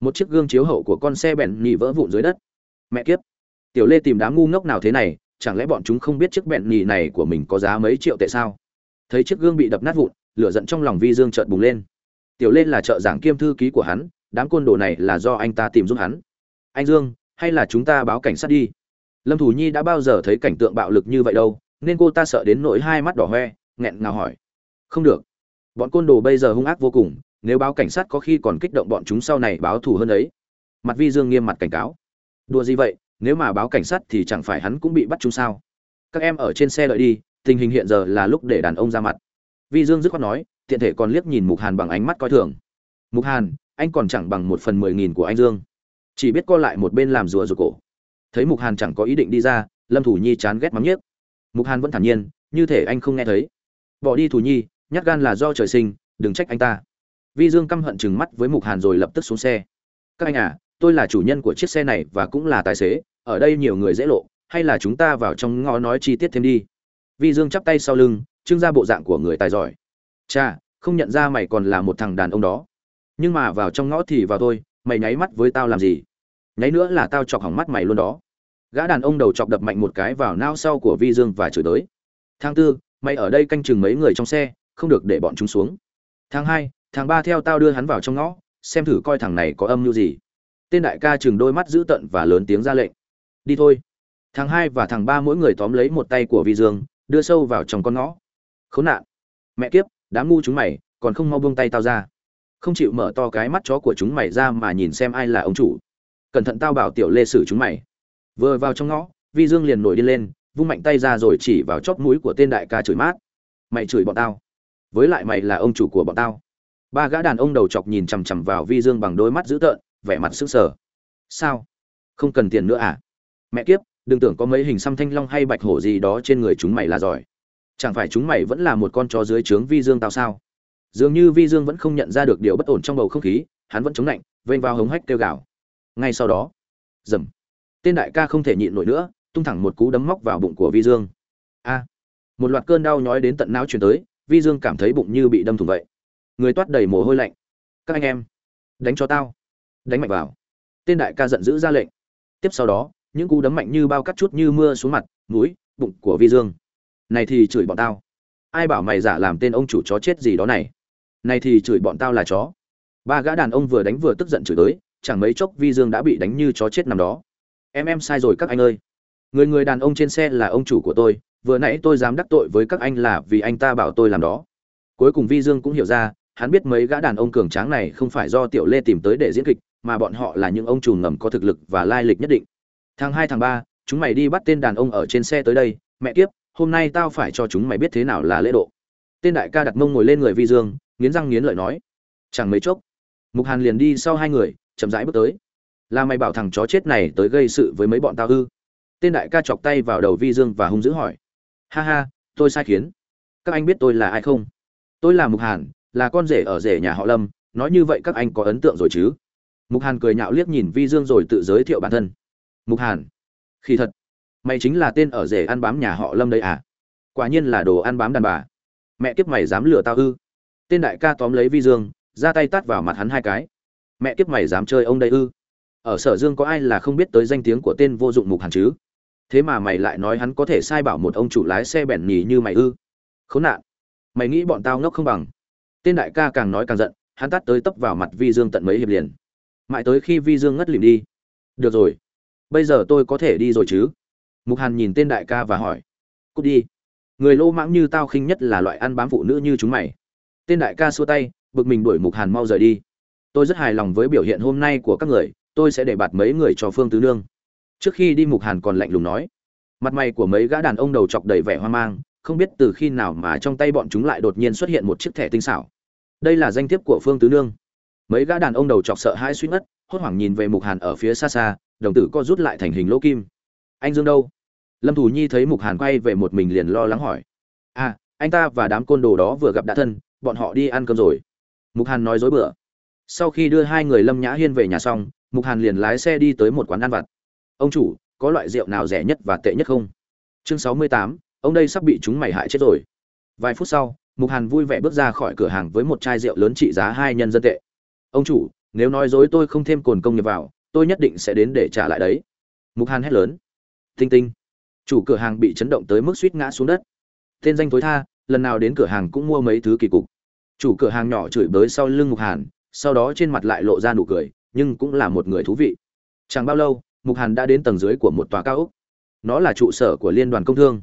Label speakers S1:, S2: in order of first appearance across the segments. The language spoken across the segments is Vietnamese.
S1: một chiếc gương chiếu hậu của con xe bẹn nhì vỡ vụn dưới đất. Mẹ kiếp! Tiểu lê tìm đám ngu ngốc nào thế này, chẳng lẽ bọn chúng không biết chiếc bẹn nhì này của mình có giá mấy triệu tệ sao? Thấy chiếc gương bị đập nát vụn, lửa giận trong lòng vi dương chợt bùng lên. Tiểu lê là trợ giảng kiêm thư ký của hắn, đám côn đồ này là do anh ta tìm giúp hắn. Anh dương, hay là chúng ta báo cảnh sát đi? Lâm thủ nhi đã bao giờ thấy cảnh tượng bạo lực như vậy đâu, nên cô ta sợ đến nỗi hai mắt đỏ hoe, nghẹn ngào hỏi. Không được. Bọn côn đồ bây giờ hung ác vô cùng nếu báo cảnh sát có khi còn kích động bọn chúng sau này báo thù hơn ấy. Mặt vi dương nghiêm mặt cảnh cáo. Đùa gì vậy, nếu mà báo cảnh sát thì chẳng phải hắn cũng bị bắt chúng sao? Các em ở trên xe đợi đi, tình hình hiện giờ là lúc để đàn ông ra mặt. Vi dương dứt khoát nói, tiện thể còn liếc nhìn mục hàn bằng ánh mắt coi thường. Mục hàn, anh còn chẳng bằng một phần mười nghìn của anh dương. Chỉ biết co lại một bên làm rùa rùa cổ. Thấy mục hàn chẳng có ý định đi ra, lâm thủ nhi chán ghét mắm nhiếc. Mục hàn vẫn thản nhiên, như thể anh không nghe thấy. Bỏ đi thủ nhi, nhát gan là do trời sinh, đừng trách anh ta vi dương căm hận chừng mắt với mục hàn rồi lập tức xuống xe. Các anh à tôi là chủ nhân của chiếc xe này và cũng là tài xế, ở đây nhiều người dễ lộ, hay là chúng ta vào trong ngõ nói chi tiết thêm đi? Vi dương chắp tay sau lưng, trưng ra bộ dạng của người tài giỏi. Cha không nhận ra mày còn là một thằng đàn ông đó. Nhưng mà vào trong ngõ thì vào tôi mày nháy mắt với tao làm gì? Nháy nữa là tao chọc hỏng mắt mày luôn đó. Gã đàn ông đầu chọc đập mạnh một cái vào nao sau của vi dương và chửi tới. Tháng tư, mày ở đây canh chừng mấy người trong xe, không được để bọn chúng xuống. Tháng hai Thằng ba theo tao đưa hắn vào trong ngõ, xem thử coi thằng này có âm mưu gì. Tên đại ca chừng đôi mắt dữ tợn và lớn tiếng ra lệnh. Đi thôi. Thằng hai và thằng ba mỗi người tóm lấy một tay của vi dương, đưa sâu vào trong con ngõ. Khốn nạn. Mẹ kiếp, đám ngu chúng mày, còn không mau buông tay tao ra. Không chịu mở to cái mắt chó của chúng mày ra mà nhìn xem ai là ông chủ. Cẩn thận tao bảo tiểu lê xử chúng mày. Vừa vào trong ngõ, vi dương liền nổi điên lên, vung mạnh tay ra rồi chỉ vào chóp mũi của tên đại ca chửi mát. Mày chửi bọn tao. Với lại mày là ông chủ của bọn tao ba gã đàn ông đầu chọc nhìn chằm chằm vào vi dương bằng đôi mắt dữ tợn, vẻ mặt sững sờ. Sao? Không cần tiền nữa à? Mẹ kiếp, đừng tưởng có mấy hình xăm thanh long hay bạch hổ gì đó trên người chúng mày là giỏi. Chẳng phải chúng mày vẫn là một con chó dưới trướng vi dương tao sao? Dường như vi dương vẫn không nhận ra được điều bất ổn trong bầu không khí, hắn vẫn chống lạnh, vênh vào hống hách kêu gào. Ngay sau đó, dầm. Tên đại ca không thể nhịn nổi nữa, tung thẳng một cú đấm móc vào bụng của vi dương. A. Một loạt cơn đau nhói đến tận não truyền tới, vi dương cảm thấy bụng như bị đâm thủng vậy người toát đầy mồ hôi lạnh. Các anh em, đánh cho tao. Đánh mạnh vào. Tên đại ca giận dữ ra lệnh. Tiếp sau đó, những cú đấm mạnh như bao cắt chút như mưa xuống mặt, mũi, bụng của vi dương. Này thì chửi bọn tao. Ai bảo mày giả làm tên ông chủ chó chết gì đó này? Này thì chửi bọn tao là chó. Ba gã đàn ông vừa đánh vừa tức giận chửi tới, chẳng mấy chốc vi dương đã bị đánh như chó chết nằm đó. Em em sai rồi các anh ơi. Người người đàn ông trên xe là ông chủ của tôi, vừa nãy tôi dám đắc tội với các anh là vì anh ta bảo tôi làm đó. Cuối cùng vi dương cũng hiểu ra hắn biết mấy gã đàn ông cường tráng này không phải do tiểu lê tìm tới để diễn kịch, mà bọn họ là những ông trùm ngầm có thực lực và lai lịch nhất định. Tháng hai, tháng ba, chúng mày đi bắt tên đàn ông ở trên xe tới đây. Mẹ kiếp, hôm nay tao phải cho chúng mày biết thế nào là lễ độ. Tên đại ca đặt mông ngồi lên người vi dương, nghiến răng nghiến lợi nói. Chẳng mấy chốc, mục hàn liền đi sau hai người, chậm rãi bước tới. Là mày bảo thằng chó chết này tới gây sự với mấy bọn tao ư? Tên đại ca chọc tay vào đầu vi dương và hung dữ hỏi. Ha ha, tôi sai khiến. Các anh biết tôi là ai không? Tôi là mục hàn là con rể ở rể nhà họ lâm, nói như vậy các anh có ấn tượng rồi chứ? Mục hàn cười nhạo liếc nhìn vi dương rồi tự giới thiệu bản thân. Mục hàn khi thật, mày chính là tên ở rể ăn bám nhà họ lâm đấy à? Quả nhiên là đồ ăn bám đàn bà. Mẹ kiếp mày dám lừa tao ư? Tên đại ca tóm lấy vi dương, ra tay tát vào mặt hắn hai cái. Mẹ kiếp mày dám chơi ông đây ư? Ở sở dương có ai là không biết tới danh tiếng của tên vô dụng mục hàn chứ? Thế mà mày lại nói hắn có thể sai bảo một ông chủ lái xe bẻn nhì như mày ư? Khốn nạn, mày nghĩ bọn tao ngốc không bằng tên đại ca càng nói càng giận, hắn tắt tới tấp vào mặt vi dương tận mấy hiệp liền. Mãi tới khi vi dương ngất lịm đi. Được rồi, bây giờ tôi có thể đi rồi chứ? Mục hàn nhìn tên đại ca và hỏi. Cút đi. Người lô mãng như tao khinh nhất là loại ăn bám phụ nữ như chúng mày. Tên đại ca xua tay, bực mình đuổi mục hàn mau rời đi. Tôi rất hài lòng với biểu hiện hôm nay của các người, tôi sẽ để bạt mấy người cho phương tứ nương. Trước khi đi mục hàn còn lạnh lùng nói. Mặt mày của mấy gã đàn ông đầu chọc đầy vẻ hoang mang, không biết từ khi nào mà trong tay bọn chúng lại đột nhiên xuất hiện một chiếc thẻ tinh xảo đây là danh thiếp của phương tứ nương. Mấy gã đàn ông đầu chọc sợ hãi suy ngất, hốt hoảng nhìn về mục hàn ở phía xa xa, đồng tử co rút lại thành hình lỗ kim. Anh dương đâu? Lâm thủ nhi thấy mục hàn quay về một mình liền lo lắng hỏi. À anh ta và đám côn đồ đó vừa gặp đã thân, bọn họ đi ăn cơm rồi. Mục hàn nói dối bữa sau khi đưa hai người lâm nhã hiên về nhà xong, mục hàn liền lái xe đi tới một quán ăn vặt. Ông chủ, có loại rượu nào rẻ nhất và tệ nhất không? Chương sáu mươi tám, ông đây sắp bị chúng mày hại chết rồi. Vài phút sau mục hàn vui vẻ bước ra khỏi cửa hàng với một chai rượu lớn trị giá hai nhân dân tệ. Ông chủ, nếu nói dối tôi không thêm cồn công nghiệp vào, tôi nhất định sẽ đến để trả lại đấy. Mục hàn hét lớn. Tinh tinh. Chủ cửa hàng bị chấn động tới mức suýt ngã xuống đất. Tên danh tối tha, lần nào đến cửa hàng cũng mua mấy thứ kỳ cục. Chủ cửa hàng nhỏ chửi bới sau lưng mục hàn, sau đó trên mặt lại lộ ra nụ cười, nhưng cũng là một người thú vị. Chẳng bao lâu, mục hàn đã đến tầng dưới của một tòa cao ốc. Nó là trụ sở của liên đoàn công thương.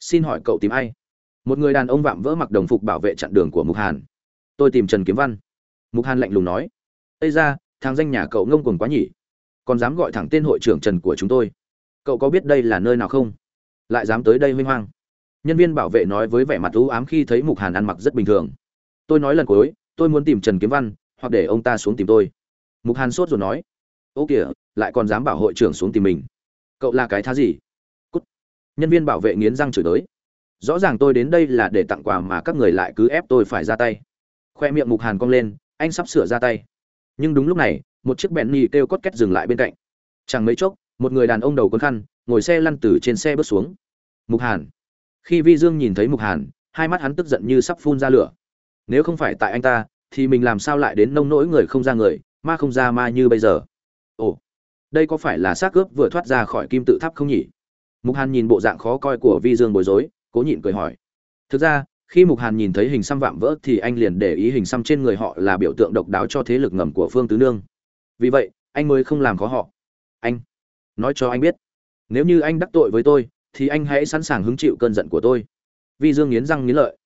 S1: Xin hỏi cậu tìm ai? Một người đàn ông vạm vỡ mặc đồng phục bảo vệ chặn đường của mục hàn. Tôi tìm trần kiếm văn. Mục hàn lạnh lùng nói. Ây ra thằng danh nhà cậu ngông cuồng quá nhỉ. Còn dám gọi thẳng tên hội trưởng trần của chúng tôi. Cậu có biết đây là nơi nào không? Lại dám tới đây huy hoang. Nhân viên bảo vệ nói với vẻ mặt u ám khi thấy mục hàn ăn mặc rất bình thường. Tôi nói lần cuối, tôi muốn tìm trần kiếm văn, hoặc để ông ta xuống tìm tôi. Mục hàn sốt rồi nói. Ô kìa, lại còn dám bảo hội trưởng xuống tìm mình. Cậu là cái thá gì? Cút. nhân viên bảo vệ nghiến răng chửi tới rõ ràng tôi đến đây là để tặng quà mà các người lại cứ ép tôi phải ra tay. Khoe miệng mục hàn cong lên, anh sắp sửa ra tay. Nhưng đúng lúc này, một chiếc bẹn nhì kêu cốt két dừng lại bên cạnh. Chẳng mấy chốc, một người đàn ông đầu cuốn khăn, ngồi xe lăn từ trên xe bước xuống. Mục hàn. Khi vi dương nhìn thấy mục hàn, hai mắt hắn tức giận như sắp phun ra lửa. Nếu không phải tại anh ta, thì mình làm sao lại đến nông nỗi người không ra người, ma không ra ma như bây giờ? Ồ, đây có phải là xác cướp vừa thoát ra khỏi kim tự tháp không nhỉ? Mục hàn nhìn bộ dạng khó coi của vi dương bối rối cố nhịn cười hỏi. Thực ra, khi mục hàn nhìn thấy hình xăm vạm vỡ thì anh liền để ý hình xăm trên người họ là biểu tượng độc đáo cho thế lực ngầm của phương tứ nương. Vì vậy, anh mới không làm khó họ. Anh, nói cho anh biết, nếu như anh đắc tội với tôi, thì anh hãy sẵn sàng hứng chịu cơn giận của tôi. Vi dương nghiến răng nghiến lợi.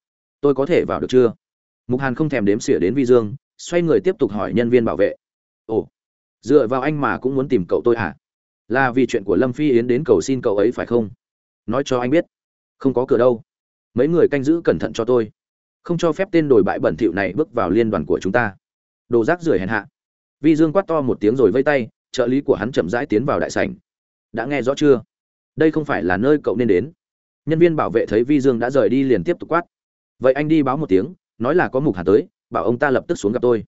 S1: Tôi có thể vào được chưa? Mục hàn không thèm đếm xỉa đến vi dương, xoay người tiếp tục hỏi nhân viên bảo vệ. Ồ, dựa vào anh mà cũng muốn tìm cậu tôi hả là vì chuyện của lâm phi yến đến cầu xin cậu ấy phải không? Nói cho anh biết không có cửa đâu. Mấy người canh giữ cẩn thận cho tôi. Không cho phép tên đồi bại bẩn thỉu này bước vào liên đoàn của chúng ta. Đồ rác rưởi hèn hạ. Vi dương quát to một tiếng rồi vây tay, trợ lý của hắn chậm rãi tiến vào đại sảnh. Đã nghe rõ chưa? Đây không phải là nơi cậu nên đến. Nhân viên bảo vệ thấy vi dương đã rời đi liền tiếp tục quát. Vậy anh đi báo một tiếng, nói là có mục hàn tới, bảo ông ta lập tức xuống gặp tôi.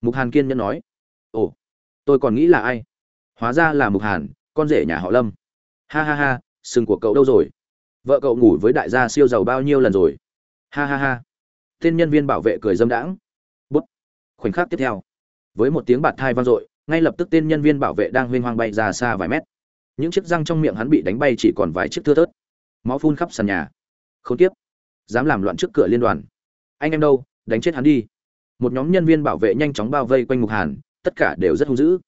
S1: Mục hàn kiên nhẫn nói. Ồ, tôi còn nghĩ là ai? Hóa ra là mục hàn, con rể nhà họ lâm. Ha ha ha, sừng của cậu đâu rồi? Vợ cậu ngủ với đại gia siêu giàu bao nhiêu lần rồi? Ha ha ha. Tên nhân viên bảo vệ cười dâm đãng. Bút. Khoảnh khắc tiếp theo. Với một tiếng bạt thai vang dội, ngay lập tức tên nhân viên bảo vệ đang huyên hoang bay ra xa vài mét. Những chiếc răng trong miệng hắn bị đánh bay chỉ còn vài chiếc thưa thớt. Máu phun khắp sàn nhà. Không tiếp dám làm loạn trước cửa liên đoàn. Anh em đâu? Đánh chết hắn đi. Một nhóm nhân viên bảo vệ nhanh chóng bao vây quanh mục hàn. Tất cả đều rất hung dữ.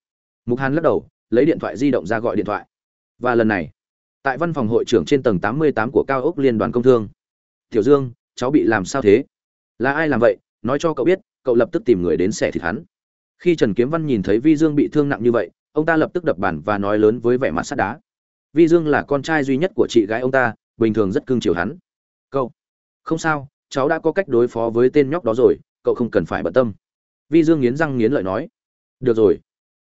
S1: Mục hàn lắc đầu, lấy điện thoại di động ra gọi điện thoại. Và lần này tại văn phòng hội trưởng trên tầng 88 của cao ốc liên đoàn công thương. Tiểu dương, cháu bị làm sao thế? Là ai làm vậy? Nói cho cậu biết, cậu lập tức tìm người đến xẻ thịt hắn. Khi trần kiếm văn nhìn thấy vi dương bị thương nặng như vậy, ông ta lập tức đập bàn và nói lớn với vẻ mặt sắt đá. Vi dương là con trai duy nhất của chị gái ông ta, bình thường rất cưng chiều hắn. Cậu? Không sao, cháu đã có cách đối phó với tên nhóc đó rồi, cậu không cần phải bận tâm. Vi dương nghiến răng nghiến lợi nói. Được rồi.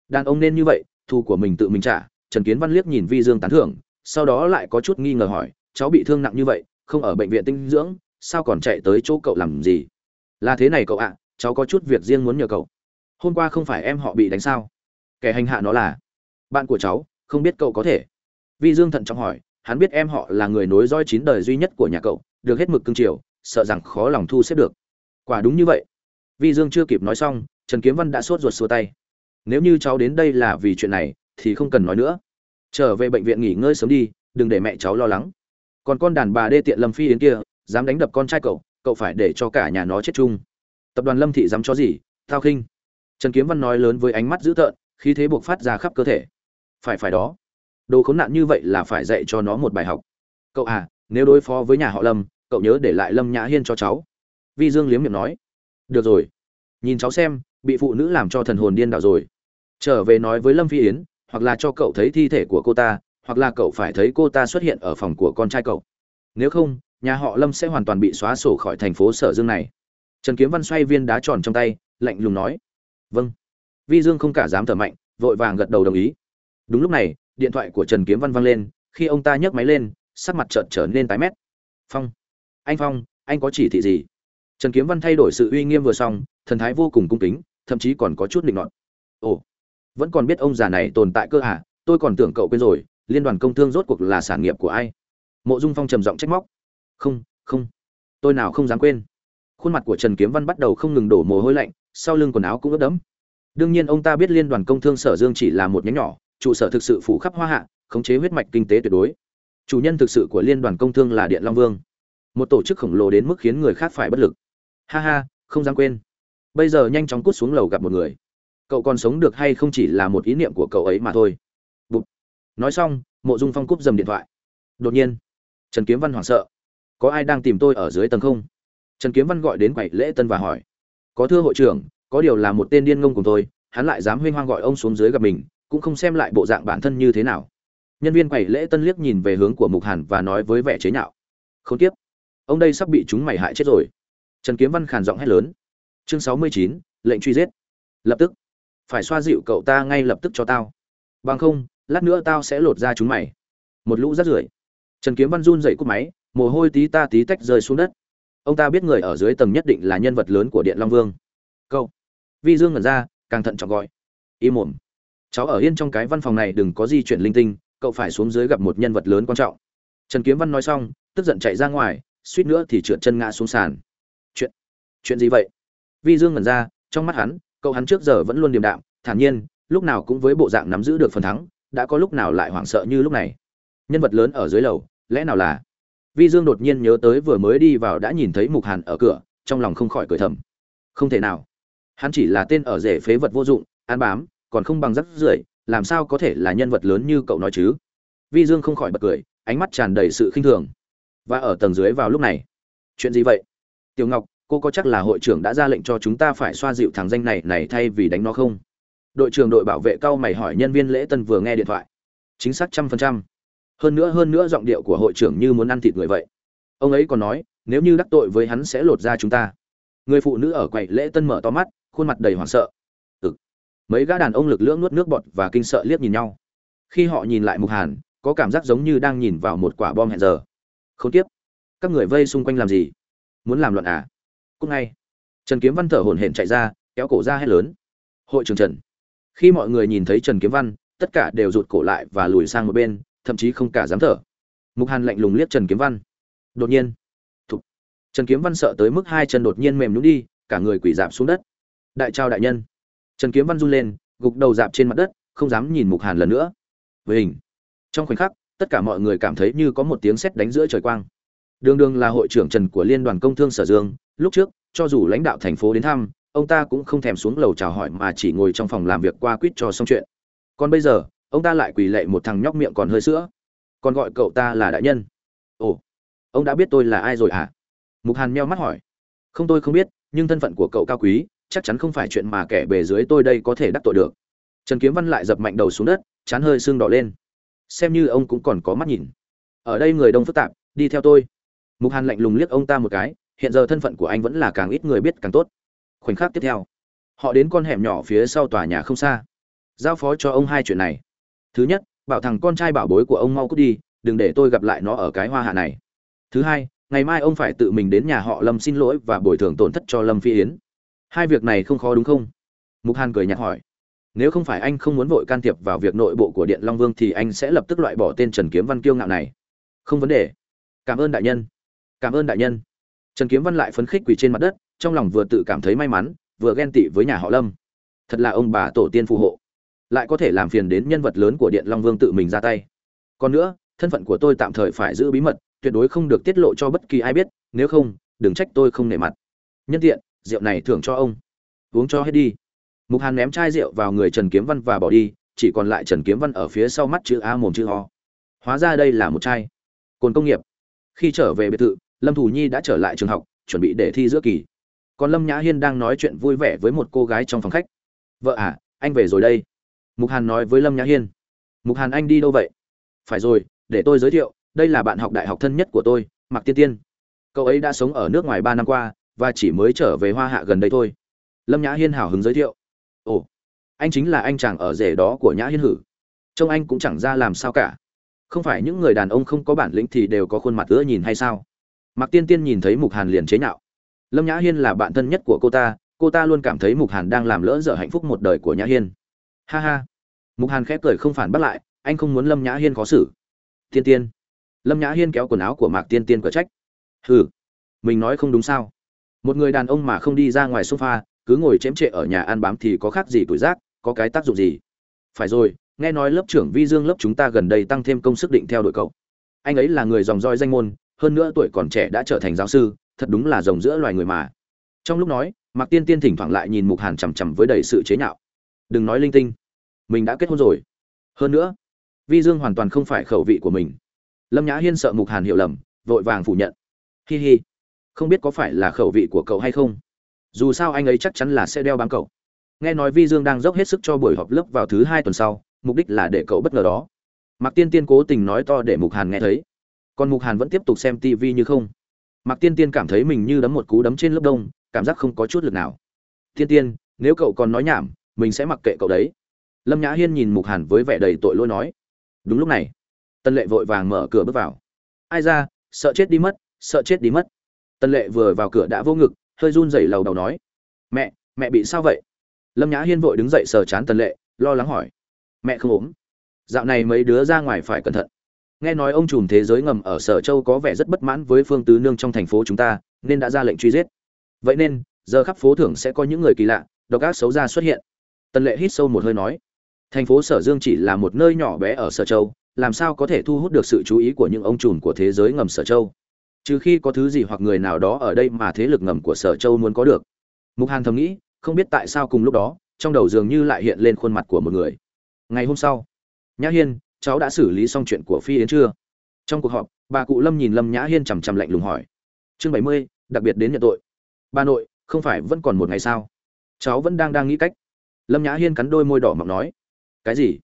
S1: Đàn ông nên như vậy, thù của mình tự mình trả. Trần kiến văn liếc nhìn vi dương tán thưởng sau đó lại có chút nghi ngờ hỏi, cháu bị thương nặng như vậy, không ở bệnh viện tinh dưỡng, sao còn chạy tới chỗ cậu làm gì? Là thế này cậu ạ, cháu có chút việc riêng muốn nhờ cậu. Hôm qua không phải em họ bị đánh sao? Kẻ hành hạ nó là. Bạn của cháu, không biết cậu có thể. Vi dương thận trọng hỏi, hắn biết em họ là người nối roi chín đời duy nhất của nhà cậu, được hết mực cưng chiều, sợ rằng khó lòng thu xếp được. Quả đúng như vậy. Vi dương chưa kịp nói xong, trần kiếm văn đã sốt ruột xua tay. Nếu như cháu đến đây là vì chuyện này, thì không cần nói nữa trở về bệnh viện nghỉ ngơi sớm đi, đừng để mẹ cháu lo lắng. Còn con đàn bà đê tiện lâm phi yến kia, dám đánh đập con trai cậu cậu phải để cho cả nhà nó chết chung. Tập đoàn lâm thị dám cho gì? Thao khinh. Trần kiếm văn nói lớn với ánh mắt dữ tợn, khí thế buộc phát ra khắp cơ thể. Phải phải đó. Đồ khốn nạn như vậy là phải dạy cho nó một bài học. Cậu à nếu đối phó với nhà họ lâm, cậu nhớ để lại lâm nhã hiên cho cháu. Vi dương liếm miệng nói. Được rồi. Nhìn cháu xem, bị phụ nữ làm cho thần hồn điên đảo rồi. Trở về nói với lâm phi yến hoặc là cho cậu thấy thi thể của cô ta, hoặc là cậu phải thấy cô ta xuất hiện ở phòng của con trai cậu. Nếu không, nhà họ lâm sẽ hoàn toàn bị xóa sổ khỏi thành phố sở dương này. Trần kiếm văn xoay viên đá tròn trong tay, lạnh lùng nói. Vâng. Vi dương không cả dám thở mạnh, vội vàng gật đầu đồng ý. Đúng lúc này, điện thoại của trần kiếm văn vang lên, khi ông ta nhấc máy lên, sắc mặt trợn trở nên tái mét. Phong, anh phong, anh có chỉ thị gì? Trần kiếm văn thay đổi sự uy nghiêm vừa xong, thần thái vô cùng cung kính, thậm chí còn có chút định luận ồ vẫn còn biết ông già này tồn tại cơ à tôi còn tưởng cậu quên rồi, liên đoàn công thương rốt cuộc là sản nghiệp của ai? Mộ dung phong trầm giọng trách móc. Không không. Tôi nào không dám quên. Khuôn mặt của trần kiếm văn bắt đầu không ngừng đổ mồ hôi lạnh, sau lưng quần áo cũng ướt đẫm. Đương nhiên ông ta biết liên đoàn công thương sở dương chỉ là một nhánh nhỏ, trụ sở thực sự phủ khắp hoa hạ, khống chế huyết mạch kinh tế tuyệt đối. Chủ nhân thực sự của liên đoàn công thương là điện long vương. Một tổ chức khổng lồ đến mức khiến người khác phải bất lực. Ha ha, không dám quên. Bây giờ nhanh chóng cút xuống lầu gặp một người cậu còn sống được hay không chỉ là một ý niệm của cậu ấy mà thôi. Bụt. nói xong, mộ dung phong cúp dầm điện thoại. Đột nhiên, trần kiếm văn hoảng sợ. Có ai đang tìm tôi ở dưới tầng không? Trần kiếm văn gọi đến quầy lễ tân và hỏi. Có thưa hội trưởng, có điều là một tên điên ngông cùng tôi, hắn lại dám huênh hoang gọi ông xuống dưới gặp mình, cũng không xem lại bộ dạng bản thân như thế nào. Nhân viên quầy lễ tân liếc nhìn về hướng của mục hàn và nói với vẻ chế nhạo. Không tiếp ông đây sắp bị chúng mày hại chết rồi. Trần kiếm văn khàn giọng hét lớn. Chương sáu mươi chín, lệnh truy giết. Lập tức phải xoa dịu cậu ta ngay lập tức cho tao. Bằng không, lát nữa tao sẽ lột ra chúng mày. Một lũ rắt rưởi. Trần kiếm văn run dậy cúp máy, mồ hôi tí ta tí tách rơi xuống đất. Ông ta biết người ở dưới tầng nhất định là nhân vật lớn của điện long vương. Cậu. vi dương ngẩn ra, càng thận trọng gọi. Im mồm. Cháu ở yên trong cái văn phòng này đừng có di chuyển linh tinh, cậu phải xuống dưới gặp một nhân vật lớn quan trọng. Trần kiếm văn nói xong, tức giận chạy ra ngoài, suýt nữa thì trượt chân ngã xuống sàn. Chuyện chuyện gì vậy? Vi dương ngẩn ra, trong mắt hắn cậu hắn trước giờ vẫn luôn điềm đạm, thản nhiên, lúc nào cũng với bộ dạng nắm giữ được phần thắng, đã có lúc nào lại hoảng sợ như lúc này. Nhân vật lớn ở dưới lầu, lẽ nào là? Vi dương đột nhiên nhớ tới vừa mới đi vào đã nhìn thấy mục hàn ở cửa, trong lòng không khỏi cười thầm. Không thể nào. Hắn chỉ là tên ở rể phế vật vô dụng an bám, còn không bằng rắc rưởi, làm sao có thể là nhân vật lớn như cậu nói chứ? Vi dương không khỏi bật cười, ánh mắt tràn đầy sự khinh thường. Và ở tầng dưới vào lúc này. Chuyện gì vậy? Tiểu ngọc cô có chắc là hội trưởng đã ra lệnh cho chúng ta phải xoa dịu thằng danh này này thay vì đánh nó không? Đội trưởng đội bảo vệ cao mày hỏi nhân viên lễ tân vừa nghe điện thoại. Chính xác trăm phần trăm. Hơn nữa hơn nữa giọng điệu của hội trưởng như muốn ăn thịt người vậy. Ông ấy còn nói, nếu như đắc tội với hắn sẽ lột ra chúng ta. Người phụ nữ ở quầy lễ tân mở to mắt, khuôn mặt đầy hoảng sợ. Ừ. mấy gã đàn ông lực lưỡng nuốt nước bọt và kinh sợ liếc nhìn nhau. Khi họ nhìn lại mục hàn, có cảm giác giống như đang nhìn vào một quả bom hẹn giờ. Không tiếp các người vây xung quanh làm gì? Muốn làm loạn à? Cúc ngay. Trần kiếm văn thở hổn hển chạy ra, kéo cổ ra hét lớn. Hội trường trần. Khi mọi người nhìn thấy trần kiếm văn, tất cả đều rụt cổ lại và lùi sang một bên, thậm chí không cả dám thở. Mục hàn lạnh lùng liếc trần kiếm văn. Đột nhiên. Thục trần kiếm văn sợ tới mức hai chân đột nhiên mềm nhũng đi, cả người quỷ dạp xuống đất. Đại trao đại nhân. Trần kiếm văn run lên, gục đầu dạp trên mặt đất, không dám nhìn mục hàn lần nữa. Với hình trong khoảnh khắc, tất cả mọi người cảm thấy như có một tiếng sét đánh giữa trời quang đường đường là hội trưởng trần của liên đoàn công thương sở dương. Lúc trước, cho dù lãnh đạo thành phố đến thăm, ông ta cũng không thèm xuống lầu chào hỏi mà chỉ ngồi trong phòng làm việc qua quýt cho xong chuyện. Còn bây giờ, ông ta lại quỳ lệ một thằng nhóc miệng còn hơi sữa. Còn gọi cậu ta là đại nhân. Ồ, ông đã biết tôi là ai rồi à mục hàn meo mắt hỏi. Không, tôi không biết, nhưng thân phận của cậu cao quý, chắc chắn không phải chuyện mà kẻ bề dưới tôi đây có thể đắc tội được. Trần kiếm văn lại dập mạnh đầu xuống đất, chán hơi sưng đỏ lên. Xem như ông cũng còn có mắt nhìn. Ở đây người đông phức tạp, đi theo tôi mục hàn lạnh lùng liếc ông ta một cái, hiện giờ thân phận của anh vẫn là càng ít người biết càng tốt. Khoảnh khắc tiếp theo, họ đến con hẻm nhỏ phía sau tòa nhà không xa. Giao phó cho ông hai chuyện này. Thứ nhất, bảo thằng con trai bảo bối của ông mau cút đi, đừng để tôi gặp lại nó ở cái hoa hạ này. Thứ hai, ngày mai ông phải tự mình đến nhà họ lâm xin lỗi và bồi thường tổn thất cho lâm phi yến. Hai việc này không khó đúng không? Mục hàn cười nhạt hỏi. Nếu không phải anh không muốn vội can thiệp vào việc nội bộ của điện long vương thì anh sẽ lập tức loại bỏ tên trần kiếm văn kiêu ngạo này. Không vấn đề. Cảm ơn đại nhân cảm ơn đại nhân. Trần kiếm văn lại phấn khích quỳ trên mặt đất, trong lòng vừa tự cảm thấy may mắn, vừa ghen tị với nhà họ lâm. Thật là ông bà tổ tiên phù hộ. Lại có thể làm phiền đến nhân vật lớn của điện long vương tự mình ra tay. Còn nữa, thân phận của tôi tạm thời phải giữ bí mật, tuyệt đối không được tiết lộ cho bất kỳ ai biết, nếu không, đừng trách tôi không nể mặt. Nhân tiện, rượu này thưởng cho ông. Uống cho hết đi. Mục hàn ném chai rượu vào người trần kiếm văn và bỏ đi, chỉ còn lại trần kiếm văn ở phía sau mắt chữ a mồm chữ o. Hóa ra đây là một chai. Cồn công nghiệp. Khi trở về biệt thự lâm thủ nhi đã trở lại trường học, chuẩn bị để thi giữa kỳ. Còn lâm nhã hiên đang nói chuyện vui vẻ với một cô gái trong phòng khách. Vợ à anh về rồi đây. Mục hàn nói với lâm nhã hiên. Mục hàn, anh đi đâu vậy? Phải rồi, để tôi giới thiệu, đây là bạn học đại học thân nhất của tôi, mạc tiên tiên. Cậu ấy đã sống ở nước ngoài ba năm qua, và chỉ mới trở về hoa hạ gần đây thôi. Lâm nhã hiên hào hứng giới thiệu. Ồ, anh chính là anh chàng ở rể đó của nhã hiên hử? Trông anh cũng chẳng ra làm sao cả. Không phải những người đàn ông không có bản lĩnh thì đều có khuôn mặt ưa nhìn hay sao? Mạc tiên tiên nhìn thấy mục hàn liền chế nhạo. Lâm nhã hiên là bạn thân nhất của cô ta cô ta luôn cảm thấy mục hàn đang làm lỡ dở hạnh phúc một đời của nhã hiên. Ha ha. Mục hàn khép cười không phản bắt lại, anh không muốn lâm nhã hiên khó xử. Tiên tiên. Lâm nhã hiên kéo quần áo của mạc tiên tiên cở trách. Hừ. Mình nói không đúng sao? Một người đàn ông mà không đi ra ngoài sofa, cứ ngồi chém trệ ở nhà ăn bám thì có khác gì tuổi giác, có cái tác dụng gì? Phải rồi, nghe nói lớp trưởng vi dương lớp chúng ta gần đây tăng thêm công sức định theo đuổi cậu. Anh ấy là người dòng roi danh môn hơn nữa tuổi còn trẻ đã trở thành giáo sư, thật đúng là rồng giữa loài người mà. Trong lúc nói, mạc tiên tiên thỉnh thoảng lại nhìn mục hàn chằm chằm với đầy sự chế nhạo. Đừng nói linh tinh, mình đã kết hôn rồi. Hơn nữa, vi dương hoàn toàn không phải khẩu vị của mình. Lâm nhã hiên sợ mục hàn hiểu lầm, vội vàng phủ nhận. Hi hi, không biết có phải là khẩu vị của cậu hay không. Dù sao anh ấy chắc chắn là sẽ đeo bám cậu. Nghe nói vi dương đang dốc hết sức cho buổi họp lớp vào thứ hai tuần sau, mục đích là để cậu bất ngờ đó. Mạc tiên tiên cố tình nói to để mục hàn nghe thấy còn mục hàn vẫn tiếp tục xem tv như không. Mạc tiên tiên cảm thấy mình như đấm một cú đấm trên lớp đông, cảm giác không có chút lực nào. Tiên tiên, nếu cậu còn nói nhảm, mình sẽ mặc kệ cậu đấy. Lâm nhã hiên nhìn mục hàn với vẻ đầy tội lỗi nói. Đúng lúc này tân lệ vội vàng mở cửa bước vào. Ai ra, sợ chết đi mất, sợ chết đi mất. Tân lệ vừa vào cửa đã vô ngực, hơi run rẩy lầu đầu nói. Mẹ mẹ bị sao vậy? Lâm nhã hiên vội đứng dậy sờ chán tân lệ, lo lắng hỏi. Mẹ không ốm. Dạo này mấy đứa ra ngoài phải cẩn thận nghe nói ông trùm thế giới ngầm ở sở châu có vẻ rất bất mãn với phương tứ nương trong thành phố chúng ta, nên đã ra lệnh truy giết. Vậy nên, giờ khắp phố thưởng sẽ có những người kỳ lạ, độc ác xấu ra xuất hiện. Tần lệ hít sâu một hơi nói, thành phố sở dương chỉ là một nơi nhỏ bé ở sở châu, làm sao có thể thu hút được sự chú ý của những ông trùm của thế giới ngầm sở châu? Trừ khi có thứ gì hoặc người nào đó ở đây mà thế lực ngầm của sở châu muốn có được. Mục hàn thầm nghĩ, không biết tại sao cùng lúc đó, trong đầu dường như lại hiện lên khuôn mặt của một người. Ngày hôm sau, nhã hiên cháu đã xử lý xong chuyện của phi yến chưa? Trong cuộc họp, bà cụ lâm nhìn lâm nhã hiên chằm chằm lạnh lùng hỏi. Chương bảy mươi, đặc biệt đến nhận tội. Bà nội, không phải vẫn còn một ngày sao? Cháu vẫn đang đang nghĩ cách. Lâm nhã hiên cắn đôi môi đỏ mọc nói. Cái gì?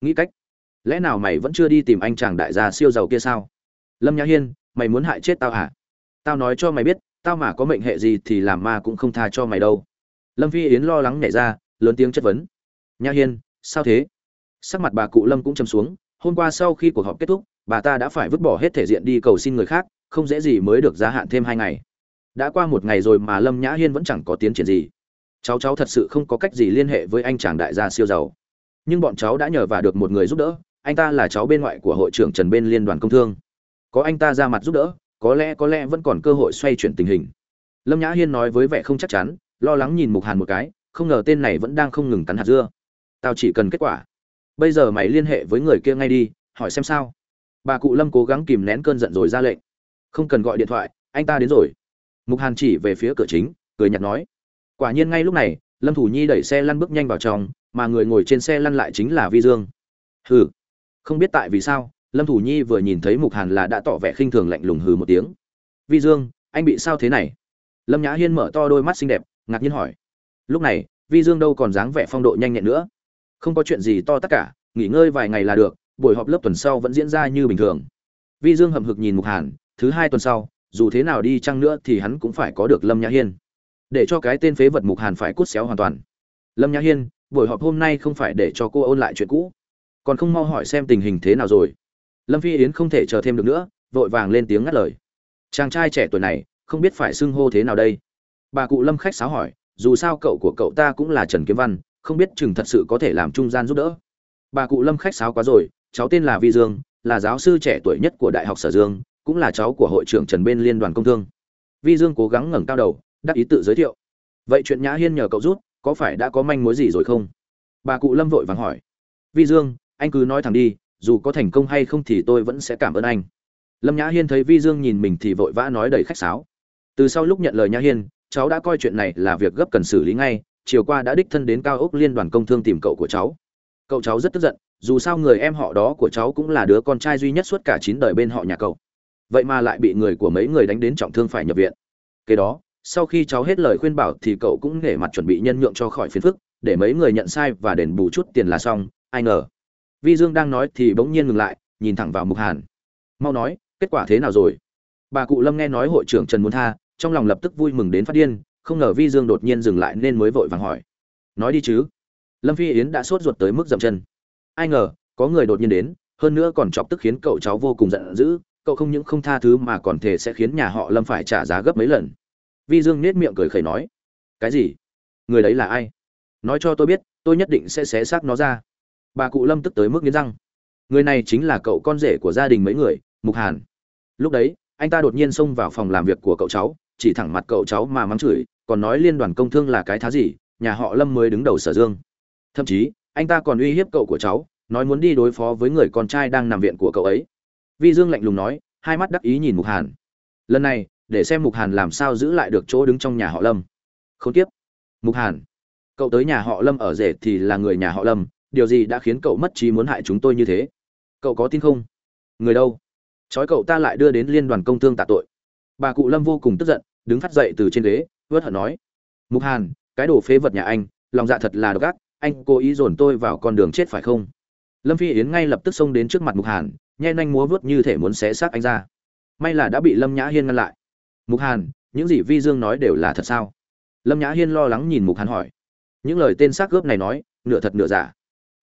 S1: Nghĩ cách? Lẽ nào mày vẫn chưa đi tìm anh chàng đại gia siêu giàu kia sao? Lâm nhã hiên, mày muốn hại chết tao hả? Tao nói cho mày biết, tao mà có mệnh hệ gì thì làm ma cũng không tha cho mày đâu. Lâm phi yến lo lắng nhảy ra, lớn tiếng chất vấn. Nhã hiên, sao thế? Sắc mặt bà cụ lâm cũng châm xuống, hôm qua sau khi cuộc họp kết thúc, bà ta đã phải vứt bỏ hết thể diện đi cầu xin người khác, không dễ gì mới được gia hạn thêm hai ngày. Đã qua một ngày rồi mà lâm nhã hiên vẫn chẳng có tiến triển gì. Cháu cháu thật sự không có cách gì liên hệ với anh chàng đại gia siêu giàu. Nhưng bọn cháu đã nhờ và được một người giúp đỡ, anh ta là cháu bên ngoại của hội trưởng trần bên liên đoàn công thương. Có anh ta ra mặt giúp đỡ, có lẽ có lẽ vẫn còn cơ hội xoay chuyển tình hình. Lâm nhã hiên nói với vẻ không chắc chắn, lo lắng nhìn mục hàn một cái, không ngờ tên này vẫn đang không ngừng cắn hạt dưa. Tao chỉ cần kết quả bây giờ mày liên hệ với người kia ngay đi, hỏi xem sao. Bà cụ lâm cố gắng kìm nén cơn giận rồi ra lệnh. Không cần gọi điện thoại, anh ta đến rồi. Mục hàn chỉ về phía cửa chính, cười nhạt nói. Quả nhiên ngay lúc này, lâm thủ nhi đẩy xe lăn bước nhanh vào trong, mà người ngồi trên xe lăn lại chính là vi dương. Hừ. Không biết tại vì sao, lâm thủ nhi vừa nhìn thấy mục hàn là đã tỏ vẻ khinh thường lạnh lùng hừ một tiếng. Vi dương, anh bị sao thế này? Lâm nhã hiên mở to đôi mắt xinh đẹp, ngạc nhiên hỏi. Lúc này, vi dương đâu còn dáng vẻ phong độ nhanh nhẹn nữa không có chuyện gì to tất cả, nghỉ ngơi vài ngày là được, buổi họp lớp tuần sau vẫn diễn ra như bình thường. Vi dương hậm hực nhìn mục hàn, thứ hai tuần sau, dù thế nào đi chăng nữa thì hắn cũng phải có được lâm nhã hiên. Để cho cái tên phế vật mục hàn phải cút xéo hoàn toàn. Lâm nhã hiên, buổi họp hôm nay không phải để cho cô ôn lại chuyện cũ. Còn không mau hỏi xem tình hình thế nào rồi. Lâm phi yến không thể chờ thêm được nữa, vội vàng lên tiếng ngắt lời. Chàng trai trẻ tuổi này, không biết phải xưng hô thế nào đây? Bà cụ lâm khách sáo hỏi, dù sao cậu của cậu ta cũng là trần kiếm văn không biết chừng thật sự có thể làm trung gian giúp đỡ. Bà cụ lâm khách sáo quá rồi, cháu tên là vi dương, là giáo sư trẻ tuổi nhất của đại học sở dương, cũng là cháu của hội trưởng trần bên liên đoàn công thương. Vi dương cố gắng ngẩng cao đầu, đắc ý tự giới thiệu. Vậy chuyện nhã hiên nhờ cậu rút có phải đã có manh mối gì rồi không? Bà cụ lâm vội vàng hỏi. Vi dương, anh cứ nói thẳng đi, dù có thành công hay không thì tôi vẫn sẽ cảm ơn anh. Lâm nhã hiên thấy vi dương nhìn mình thì vội vã nói đầy khách sáo. Từ sau lúc nhận lời nhã hiên, cháu đã coi chuyện này là việc gấp cần xử lý ngay chiều qua đã đích thân đến cao ốc liên đoàn công thương tìm cậu của cháu. Cậu cháu rất tức giận, dù sao người em họ đó của cháu cũng là đứa con trai duy nhất suốt cả chín đời bên họ nhà cậu. Vậy mà lại bị người của mấy người đánh đến trọng thương phải nhập viện. Kế đó, sau khi cháu hết lời khuyên bảo thì cậu cũng để mặt chuẩn bị nhân nhượng cho khỏi phiền phức, để mấy người nhận sai và đền bù chút tiền là xong, ai ngờ. Vi dương đang nói thì bỗng nhiên ngừng lại, nhìn thẳng vào mục hàn. Mau nói, kết quả thế nào rồi? Bà cụ lâm nghe nói hội trưởng trần muốn tha, trong lòng lập tức vui mừng đến phát điên không ngờ vi dương đột nhiên dừng lại nên mới vội vàng hỏi. Nói đi chứ. Lâm phi yến đã sốt ruột tới mức dậm chân. Ai ngờ, có người đột nhiên đến, hơn nữa còn chọc tức khiến cậu cháu vô cùng giận dữ, cậu không những không tha thứ mà còn thể sẽ khiến nhà họ lâm phải trả giá gấp mấy lần. Vi dương nết miệng cười khẩy nói, cái gì? Người đấy là ai? Nói cho tôi biết, tôi nhất định sẽ xé xác nó ra. Bà cụ lâm tức tới mức nghiến răng. Người này chính là cậu con rể của gia đình mấy người, mục hàn. Lúc đấy, anh ta đột nhiên xông vào phòng làm việc của cậu cháu, chỉ thẳng mặt cậu cháu mà mắng chửi còn nói liên đoàn công thương là cái thá gì, nhà họ lâm mới đứng đầu sở dương. Thậm chí, anh ta còn uy hiếp cậu của cháu, nói muốn đi đối phó với người con trai đang nằm viện của cậu ấy. Vi dương lạnh lùng nói, hai mắt đắc ý nhìn mục hàn. Lần này, để xem mục hàn làm sao giữ lại được chỗ đứng trong nhà họ lâm. Không tiếp. Mục hàn, cậu tới nhà họ lâm ở rể thì là người nhà họ lâm, điều gì đã khiến cậu mất trí muốn hại chúng tôi như thế? Cậu có tin không? Người đâu? Trói cậu ta lại đưa đến liên đoàn công thương tạ tội. Bà cụ lâm vô cùng tức giận, đứng phát dậy từ trên ghế vớt hận nói, mục hàn, cái đồ phế vật nhà anh, lòng dạ thật là độc ác, anh cố ý dồn tôi vào con đường chết phải không? Lâm phi yến ngay lập tức xông đến trước mặt mục hàn nhen anh múa vớt như thể muốn xé xác anh ra. May là đã bị lâm nhã hiên ngăn lại. Mục hàn, những gì vi dương nói đều là thật sao? Lâm nhã hiên lo lắng nhìn mục hàn hỏi. Những lời tên xác cướp này nói, nửa thật nửa giả.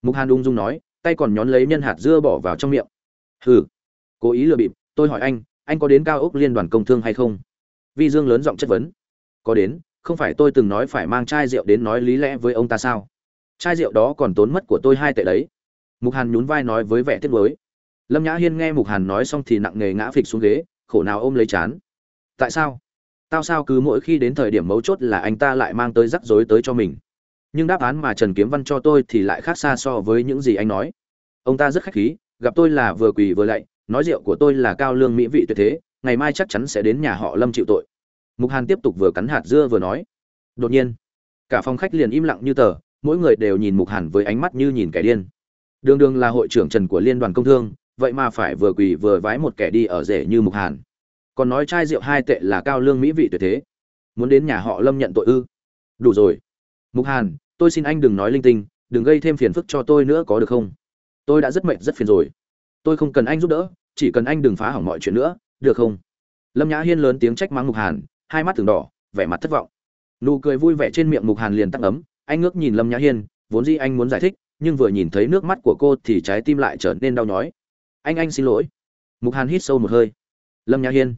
S1: Mục hàn ung dung nói, tay còn nhón lấy nhân hạt dưa bỏ vào trong miệng. Hừ, cố ý lừa bịp, tôi hỏi anh anh có đến cao ốc liên đoàn công thương hay không? Vi dương lớn giọng chất vấn có đến, không phải tôi từng nói phải mang chai rượu đến nói lý lẽ với ông ta sao? Chai rượu đó còn tốn mất của tôi hai tệ đấy. Mục hàn nhún vai nói với vẻ tiếc nuối. Lâm nhã hiên nghe mục hàn nói xong thì nặng nề ngã phịch xuống ghế, khổ nào ôm lấy chán. Tại sao? Tao sao cứ mỗi khi đến thời điểm mấu chốt là anh ta lại mang tới rắc rối tới cho mình. Nhưng đáp án mà trần kiếm văn cho tôi thì lại khác xa so với những gì anh nói. Ông ta rất khách khí, gặp tôi là vừa quỳ vừa lạy, nói rượu của tôi là cao lương mỹ vị tuyệt thế, ngày mai chắc chắn sẽ đến nhà họ lâm chịu tội mục hàn tiếp tục vừa cắn hạt dưa vừa nói, đột nhiên. Cả phòng khách liền im lặng như tờ, mỗi người đều nhìn mục hàn với ánh mắt như nhìn kẻ điên. Đường đường là hội trưởng trần của liên đoàn công thương, vậy mà phải vừa quỳ vừa vái một kẻ đi ở rể như mục hàn. Còn nói chai rượu hai tệ là cao lương mỹ vị tuyệt thế. Muốn đến nhà họ lâm nhận tội ư? Đủ rồi. Mục hàn, tôi xin anh đừng nói linh tinh, đừng gây thêm phiền phức cho tôi nữa có được không? Tôi đã rất mệt, rất phiền rồi. Tôi không cần anh giúp đỡ, chỉ cần anh đừng phá hỏng mọi chuyện nữa, được không? Lâm nhã hiên lớn tiếng trách mắng mục hàn hai mắt thường đỏ, vẻ mặt thất vọng. Nụ cười vui vẻ trên miệng mục hàn liền tăng ấm, anh ngước nhìn lâm nhã hiên, vốn dĩ anh muốn giải thích, nhưng vừa nhìn thấy nước mắt của cô thì trái tim lại trở nên đau nhói. Anh anh xin lỗi. Mục hàn hít sâu một hơi. Lâm nhã hiên,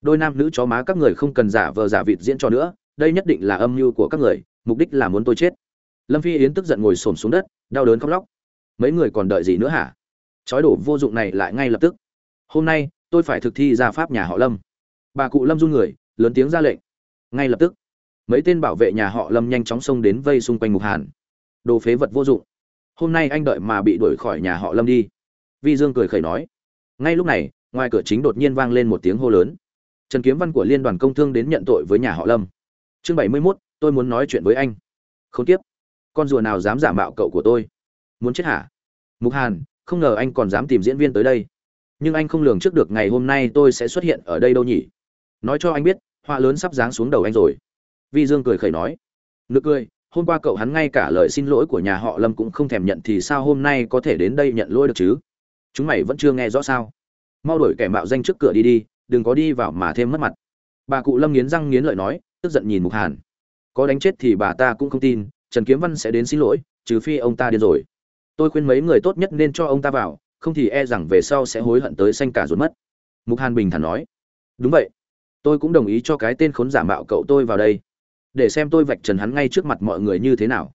S1: đôi nam nữ chó má các người không cần giả vờ giả vịt diễn cho nữa, đây nhất định là âm mưu của các người, mục đích là muốn tôi chết. Lâm phi yến tức giận ngồi xổm xuống đất, đau đớn khóc lóc. Mấy người còn đợi gì nữa hả? Chói đổ vô dụng này lại ngay lập tức. Hôm nay, tôi phải thực thi ra pháp nhà họ lâm. Bà cụ lâm run người lớn tiếng ra lệnh. Ngay lập tức, mấy tên bảo vệ nhà họ lâm nhanh chóng xông đến vây xung quanh mục hàn. Đồ phế vật vô dụng. Hôm nay anh đợi mà bị đuổi khỏi nhà họ lâm đi. Vi dương cười khẩy nói. Ngay lúc này, ngoài cửa chính đột nhiên vang lên một tiếng hô lớn. Trần kiếm văn của liên đoàn công thương đến nhận tội với nhà họ lâm. Chương bảy mươi mốt, tôi muốn nói chuyện với anh. Không tiếp con rùa nào dám giả mạo cậu của tôi? Muốn chết hả? Mục hàn, không ngờ anh còn dám tìm diễn viên tới đây. Nhưng anh không lường trước được ngày hôm nay tôi sẽ xuất hiện ở đây đâu nhỉ? Nói cho anh biết, họa lớn sắp giáng xuống đầu anh rồi. Vi dương cười khẩy nói, nực cười, hôm qua cậu hắn ngay cả lời xin lỗi của nhà họ lâm cũng không thèm nhận thì sao hôm nay có thể đến đây nhận lỗi được chứ? Chúng mày vẫn chưa nghe rõ sao? Mau đổi kẻ mạo danh trước cửa đi đi, đừng có đi vào mà thêm mất mặt. Bà cụ lâm nghiến răng nghiến lợi nói, tức giận nhìn mục hàn. Có đánh chết thì bà ta cũng không tin, trần kiếm văn sẽ đến xin lỗi, trừ phi ông ta điên rồi. Tôi khuyên mấy người tốt nhất nên cho ông ta vào, không thì e rằng về sau sẽ hối hận tới xanh cả ruột mất. Mục hàn bình thản nói. Đúng vậy tôi cũng đồng ý cho cái tên khốn giả mạo cậu tôi vào đây. Để xem tôi vạch trần hắn ngay trước mặt mọi người như thế nào.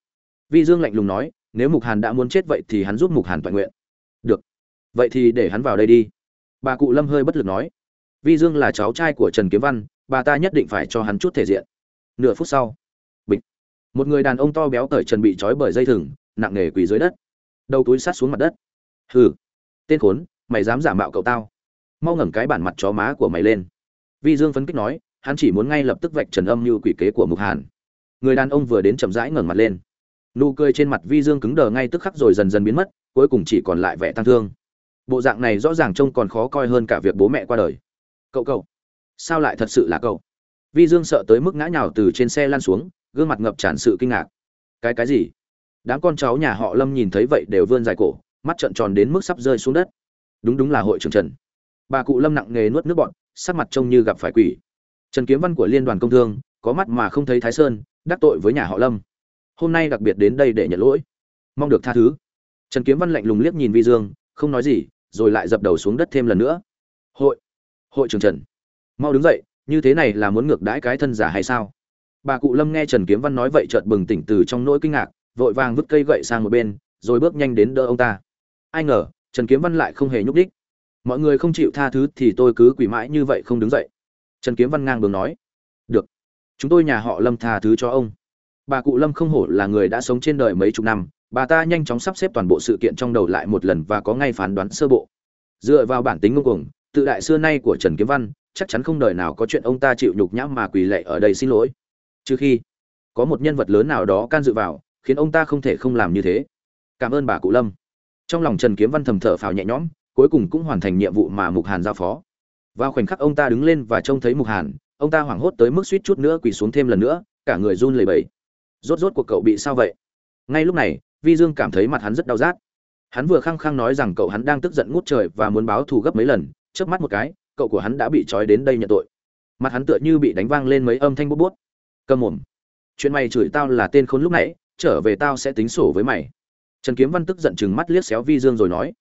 S1: Vi dương lạnh lùng nói, nếu mục hàn đã muốn chết vậy thì hắn giúp mục hàn toàn nguyện. Được. Vậy thì để hắn vào đây đi. Bà cụ lâm hơi bất lực nói. Vi dương là cháu trai của trần kiếm văn, bà ta nhất định phải cho hắn chút thể diện. Nửa phút sau, bịch. Một người đàn ông to béo cởi trần bị trói bởi dây thừng, nặng nề quỳ dưới đất. Đầu túi sát xuống mặt đất. Hừ, tên khốn, mày dám giả mạo cậu tao. Mau ngẩng cái bản mặt chó má của mày lên vi dương phấn kích nói, hắn chỉ muốn ngay lập tức vạch trần âm như quỷ kế của mục hàn. Người đàn ông vừa đến chậm rãi ngẩng mặt lên. Nụ cười trên mặt vi dương cứng đờ ngay tức khắc rồi dần dần biến mất, cuối cùng chỉ còn lại vẻ tăng thương. Bộ dạng này rõ ràng trông còn khó coi hơn cả việc bố mẹ qua đời. Cậu cậu, sao lại thật sự là cậu? Vi dương sợ tới mức ngã nhào từ trên xe lăn xuống, gương mặt ngập tràn sự kinh ngạc. Cái cái gì? Đám con cháu nhà họ lâm nhìn thấy vậy đều vươn dài cổ, mắt trợn tròn đến mức sắp rơi xuống đất. Đúng đúng là hội trưởng trần. Bà cụ lâm nặng nghề nuốt nước bọn sắc mặt trông như gặp phải quỷ. Trần kiếm văn của liên đoàn công thương, có mắt mà không thấy thái sơn, đắc tội với nhà họ lâm. Hôm nay đặc biệt đến đây để nhận lỗi. Mong được tha thứ. Trần kiếm văn lạnh lùng liếc nhìn vi dương, không nói gì, rồi lại dập đầu xuống đất thêm lần nữa. Hội hội trưởng trần. Mau đứng dậy, như thế này là muốn ngược đãi cái thân giả hay sao? Bà cụ lâm nghe trần kiếm văn nói vậy chợt bừng tỉnh từ trong nỗi kinh ngạc, vội vàng vứt cây gậy sang một bên, rồi bước nhanh đến đỡ ông ta. Ai ngờ, trần kiếm văn lại không hề nhúc đích mọi người không chịu tha thứ thì tôi cứ quỳ mãi như vậy không đứng dậy. Trần kiếm văn ngang bướng nói, được, chúng tôi nhà họ lâm tha thứ cho ông. Bà cụ lâm không hổ là người đã sống trên đời mấy chục năm, bà ta nhanh chóng sắp xếp toàn bộ sự kiện trong đầu lại một lần và có ngay phán đoán sơ bộ. Dựa vào bản tính ngông cuồng, tự đại xưa nay của trần kiếm văn, chắc chắn không đời nào có chuyện ông ta chịu nhục nhã mà quỳ lệ ở đây xin lỗi. Trừ khi có một nhân vật lớn nào đó can dự vào, khiến ông ta không thể không làm như thế. Cảm ơn bà cụ lâm. Trong lòng trần kiếm văn thầm thở phào nhẹ nhõm cuối cùng cũng hoàn thành nhiệm vụ mà mục hàn giao phó. Vào khoảnh khắc ông ta đứng lên và trông thấy mục hàn, ông ta hoảng hốt tới mức suýt chút nữa quỳ xuống thêm lần nữa, cả người run lẩy bẩy. Rốt rốt của cậu bị sao vậy? Ngay lúc này, vi dương cảm thấy mặt hắn rất đau rát. Hắn vừa khăng khăng nói rằng cậu hắn đang tức giận ngút trời và muốn báo thù gấp mấy lần trước mắt một cái, cậu của hắn đã bị trói đến đây nhận tội. Mặt hắn tựa như bị đánh vang lên mấy âm thanh bút bút. Cơm mồm. Chuyện mày chửi tao là tên khốn lúc nãy, trở về tao sẽ tính sổ với mày. Trần kiếm văn tức giận chừng mắt liếc xéo vi dương rồi nói.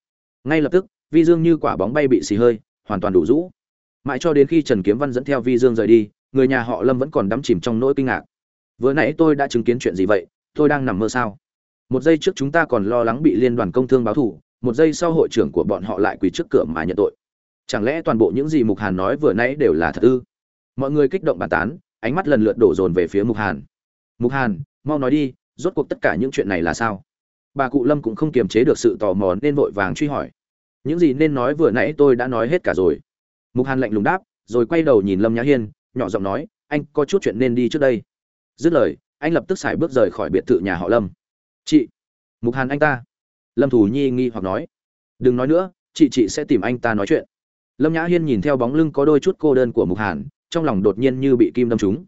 S1: Ngay lập tức vi dương như quả bóng bay bị xì hơi, hoàn toàn đủ rũ. Mãi cho đến khi trần kiếm văn dẫn theo vi dương rời đi, người nhà họ lâm vẫn còn đắm chìm trong nỗi kinh ngạc. Vừa nãy tôi đã chứng kiến chuyện gì vậy? Tôi đang nằm mơ sao? Một giây trước chúng ta còn lo lắng bị liên đoàn công thương báo thù, một giây sau hội trưởng của bọn họ lại quỳ trước cửa mà nhận tội. Chẳng lẽ toàn bộ những gì mục hàn nói vừa nãy đều là thật ư? Mọi người kích động bàn tán, ánh mắt lần lượt đổ dồn về phía mục hàn. Mục hàn, mau nói đi, rốt cuộc tất cả những chuyện này là sao? Bà cụ lâm cũng không kiềm chế được sự tò mò nên vội vàng truy hỏi những gì nên nói vừa nãy tôi đã nói hết cả rồi. Mục hàn lạnh lùng đáp, rồi quay đầu nhìn lâm nhã hiên, nhỏ giọng nói, anh có chút chuyện nên đi trước đây. Dứt lời, anh lập tức xài bước rời khỏi biệt thự nhà họ lâm. Chị, mục hàn anh ta. Lâm thủ nhi nghi hoặc nói, đừng nói nữa, chị chị sẽ tìm anh ta nói chuyện. Lâm nhã hiên nhìn theo bóng lưng có đôi chút cô đơn của mục hàn, trong lòng đột nhiên như bị kim đâm trúng.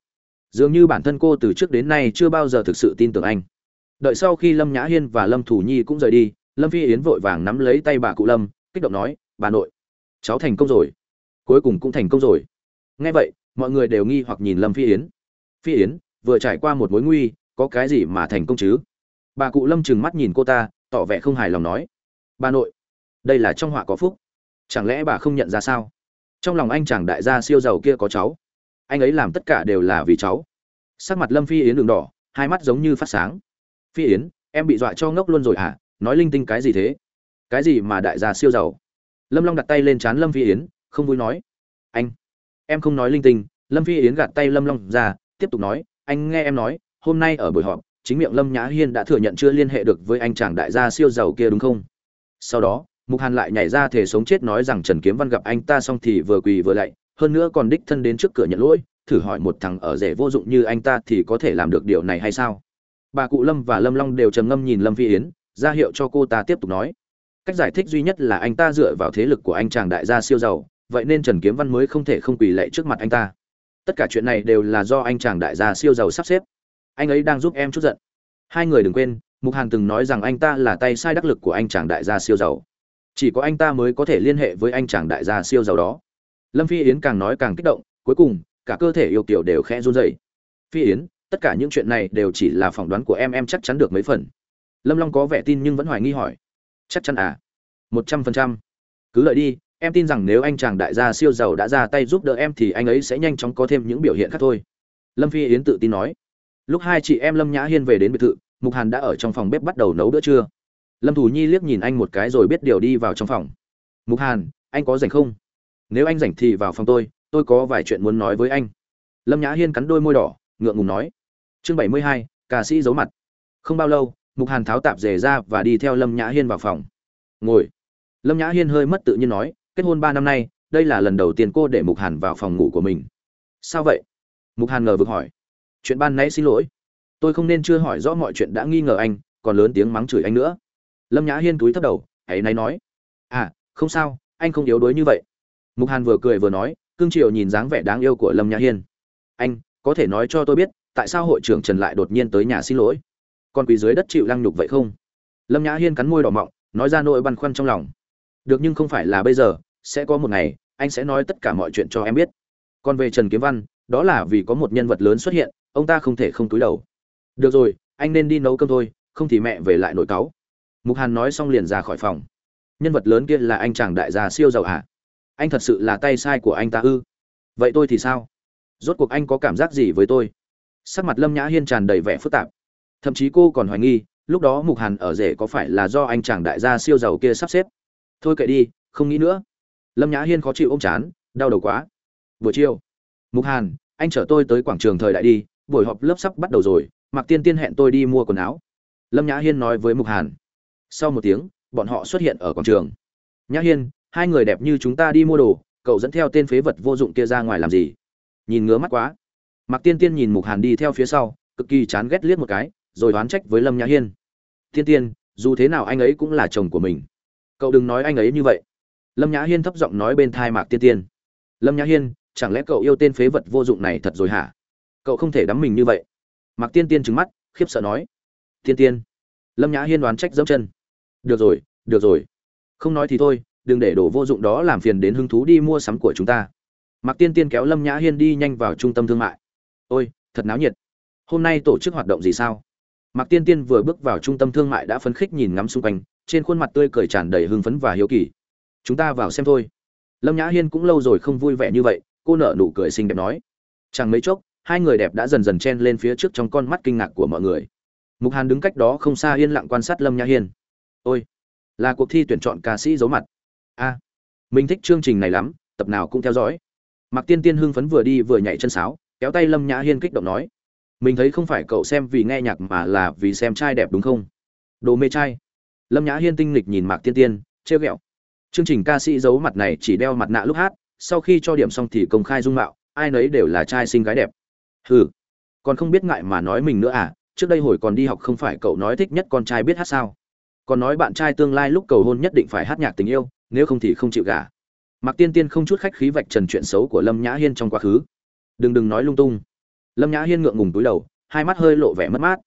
S1: Dường như bản thân cô từ trước đến nay chưa bao giờ thực sự tin tưởng anh. Đợi sau khi lâm nhã hiên và lâm thủ nhi cũng rời đi, lâm phi yến vội vàng nắm lấy tay bà cụ lâm kích động nói, bà nội, cháu thành công rồi. Cuối cùng cũng thành công rồi. Nghe vậy, mọi người đều nghi hoặc nhìn lâm phi yến. Phi yến, vừa trải qua một mối nguy, có cái gì mà thành công chứ? Bà cụ lâm trừng mắt nhìn cô ta, tỏ vẻ không hài lòng nói, bà nội, đây là trong họa có phúc. Chẳng lẽ bà không nhận ra sao? Trong lòng anh chàng đại gia siêu giàu kia có cháu. Anh ấy làm tất cả đều là vì cháu. Sắc mặt lâm phi yến đường đỏ, hai mắt giống như phát sáng. Phi yến, em bị dọa cho ngốc luôn rồi à nói linh tinh cái gì thế? Cái gì mà đại gia siêu giàu? Lâm long đặt tay lên trán lâm phi yến, không vui nói. Anh, em không nói linh tinh. Lâm phi yến gạt tay lâm long ra, tiếp tục nói, anh nghe em nói, hôm nay ở buổi họp, chính miệng lâm nhã hiên đã thừa nhận chưa liên hệ được với anh chàng đại gia siêu giàu kia đúng không? Sau đó, mục hàn lại nhảy ra thể sống chết nói rằng trần kiếm văn gặp anh ta xong thì vừa quỳ vừa lạy, hơn nữa còn đích thân đến trước cửa nhận lỗi, thử hỏi một thằng ở rể vô dụng như anh ta thì có thể làm được điều này hay sao? Bà cụ lâm và lâm long đều trầm ngâm nhìn lâm phi yến, ra hiệu cho cô ta tiếp tục nói cách giải thích duy nhất là anh ta dựa vào thế lực của anh chàng đại gia siêu giàu, vậy nên trần kiếm văn mới không thể không quỳ lệ trước mặt anh ta. Tất cả chuyện này đều là do anh chàng đại gia siêu giàu sắp xếp. Anh ấy đang giúp em chút giận. Hai người đừng quên, mục hàn từng nói rằng anh ta là tay sai đắc lực của anh chàng đại gia siêu giàu. Chỉ có anh ta mới có thể liên hệ với anh chàng đại gia siêu giàu đó. Lâm phi yến càng nói càng kích động, cuối cùng, cả cơ thể yêu kiểu đều khẽ run rẩy. Phi yến, tất cả những chuyện này đều chỉ là phỏng đoán của em em chắc chắn được mấy phần. Lâm long có vẻ tin nhưng vẫn hoài nghi hỏi chắc chắn à. Một trăm phần trăm. Cứ lợi đi, em tin rằng nếu anh chàng đại gia siêu giàu đã ra tay giúp đỡ em thì anh ấy sẽ nhanh chóng có thêm những biểu hiện khác thôi. Lâm phi yến tự tin nói. Lúc hai chị em lâm nhã hiên về đến biệt thự, mục hàn đã ở trong phòng bếp bắt đầu nấu bữa trưa. Lâm thủ nhi liếc nhìn anh một cái rồi biết điều đi vào trong phòng. Mục hàn, anh có rảnh không? Nếu anh rảnh thì vào phòng tôi tôi có vài chuyện muốn nói với anh. Lâm nhã hiên cắn đôi môi đỏ, ngượng ngùng nói. Chương bảy mươi hai, ca sĩ giấu mặt. Không bao lâu mục hàn tháo tạp rể ra và đi theo lâm nhã hiên vào phòng. Ngồi. Lâm nhã hiên hơi mất tự nhiên nói, kết hôn ba năm nay, đây là lần đầu tiên cô để mục hàn vào phòng ngủ của mình. Sao vậy? Mục hàn ngờ vực hỏi. Chuyện ban nãy xin lỗi. Tôi không nên chưa hỏi rõ mọi chuyện đã nghi ngờ anh, còn lớn tiếng mắng chửi anh nữa. Lâm nhã hiên túi thấp đầu hãy náy nói. À không sao, anh không yếu đuối như vậy. Mục hàn vừa cười vừa nói, cương triều nhìn dáng vẻ đáng yêu của lâm nhã hiên. Anh, có thể nói cho tôi biết, tại sao hội trưởng trần lại đột nhiên tới nhà xin lỗi? Còn quỳ dưới đất chịu lăng nhục vậy không? Lâm nhã hiên cắn môi đỏ mọng, nói ra nỗi băn khoăn trong lòng. Được nhưng không phải là bây giờ, sẽ có một ngày, anh sẽ nói tất cả mọi chuyện cho em biết. Còn về trần kiếm văn, đó là vì có một nhân vật lớn xuất hiện, ông ta không thể không túi đầu. Được rồi, anh nên đi nấu cơm thôi, không thì mẹ về lại nổi cáu. Mục hàn nói xong liền ra khỏi phòng. Nhân vật lớn kia là anh chàng đại gia siêu giàu à? anh thật sự là tay sai của anh ta ư? Vậy tôi thì sao? Rốt cuộc anh có cảm giác gì với tôi? Sắc mặt lâm nhã hiên tràn đầy vẻ phức tạp thậm chí cô còn hoài nghi, lúc đó mục hàn ở rể có phải là do anh chàng đại gia siêu giàu kia sắp xếp? Thôi kệ đi, không nghĩ nữa. Lâm nhã hiên khó chịu ôm chán, đau đầu quá. Buổi chiều, mục hàn, anh chở tôi tới quảng trường thời đại đi, buổi họp lớp sắp bắt đầu rồi, mạc tiên tiên hẹn tôi đi mua quần áo. Lâm nhã hiên nói với mục hàn. Sau một tiếng, bọn họ xuất hiện ở quảng trường. Nhã hiên, hai người đẹp như chúng ta đi mua đồ, cậu dẫn theo tên phế vật vô dụng kia ra ngoài làm gì? Nhìn ngứa mắt quá. Mạc tiên tiên nhìn mục hàn đi theo phía sau, cực kỳ chán ghét liếc một cái rồi oán trách với lâm nhã hiên. Thiên tiên, dù thế nào anh ấy cũng là chồng của mình. Cậu đừng nói anh ấy như vậy. Lâm nhã hiên thấp giọng nói bên thai mạc tiên tiên. Lâm nhã hiên, chẳng lẽ cậu yêu tên phế vật vô dụng này thật rồi hả? Cậu không thể đắm mình như vậy. Mạc tiên tiên trừng mắt, khiếp sợ nói. Tiên tiên. Lâm nhã hiên đoán trách dẫm chân. Được rồi được rồi. Không nói thì thôi, đừng để đồ vô dụng đó làm phiền đến hứng thú đi mua sắm của chúng ta. Mạc tiên tiên kéo lâm nhã hiên đi nhanh vào trung tâm thương mại. Ôi, thật náo nhiệt. Hôm nay tổ chức hoạt động gì sao? Mạc tiên tiên vừa bước vào trung tâm thương mại đã phấn khích nhìn ngắm xung quanh, trên khuôn mặt tươi cười tràn đầy hưng phấn và hiếu kỳ. Chúng ta vào xem thôi. Lâm nhã hiên cũng lâu rồi không vui vẻ như vậy, cô nở nụ cười xinh đẹp nói. Chẳng mấy chốc, hai người đẹp đã dần dần chen lên phía trước trong con mắt kinh ngạc của mọi người. Mục hàn đứng cách đó không xa yên lặng quan sát lâm nhã hiên. Ôi, là cuộc thi tuyển chọn ca sĩ giấu mặt. A, mình thích chương trình này lắm, tập nào cũng theo dõi. Mạc tiên tiên hưng phấn vừa đi vừa nhảy chân sáo, kéo tay lâm nhã hiên kích động nói mình thấy không phải cậu xem vì nghe nhạc mà là vì xem trai đẹp đúng không? Đồ mê trai. Lâm nhã hiên tinh lịch nhìn mạc tiên tiên, trêu ghẹo. Chương trình ca sĩ giấu mặt này chỉ đeo mặt nạ lúc hát, sau khi cho điểm xong thì công khai dung mạo, ai nấy đều là trai xinh gái đẹp. Hừ. Còn không biết ngại mà nói mình nữa à? Trước đây hồi còn đi học không phải cậu nói thích nhất con trai biết hát sao? Còn nói bạn trai tương lai lúc cầu hôn nhất định phải hát nhạc tình yêu, nếu không thì không chịu gả. Mạc tiên tiên không chút khách khí vạch trần chuyện xấu của lâm nhã hiên trong quá khứ. Đừng đừng nói lung tung lâm nhã hiên ngượng ngùng túi đầu, hai mắt hơi lộ vẻ mất mát.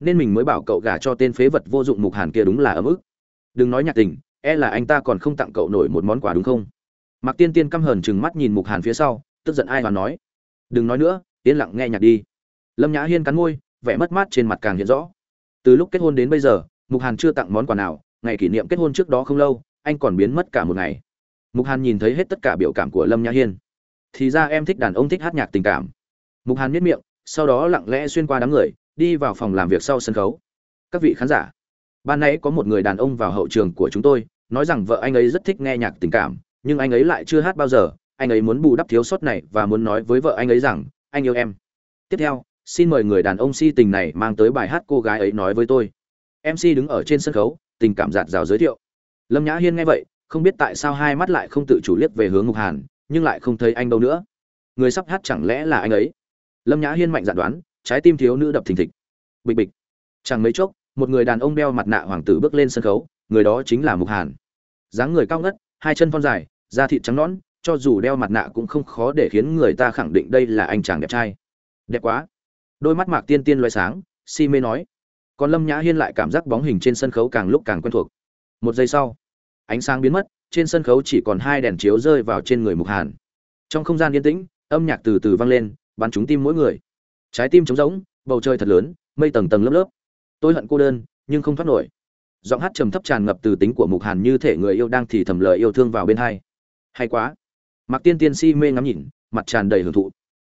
S1: Nên mình mới bảo cậu gả cho tên phế vật vô dụng mục hàn kia đúng là ấm ức. Đừng nói nhạc tình e là anh ta còn không tặng cậu nổi một món quà đúng không? Mạc tiên tiên căm hờn chừng mắt nhìn mục hàn phía sau, tức giận ai hoàn nói. Đừng nói nữa, yên lặng nghe nhạc đi. Lâm nhã hiên cắn môi, vẻ mất mát trên mặt càng hiện rõ. Từ lúc kết hôn đến bây giờ, mục hàn chưa tặng món quà nào, ngày kỷ niệm kết hôn trước đó không lâu, anh còn biến mất cả một ngày. Mục hàn nhìn thấy hết tất cả biểu cảm của lâm nhã hiên. Thì ra em thích đàn ông thích hát nhạc tình cảm mục hàn miết miệng, sau đó lặng lẽ xuyên qua đám người, đi vào phòng làm việc sau sân khấu. Các vị khán giả, ban nãy có một người đàn ông vào hậu trường của chúng tôi, nói rằng vợ anh ấy rất thích nghe nhạc tình cảm, nhưng anh ấy lại chưa hát bao giờ. Anh ấy muốn bù đắp thiếu sót này và muốn nói với vợ anh ấy rằng, anh yêu em. Tiếp theo, xin mời người đàn ông si tình này mang tới bài hát cô gái ấy nói với tôi. mc đứng ở trên sân khấu, tình cảm giạt rào giới thiệu. Lâm nhã hiên nghe vậy, không biết tại sao hai mắt lại không tự chủ liếc về hướng mục hàn, nhưng lại không thấy anh đâu nữa. Người sắp hát chẳng lẽ là anh ấy? Lâm nhã hiên mạnh dạn đoán, trái tim thiếu nữ đập thình thịch. Bịch bịch. Chẳng mấy chốc, một người đàn ông đeo mặt nạ hoàng tử bước lên sân khấu, người đó chính là mục hàn. Dáng người cao ngất, hai chân thon dài, da thịt trắng nõn, cho dù đeo mặt nạ cũng không khó để khiến người ta khẳng định đây là anh chàng đẹp trai. Đẹp quá. Đôi mắt mạc tiên tiên loay sáng, si mê nói. Còn lâm nhã hiên lại cảm giác bóng hình trên sân khấu càng lúc càng quen thuộc. Một giây sau, ánh sáng biến mất, trên sân khấu chỉ còn hai đèn chiếu rơi vào trên người mục hàn. Trong không gian yên tĩnh, âm nhạc từ từ vang lên bắn trúng tim mỗi người. Trái tim trống rỗng, bầu trời thật lớn, mây tầng tầng lớp lớp. Tôi hận cô đơn, nhưng không thoát nổi. Giọng hát trầm thấp tràn ngập từ tính của mục hàn như thể người yêu đang thì thầm lời yêu thương vào bên hai. Hay quá. Mặc tiên tiên si mê ngắm nhìn, mặt tràn đầy hưởng thụ.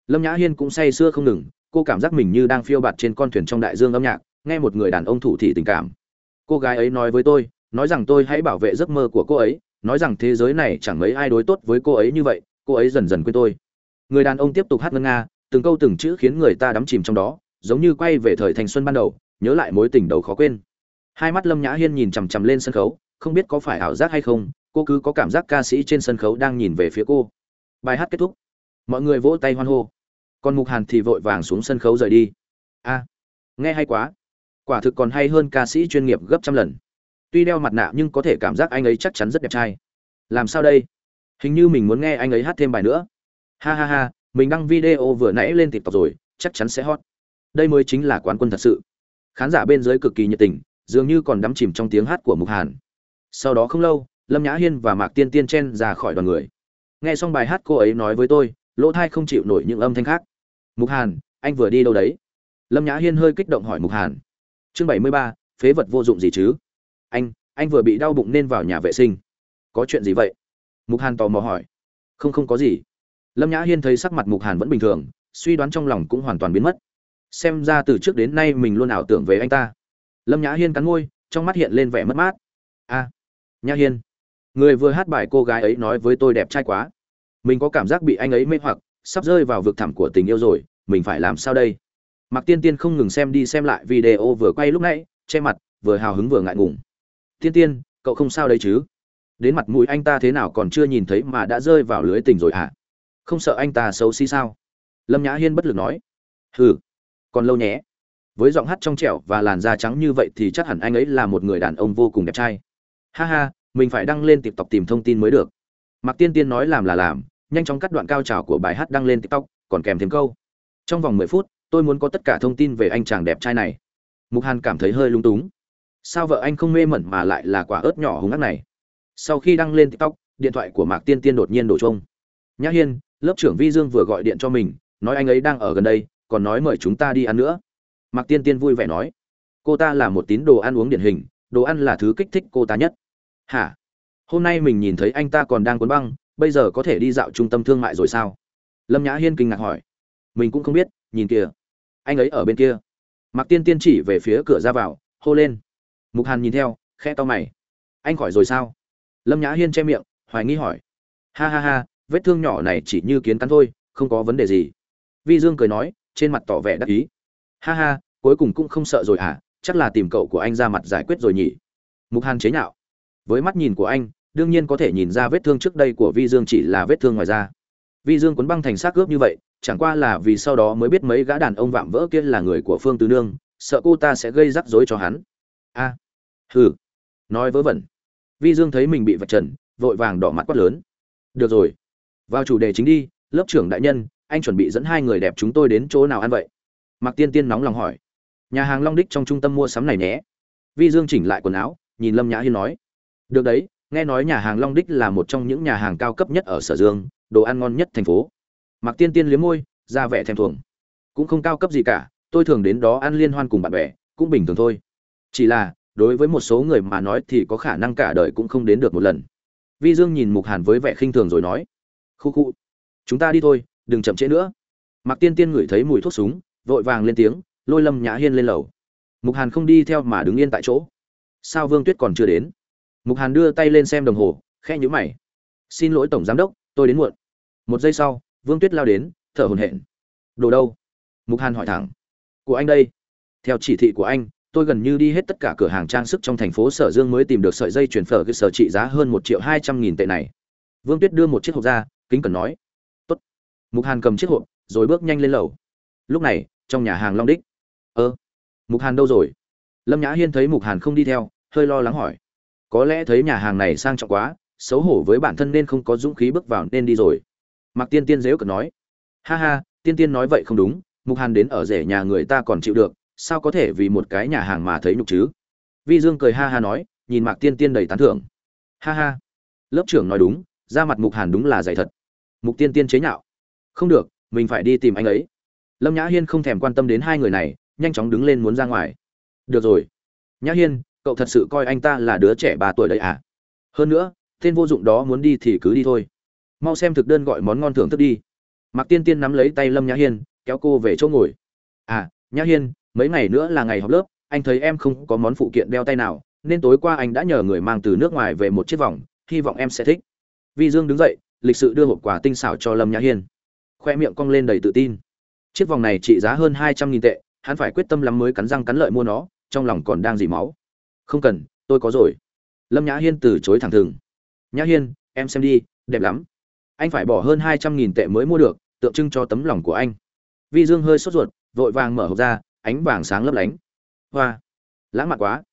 S1: Lâm nhã hiên cũng say sưa không ngừng, cô cảm giác mình như đang phiêu bạt trên con thuyền trong đại dương âm nhạc, nghe một người đàn ông thủ thị tình cảm. Cô gái ấy nói với tôi, nói rằng tôi hãy bảo vệ giấc mơ của cô ấy, nói rằng thế giới này chẳng mấy ai đối tốt với cô ấy như vậy, cô ấy dần dần quên tôi người đàn ông tiếp tục hát ngân nga, từng câu từng chữ khiến người ta đắm chìm trong đó, giống như quay về thời thanh xuân ban đầu, nhớ lại mối tình đầu khó quên. Hai mắt lâm nhã hiên nhìn chằm chằm lên sân khấu, không biết có phải ảo giác hay không, cô cứ có cảm giác ca sĩ trên sân khấu đang nhìn về phía cô. Bài hát kết thúc. Mọi người vỗ tay hoan hô. Còn mục hàn thì vội vàng xuống sân khấu rời đi. A, nghe hay quá. Quả thực còn hay hơn ca sĩ chuyên nghiệp gấp trăm lần. Tuy đeo mặt nạ nhưng có thể cảm giác anh ấy chắc chắn rất đẹp trai. Làm sao đây? Hình như mình muốn nghe anh ấy hát thêm bài nữa ha ha ha, mình đăng video vừa nãy lên tiktok rồi, chắc chắn sẽ hot. Đây mới chính là quán quân thật sự. Khán giả bên dưới cực kỳ nhiệt tình, dường như còn đắm chìm trong tiếng hát của mục hàn. Sau đó không lâu, lâm nhã hiên và mạc tiên tiên chen ra khỏi đoàn người. Nghe xong bài hát cô ấy nói với tôi, lỗ thai không chịu nổi những âm thanh khác. Mục hàn, anh vừa đi đâu đấy? Lâm nhã hiên hơi kích động hỏi mục hàn. Chương bảy mươi ba, phế vật vô dụng gì chứ? Anh anh vừa bị đau bụng nên vào nhà vệ sinh. Có chuyện gì vậy? Mục hàn tò mò hỏi. Không không có gì lâm nhã hiên thấy sắc mặt mục hàn vẫn bình thường suy đoán trong lòng cũng hoàn toàn biến mất xem ra từ trước đến nay mình luôn ảo tưởng về anh ta lâm nhã hiên cắn môi trong mắt hiện lên vẻ mất mát a nhã hiên người vừa hát bài cô gái ấy nói với tôi đẹp trai quá mình có cảm giác bị anh ấy mê hoặc sắp rơi vào vực thẳm của tình yêu rồi mình phải làm sao đây Mạc Tiên Tiên không ngừng xem đi xem lại video vừa quay lúc nãy, che mặt, vừa hào hứng vừa ngại ngùng. "Tiên Tiên, cậu không sao đấy chứ?" Đến mặt mũi anh ta thế nào còn chưa nhìn thấy mà đã rơi vào lưới tình rồi à? Không sợ anh ta xấu xí sao? Lâm Nhã Hiên bất lực nói. "Hừ, còn lâu nhé." Với giọng hát trong trẻo và làn da trắng như vậy thì chắc hẳn anh ấy là một người đàn ông vô cùng đẹp trai. Ha ha, mình phải đăng lên TikTok tìm thông tin mới được. Mạc Tiên Tiên nói làm là làm, nhanh chóng cắt đoạn cao trào của bài hát đăng lên TikTok, còn kèm thêm câu. Trong vòng 10 phút, tôi muốn có tất cả thông tin về anh chàng đẹp trai này mục hàn cảm thấy hơi lung túng sao vợ anh không mê mẩn mà lại là quả ớt nhỏ hung ác này sau khi đăng lên tiktok điện thoại của mạc tiên tiên đột nhiên đổ chuông. nhã hiên lớp trưởng vi dương vừa gọi điện cho mình, nói anh ấy đang ở gần đây, còn nói mời chúng ta đi ăn nữa. Mạc tiên tiên vui vẻ nói, cô ta là một tín đồ ăn uống điển hình, đồ ăn là thứ kích thích cô ta nhất. Hả? Hôm nay mình nhìn thấy anh ta còn đang cuốn băng, bây giờ có thể đi dạo trung tâm thương mại rồi sao? Lâm nhã hiên kinh ngạc hỏi. Mình cũng không biết, nhìn kìa. Anh ấy ở bên kia. Mạc tiên tiên chỉ về phía cửa ra vào, hô lên. Mục hàn nhìn theo khe to mày. Anh khỏi rồi sao? Lâm nhã hiên che miệng, hoài nghi hỏi. Ha ha ha vết thương nhỏ này chỉ như kiến cắn thôi, không có vấn đề gì. Vi dương cười nói, trên mặt tỏ vẻ đắc ý. Ha ha, cuối cùng cũng không sợ rồi à? chắc là tìm cậu của anh ra mặt giải quyết rồi nhỉ. Mục hàn chế nhạo. Với mắt nhìn của anh, đương nhiên có thể nhìn ra vết thương trước đây của vi dương chỉ là vết thương ngoài da. Vi dương cuốn băng thành xác cướp như vậy, chẳng qua là vì sau đó mới biết mấy gã đàn ông vạm vỡ kia là người của phương tứ nương, sợ cô ta sẽ gây rắc rối cho hắn. A. Hừ. Nói vớ vẩn. Vi dương thấy mình bị vạch trần, vội vàng đỏ mặt quát lớn. Được rồi vào chủ đề chính đi lớp trưởng đại nhân anh chuẩn bị dẫn hai người đẹp chúng tôi đến chỗ nào ăn vậy mạc tiên tiên nóng lòng hỏi nhà hàng long đích trong trung tâm mua sắm này nhé vi dương chỉnh lại quần áo nhìn lâm nhã hiên nói được đấy nghe nói nhà hàng long đích là một trong những nhà hàng cao cấp nhất ở sở dương đồ ăn ngon nhất thành phố Mạc Tiên Tiên liếm môi, ra vẻ thèm thuồng. Cũng không cao cấp gì cả, tôi thường đến đó ăn liên hoan cùng bạn bè, cũng bình thường thôi. Chỉ là, đối với một số người mà nói thì có khả năng cả đời cũng không đến được một lần. Vi Dương nhìn Mục Hàn với vẻ khinh thường rồi nói: "Khu khu, chúng ta đi thôi, đừng chậm trễ nữa." Mạc Tiên Tiên ngửi thấy mùi thuốc súng, vội vàng lên tiếng, lôi Lâm Nhã Hiên lên lầu. Mục Hàn không đi theo mà đứng yên tại chỗ. Sao Vương Tuyết còn chưa đến? Mục Hàn đưa tay lên xem đồng hồ, khe nhữ mày. "Xin lỗi tổng giám đốc, tôi đến muộn." Một giây sau, Vương Tuyết lao đến, thở hổn hển. "Đồ đâu?" Mục Hàn hỏi thẳng. "Của anh đây." Theo chỉ thị của anh, tôi gần như đi hết tất cả cửa hàng trang sức trong thành phố Sở Dương mới tìm được sợi dây chuyền phở cái sở trị giá hơn một triệu hai trăm nghìn tệ này. Vương Tuyết đưa một chiếc hộp ra, kính cẩn nói: "Tốt." Mục Hàn cầm chiếc hộp, rồi bước nhanh lên lầu. Lúc này, trong nhà hàng Long Đích. "Ơ, Mục Hàn đâu rồi?" Lâm Nhã Hiên thấy Mục Hàn không đi theo, hơi lo lắng hỏi: "Có lẽ thấy nhà hàng này sang trọng quá, xấu hổ với bản thân nên không có dũng khí bước vào nên đi rồi." Mặc tiên tiên dếu cợt nói ha ha tiên tiên nói vậy không đúng mục hàn đến ở rể nhà người ta còn chịu được sao có thể vì một cái nhà hàng mà thấy nhục chứ vi dương cười ha ha nói nhìn mạc tiên tiên đầy tán thưởng ha ha lớp trưởng nói đúng ra mặt mục hàn đúng là dày thật mục tiên tiên chế nhạo. Không được, mình phải đi tìm anh ấy. Lâm nhã hiên không thèm quan tâm đến hai người này, nhanh chóng đứng lên muốn ra ngoài. Được rồi. Nhã hiên, cậu thật sự coi anh ta là đứa trẻ ba tuổi đấy à? Hơn nữa, tên vô dụng đó muốn đi thì cứ đi thôi. Mau xem thực đơn gọi món ngon thưởng thức đi. Mạc tiên tiên nắm lấy tay lâm nhã hiên, kéo cô về chỗ ngồi. À nhã hiên, mấy ngày nữa là ngày học lớp, anh thấy em không có món phụ kiện đeo tay nào, nên tối qua anh đã nhờ người mang từ nước ngoài về một chiếc vòng, hy vọng em sẽ thích. Vi dương đứng dậy lịch sự đưa hộp quà tinh xảo cho lâm nhã hiên. Khoe miệng cong lên đầy tự tin. Chiếc vòng này trị giá hơn hai trăm nghìn tệ, hắn phải quyết tâm lắm mới cắn răng cắn lợi mua nó, trong lòng còn đang dỉ máu. Không cần, tôi có rồi. Lâm nhã hiên từ chối thẳng thừng. Nhã hiên, em xem đi, đẹp lắm. Anh phải bỏ hơn hai trăm nghìn tệ mới mua được, tượng trưng cho tấm lòng của anh. Vi dương hơi sốt ruột, vội vàng mở hộp ra, ánh vàng sáng lấp lánh. Hoa, lãng mạn quá.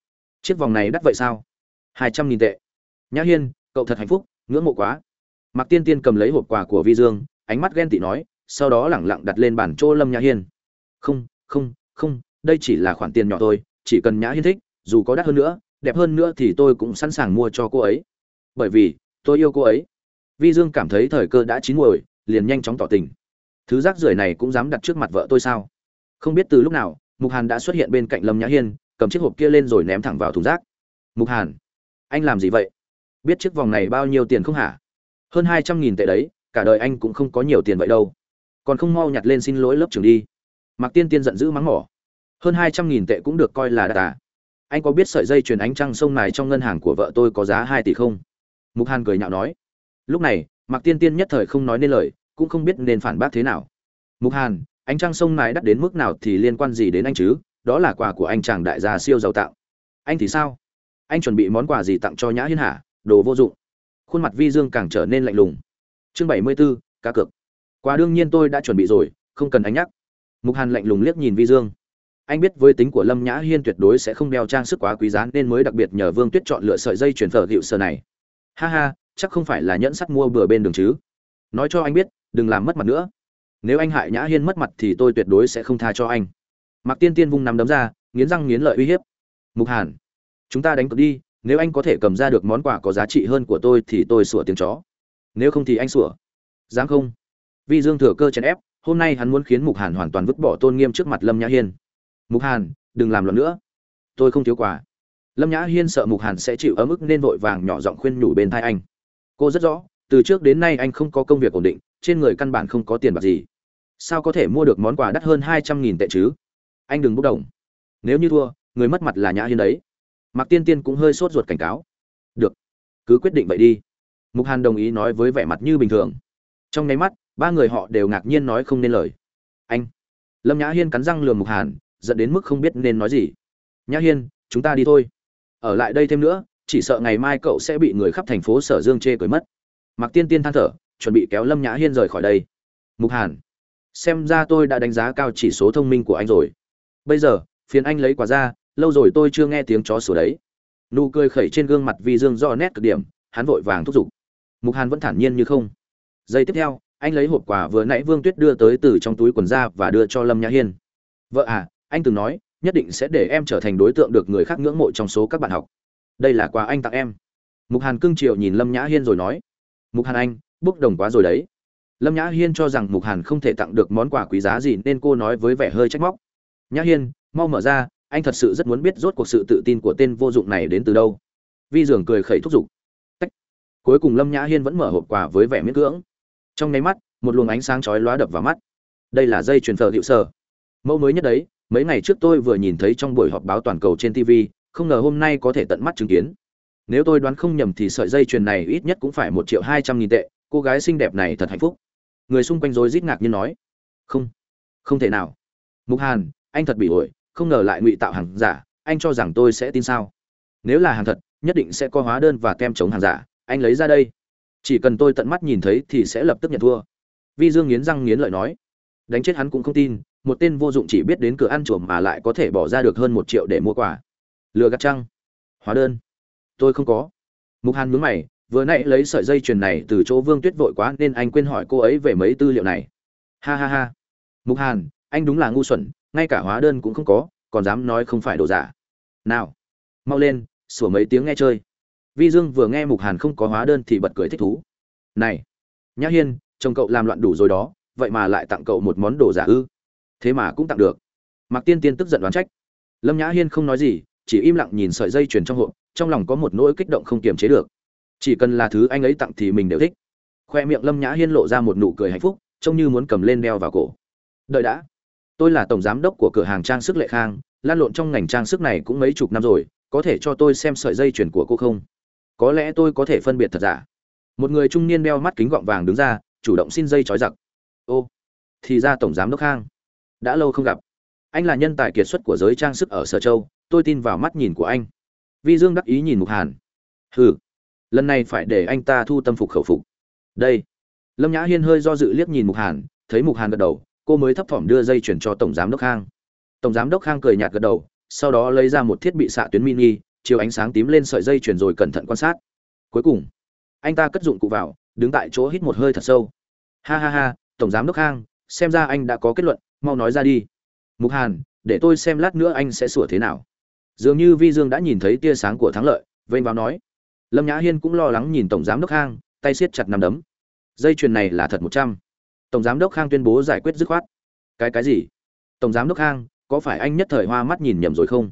S1: Chiếc vòng này đắt vậy sao? Hai trăm nghìn tệ. Nhã hiên, cậu thật hạnh phúc, ngưỡng mộ quá mạc tiên tiên cầm lấy hộp quà của vi dương, ánh mắt ghen tị nói, sau đó lẳng lặng đặt lên bàn chỗ lâm nhã hiên. Không không không, đây chỉ là khoản tiền nhỏ thôi, chỉ cần nhã hiên thích, dù có đắt hơn nữa, đẹp hơn nữa thì tôi cũng sẵn sàng mua cho cô ấy. Bởi vì, tôi yêu cô ấy. Vi dương cảm thấy thời cơ đã chín muồi, liền nhanh chóng tỏ tình. Thứ rác rưởi này cũng dám đặt trước mặt vợ tôi sao? Không biết từ lúc nào, mục hàn đã xuất hiện bên cạnh lâm nhã hiên, cầm chiếc hộp kia lên rồi ném thẳng vào thùng rác. Mục hàn, anh làm gì vậy? Biết chiếc vòng này bao nhiêu tiền không hả? Hơn hai trăm nghìn tệ đấy, cả đời anh cũng không có nhiều tiền vậy đâu. Còn không mau nhặt lên xin lỗi lớp trưởng đi. Mạc tiên tiên giận dữ mắng mỏ. Hơn hai trăm nghìn tệ cũng được coi là đà à. anh có biết sợi dây chuyền ánh trăng sông này trong ngân hàng của vợ tôi có giá hai tỷ không? Mục hàn cười nhạo nói. Lúc này, mạc tiên tiên nhất thời không nói nên lời, cũng không biết nên phản bác thế nào. Mục hàn, ánh trăng sông này đắt đến mức nào thì liên quan gì đến anh chứ? Đó là quà của anh chàng đại gia siêu giàu tạo. Anh thì sao? Anh chuẩn bị món quà gì tặng cho nhã hiên hả? Đồ vô dụng khuôn mặt vi dương càng trở nên lạnh lùng. Chương bảy mươi b ố cá cược. Quá đương nhiên tôi đã chuẩn bị rồi không cần anh nhắc. Mục hàn lạnh lùng liếc nhìn vi dương. Anh biết với tính của lâm nhã hiên tuyệt đối sẽ không đeo trang sức quá quý giá nên mới đặc biệt nhờ vương tuyết chọn lựa sợi dây chuyển phở hiệu sờ này. Ha ha chắc không phải là nhẫn sắt mua bừa bên đường chứ. Nói cho anh biết đừng làm mất mặt nữa. Nếu anh hại nhã hiên mất mặt thì tôi tuyệt đối sẽ không tha cho anh. Mạc Tiên Tiên vung nắm đấm ra, nghiến răng nghiến lợi uy hiếp. Mục Hàn, chúng ta đánh cược đi, nếu anh có thể cầm ra được món quà có giá trị hơn của tôi thì tôi sủa tiếng chó. Nếu không thì anh sủa. Dám không? Vi Dương thừa cơ chèn ép, hôm nay hắn muốn khiến Mục Hàn hoàn toàn vứt bỏ tôn nghiêm trước mặt Lâm Nhã Hiên. Mục Hàn, đừng làm loạn nữa. Tôi không thiếu quà. Lâm Nhã Hiên sợ Mục Hàn sẽ chịu ấm ức nên vội vàng nhỏ giọng khuyên nhủ bên thai anh. Cô rất rõ, từ trước đến nay anh không có công việc ổn định, trên người căn bản không có tiền bạc gì. Sao có thể mua được món quà đắt hơn hai trăm nghìn tệ chứ? anh đừng bốc đồng nếu như thua người mất mặt là nhã hiên đấy mạc tiên tiên cũng hơi sốt ruột cảnh cáo. Được, cứ quyết định vậy đi. Mục hàn đồng ý nói với vẻ mặt như bình thường. Trong nháy mắt, ba người họ đều ngạc nhiên nói không nên lời. Anh. Lâm nhã hiên cắn răng lườm mục hàn dẫn đến mức không biết nên nói gì. Nhã hiên, chúng ta đi thôi. Ở lại đây thêm nữa, chỉ sợ ngày mai cậu sẽ bị người khắp thành phố sở dương chê cười mất. Mạc tiên tiên than thở, chuẩn bị kéo lâm nhã hiên rời khỏi đây. Mục hàn, xem ra tôi đã đánh giá cao chỉ số thông minh của anh rồi. Bây giờ, phiền anh lấy quả ra lâu rồi tôi chưa nghe tiếng chó sủa đấy. Nụ cười khẩy trên gương mặt vi dương do nét cực điểm, hắn vội vàng thúc giục. Mục hàn vẫn thản nhiên như không. Giây tiếp theo, anh lấy hộp quà vừa nãy vương tuyết đưa tới từ trong túi quần ra và đưa cho lâm nhã hiên. Vợ à anh từng nói, nhất định sẽ để em trở thành đối tượng được người khác ngưỡng mộ trong số các bạn học. Đây là quà anh tặng em. Mục hàn cưng chiều nhìn lâm nhã hiên rồi nói. Mục hàn anh, bốc đồng quá rồi đấy. Lâm nhã hiên cho rằng mục hàn không thể tặng được món quà quý giá gì nên cô nói với vẻ hơi trách móc. Nhã hiên, mau mở ra anh thật sự rất muốn biết rốt cuộc sự tự tin của tên vô dụng này đến từ đâu. Vi dường cười khẩy thúc giục. Tách. cuối cùng lâm nhã hiên vẫn mở hộp quà với vẻ miễn cưỡng. Trong nháy mắt, một luồng ánh sáng chói lóa đập vào mắt. Đây là dây truyền thờ hiệu sở. Mẫu mới nhất đấy, mấy ngày trước tôi vừa nhìn thấy trong buổi họp báo toàn cầu trên tv không ngờ hôm nay có thể tận mắt chứng kiến. Nếu tôi đoán không nhầm thì sợi dây chuyền này ít nhất cũng phải một triệu hai trăm nghìn tệ, cô gái xinh đẹp này thật hạnh phúc. Người xung quanh rối rít ngạc nhiên nói. Không không thể nào. Mục hàn, anh thật bị ổi không ngờ lại ngụy tạo hàng giả, anh cho rằng tôi sẽ tin sao? Nếu là hàng thật, nhất định sẽ có hóa đơn và tem chống hàng giả, anh lấy ra đây. Chỉ cần tôi tận mắt nhìn thấy thì sẽ lập tức nhận thua. Vi dương nghiến răng nghiến lợi nói. Đánh chết hắn cũng không tin, một tên vô dụng chỉ biết đến cửa ăn chuồng mà lại có thể bỏ ra được hơn một triệu để mua quà. Lừa gạt trăng hóa đơn? Tôi không có. Mục hàn mướn mày, vừa nãy lấy sợi dây chuyền này từ chỗ vương tuyết vội quá nên anh quên hỏi cô ấy về mấy tư liệu này. Ha ha ha. Mục hàn, anh đúng là ngu xuẩn ngay cả hóa đơn cũng không có, còn dám nói không phải đồ giả. Nào, mau lên, sủa mấy tiếng nghe chơi. Vi dương vừa nghe mục hàn không có hóa đơn thì bật cười thích thú. Này, nhã hiên, chồng cậu làm loạn đủ rồi đó, vậy mà lại tặng cậu một món đồ giả ư? Thế mà cũng tặng được. Mạc tiên tiên tức giận đoán trách. Lâm nhã hiên không nói gì, chỉ im lặng nhìn sợi dây chuyền trong hộp, trong lòng có một nỗi kích động không kiềm chế được. Chỉ cần là thứ anh ấy tặng thì mình đều thích. Khoe miệng lâm nhã hiên lộ ra một nụ cười hạnh phúc, trông như muốn cầm lên đeo vào cổ. Đợi đã tôi là tổng giám đốc của cửa hàng trang sức lệ khang, lan lộn trong ngành trang sức này cũng mấy chục năm rồi, có thể cho tôi xem sợi dây chuyền của cô không? Có lẽ tôi có thể phân biệt thật giả. Một người trung niên đeo mắt kính gọng vàng đứng ra, chủ động xin dây trói giặc. Ô, thì ra tổng giám đốc khang. Đã lâu không gặp. Anh là nhân tài kiệt xuất của giới trang sức ở sở châu, tôi tin vào mắt nhìn của anh. Vi dương đắc ý nhìn mục hàn. Hừ, lần này phải để anh ta thu tâm phục khẩu phục. Đây. Lâm nhã hiên hơi do dự liếc nhìn mục hàn, thấy mục hàn gật đầu cô mới thấp thỏm đưa dây chuyển cho tổng giám đốc khang. Tổng giám đốc khang cười nhạt gật đầu, sau đó lấy ra một thiết bị xạ tuyến mini, chiếu ánh sáng tím lên sợi dây chuyển rồi cẩn thận quan sát. Cuối cùng, anh ta cất dụng cụ vào, đứng tại chỗ hít một hơi thật sâu. Ha ha ha, tổng giám đốc khang, xem ra anh đã có kết luận, mau nói ra đi. Mục hàn, để tôi xem lát nữa anh sẽ sửa thế nào. Dường như vi dương đã nhìn thấy tia sáng của thắng lợi, vênh vào nói. Lâm nhã hiên cũng lo lắng nhìn tổng giám đốc khang, tay siết chặt nằm đấm. Dây chuyền này là thật một trăm tổng giám đốc khang tuyên bố giải quyết dứt khoát. Cái cái gì? Tổng giám đốc khang, có phải anh nhất thời hoa mắt nhìn nhầm rồi không?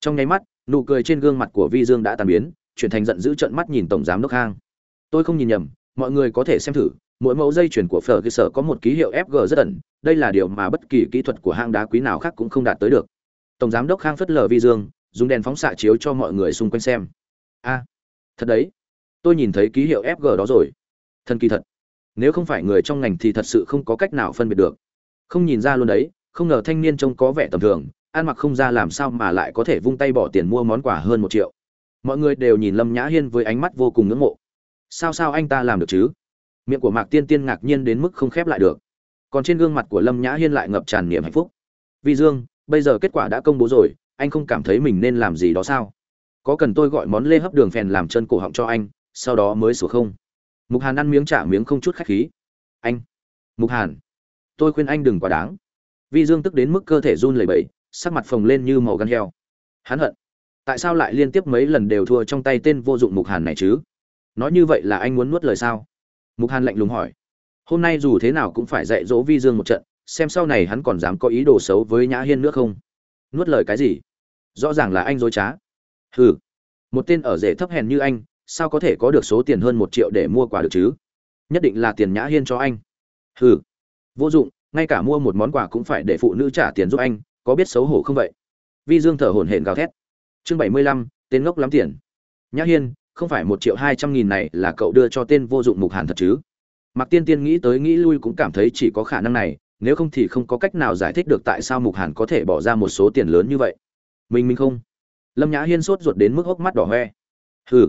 S1: Trong nháy mắt, nụ cười trên gương mặt của vi dương đã tàn biến, chuyển thành giận dữ trận mắt nhìn tổng giám đốc khang. Tôi không nhìn nhầm, mọi người có thể xem thử, mỗi mẫu dây chuyển của phở cơ sở có một ký hiệu fg rất ẩn, đây là điều mà bất kỳ kỹ thuật của hang đá quý nào khác cũng không đạt tới được. Tổng giám đốc khang phất lờ vi dương, dùng đèn phóng xạ chiếu cho mọi người xung quanh xem. A, thật đấy. Tôi nhìn thấy ký hiệu fg đó rồi. Thần kỳ thật nếu không phải người trong ngành thì thật sự không có cách nào phân biệt được. Không nhìn ra luôn đấy, không ngờ thanh niên trông có vẻ tầm thường, ăn mặc không ra làm sao mà lại có thể vung tay bỏ tiền mua món quà hơn một triệu. Mọi người đều nhìn lâm nhã hiên với ánh mắt vô cùng ngưỡng mộ. Sao sao anh ta làm được chứ? Miệng của mạc tiên tiên ngạc nhiên đến mức không khép lại được. Còn trên gương mặt của lâm nhã hiên lại ngập tràn niềm hạnh phúc. Vi dương, bây giờ kết quả đã công bố rồi, anh không cảm thấy mình nên làm gì đó sao? Có cần tôi gọi món lê hấp đường phèn làm chân cổ họng cho anh, sau đó mới sửa không? Mục hàn ăn miếng trả miếng không chút khách khí. Anh, mục hàn, tôi khuyên anh đừng quá đáng. Vi dương tức đến mức cơ thể run lẩy bẩy, sắc mặt phồng lên như màu gan heo. Hắn hận, tại sao lại liên tiếp mấy lần đều thua trong tay tên vô dụng mục hàn này chứ? Nói như vậy là anh muốn nuốt lời sao? Mục hàn lạnh lùng hỏi. Hôm nay dù thế nào cũng phải dạy dỗ vi dương một trận, xem sau này hắn còn dám có ý đồ xấu với nhã hiên nữa không? Nuốt lời cái gì? Rõ ràng là anh dối trá. Hừ, một tên ở rể thấp hèn như anh sao có thể có được số tiền hơn một triệu để mua quà được chứ? Nhất định là tiền nhã hiên cho anh. Hừ vô dụng ngay cả mua một món quà cũng phải để phụ nữ trả tiền giúp anh có biết xấu hổ không vậy? Vi dương thở hổn hển gào thét. Chương bảy mươi lăm tên ngốc lắm tiền. Nhã hiên không phải một triệu hai trăm nghìn này là cậu đưa cho tên vô dụng mục hàn thật chứ? Mạc Tiên Tiên nghĩ tới nghĩ lui cũng cảm thấy chỉ có khả năng này, nếu không thì không có cách nào giải thích được tại sao Mục Hàn có thể bỏ ra một số tiền lớn như vậy. Mình mình không. Lâm Nhã Hiên sốt ruột đến mức hốc mắt đỏ hoe. Hừ,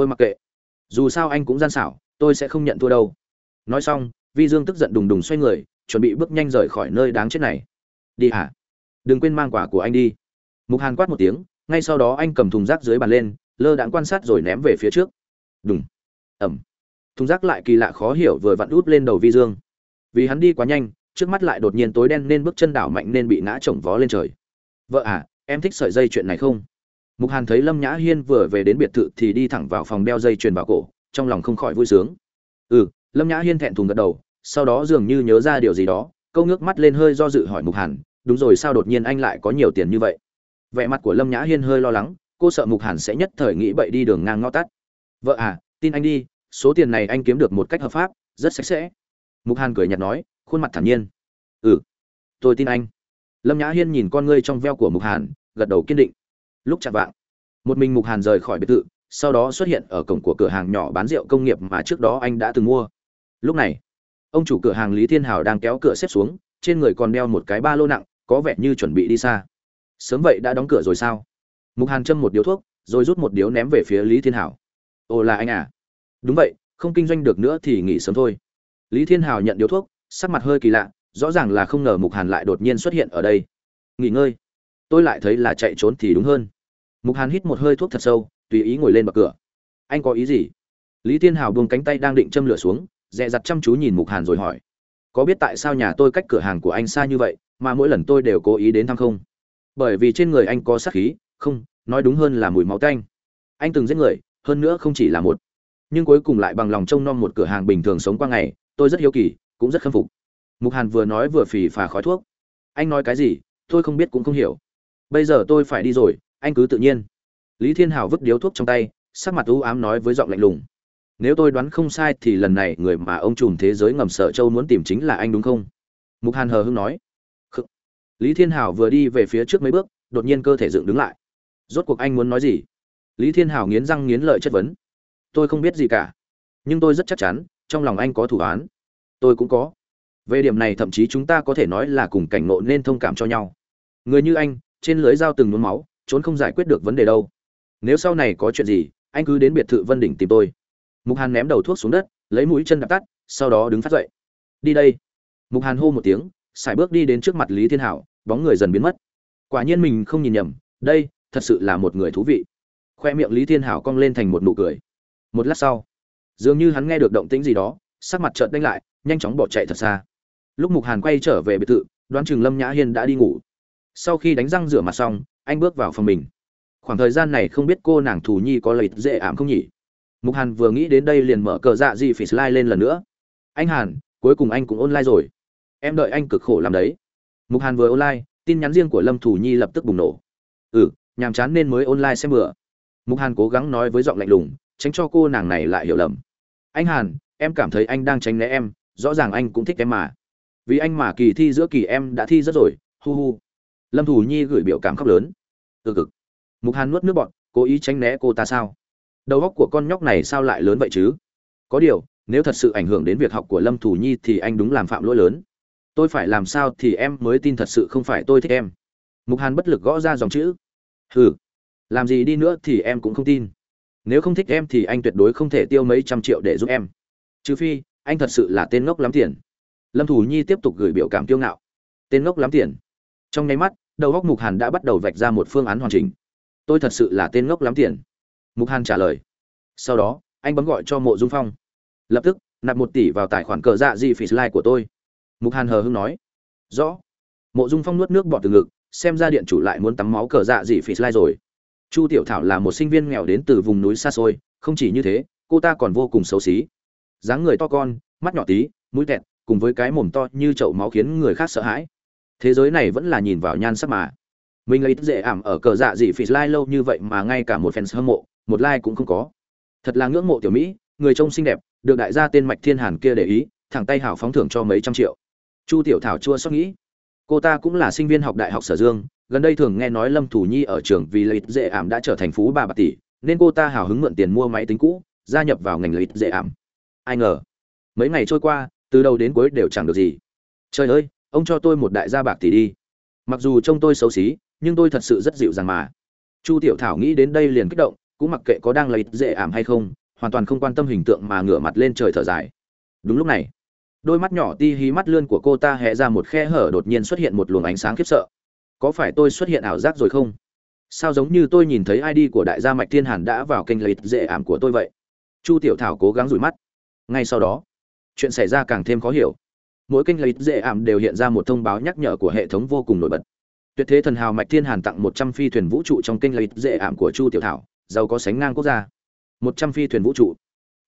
S1: tôi mặc kệ. Dù sao anh cũng gian xảo, tôi sẽ không nhận thua đâu. Nói xong, Vi Dương tức giận đùng đùng xoay người, chuẩn bị bước nhanh rời khỏi nơi đáng chết này. Đi hả? Đừng quên mang quả của anh đi. Mục Hàn quát một tiếng, ngay sau đó anh cầm thùng rác dưới bàn lên, lơ đãng quan sát rồi ném về phía trước. Đùng. Ầm thùng rác lại kỳ lạ khó hiểu vừa vặn út lên đầu vi dương vì hắn đi quá nhanh trước mắt lại đột nhiên tối đen nên bước chân đảo mạnh nên bị ngã chồng vó lên trời vợ à em thích sợi dây chuyện này không mục hàn thấy lâm nhã hiên vừa về đến biệt thự thì đi thẳng vào phòng đeo dây chuyền vào cổ, trong lòng không khỏi vui sướng. Ừ lâm nhã hiên thẹn thùng gật đầu, sau đó dường như nhớ ra điều gì đó, câu ngước mắt lên hơi do dự hỏi mục hàn, đúng rồi, sao đột nhiên anh lại có nhiều tiền như vậy? Vẻ mặt của lâm nhã hiên hơi lo lắng, cô sợ mục hàn sẽ nhất thời nghĩ bậy đi đường ngang ngõ tắt. Vợ à tin anh đi, số tiền này anh kiếm được một cách hợp pháp, rất sạch sẽ. Mục hàn cười nhạt nói, khuôn mặt thản nhiên. Ừ tôi tin anh. Lâm nhã hiên nhìn con ngươi trong veo của mục hàn, gật đầu kiên định lúc chạm vạng. Một mình mục hàn rời khỏi biệt thự, sau đó xuất hiện ở cổng của cửa hàng nhỏ bán rượu công nghiệp mà trước đó anh đã từng mua. Lúc này, ông chủ cửa hàng lý thiên hào đang kéo cửa xếp xuống, trên người còn đeo một cái ba lô nặng, có vẻ như chuẩn bị đi xa. Sớm vậy đã đóng cửa rồi sao? Mục hàn châm một điếu thuốc, rồi rút một điếu ném về phía lý thiên hảo ồ là anh à. Đúng vậy, không kinh doanh được nữa thì nghỉ sớm thôi. Lý thiên hào nhận điếu thuốc, sắc mặt hơi kỳ lạ, rõ ràng là không ngờ mục hàn lại đột nhiên xuất hiện ở đây. Nghỉ ngơi, tôi lại thấy là chạy trốn thì đúng hơn mục hàn hít một hơi thuốc thật sâu, tùy ý ngồi lên bậc cửa. Anh có ý gì? Lý thiên hào buông cánh tay đang định châm lửa xuống dẹ dặt chăm chú nhìn mục hàn rồi hỏi. Có biết tại sao nhà tôi cách cửa hàng của anh xa như vậy, mà mỗi lần tôi đều cố ý đến thăm không? Bởi vì trên người anh có sát khí, không, nói đúng hơn là mùi máu tanh. Anh từng giết người, hơn nữa không chỉ là một. Nhưng cuối cùng lại bằng lòng trông nom một cửa hàng bình thường sống qua ngày, tôi rất hiếu kỳ, cũng rất khâm phục. Mục hàn vừa nói vừa phì phà khói thuốc. Anh nói cái gì, tôi không biết cũng không hiểu. Bây giờ tôi phải đi rồi anh cứ tự nhiên. Lý thiên hào vứt điếu thuốc trong tay, sắc mặt u ám nói với giọng lạnh lùng. Nếu tôi đoán không sai thì lần này người mà ông trùm thế giới ngầm sợ châu muốn tìm chính là anh đúng không? Mục hàn hờ hưng nói. Khự. lý thiên hào vừa đi về phía trước mấy bước, đột nhiên cơ thể dựng đứng lại. Rốt cuộc anh muốn nói gì? Lý thiên hào nghiến răng nghiến lợi chất vấn. Tôi không biết gì cả. Nhưng tôi rất chắc chắn, trong lòng anh có thủ án. Tôi cũng có. Về điểm này thậm chí chúng ta có thể nói là cùng cảnh ngộ nên thông cảm cho nhau. Người như anh, trên lưới dao từng nhuốm máu trốn không giải quyết được vấn đề đâu. Nếu sau này có chuyện gì, anh cứ đến biệt thự vân đỉnh tìm tôi. Mục hàn ném đầu thuốc xuống đất, lấy mũi chân đạp tắt, sau đó đứng phát dậy. Đi đây. Mục hàn hô một tiếng xài bước đi đến trước mặt lý thiên hảo, bóng người dần biến mất. Quả nhiên mình không nhìn nhầm, đây, thật sự là một người thú vị. Khoe miệng lý thiên hảo cong lên thành một nụ cười. Một lát sau, dường như hắn nghe được động tĩnh gì đó, sắc mặt chợt đánh lại, nhanh chóng bỏ chạy thật xa. Lúc mục hàn quay trở về biệt thự, đoán chừng lâm nhã hiên đã đi ngủ. Sau khi đánh răng rửa mặt xong anh bước vào phòng mình. Khoảng thời gian này không biết cô nàng thù nhi có lợi dễ ảm không nhỉ? Mục hàn vừa nghĩ đến đây liền mở cờ dạ gì phỉ slide lên lần nữa. Anh hàn, cuối cùng anh cũng online rồi. Em đợi anh cực khổ làm đấy. Mục hàn vừa online, tin nhắn riêng của lâm thù nhi lập tức bùng nổ. Ừ nhàm chán nên mới online xem bữa. Mục hàn cố gắng nói với giọng lạnh lùng, tránh cho cô nàng này lại hiểu lầm. Anh hàn, em cảm thấy anh đang tránh né em, rõ ràng anh cũng thích em mà. Vì anh mà kỳ thi giữa kỳ em đã thi rất rồi, hu hu lâm Thù nhi gửi biểu cảm khóc lớn. Từ cực. Mục hàn nuốt nước bọt, cố ý tránh né cô ta sao? Đầu óc của con nhóc này sao lại lớn vậy chứ? Có điều, nếu thật sự ảnh hưởng đến việc học của lâm Thù nhi thì anh đúng làm phạm lỗi lớn. Tôi phải làm sao thì em mới tin thật sự không phải tôi thích em? Mục hàn bất lực gõ ra dòng chữ. Hừ. Làm gì đi nữa thì em cũng không tin. Nếu không thích em thì anh tuyệt đối không thể tiêu mấy trăm triệu để giúp em. Trừ phi, anh thật sự là tên ngốc lắm tiền. Lâm Thù nhi tiếp tục gửi biểu cảm kiêu ngạo. Tên ngốc lắm tiền trong nháy mắt, đầu góc mục hàn đã bắt đầu vạch ra một phương án hoàn chỉnh. Tôi thật sự là tên ngốc lắm tiền. Mục hàn trả lời. Sau đó, anh bấm gọi cho mộ dung phong. Lập tức, nạp một tỷ vào tài khoản cờ dạ di phí slide của tôi. Mục hàn hờ hưng nói. Rõ. Mộ dung phong nuốt nước bọt từ ngực, xem ra điện chủ lại muốn tắm máu cờ dạ dị phỉ slide rồi. Chu tiểu thảo là một sinh viên nghèo đến từ vùng núi xa xôi, không chỉ như thế, cô ta còn vô cùng xấu xí. Dáng người to con, mắt nhỏ tí, mũi tẹt, cùng với cái mồm to như chậu máu khiến người khác sợ hãi thế giới này vẫn là nhìn vào nhan sắc mà. Mình ấy dễ ảm ở cờ dạ dị phỉ lai lâu như vậy mà ngay cả một fans hâm mộ, một like cũng không có. Thật là ngưỡng mộ tiểu mỹ, người trông xinh đẹp, được đại gia tên mạch thiên hàn kia để ý, thẳng tay hảo phóng thưởng cho mấy trăm triệu. Chu tiểu thảo chua suy nghĩ. Cô ta cũng là sinh viên học đại học sở dương, gần đây thường nghe nói lâm thủ nhi ở trường vì lợi ích dễ ảm đã trở thành phú bà bạc tỷ, nên cô ta hào hứng mượn tiền mua máy tính cũ, gia nhập vào ngành lợi ích dễ ảm. Ai ngờ, mấy ngày trôi qua, từ đầu đến cuối đều chẳng được gì. Trời ơi ông cho tôi một đại gia bạc tỷ đi. Mặc dù trông tôi xấu xí, nhưng tôi thật sự rất dịu dàng mà. Chu tiểu thảo nghĩ đến đây liền kích động, cũng mặc kệ có đang lấy dễ ảm hay không, hoàn toàn không quan tâm hình tượng mà ngửa mặt lên trời thở dài. Đúng lúc này, đôi mắt nhỏ ti hí mắt lươn của cô ta hé ra một khe hở đột nhiên xuất hiện một luồng ánh sáng khiếp sợ. Có phải tôi xuất hiện ảo giác rồi không? Sao giống như tôi nhìn thấy id của đại gia mạch thiên hàn đã vào kênh lấy dễ ảm của tôi vậy? Chu tiểu thảo cố gắng rủi mắt. Ngay sau đó, chuyện xảy ra càng thêm khó hiểu mỗi kênh lấy dễ ảm đều hiện ra một thông báo nhắc nhở của hệ thống vô cùng nổi bật. Tuyệt thế thần hào mạch thiên hàn tặng một trăm phi thuyền vũ trụ trong kênh lấy dễ ảm của chu tiểu thảo, giàu có sánh ngang quốc gia. Một trăm phi thuyền vũ trụ.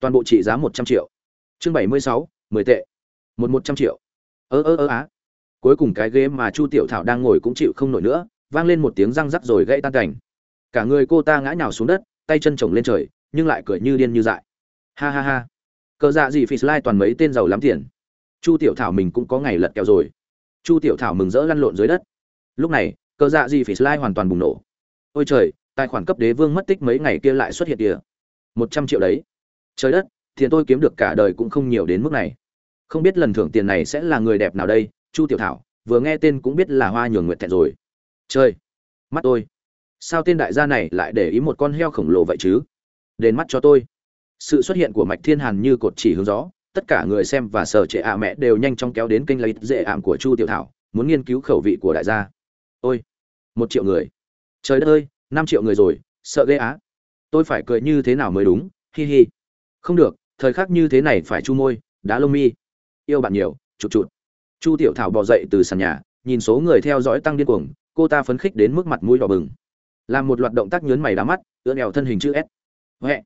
S1: Toàn bộ trị giá một trăm triệu. Chương bảy mươi sáu, mười tệ. Một một trăm triệu. Ơ ơ ơ, á. Cuối cùng cái ghế mà chu tiểu thảo đang ngồi cũng chịu không nổi nữa, vang lên một tiếng răng rắc rồi gãy tan cảnh. Cả người cô ta ngã nhào xuống đất, tay chân chồng lên trời, nhưng lại cười như điên như dại. Ha ha ha. Cờ dạ gì phi slide toàn mấy tên giàu lắm tiền? Chu tiểu thảo mình cũng có ngày lật kẹo rồi. Chu tiểu thảo mừng rỡ lăn lộn dưới đất. Lúc này, cờ dạ gì phỉ slide hoàn toàn bùng nổ. Ôi trời, tài khoản cấp đế vương mất tích mấy ngày kia lại xuất hiện kìa. Một trăm triệu đấy. Trời đất, tiền tôi kiếm được cả đời cũng không nhiều đến mức này. Không biết lần thưởng tiền này sẽ là người đẹp nào đây, chu tiểu thảo, vừa nghe tên cũng biết là hoa nhường nguyệt thẹn rồi. Chơi mắt tôi. Sao tên đại gia này lại để ý một con heo khổng lồ vậy chứ? Đền mắt cho tôi. Sự xuất hiện của mạch thiên hàn như cột chỉ hướng gió tất cả người xem và sở trệ ạ mẹ đều nhanh chóng kéo đến kênh lấy dễ ảm của chu tiểu thảo, muốn nghiên cứu khẩu vị của đại gia. Ôi, một triệu người. Trời đất ơi, năm triệu người rồi, sợ ghê á. Tôi phải cười như thế nào mới đúng? Hi hi. Không được, thời khắc như thế này phải chu môi đá lông mi. Yêu bạn nhiều, chụt chụt. Chu tiểu thảo bò dậy từ sàn nhà, nhìn số người theo dõi tăng điên cuồng, cô ta phấn khích đến mức mặt mũi đỏ bừng. Làm một loạt động tác nhớn mày đá mắt, ưỡn eo thân hình chữ s. Huệ.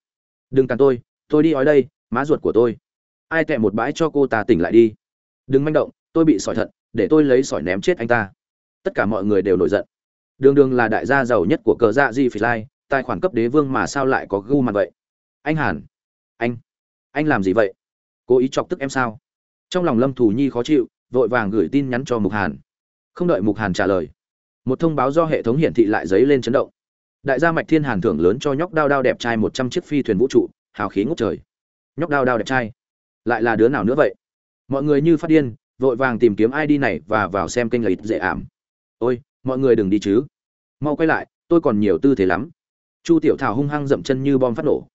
S1: Đừng cản tôi tôi đi ói đây, má ruột của tôi ai tẹ một bãi cho cô ta tỉnh lại đi. Đừng manh động, tôi bị sỏi thận để tôi lấy sỏi ném chết anh ta. Tất cả mọi người đều nổi giận. Đường đường là đại gia giàu nhất của cờ dạ di phi lai, tài khoản cấp đế vương mà sao lại có gu mặt vậy? Anh hàn. Anh. Anh làm gì vậy? Cố ý chọc tức em sao? Trong lòng lâm thù nhi khó chịu, vội vàng gửi tin nhắn cho mục hàn. Không đợi mục hàn trả lời, một thông báo do hệ thống hiển thị lại giấy lên chấn động. Đại gia mạch thiên hàn thưởng lớn cho nhóc đao đao đẹp trai một trăm chiếc phi thuyền vũ trụ, hào khí ngốc trời. Nhóc đao đao đẹp trai lại là đứa nào nữa vậy? Mọi người như phát điên, vội vàng tìm kiếm id này và vào xem kênh lấy dễ ảm. Ôi, mọi người đừng đi chứ. Mau quay lại, tôi còn nhiều tư thế lắm. Chu tiểu thảo hung hăng dậm chân như bom phát nổ.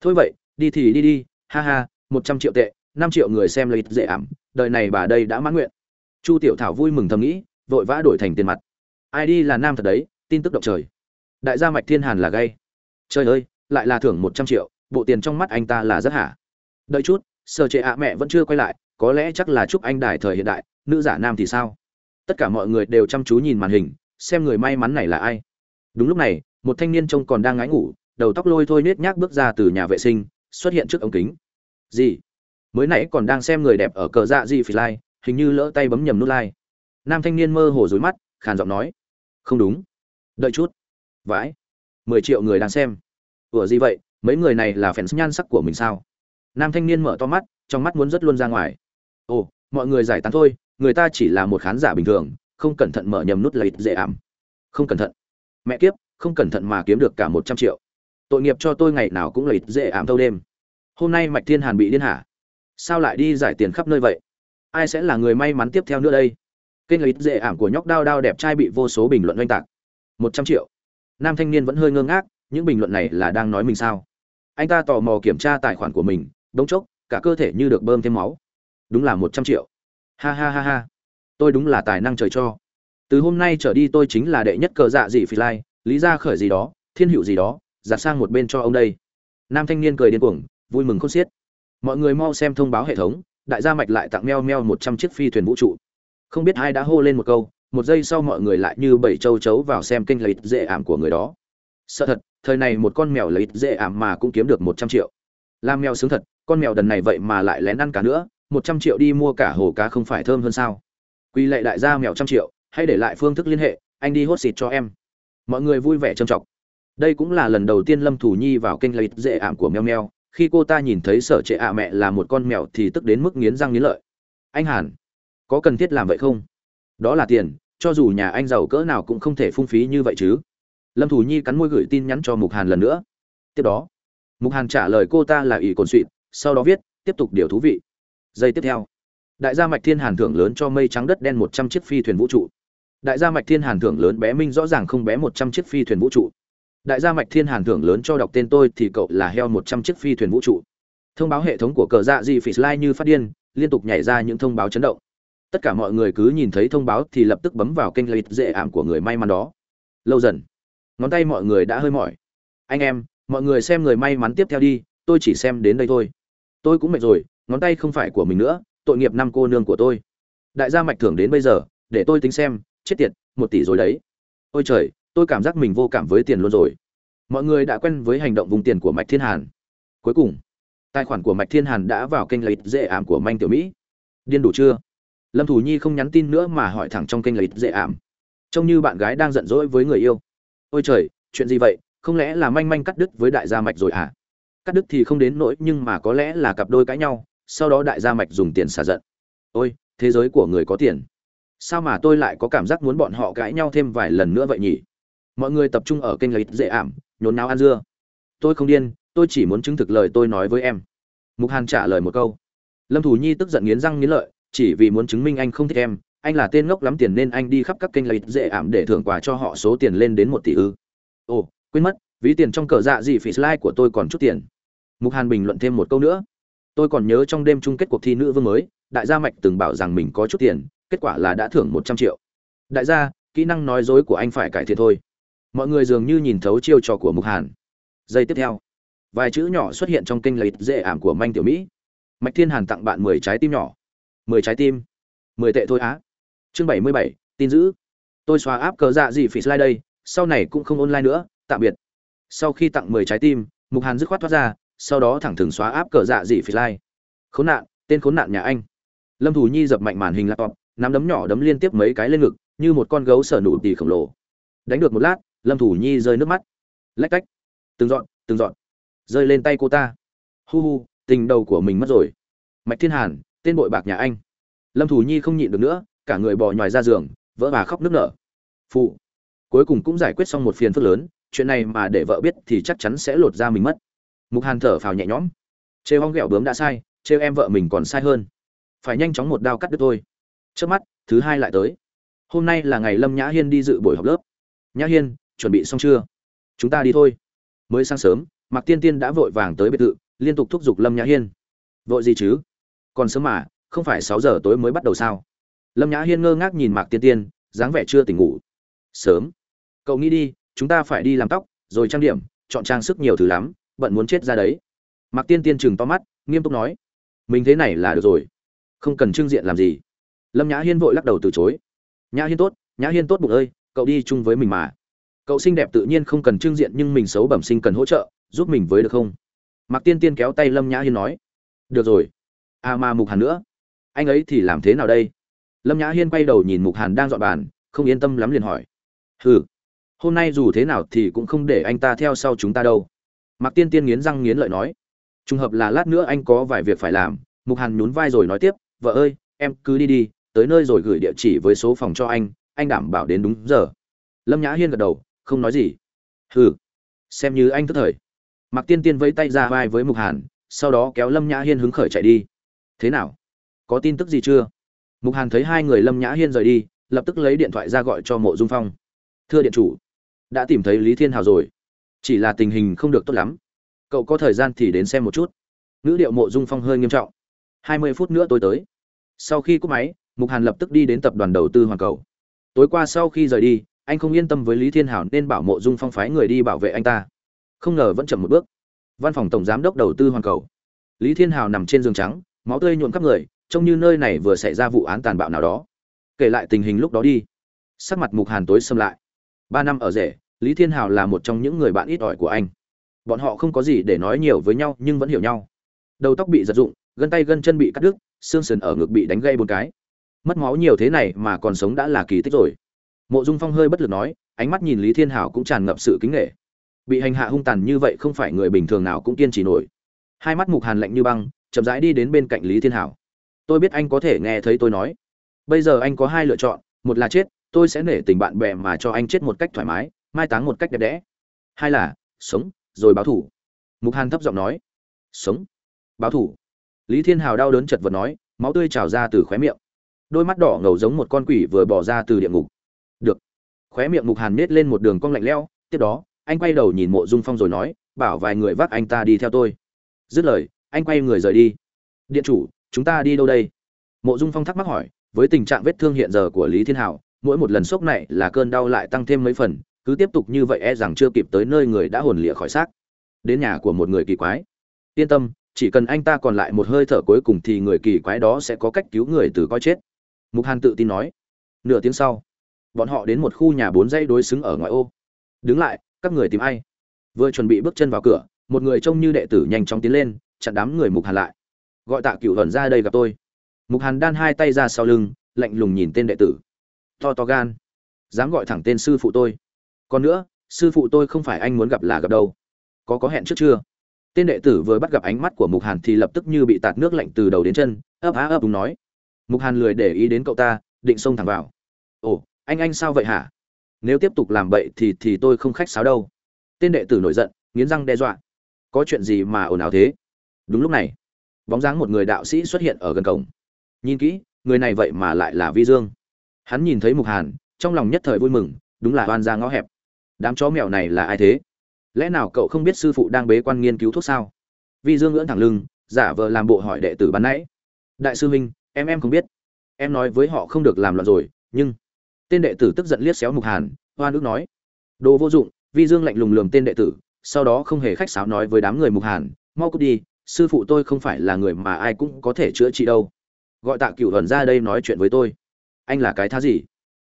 S1: Thôi vậy, đi thì đi đi, ha ha, một trăm triệu tệ, năm triệu người xem lấy dễ ảm, đời này bà đây đã mãn nguyện. Chu tiểu thảo vui mừng thầm nghĩ, vội vã đổi thành tiền mặt. Id là nam thật đấy, tin tức động trời. Đại gia mạch thiên hàn là gay. Trời ơi, lại là thưởng một trăm triệu, bộ tiền trong mắt anh ta là rất hả? Đợi chút sở trệ ạ mẹ vẫn chưa quay lại, có lẽ chắc là chúc anh đài thời hiện đại, nữ giả nam thì sao? Tất cả mọi người đều chăm chú nhìn màn hình, xem người may mắn này là ai. Đúng lúc này, một thanh niên trông còn đang ngái ngủ, đầu tóc lôi thôi nết nhác bước ra từ nhà vệ sinh, xuất hiện trước ống kính. Gì? Mới nãy còn đang xem người đẹp ở cờ dạ gì phi lai, hình như lỡ tay bấm nhầm nút lai nam thanh niên mơ hồ dối mắt, khàn giọng nói. Không đúng. Đợi chút. Vãi. Mười triệu người đang xem. Ủa gì vậy? Mấy người này là fans nhan sắc của mình sao? Nam thanh niên mở to mắt, trong mắt muốn rất luôn ra ngoài. Ồ, mọi người giải tán thôi, người ta chỉ là một khán giả bình thường, không cẩn thận mở nhầm nút lấy dễ ảm. Không cẩn thận. Mẹ kiếp, không cẩn thận mà kiếm được cả một trăm triệu. Tội nghiệp cho tôi ngày nào cũng lấy dễ ảm thâu đêm. Hôm nay mạch thiên hàn bị điên hả? Sao lại đi giải tiền khắp nơi vậy? Ai sẽ là người may mắn tiếp theo nữa đây? Kênh lấy dễ ảm của nhóc đao đao đẹp trai bị vô số bình luận oanh tạc. Một trăm triệu. Nam thanh niên vẫn hơi ngơ ngác, những bình luận này là đang nói mình sao? Anh ta tò mò kiểm tra tài khoản của mình đống chốc, cả cơ thể như được bơm thêm máu. Đúng là một trăm triệu. Ha ha ha ha. Tôi đúng là tài năng trời cho. Từ hôm nay trở đi tôi chính là đệ nhất cờ dạ dị phi lai, lý gia khởi gì đó, thiên hữu gì đó, giặt sang một bên cho ông đây. Nam thanh niên cười điên cuồng, vui mừng khôn xiết. Mọi người mau xem thông báo hệ thống, đại gia mạch lại tặng meo meo một trăm chiếc phi thuyền vũ trụ. Không biết ai đã hô lên một câu, một giây sau mọi người lại như bảy châu chấu vào xem kênh lấy dễ ảm của người đó. Sợ thật, thời này một con mèo lấy dễ ảm mà cũng kiếm được một trăm triệu. Làm mèo sướng thật con mèo đần này vậy mà lại lén ăn cả nữa, một trăm triệu đi mua cả hồ cá không phải thơm hơn sao? Quy lệ đại gia mèo trăm triệu, hãy để lại phương thức liên hệ, anh đi hốt xịt cho em. Mọi người vui vẻ trầm trọng đây cũng là lần đầu tiên lâm thủ nhi vào kênh lấy dễ ảm của mèo mèo. Khi cô ta nhìn thấy sở trệ ạ mẹ là một con mèo thì tức đến mức nghiến răng nghiến lợi. Anh hàn, có cần thiết làm vậy không? Đó là tiền, cho dù nhà anh giàu cỡ nào cũng không thể phung phí như vậy chứ. Lâm thủ nhi cắn môi gửi tin nhắn cho mục hàn lần nữa. Tiếp đó, mục hàn trả lời cô ta là ỷ cồn suỵt sau đó viết, tiếp tục điều thú vị. Giây tiếp theo, đại gia mạch thiên hàn thưởng lớn cho mây trắng đất đen một trăm chiếc phi thuyền vũ trụ. Đại gia mạch thiên hàn thưởng lớn bé minh rõ ràng không bé một trăm chiếc phi thuyền vũ trụ. Đại gia mạch thiên hàn thưởng lớn cho đọc tên tôi thì cậu là heo một trăm chiếc phi thuyền vũ trụ. Thông báo hệ thống của cờ dạ di phỉ slide như phát điên, liên tục nhảy ra những thông báo chấn động. Tất cả mọi người cứ nhìn thấy thông báo thì lập tức bấm vào kênh lịch dễ ảm của người may mắn đó. Lâu dần, ngón tay mọi người đã hơi mỏi. Anh em, mọi người xem người may mắn tiếp theo đi, tôi chỉ xem đến đây thôi tôi cũng mệt rồi, ngón tay không phải của mình nữa, tội nghiệp năm cô nương của tôi. Đại gia mạch thưởng đến bây giờ, để tôi tính xem, chết tiệt, một tỷ rồi đấy. Ôi trời, tôi cảm giác mình vô cảm với tiền luôn rồi. Mọi người đã quen với hành động vùng tiền của mạch thiên hàn. Cuối cùng, tài khoản của mạch thiên hàn đã vào kênh lấy dễ ảm của manh tiểu mỹ. Điên đủ chưa? Lâm thủ nhi không nhắn tin nữa mà hỏi thẳng trong kênh lấy dễ ảm. Trông như bạn gái đang giận dỗi với người yêu. Ôi trời, chuyện gì vậy? Không lẽ là manh manh cắt đứt với đại gia mạch rồi à cắt đứt thì không đến nỗi, nhưng mà có lẽ là cặp đôi cãi nhau, sau đó đại gia mạch dùng tiền xả giận. Ôi, thế giới của người có tiền. Sao mà tôi lại có cảm giác muốn bọn họ cãi nhau thêm vài lần nữa vậy nhỉ? Mọi người tập trung ở kênh lấy dễ ảm, nhốn náo ăn dưa. Tôi không điên, tôi chỉ muốn chứng thực lời tôi nói với em. Mục hàn trả lời một câu. Lâm thủ nhi tức giận nghiến răng nghiến lợi, chỉ vì muốn chứng minh anh không thích em, anh là tên ngốc lắm tiền nên anh đi khắp các kênh lấy dễ ảm để thưởng quà cho họ số tiền lên đến một tỷ ư. Ồ, quên mất, ví tiền trong cờ dạ gì phỉ slide của tôi còn chút tiền mục hàn bình luận thêm một câu nữa. Tôi còn nhớ trong đêm chung kết cuộc thi nữ vương mới, đại gia mạch từng bảo rằng mình có chút tiền, kết quả là đã thưởng một trăm triệu. Đại gia, kỹ năng nói dối của anh phải cải thiện thôi. Mọi người dường như nhìn thấu chiêu trò của mục hàn. Giây tiếp theo, vài chữ nhỏ xuất hiện trong kênh lấy dễ ảm của manh tiểu mỹ. Mạch thiên hàn tặng bạn mười trái tim nhỏ. Mười trái tim, mười tệ thôi á. Chương bảy mươi bảy, tin giữ tôi xóa áp cờ dạ gì phỉ slide đây, sau này cũng không online nữa, tạm biệt. Sau khi tặng mười trái tim, mục hàn dứt khoát thoát ra sau đó thẳng thừng xóa áp cờ dạ dị phỉ lai. Khốn nạn, tên khốn nạn nhà anh. Lâm Thù nhi dập mạnh màn hình laptop, nắm đấm nhỏ đấm liên tiếp mấy cái lên ngực, như một con gấu sở nụ tì khổng lồ. Đánh được một lát, lâm thủ nhi rơi nước mắt. Lách cách. Từng dọn từng dọn rơi lên tay cô ta. Hu hu, tình đầu của mình mất rồi. Mạch thiên hàn, tên bội bạc nhà anh. Lâm thủ nhi không nhịn được nữa, cả người bò nhòi ra giường, vỡ bà khóc nức nở. Phụ. Cuối cùng cũng giải quyết xong một phiền phức lớn, chuyện này mà để vợ biết thì chắc chắn sẽ lột ra mình mất mục hàn thở phào nhẹ nhõm. Trêu hong ghẹo bướm đã sai, trêu em vợ mình còn sai hơn. Phải nhanh chóng một đao cắt đứt thôi. Trước mắt, thứ hai lại tới. Hôm nay là ngày lâm nhã hiên đi dự buổi học lớp. Nhã hiên, chuẩn bị xong chưa? Chúng ta đi thôi. Mới sáng sớm, mạc tiên tiên đã vội vàng tới biệt thự, liên tục thúc giục lâm nhã hiên. Vội gì chứ? Còn sớm mà, không phải sáu giờ tối mới bắt đầu sao? Lâm nhã hiên ngơ ngác nhìn mạc tiên tiên, dáng vẻ chưa tỉnh ngủ. Sớm. Cậu nghĩ đi, chúng ta phải đi làm tóc, rồi trang điểm, chọn trang sức nhiều thứ lắm bận muốn chết ra đấy. Mạc tiên tiên chừng to mắt, nghiêm túc nói, mình thế này là được rồi. Không cần trưng diện làm gì. Lâm nhã hiên vội lắc đầu từ chối, nhã hiên tốt, nhã hiên tốt bụng ơi, cậu đi chung với mình mà. Cậu xinh đẹp tự nhiên không cần trưng diện nhưng mình xấu bẩm sinh cần hỗ trợ, giúp mình với được không? Mạc tiên tiên kéo tay lâm nhã hiên nói, được rồi à mà mục hàn nữa. Anh ấy thì làm thế nào đây? Lâm nhã hiên quay đầu nhìn mục hàn đang dọn bàn, không yên tâm lắm liền hỏi, hừ, hôm nay dù thế nào thì cũng không để anh ta theo sau chúng ta đâu mạc tiên tiên nghiến răng nghiến lợi nói, trùng hợp là lát nữa anh có vài việc phải làm. Mục hàn nhún vai rồi nói tiếp, vợ ơi, em cứ đi đi, tới nơi rồi gửi địa chỉ với số phòng cho anh anh đảm bảo đến đúng giờ. Lâm nhã hiên gật đầu, không nói gì. Hừ, xem như anh tức thời. Mạc tiên tiên vẫy tay ra vai với mục hàn, sau đó kéo lâm nhã hiên hứng khởi chạy đi. Thế nào? Có tin tức gì chưa? Mục hàn thấy hai người lâm nhã hiên rời đi, lập tức lấy điện thoại ra gọi cho mộ dung phong. Thưa điện chủ, đã tìm thấy lý thiên hào rồi chỉ là tình hình không được tốt lắm. Cậu có thời gian thì đến xem một chút. Ngữ điệu mộ dung phong hơi nghiêm trọng. Hai mươi phút nữa tôi tới. Sau khi cúp máy, mục hàn lập tức đi đến tập đoàn đầu tư hoàn cầu. Tối qua sau khi rời đi, anh không yên tâm với lý thiên hảo nên bảo mộ dung phong phái người đi bảo vệ anh ta. Không ngờ vẫn chậm một bước. Văn phòng tổng giám đốc đầu tư hoàn cầu. Lý thiên hảo nằm trên giường trắng, máu tươi nhuộm khắp người, trông như nơi này vừa xảy ra vụ án tàn bạo nào đó. Kể lại tình hình lúc đó đi. Sắc mặt mục hàn tối xâm lại. Ba năm ở rể lý thiên hảo là một trong những người bạn ít ỏi của anh. Bọn họ không có gì để nói nhiều với nhau, nhưng vẫn hiểu nhau. Đầu tóc bị giật dụng gân tay gân chân bị cắt đứt, xương sườn ở ngực bị đánh gây bốn cái. Mất máu nhiều thế này mà còn sống đã là kỳ tích rồi. Mộ dung phong hơi bất lực nói, ánh mắt nhìn lý thiên hảo cũng tràn ngập sự kính nghệ bị hành hạ hung tàn như vậy không phải người bình thường nào cũng kiên trì nổi. Hai mắt mục hàn lạnh như băng, chậm rãi đi đến bên cạnh lý thiên hảo tôi biết anh có thể nghe thấy tôi nói. Bây giờ anh có hai lựa chọn, một là chết, tôi sẽ nể tình bạn bè mà cho anh chết một cách thoải mái mai táng một cách đẹp đẽ. Hai là, sống, rồi báo thủ. Mục hàn thấp giọng nói. Sống, báo thủ. Lý thiên hào đau đớn chật vật nói, máu tươi trào ra từ khóe miệng. Đôi mắt đỏ ngầu giống một con quỷ vừa bỏ ra từ địa ngục. Được. Khóe miệng mục hàn nết lên một đường cong lạnh lẽo, tiếp đó, anh quay đầu nhìn mộ dung phong rồi nói, bảo vài người vác anh ta đi theo tôi. Dứt lời, anh quay người rời đi. Điện chủ, chúng ta đi đâu đây? Mộ dung phong thắc mắc hỏi, với tình trạng vết thương hiện giờ của lý thiên hảo mỗi một lần sốc này là cơn đau lại tăng thêm mấy phần cứ tiếp tục như vậy e rằng chưa kịp tới nơi người đã hồn lịa khỏi xác. Đến nhà của một người kỳ quái. Yên tâm, chỉ cần anh ta còn lại một hơi thở cuối cùng thì người kỳ quái đó sẽ có cách cứu người từ coi chết. Mục hàn tự tin nói. Nửa tiếng sau, bọn họ đến một khu nhà bốn dãy đối xứng ở ngoại ô. Đứng lại, các người tìm ai? Vừa chuẩn bị bước chân vào cửa, một người trông như đệ tử nhanh chóng tiến lên, chặn đám người mục hàn lại. Gọi tạ cựu hận ra đây gặp tôi. Mục hàn đan hai tay ra sau lưng, lạnh lùng nhìn tên đệ tử. To to gan. Dám gọi thẳng tên sư phụ tôi còn nữa, sư phụ tôi không phải anh muốn gặp là gặp đâu. Có có hẹn trước chưa? Tên đệ tử vừa bắt gặp ánh mắt của mục hàn thì lập tức như bị tạt nước lạnh từ đầu đến chân, ấp á ấp đúng nói. Mục hàn lười để ý đến cậu ta, định xông thẳng vào. Ồ, anh anh sao vậy hả? Nếu tiếp tục làm bậy thì thì tôi không khách sáo đâu. Tên đệ tử nổi giận, nghiến răng đe dọa. Có chuyện gì mà ồn ào thế? Đúng lúc này, bóng dáng một người đạo sĩ xuất hiện ở gần cổng. Nhìn kỹ, người này vậy mà lại là vi dương. Hắn nhìn thấy mục hàn, trong lòng nhất thời vui mừng, đúng là oan ra ngõ hẹp đám chó mèo này là ai thế? Lẽ nào cậu không biết sư phụ đang bế quan nghiên cứu thuốc sao? Vi dương ngưỡng thẳng lưng, giả vờ làm bộ hỏi đệ tử ban nãy. Đại sư huynh, em em không biết. Em nói với họ không được làm loạn rồi, nhưng tên đệ tử tức giận liếc xéo mục hàn hoa nước nói. Đồ vô dụng, vi dương lạnh lùng lườm tên đệ tử, sau đó không hề khách sáo nói với đám người mục hàn, mau cút đi, sư phụ tôi không phải là người mà ai cũng có thể chữa trị đâu. Gọi tạ cửu hần ra đây nói chuyện với tôi. Anh là cái thá gì?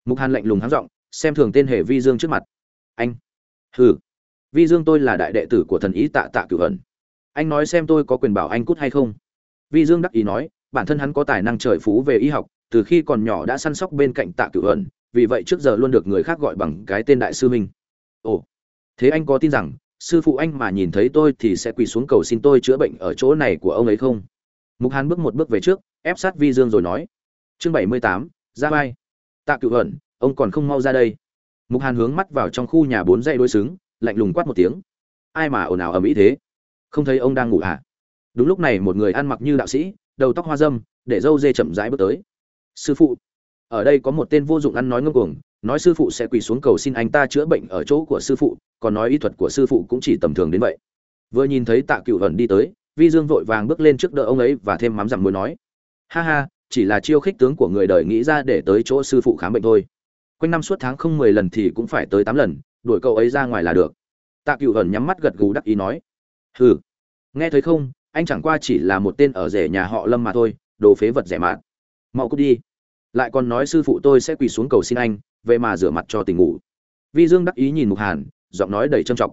S1: Mục hàn lạnh lùng háng giọng, xem thường tên hề vi dương trước mặt anh. Hừ. Vi dương tôi là đại đệ tử của thần ý tạ tạ cửu hận anh nói xem tôi có quyền bảo anh cút hay không. Vi dương đắc ý nói bản thân hắn có tài năng trời phú về y học từ khi còn nhỏ đã săn sóc bên cạnh tạ cửu Hận, vì vậy trước giờ luôn được người khác gọi bằng cái tên đại sư minh. Ồ. Thế anh có tin rằng sư phụ anh mà nhìn thấy tôi thì sẽ quỳ xuống cầu xin tôi chữa bệnh ở chỗ này của ông ấy không? Mục hàn bước một bước về trước ép sát vi dương rồi nói. Chương bảy mươi tám ra vai. Tạ cựu hận ông còn không mau ra đây mục hàn hướng mắt vào trong khu nhà bốn dây đối xứng, lạnh lùng quát một tiếng. Ai mà ồn ào ầm ĩ thế? Không thấy ông đang ngủ à? đúng lúc này một người ăn mặc như đạo sĩ, đầu tóc hoa dâm, để râu dê chậm rãi bước tới. Sư phụ. Ở đây có một tên vô dụng ăn nói ngâm cuồng, nói sư phụ sẽ quỳ xuống cầu xin anh ta chữa bệnh ở chỗ của sư phụ, còn nói y thuật của sư phụ cũng chỉ tầm thường đến vậy. Vừa nhìn thấy tạ cựu hận đi tới, vi dương vội vàng bước lên trước đỡ ông ấy và thêm mắm dặm muối nói. Ha ha, chỉ là chiêu khích tướng của người đời nghĩ ra để tới chỗ sư phụ khám bệnh thôi quanh năm suốt tháng không mười lần thì cũng phải tới tám lần, đuổi cậu ấy ra ngoài là được. Tạ cựu ẩn nhắm mắt gật gù đắc ý nói, hừ, nghe thấy không, anh chẳng qua chỉ là một tên ở rể nhà họ lâm mà thôi, đồ phế vật rẻ mạt. Mau cút đi. Lại còn nói sư phụ tôi sẽ quỳ xuống cầu xin anh vậy mà rửa mặt cho tình ngủ. Vi dương đắc ý nhìn mục hàn, giọng nói đầy trâm trọng.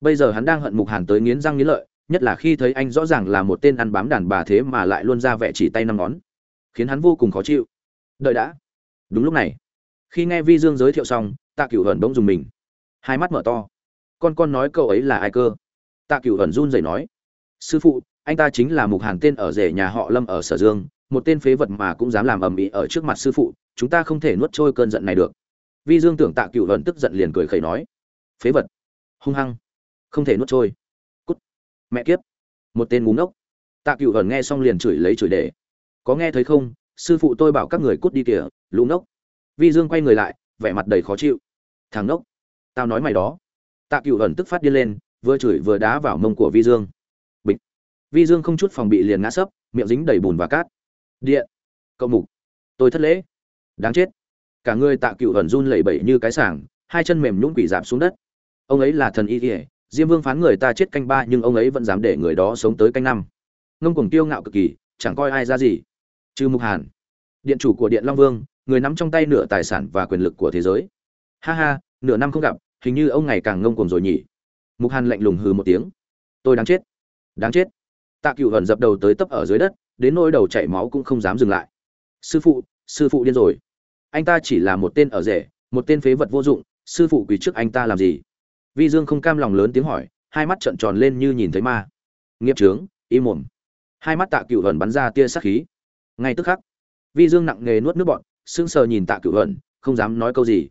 S1: Bây giờ hắn đang hận mục hàn tới nghiến răng nghiến lợi, nhất là khi thấy anh rõ ràng là một tên ăn bám đàn bà thế mà lại luôn ra vẻ chỉ tay năm ngón, khiến hắn vô cùng khó chịu. Đợi đã. Đúng lúc này khi nghe vi dương giới thiệu xong, tạ cửu hận bỗng dùng mình. Hai mắt mở to. Con con nói cậu ấy là ai cơ? Tạ cửu hận run rẩy nói. Sư phụ, anh ta chính là mục hàn tên ở rể nhà họ lâm ở sở dương, một tên phế vật mà cũng dám làm ầm ĩ ở trước mặt sư phụ, chúng ta không thể nuốt trôi cơn giận này được. Vi dương tưởng tạ cựu hận tức giận liền cười khẩy nói. Phế vật. Hung hăng. Không thể nuốt trôi. Cút. Mẹ kiếp. Một tên ngúng ốc tạ cựu hận nghe xong liền chửi lấy chửi để. Có nghe thấy không? Sư phụ tôi bảo các người cút đi kìa, lũ ngốc vi dương quay người lại, vẻ mặt đầy khó chịu. Thằng ngốc, tao nói mày đó. Tạ cựu ẩn tức phát điên lên, vừa chửi vừa đá vào mông của vi dương. Bịch. Vi dương không chút phòng bị liền ngã sấp, miệng dính đầy bùn và cát. Điện. Cậu mục. Tôi thất lễ. Đáng chết. Cả người tạ cựu ẩn run lẩy bẩy như cái sảng, hai chân mềm nhũng quỷ dạp xuống đất. Ông ấy là thần y kỉa diêm vương phán người ta chết canh ba nhưng ông ấy vẫn dám để người đó sống tới canh năm. Ngông cuồng tiêu ngạo cực kỳ, chẳng coi ai ra gì. Trừ mục hàn. Điện chủ của điện long vương người nắm trong tay nửa tài sản và quyền lực của thế giới. Ha ha, nửa năm không gặp, hình như ông ngày càng ngông cuồng rồi nhỉ. Mục hàn lạnh lùng hừ một tiếng. Tôi đáng chết. Đáng chết. Tạ cựu hận dập đầu tới tấp ở dưới đất, đến nỗi đầu chảy máu cũng không dám dừng lại. Sư phụ sư phụ điên rồi. Anh ta chỉ là một tên ở rể, một tên phế vật vô dụng, sư phụ quỳ trước anh ta làm gì? Vi dương không cam lòng lớn tiếng hỏi, hai mắt trợn tròn lên như nhìn thấy ma. Nghiệp trướng im mồm. Hai mắt tạ cựu hận bắn ra tia sắc khí. Ngay tức khắc, vi dương nặng nề nuốt nước bọn sững sờ nhìn tạ Cửu hận không dám nói câu gì.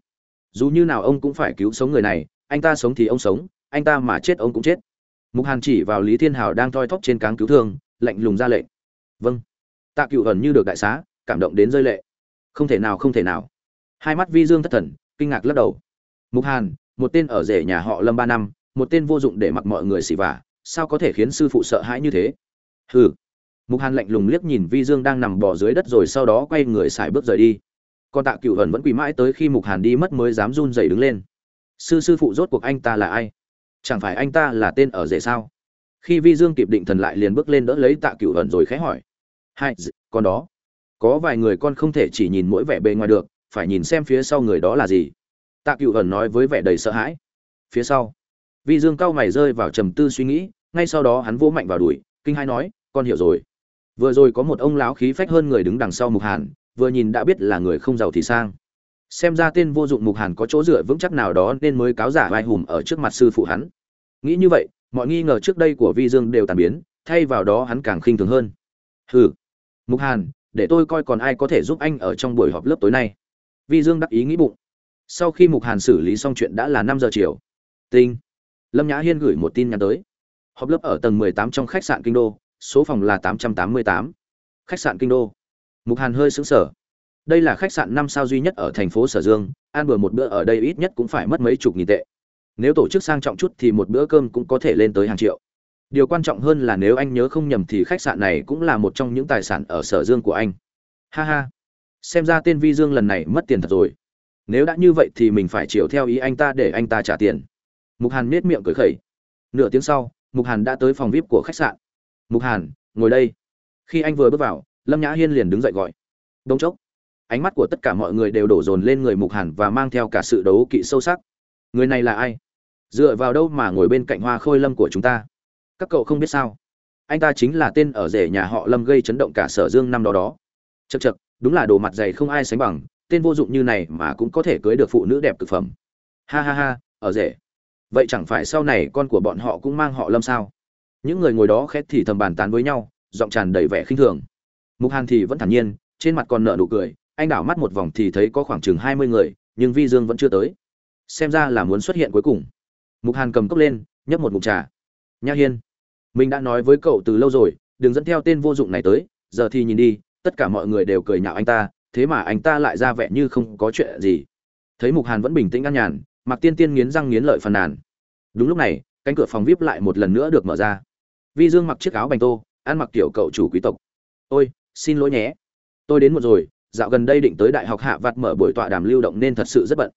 S1: Dù như nào ông cũng phải cứu sống người này, anh ta sống thì ông sống, anh ta mà chết ông cũng chết. Mục hàn chỉ vào lý thiên hào đang thoi thóp trên cáng cứu thương, lạnh lùng ra lệnh. Vâng. Tạ Cửu hận như được đại xá, cảm động đến rơi lệ. Không thể nào, không thể nào. Hai mắt vi dương thất thần, kinh ngạc lắc đầu. Mục hàn, một tên ở rể nhà họ lâm ba năm, một tên vô dụng để mặc mọi người xỉ vả, sao có thể khiến sư phụ sợ hãi như thế? Hừ. Mục hàn lạnh lùng liếc nhìn vi dương đang nằm bò dưới đất rồi sau đó quay người xài bước rời đi còn tạ cựu hận vẫn quỳ mãi tới khi mục hàn đi mất mới dám run dậy đứng lên. Sư sư phụ rốt cuộc anh ta là ai? Chẳng phải anh ta là tên ở rể sao? Khi vi dương kịp định thần lại liền bước lên đỡ lấy tạ cựu hận rồi khẽ hỏi. Hai con đó. Có vài người con không thể chỉ nhìn mỗi vẻ bề ngoài được, phải nhìn xem phía sau người đó là gì. Tạ cựu hận nói với vẻ đầy sợ hãi. Phía sau. Vi dương cao mày rơi vào trầm tư suy nghĩ, ngay sau đó hắn vỗ mạnh vào đùi, kinh hai nói, con hiểu rồi. Vừa rồi có một ông lão khí phách hơn người đứng đằng sau mục hàn vừa nhìn đã biết là người không giàu thì sang. Xem ra tên vô dụng mục hàn có chỗ dựa vững chắc nào đó nên mới cáo giả vai hùm ở trước mặt sư phụ hắn. Nghĩ như vậy, mọi nghi ngờ trước đây của vi dương đều tàn biến, thay vào đó hắn càng khinh thường hơn. Hừ, mục hàn, để tôi coi còn ai có thể giúp anh ở trong buổi họp lớp tối nay. Vi dương đắc ý nghĩ bụng. Sau khi mục hàn xử lý xong chuyện đã là năm giờ chiều. Tinh. Lâm nhã hiên gửi một tin nhắn tới. Họp lớp ở tầng 18 trong khách sạn kinh đô, số phòng là 888. khách sạn kinh đô mục hàn hơi sững sờ. Đây là khách sạn năm sao duy nhất ở thành phố sở dương, ăn bữa một bữa ở đây ít nhất cũng phải mất mấy chục nghìn tệ. Nếu tổ chức sang trọng chút thì một bữa cơm cũng có thể lên tới hàng triệu. Điều quan trọng hơn là nếu anh nhớ không nhầm thì khách sạn này cũng là một trong những tài sản ở sở dương của anh. Ha ha. Xem ra tên vi dương lần này mất tiền thật rồi. Nếu đã như vậy thì mình phải chiều theo ý anh ta để anh ta trả tiền. Mục hàn nết miệng cười khẩy. Nửa tiếng sau, mục hàn đã tới phòng vip của khách sạn. Mục hàn, ngồi đây. Khi anh vừa bước vào lâm nhã hiên liền đứng dậy gọi. Đông chốc, ánh mắt của tất cả mọi người đều đổ dồn lên người mục hàn và mang theo cả sự đấu kỵ sâu sắc. Người này là ai? Dựa vào đâu mà ngồi bên cạnh hoa khôi lâm của chúng ta? Các cậu không biết sao? Anh ta chính là tên ở rể nhà họ lâm gây chấn động cả sở dương năm đó đó. Chật chật đúng là đồ mặt dày không ai sánh bằng, tên vô dụng như này mà cũng có thể cưới được phụ nữ đẹp cực phẩm. Ha ha ha, ở rể. Vậy chẳng phải sau này con của bọn họ cũng mang họ lâm sao? Những người ngồi đó khét thì thầm bàn tán với nhau, giọng tràn đầy vẻ khinh thường mục hàn thì vẫn thản nhiên, trên mặt còn nợ nụ cười, anh đảo mắt một vòng thì thấy có khoảng chừng hai mươi người, nhưng vi dương vẫn chưa tới. Xem ra là muốn xuất hiện cuối cùng. Mục hàn cầm cốc lên, nhấp một mục trà. Nha hiên, mình đã nói với cậu từ lâu rồi, đừng dẫn theo tên vô dụng này tới, giờ thì nhìn đi, tất cả mọi người đều cười nhạo anh ta, thế mà anh ta lại ra vẻ như không có chuyện gì. Thấy mục hàn vẫn bình tĩnh an nhàn mặc tiên tiên nghiến răng nghiến lợi phàn nàn. Đúng lúc này, cánh cửa phòng vip lại một lần nữa được mở ra. Vi dương mặc chiếc áo bành tô, ăn mặc kiểu cậu chủ quý tộc. Ôi xin lỗi nhé. Tôi đến một rồi, dạo gần đây định tới đại học hạ vặt mở buổi tọa đàm lưu động nên thật sự rất bận.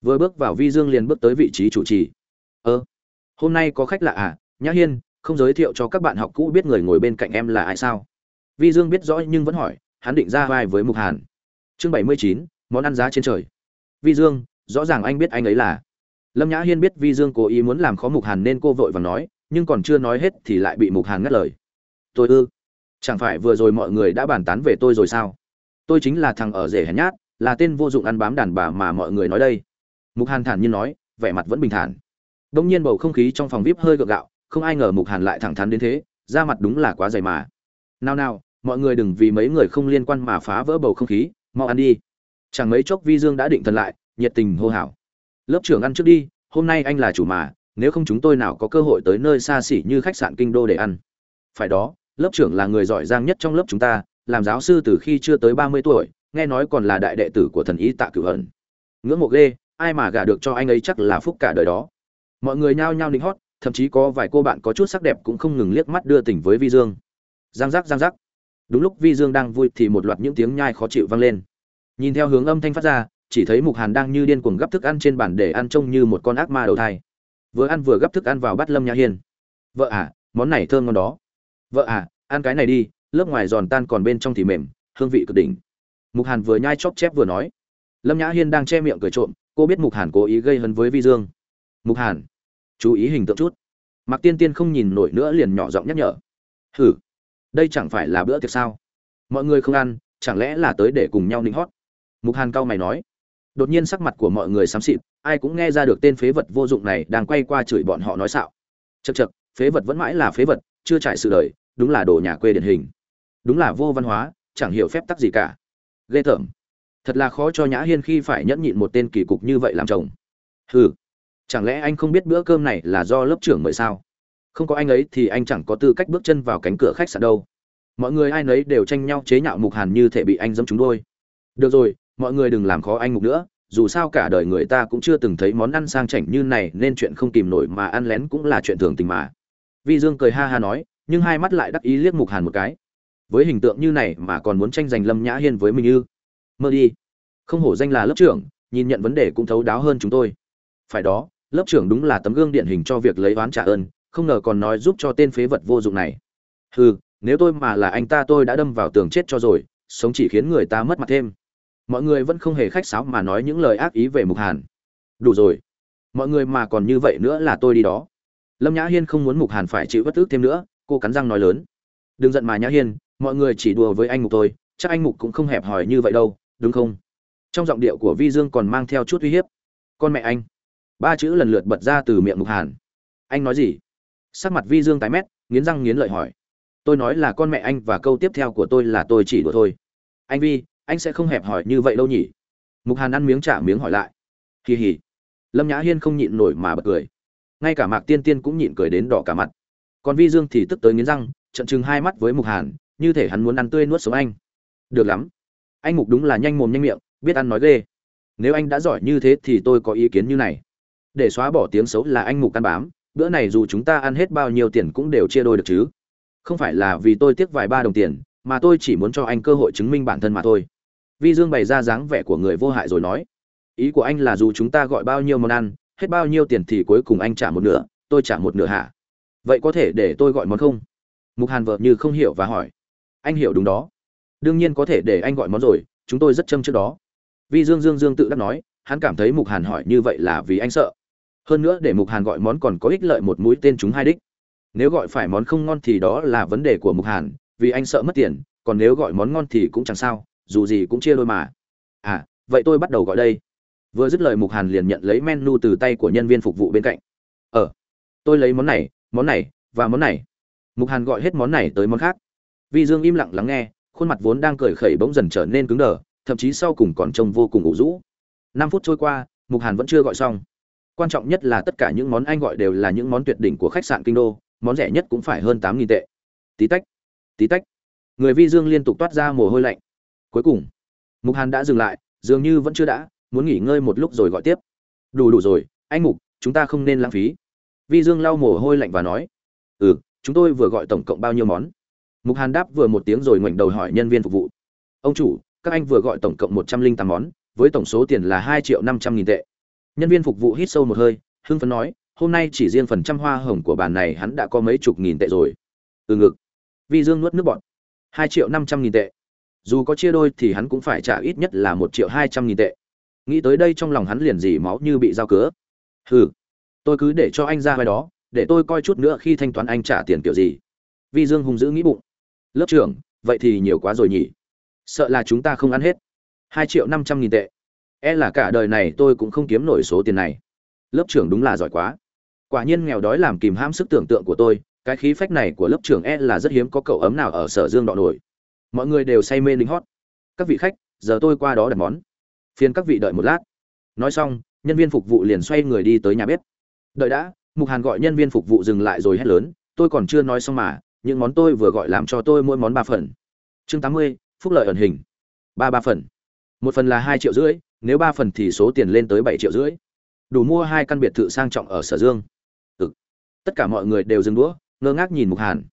S1: Vừa bước vào vi dương liền bước tới vị trí chủ trì. Ơ, hôm nay có khách lạ à? Nhã hiên, không giới thiệu cho các bạn học cũ biết người ngồi bên cạnh em là ai sao? Vi dương biết rõ nhưng vẫn hỏi, hắn định ra vai với mục hàn. Chương bảy mươi chín, món ăn giá trên trời. Vi dương, rõ ràng anh biết anh ấy là. Lâm nhã hiên biết vi dương cố ý muốn làm khó mục hàn nên cô vội và nói, nhưng còn chưa nói hết thì lại bị mục hàn ngắt lời. Tôi ư? Chẳng phải vừa rồi mọi người đã bàn tán về tôi rồi sao? Tôi chính là thằng ở rể hèn nhát, là tên vô dụng ăn bám đàn bà mà mọi người nói đây. Mục hàn thản nhiên nói, vẻ mặt vẫn bình thản. Đông nhiên bầu không khí trong phòng vip hơi gượng gạo, không ai ngờ mục hàn lại thẳng thắn đến thế, da mặt đúng là quá dày mà. Nào nào, mọi người đừng vì mấy người không liên quan mà phá vỡ bầu không khí, mau ăn đi. Chẳng mấy chốc vi dương đã định thần lại, nhiệt tình hô hào. Lớp trưởng ăn trước đi, hôm nay anh là chủ mà, nếu không chúng tôi nào có cơ hội tới nơi xa xỉ như khách sạn kinh đô để ăn. Phải đó lớp trưởng là người giỏi giang nhất trong lớp chúng ta, làm giáo sư từ khi chưa tới ba mươi tuổi, nghe nói còn là đại đệ tử của thần ý tạ cửu hận. Ngưỡng mộ ghê, ai mà gả được cho anh ấy chắc là phúc cả đời đó. Mọi người nhao nhao lính hót, thậm chí có vài cô bạn có chút sắc đẹp cũng không ngừng liếc mắt đưa tình với vi dương. Giang giác giang giác. Đúng lúc vi dương đang vui thì một loạt những tiếng nhai khó chịu vang lên. Nhìn theo hướng âm thanh phát ra, chỉ thấy mục hàn đang như điên cuồng gấp thức ăn trên bàn để ăn trông như một con ác ma đầu thai. Vừa ăn vừa gấp thức ăn vào bát lâm nhã hiên. Vợ à món này thơm ngon đó vợ à ăn cái này đi, lớp ngoài giòn tan còn bên trong thì mềm, hương vị cực đỉnh. Mục hàn vừa nhai chóp chép vừa nói. Lâm nhã hiên đang che miệng cười trộm, cô biết mục hàn cố ý gây hấn với vi dương. Mục hàn, chú ý hình tượng chút. Mặc tiên tiên không nhìn nổi nữa liền nhỏ giọng nhắc nhở. Hử, đây chẳng phải là bữa tiệc sao? Mọi người không ăn, chẳng lẽ là tới để cùng nhau nịnh hót? Mục hàn cau mày nói. Đột nhiên sắc mặt của mọi người xám xịt, ai cũng nghe ra được tên phế vật vô dụng này đang quay qua chửi bọn họ nói xạo. Chật chật phế vật vẫn mãi là phế vật, chưa trải sự đời đúng là đồ nhà quê điển hình. Đúng là vô văn hóa, chẳng hiểu phép tắc gì cả. Ghê tởm. Thật là khó cho nhã hiên khi phải nhẫn nhịn một tên kỳ cục như vậy làm chồng. Hừ, chẳng lẽ anh không biết bữa cơm này là do lớp trưởng mời sao? Không có anh ấy thì anh chẳng có tư cách bước chân vào cánh cửa khách sạn đâu. Mọi người ai nấy đều tranh nhau chế nhạo mục hàn như thể bị anh dẫm chúng đôi. Được rồi, mọi người đừng làm khó anh mục nữa, dù sao cả đời người ta cũng chưa từng thấy món ăn sang chảnh như này nên chuyện không kìm nổi mà ăn lén cũng là chuyện thường tình mà. Vi dương cười ha ha nói nhưng hai mắt lại đắc ý liếc mục hàn một cái. Với hình tượng như này mà còn muốn tranh giành lâm nhã hiên với mình ư. Mơ đi. Không hổ danh là lớp trưởng, nhìn nhận vấn đề cũng thấu đáo hơn chúng tôi. Phải đó, lớp trưởng đúng là tấm gương điển hình cho việc lấy oán trả ơn, không ngờ còn nói giúp cho tên phế vật vô dụng này. Hừ, nếu tôi mà là anh ta tôi đã đâm vào tường chết cho rồi, sống chỉ khiến người ta mất mặt thêm. Mọi người vẫn không hề khách sáo mà nói những lời ác ý về mục hàn. Đủ rồi. Mọi người mà còn như vậy nữa là tôi đi đó. Lâm nhã hiên không muốn mục hàn phải chịu bất ước thêm nữa cô cắn răng nói lớn. Đừng giận mà nhã hiên, mọi người chỉ đùa với anh mục tôi chắc anh mục cũng không hẹp hòi như vậy đâu, đúng không? Trong giọng điệu của vi dương còn mang theo chút uy hiếp. Con mẹ anh. Ba chữ lần lượt bật ra từ miệng mục hàn. Anh nói gì? Sắc mặt vi dương tái mét, nghiến răng nghiến lợi hỏi. Tôi nói là con mẹ anh và câu tiếp theo của tôi là tôi chỉ đùa thôi. Anh vi, anh sẽ không hẹp hòi như vậy đâu nhỉ? Mục hàn ăn miếng trả miếng hỏi lại. Kỳ hỉ lâm nhã hiên không nhịn nổi mà bật cười. Ngay cả mạc tiên tiên cũng nhịn cười đến đỏ cả mặt còn vi dương thì tức tới nghiến răng trận chừng hai mắt với mục hàn, như thể hắn muốn ăn tươi nuốt sống anh. Được lắm. Anh mục đúng là nhanh mồm nhanh miệng, biết ăn nói ghê. Nếu anh đã giỏi như thế thì tôi có ý kiến như này. Để xóa bỏ tiếng xấu là anh mục căn bám, bữa này dù chúng ta ăn hết bao nhiêu tiền cũng đều chia đôi được chứ. Không phải là vì tôi tiếc vài ba đồng tiền, mà tôi chỉ muốn cho anh cơ hội chứng minh bản thân mà thôi. Vi dương bày ra dáng vẻ của người vô hại rồi nói. Ý của anh là dù chúng ta gọi bao nhiêu món ăn, hết bao nhiêu tiền thì cuối cùng anh trả một nửa, tôi trả một nửa hả? Vậy có thể để tôi gọi món không? Mục hàn vợ như không hiểu và hỏi. Anh hiểu đúng đó. Đương nhiên có thể để anh gọi món rồi, chúng tôi rất châm trước đó. Vi dương dương dương tự đắc nói, hắn cảm thấy mục hàn hỏi như vậy là vì anh sợ. Hơn nữa để mục hàn gọi món còn có ích lợi một mũi tên chúng hai đích. Nếu gọi phải món không ngon thì đó là vấn đề của mục hàn, vì anh sợ mất tiền, còn nếu gọi món ngon thì cũng chẳng sao, dù gì cũng chia đôi mà. À vậy tôi bắt đầu gọi đây. Vừa dứt lời mục hàn liền nhận lấy menu từ tay của nhân viên phục vụ bên cạnh. Ờ tôi lấy món này món này và món này. Mục hàn gọi hết món này tới món khác. Vi dương im lặng lắng nghe, khuôn mặt vốn đang cười khẩy bỗng dần trở nên cứng đờ, thậm chí sau cùng còn trông vô cùng ủ rũ. Năm phút trôi qua, mục hàn vẫn chưa gọi xong. Quan trọng nhất là tất cả những món anh gọi đều là những món tuyệt đỉnh của khách sạn kinh đô, món rẻ nhất cũng phải hơn tám nghìn tệ. Tí tách tí tách. Người vi dương liên tục toát ra mồ hôi lạnh. Cuối cùng, mục hàn đã dừng lại, dường như vẫn chưa đã, muốn nghỉ ngơi một lúc rồi gọi tiếp. Đủ đủ rồi, anh mục, chúng ta không nên lãng phí vi dương lau mồ hôi lạnh và nói ừ chúng tôi vừa gọi tổng cộng bao nhiêu món? Mục hàn đáp vừa một tiếng rồi ngoảnh đầu hỏi nhân viên phục vụ, ông chủ, các anh vừa gọi tổng cộng một trăm linh tám món, với tổng số tiền là hai triệu năm trăm nghìn tệ. Nhân viên phục vụ hít sâu một hơi, hưng phấn nói, hôm nay chỉ riêng phần trăm hoa hồng của bàn này hắn đã có mấy chục nghìn tệ rồi. Từ ngực. Vi dương nuốt nước bọt. Hai triệu năm trăm nghìn tệ. Dù có chia đôi thì hắn cũng phải trả ít nhất là một triệu hai trăm nghìn tệ. Nghĩ tới đây trong lòng hắn liền dỉ máu như bị dao cứa. Hừ tôi cứ để cho anh ra vai đó, để tôi coi chút nữa khi thanh toán anh trả tiền kiểu gì. Vi dương hung dữ nghĩ bụng. Lớp trưởng, vậy thì nhiều quá rồi nhỉ? Sợ là chúng ta không ăn hết. Hai triệu năm trăm nghìn tệ. E là cả đời này tôi cũng không kiếm nổi số tiền này. Lớp trưởng đúng là giỏi quá. Quả nhiên nghèo đói làm kìm hãm sức tưởng tượng của tôi, cái khí phách này của lớp trưởng e là rất hiếm có cậu ấm nào ở sở dương đọ nổi. Mọi người đều say mê lính hót. Các vị khách, giờ tôi qua đó đặt món. Phiền các vị đợi một lát. Nói xong, nhân viên phục vụ liền xoay người đi tới nhà bếp đợi đã, mục hàn gọi nhân viên phục vụ dừng lại rồi hét lớn, tôi còn chưa nói xong mà, những món tôi vừa gọi làm cho tôi mỗi món ba phần. Chương tám mươi, phúc lợi ẩn hình. Ba ba phần. Một phần là hai triệu rưỡi, nếu ba phần thì số tiền lên tới bảy triệu rưỡi. Đủ mua hai căn biệt thự sang trọng ở sở dương. Ừ. tất cả mọi người đều dừng đũa, ngơ ngác nhìn mục hàn.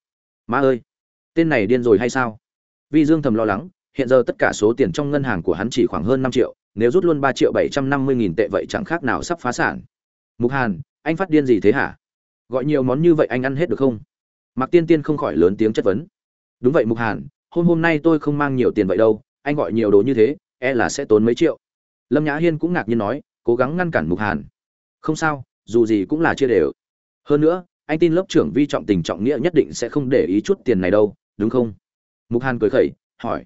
S1: Má ơi, tên này điên rồi hay sao? Vi dương thầm lo lắng, hiện giờ tất cả số tiền trong ngân hàng của hắn chỉ khoảng hơn năm triệu, nếu rút luôn ba triệu bảy trăm năm mươi nghìn tệ vậy chẳng khác nào sắp phá sản. Mục hàn anh phát điên gì thế hả? Gọi nhiều món như vậy anh ăn hết được không? Mạc tiên tiên không khỏi lớn tiếng chất vấn. Đúng vậy, mục hàn, hôm hôm nay tôi không mang nhiều tiền vậy đâu, anh gọi nhiều đồ như thế e là sẽ tốn mấy triệu. Lâm nhã hiên cũng ngạc nhiên nói, cố gắng ngăn cản mục hàn. Không sao, dù gì cũng là chia đều. Hơn nữa, anh tin lớp trưởng vi trọng tình trọng nghĩa nhất định sẽ không để ý chút tiền này đâu, đúng không? Mục hàn cười khẩy, hỏi.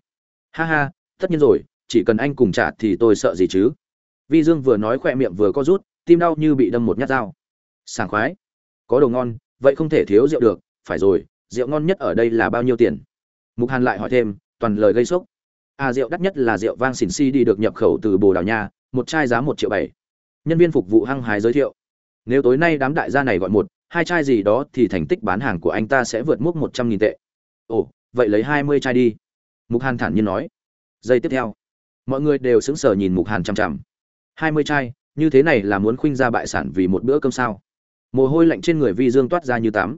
S1: Ha ha, tất nhiên rồi, chỉ cần anh cùng trả thì tôi sợ gì chứ? Vi dương vừa nói khoe miệng vừa có rút, tim đau như bị đâm một nhát dao sảng khoái. Có đồ ngon, vậy không thể thiếu rượu được. Phải rồi, rượu ngon nhất ở đây là bao nhiêu tiền? Mục hàn lại hỏi thêm, toàn lời gây sốc. À rượu đắt nhất là rượu vang xỉn si đi được nhập khẩu từ bồ đào nha, một chai giá một triệu bảy. Nhân viên phục vụ hăng hái giới thiệu. Nếu tối nay đám đại gia này gọi một, hai chai gì đó thì thành tích bán hàng của anh ta sẽ vượt mốc một trăm nghìn tệ. Ồ, vậy lấy hai mươi chai đi. Mục hàn thản nhiên nói. Giây tiếp theo, mọi người đều sững sờ nhìn mục hàn chằm chằm. Hai mươi chai, như thế này là muốn khuynh ra bại sản vì một bữa cơm sao? Mồ hôi lạnh trên người vi dương toát ra như tắm.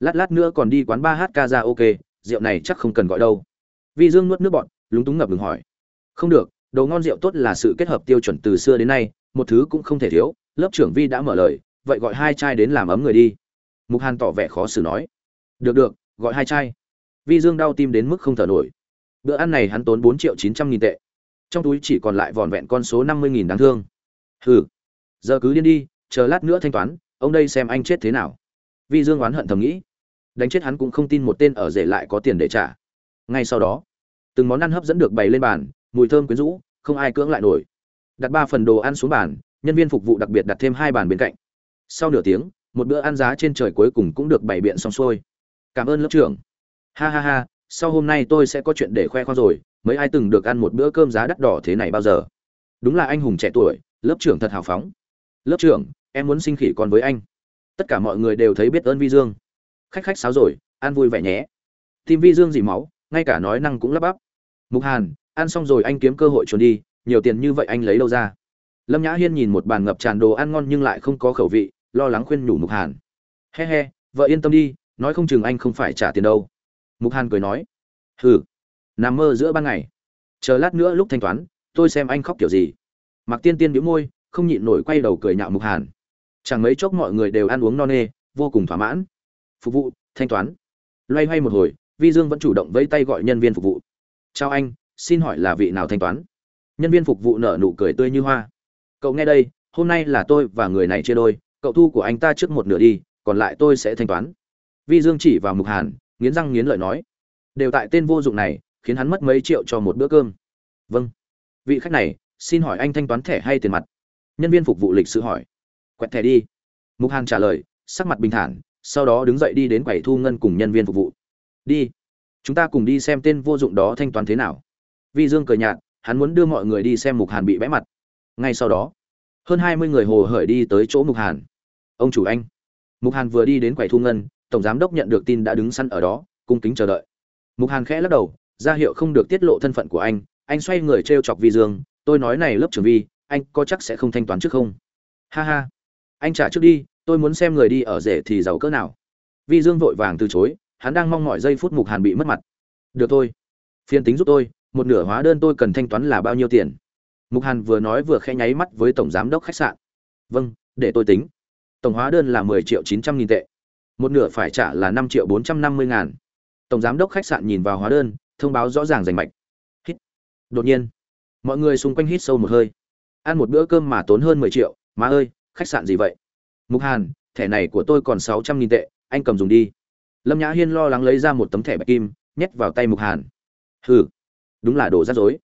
S1: Lát lát nữa còn đi quán ba h ca ra ok rượu này chắc không cần gọi đâu. Vi dương nuốt nước bọn lúng túng ngập ngừng hỏi. Không được, đồ ngon rượu tốt là sự kết hợp tiêu chuẩn từ xưa đến nay, một thứ cũng không thể thiếu, lớp trưởng vi đã mở lời, vậy gọi hai chai đến làm ấm người đi. Mục hàn tỏ vẻ khó xử nói. Được được, gọi hai chai. Vi dương đau tim đến mức không thở nổi. Bữa ăn này hắn tốn bốn triệu chín trăm nghìn tệ. Trong túi chỉ còn lại vòn vẹn con số năm mươi nghìn đáng thương. Hừ. Giờ cứ điên đi, chờ lát nữa thanh toán ông đây xem anh chết thế nào. Vi dương oán hận thầm nghĩ. Đánh chết hắn cũng không tin một tên ở rể lại có tiền để trả. Ngay sau đó, từng món ăn hấp dẫn được bày lên bàn, mùi thơm quyến rũ, không ai cưỡng lại nổi. Đặt ba phần đồ ăn xuống bàn, nhân viên phục vụ đặc biệt đặt thêm hai bàn bên cạnh. Sau nửa tiếng, một bữa ăn giá trên trời cuối cùng cũng được bày biện xong xuôi. Cảm ơn lớp trưởng. Ha ha ha, sau hôm nay tôi sẽ có chuyện để khoe khoang rồi, mấy ai từng được ăn một bữa cơm giá đắt đỏ thế này bao giờ? Đúng là anh hùng trẻ tuổi, lớp trưởng thật hào phóng. Lớp trưởng em muốn sinh khỉ con với anh. Tất cả mọi người đều thấy biết ơn vi dương. Khách khách sáo rồi ăn vui vẻ nhé. Tim vi dương dỉ máu, ngay cả nói năng cũng lắp bắp. Mục hàn, ăn xong rồi anh kiếm cơ hội trốn đi, nhiều tiền như vậy anh lấy đâu ra? Lâm nhã hiên nhìn một bàn ngập tràn đồ ăn ngon nhưng lại không có khẩu vị, lo lắng khuyên nhủ mục hàn. He he, vợ yên tâm đi, nói không chừng anh không phải trả tiền đâu. Mục hàn cười nói. Hừ, nằm mơ giữa ban ngày. Chờ lát nữa lúc thanh toán, tôi xem anh khóc kiểu gì. Mặc tiên tiên biếu môi, không nhịn nổi quay đầu cười nhạo mục hàn chẳng mấy chốc mọi người đều ăn uống no nê, vô cùng thỏa mãn. Phục vụ, thanh toán. Loay hoay một hồi, vi dương vẫn chủ động vẫy tay gọi nhân viên phục vụ. Chào anh, xin hỏi là vị nào thanh toán? Nhân viên phục vụ nở nụ cười tươi như hoa. Cậu nghe đây, hôm nay là tôi và người này chia đôi, cậu thu của anh ta trước một nửa đi, còn lại tôi sẽ thanh toán. Vi dương chỉ vào mục hàn, nghiến răng nghiến lợi nói. Đều tại tên vô dụng này, khiến hắn mất mấy triệu cho một bữa cơm. Vâng. Vị khách này, xin hỏi anh thanh toán thẻ hay tiền mặt? Nhân viên phục vụ lịch sự hỏi quẹt thẻ đi. Mục hàn trả lời, sắc mặt bình thản, sau đó đứng dậy đi đến quầy thu ngân cùng nhân viên phục vụ. Đi, chúng ta cùng đi xem tên vô dụng đó thanh toán thế nào. Vi dương cười nhạt, hắn muốn đưa mọi người đi xem mục hàn bị bẽ mặt. Ngay sau đó, hơn hai mươi người hồ hởi đi tới chỗ mục hàn. Ông chủ anh. Mục hàn vừa đi đến quầy thu ngân, tổng giám đốc nhận được tin đã đứng săn ở đó, cung kính chờ đợi. Mục hàn khẽ lắc đầu, ra hiệu không được tiết lộ thân phận của anh. Anh xoay người t r e o chọc vi dương, tôi nói này lớp trưởng vi, anh có chắc sẽ không thanh toán trước không? Ha ha anh trả trước đi, tôi muốn xem người đi ở rể thì giàu cỡ nào. Vi dương vội vàng từ chối, hắn đang mong mọi giây phút mục hàn bị mất mặt. Được thôi. Phiên tính giúp tôi, một nửa hóa đơn tôi cần thanh toán là bao nhiêu tiền? Mục hàn vừa nói vừa khẽ nháy mắt với tổng giám đốc khách sạn. Vâng để tôi tính. Tổng hóa đơn là mười triệu chín trăm nghìn tệ. Một nửa phải trả là năm triệu bốn trăm năm mươi ngàn. Tổng giám đốc khách sạn nhìn vào hóa đơn, thông báo rõ ràng rành mạch. Hít. Đột nhiên, mọi người xung quanh hít sâu một hơi. Ăn một bữa cơm mà tốn hơn mười triệu, má ơi khách sạn gì vậy? Mục hàn, thẻ này của tôi còn sáu trăm nghìn tệ, anh cầm dùng đi. Lâm nhã hiên lo lắng lấy ra một tấm thẻ bạch kim, nhét vào tay mục hàn. Hừ, đúng là đồ rắc rối.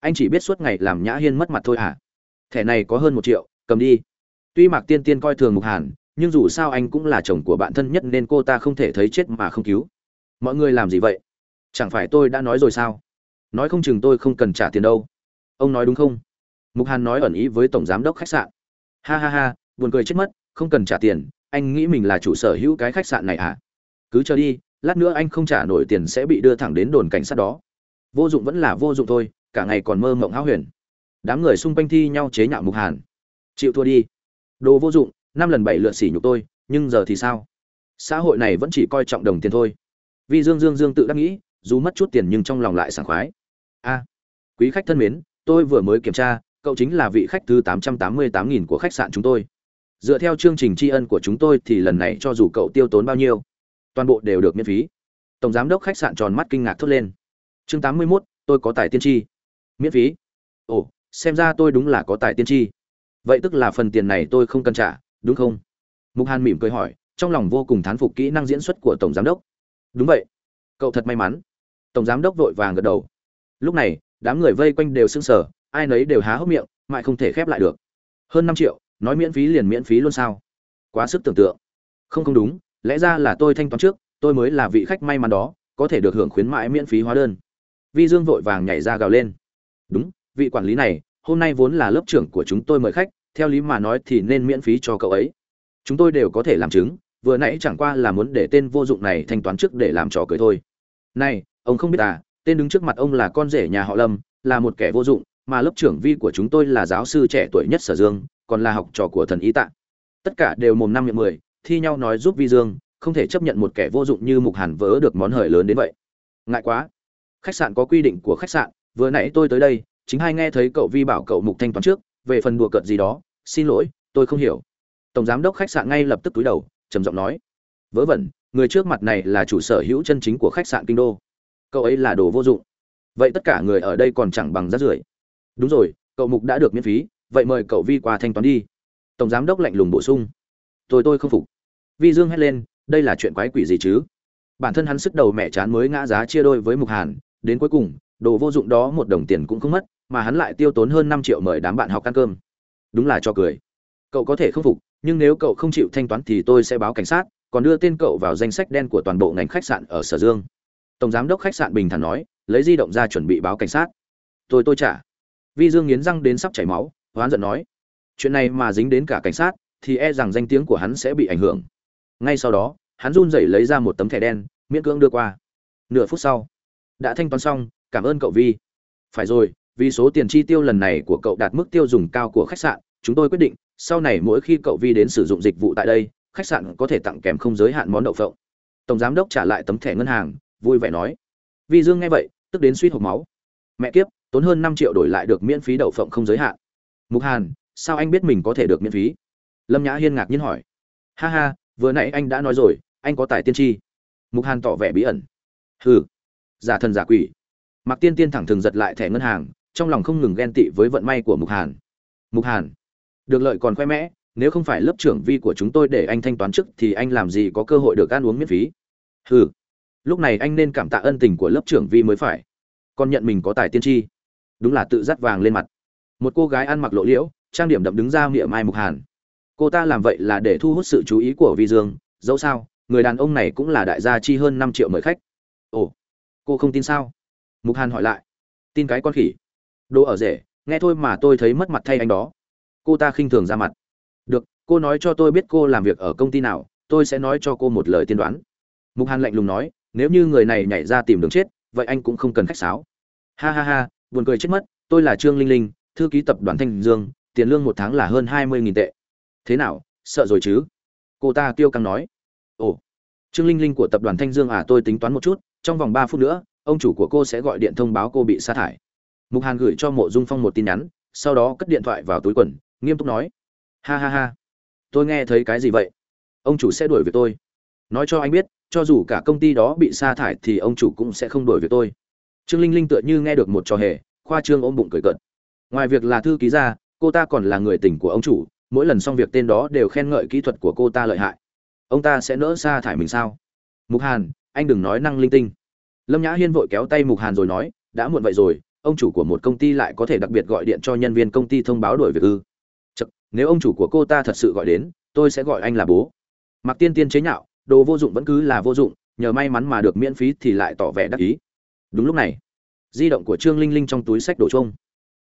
S1: Anh chỉ biết suốt ngày làm nhã hiên mất mặt thôi à thẻ này có hơn một triệu, cầm đi. Tuy mạc tiên tiên coi thường mục hàn, nhưng dù sao anh cũng là chồng của bạn thân nhất nên cô ta không thể thấy chết mà không cứu. Mọi người làm gì vậy? Chẳng phải tôi đã nói rồi sao? Nói không chừng tôi không cần trả tiền đâu. Ông nói đúng không? Mục hàn nói ẩn ý với tổng giám đốc khách sạn ha ha ha, buồn cười chết mất, không cần trả tiền, anh nghĩ mình là chủ sở hữu cái khách sạn này à? Cứ chờ đi, lát nữa anh không trả nổi tiền sẽ bị đưa thẳng đến đồn cảnh sát đó. Vô dụng vẫn là vô dụng thôi, cả ngày còn mơ mộng hão huyền. Đám người xung quanh thi nhau chế nhạo mục hàn. Chịu thua đi. Đồ vô dụng, năm lần bảy lượt xỉ nhục tôi, nhưng giờ thì sao? Xã hội này vẫn chỉ coi trọng đồng tiền thôi. Vì dương dương dương tự đắc nghĩ, dù mất chút tiền nhưng trong lòng lại sảng khoái. A, quý khách thân mến, tôi vừa mới kiểm tra cậu chính là vị khách thứ tám trăm tám mươi tám nghìn của khách sạn chúng tôi. Dựa theo chương trình tri ân của chúng tôi thì lần này cho dù cậu tiêu tốn bao nhiêu toàn bộ đều được miễn phí. Tổng giám đốc khách sạn tròn mắt kinh ngạc thốt lên. Chương tám mươi 81, tôi có tài tiên tri. Miễn phí? Ồ xem ra tôi đúng là có tài tiên tri. Vậy tức là phần tiền này tôi không cần trả đúng không? Mục hàn mỉm cười hỏi trong lòng vô cùng thán phục kỹ năng diễn xuất của tổng giám đốc. Đúng vậy. Cậu thật may mắn. Tổng giám đốc vội vàng gật đầu. Lúc này đám người vây quanh đều sững sờ ai nấy đều há hốc miệng, mãi không thể khép lại được. Hơn năm triệu, nói miễn phí liền miễn phí luôn sao? Quá sức tưởng tượng. Không không đúng, lẽ ra là tôi thanh toán trước, tôi mới là vị khách may mắn đó, có thể được hưởng khuyến mãi miễn phí hóa đơn. Vi dương vội vàng nhảy ra gào lên. Đúng, vị quản lý này, hôm nay vốn là lớp trưởng của chúng tôi mời khách, theo lý mà nói thì nên miễn phí cho cậu ấy. Chúng tôi đều có thể làm chứng, vừa nãy chẳng qua là muốn để tên vô dụng này thanh toán trước để làm trò cười thôi. Này, ông không biết à tên đứng trước mặt ông là con rể nhà họ lâm, là một kẻ vô dụng mà lớp trưởng vi của chúng tôi là giáo sư trẻ tuổi nhất sở dương, còn là học trò của thần ý tạ. Tất cả đều mồm năm miệng mười, thi nhau nói giúp vi dương, không thể chấp nhận một kẻ vô dụng như mục hàn vỡ được món hời lớn đến vậy. Ngại quá. Khách sạn có quy định của khách sạn, vừa nãy tôi tới đây, chính hai nghe thấy cậu vi bảo cậu mục thanh toán trước, về phần đùa cợt gì đó, xin lỗi, tôi không hiểu. Tổng giám đốc khách sạn ngay lập tức túi đầu, trầm giọng nói. Vớ vẩn, người trước mặt này là chủ sở hữu chân chính của khách sạn kinh đô. Cậu ấy là đồ vô dụng. Vậy tất cả người ở đây còn chẳng bằng rát rưởi đúng rồi, cậu mục đã được miễn phí, vậy mời cậu vi qua thanh toán đi. Tổng giám đốc lạnh lùng bổ sung. Tôi tôi không phục. Vi dương hét lên, đây là chuyện quái quỷ gì chứ? Bản thân hắn sức đầu mẹ chán mới ngã giá chia đôi với mục hàn, đến cuối cùng, đồ vô dụng đó một đồng tiền cũng không mất, mà hắn lại tiêu tốn hơn năm triệu mời đám bạn học ăn cơm. Đúng là cho cười. Cậu có thể không phục, nhưng nếu cậu không chịu thanh toán thì tôi sẽ báo cảnh sát, còn đưa tên cậu vào danh sách đen của toàn bộ ngành khách sạn ở sở dương. Tổng giám đốc khách sạn bình thản nói, lấy di động ra chuẩn bị báo cảnh sát. Tôi tôi trả vi dương nghiến răng đến sắp chảy máu hoán giận nói, chuyện này mà dính đến cả cảnh sát, thì e rằng danh tiếng của hắn sẽ bị ảnh hưởng. Ngay sau đó, hắn run rẩy lấy ra một tấm thẻ đen, miễn cưỡng đưa qua. Nửa phút sau, đã thanh toán xong, cảm ơn cậu vi. Phải rồi, vì số tiền chi tiêu lần này của cậu đạt mức tiêu dùng cao của khách sạn, chúng tôi quyết định, sau này mỗi khi cậu vi đến sử dụng dịch vụ tại đây, khách sạn có thể tặng kèm không giới hạn món đậu phộng. Tổng giám đốc trả lại tấm thẻ ngân hàng, vui vẻ nói. Vi dương nghe vậy, tức đến suýt hộc máu. Mẹ kiếp tốn hơn năm triệu đổi lại được miễn phí đậu phộng không giới hạn. Mục hàn, sao anh biết mình có thể được miễn phí? Lâm nhã hiên ngạc nhiên hỏi. Ha ha, vừa nãy anh đã nói rồi, anh có tài tiên tri. Mục hàn tỏ vẻ bí ẩn. Hừ, giả thần giả quỷ. Mặc tiên tiên thẳng thừng giật lại thẻ ngân hàng, trong lòng không ngừng ghen tị với vận may của mục hàn. Mục hàn, được lợi còn khoe mẽ, nếu không phải lớp trưởng vi của chúng tôi để anh thanh toán trước thì anh làm gì có cơ hội được ăn uống miễn phí? Hừ, lúc này anh nên cảm tạ ân tình của lớp trưởng vi mới phải. Còn nhận mình có tài tiên tri đúng là tự dắt vàng lên mặt. Một cô gái ăn mặc lộ liễu, trang điểm đậm đứng ra miệng mai mục hàn. Cô ta làm vậy là để thu hút sự chú ý của vi dương, dẫu sao, người đàn ông này cũng là đại gia chi hơn năm triệu mời khách. Ồ, cô không tin sao? Mục hàn hỏi lại. Tin cái con khỉ. Đồ ở rể, nghe thôi mà tôi thấy mất mặt thay anh đó. Cô ta khinh thường ra mặt. Được, cô nói cho tôi biết cô làm việc ở công ty nào, tôi sẽ nói cho cô một lời tiên đoán. Mục hàn lạnh lùng nói, nếu như người này nhảy ra tìm đường chết, vậy anh cũng không cần khách sáo. Ha ha ha buồn cười chết mất, tôi là trương linh linh, thư ký tập đoàn thanh dương, tiền lương một tháng là hơn hai mươi nghìn tệ. Thế nào, sợ rồi chứ? Cô ta tiêu căng nói. Ồ, trương linh linh của tập đoàn thanh dương à tôi tính toán một chút, trong vòng ba phút nữa, ông chủ của cô sẽ gọi điện thông báo cô bị sa thải. Mục hàn gửi cho mộ dung phong một tin nhắn, sau đó cất điện thoại vào túi quần, nghiêm túc nói. Ha ha ha, tôi nghe thấy cái gì vậy? Ông chủ sẽ đuổi việc tôi. Nói cho anh biết, cho dù cả công ty đó bị sa thải thì ông chủ cũng sẽ không đuổi việc tôi trương linh linh tựa như nghe được một trò hề khoa trương ôm bụng cười cợt. Ngoài việc là thư ký ra cô ta còn là người tình của ông chủ mỗi lần xong việc tên đó đều khen ngợi kỹ thuật của cô ta lợi hại. Ông ta sẽ nỡ sa thải mình sao? Mục hàn anh đừng nói năng linh tinh. Lâm nhã hiên vội kéo tay mục hàn rồi nói đã muộn vậy rồi ông chủ của một công ty lại có thể đặc biệt gọi điện cho nhân viên công ty thông báo đổi việc ư. Chật, nếu ông chủ của cô ta thật sự gọi đến tôi sẽ gọi anh là bố. Mặc tiên tiên chế nhạo đồ vô dụng vẫn cứ là vô dụng nhờ may mắn mà được miễn phí thì lại tỏ vẻ đắc ý đúng lúc này, di động của trương linh linh trong túi sách đổ trông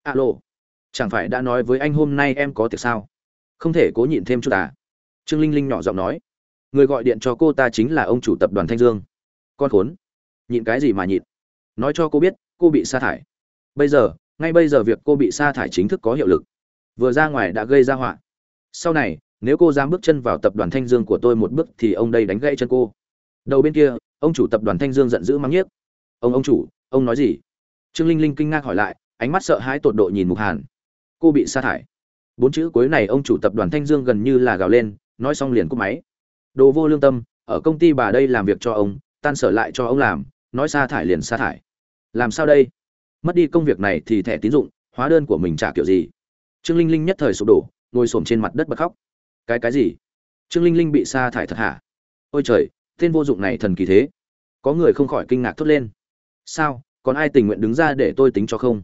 S1: alo, chẳng phải đã nói với anh hôm nay em có tiệc sao? Không thể cố nhịn thêm chút à? Trương linh linh nhỏ giọng nói. Người gọi điện cho cô ta chính là ông chủ tập đoàn thanh dương. Con khốn, nhịn cái gì mà nhịn? Nói cho cô biết, cô bị sa thải. Bây giờ, ngay bây giờ việc cô bị sa thải chính thức có hiệu lực. Vừa ra ngoài đã gây ra họa. Sau này, nếu cô dám bước chân vào tập đoàn thanh dương của tôi một bước thì ông đây đánh gãy chân cô. Đầu bên kia, ông chủ tập đoàn thanh dương giận dữ mắng nhiếc ông ông chủ, ông nói gì? Trương linh linh kinh ngạc hỏi lại, ánh mắt sợ hãi tột độ nhìn mục hàn. Cô bị sa thải. Bốn chữ cuối này ông chủ tập đoàn thanh dương gần như là gào lên, nói xong liền cúp máy. Đồ vô lương tâm, ở công ty bà đây làm việc cho ông, tan sở lại cho ông làm, nói sa thải liền sa thải. Làm sao đây? Mất đi công việc này thì thẻ tín dụng, hóa đơn của mình trả kiểu gì? Trương linh linh nhất thời sụp đổ, ngồi xổm trên mặt đất bật khóc. Cái cái gì? Trương linh linh bị sa thải thật hả? Ôi trời, tên vô dụng này thần kỳ thế. Có người không khỏi kinh ngạc thốt lên sao, còn ai tình nguyện đứng ra để tôi tính cho không?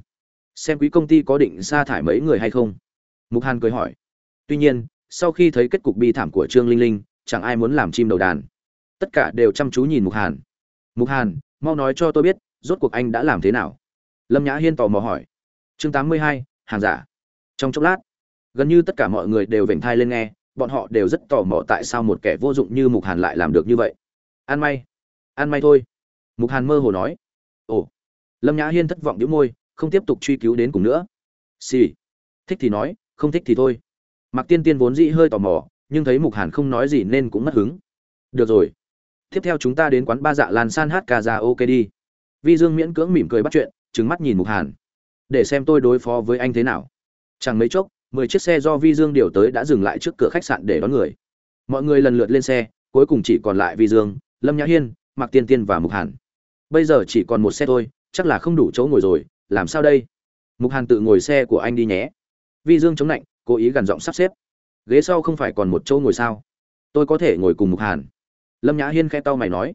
S1: Xem quý công ty có định sa thải mấy người hay không? Mục hàn cười hỏi. Tuy nhiên, sau khi thấy kết cục bi thảm của trương linh linh, chẳng ai muốn làm chim đầu đàn. Tất cả đều chăm chú nhìn mục hàn. Mục hàn, mau nói cho tôi biết, rốt cuộc anh đã làm thế nào? Lâm nhã hiên tò mò hỏi. Chương tám mươi hai, hàng giả. Trong chốc lát, gần như tất cả mọi người đều vểnh thai lên nghe, bọn họ đều rất tò mò tại sao một kẻ vô dụng như mục hàn lại làm được như vậy. Ăn may. Ăn may thôi. Mục hàn mơ hồ nói ồ. Lâm nhã hiên thất vọng đĩu môi, không tiếp tục truy cứu đến cùng nữa. Xì、sì. thích thì nói, không thích thì thôi. Mặc tiên tiên vốn dĩ hơi tò mò, nhưng thấy mục hàn không nói gì nên cũng mất hứng. Được rồi. Tiếp theo chúng ta đến quán ba dạ lan san hát ca ra ok đi. Vi dương miễn cưỡng mỉm cười bắt chuyện trứng mắt nhìn mục hàn. Để xem tôi đối phó với anh thế nào. Chẳng mấy chốc, mười chiếc xe do vi dương điều tới đã dừng lại trước cửa khách sạn để đón người. Mọi người lần lượt lên xe, cuối cùng chỉ còn lại vi dương, lâm nhã hiên, mạc tiên tiên và mục hàn bây giờ chỉ còn một xe thôi, chắc là không đủ chỗ ngồi rồi, làm sao đây? Mục hàn tự ngồi xe của anh đi nhé. Vi dương chống lạnh cố ý gằn giọng sắp xếp. Ghế sau không phải còn một chỗ ngồi sao? Tôi có thể ngồi cùng mục hàn. Lâm nhã hiên khe tao mày nói.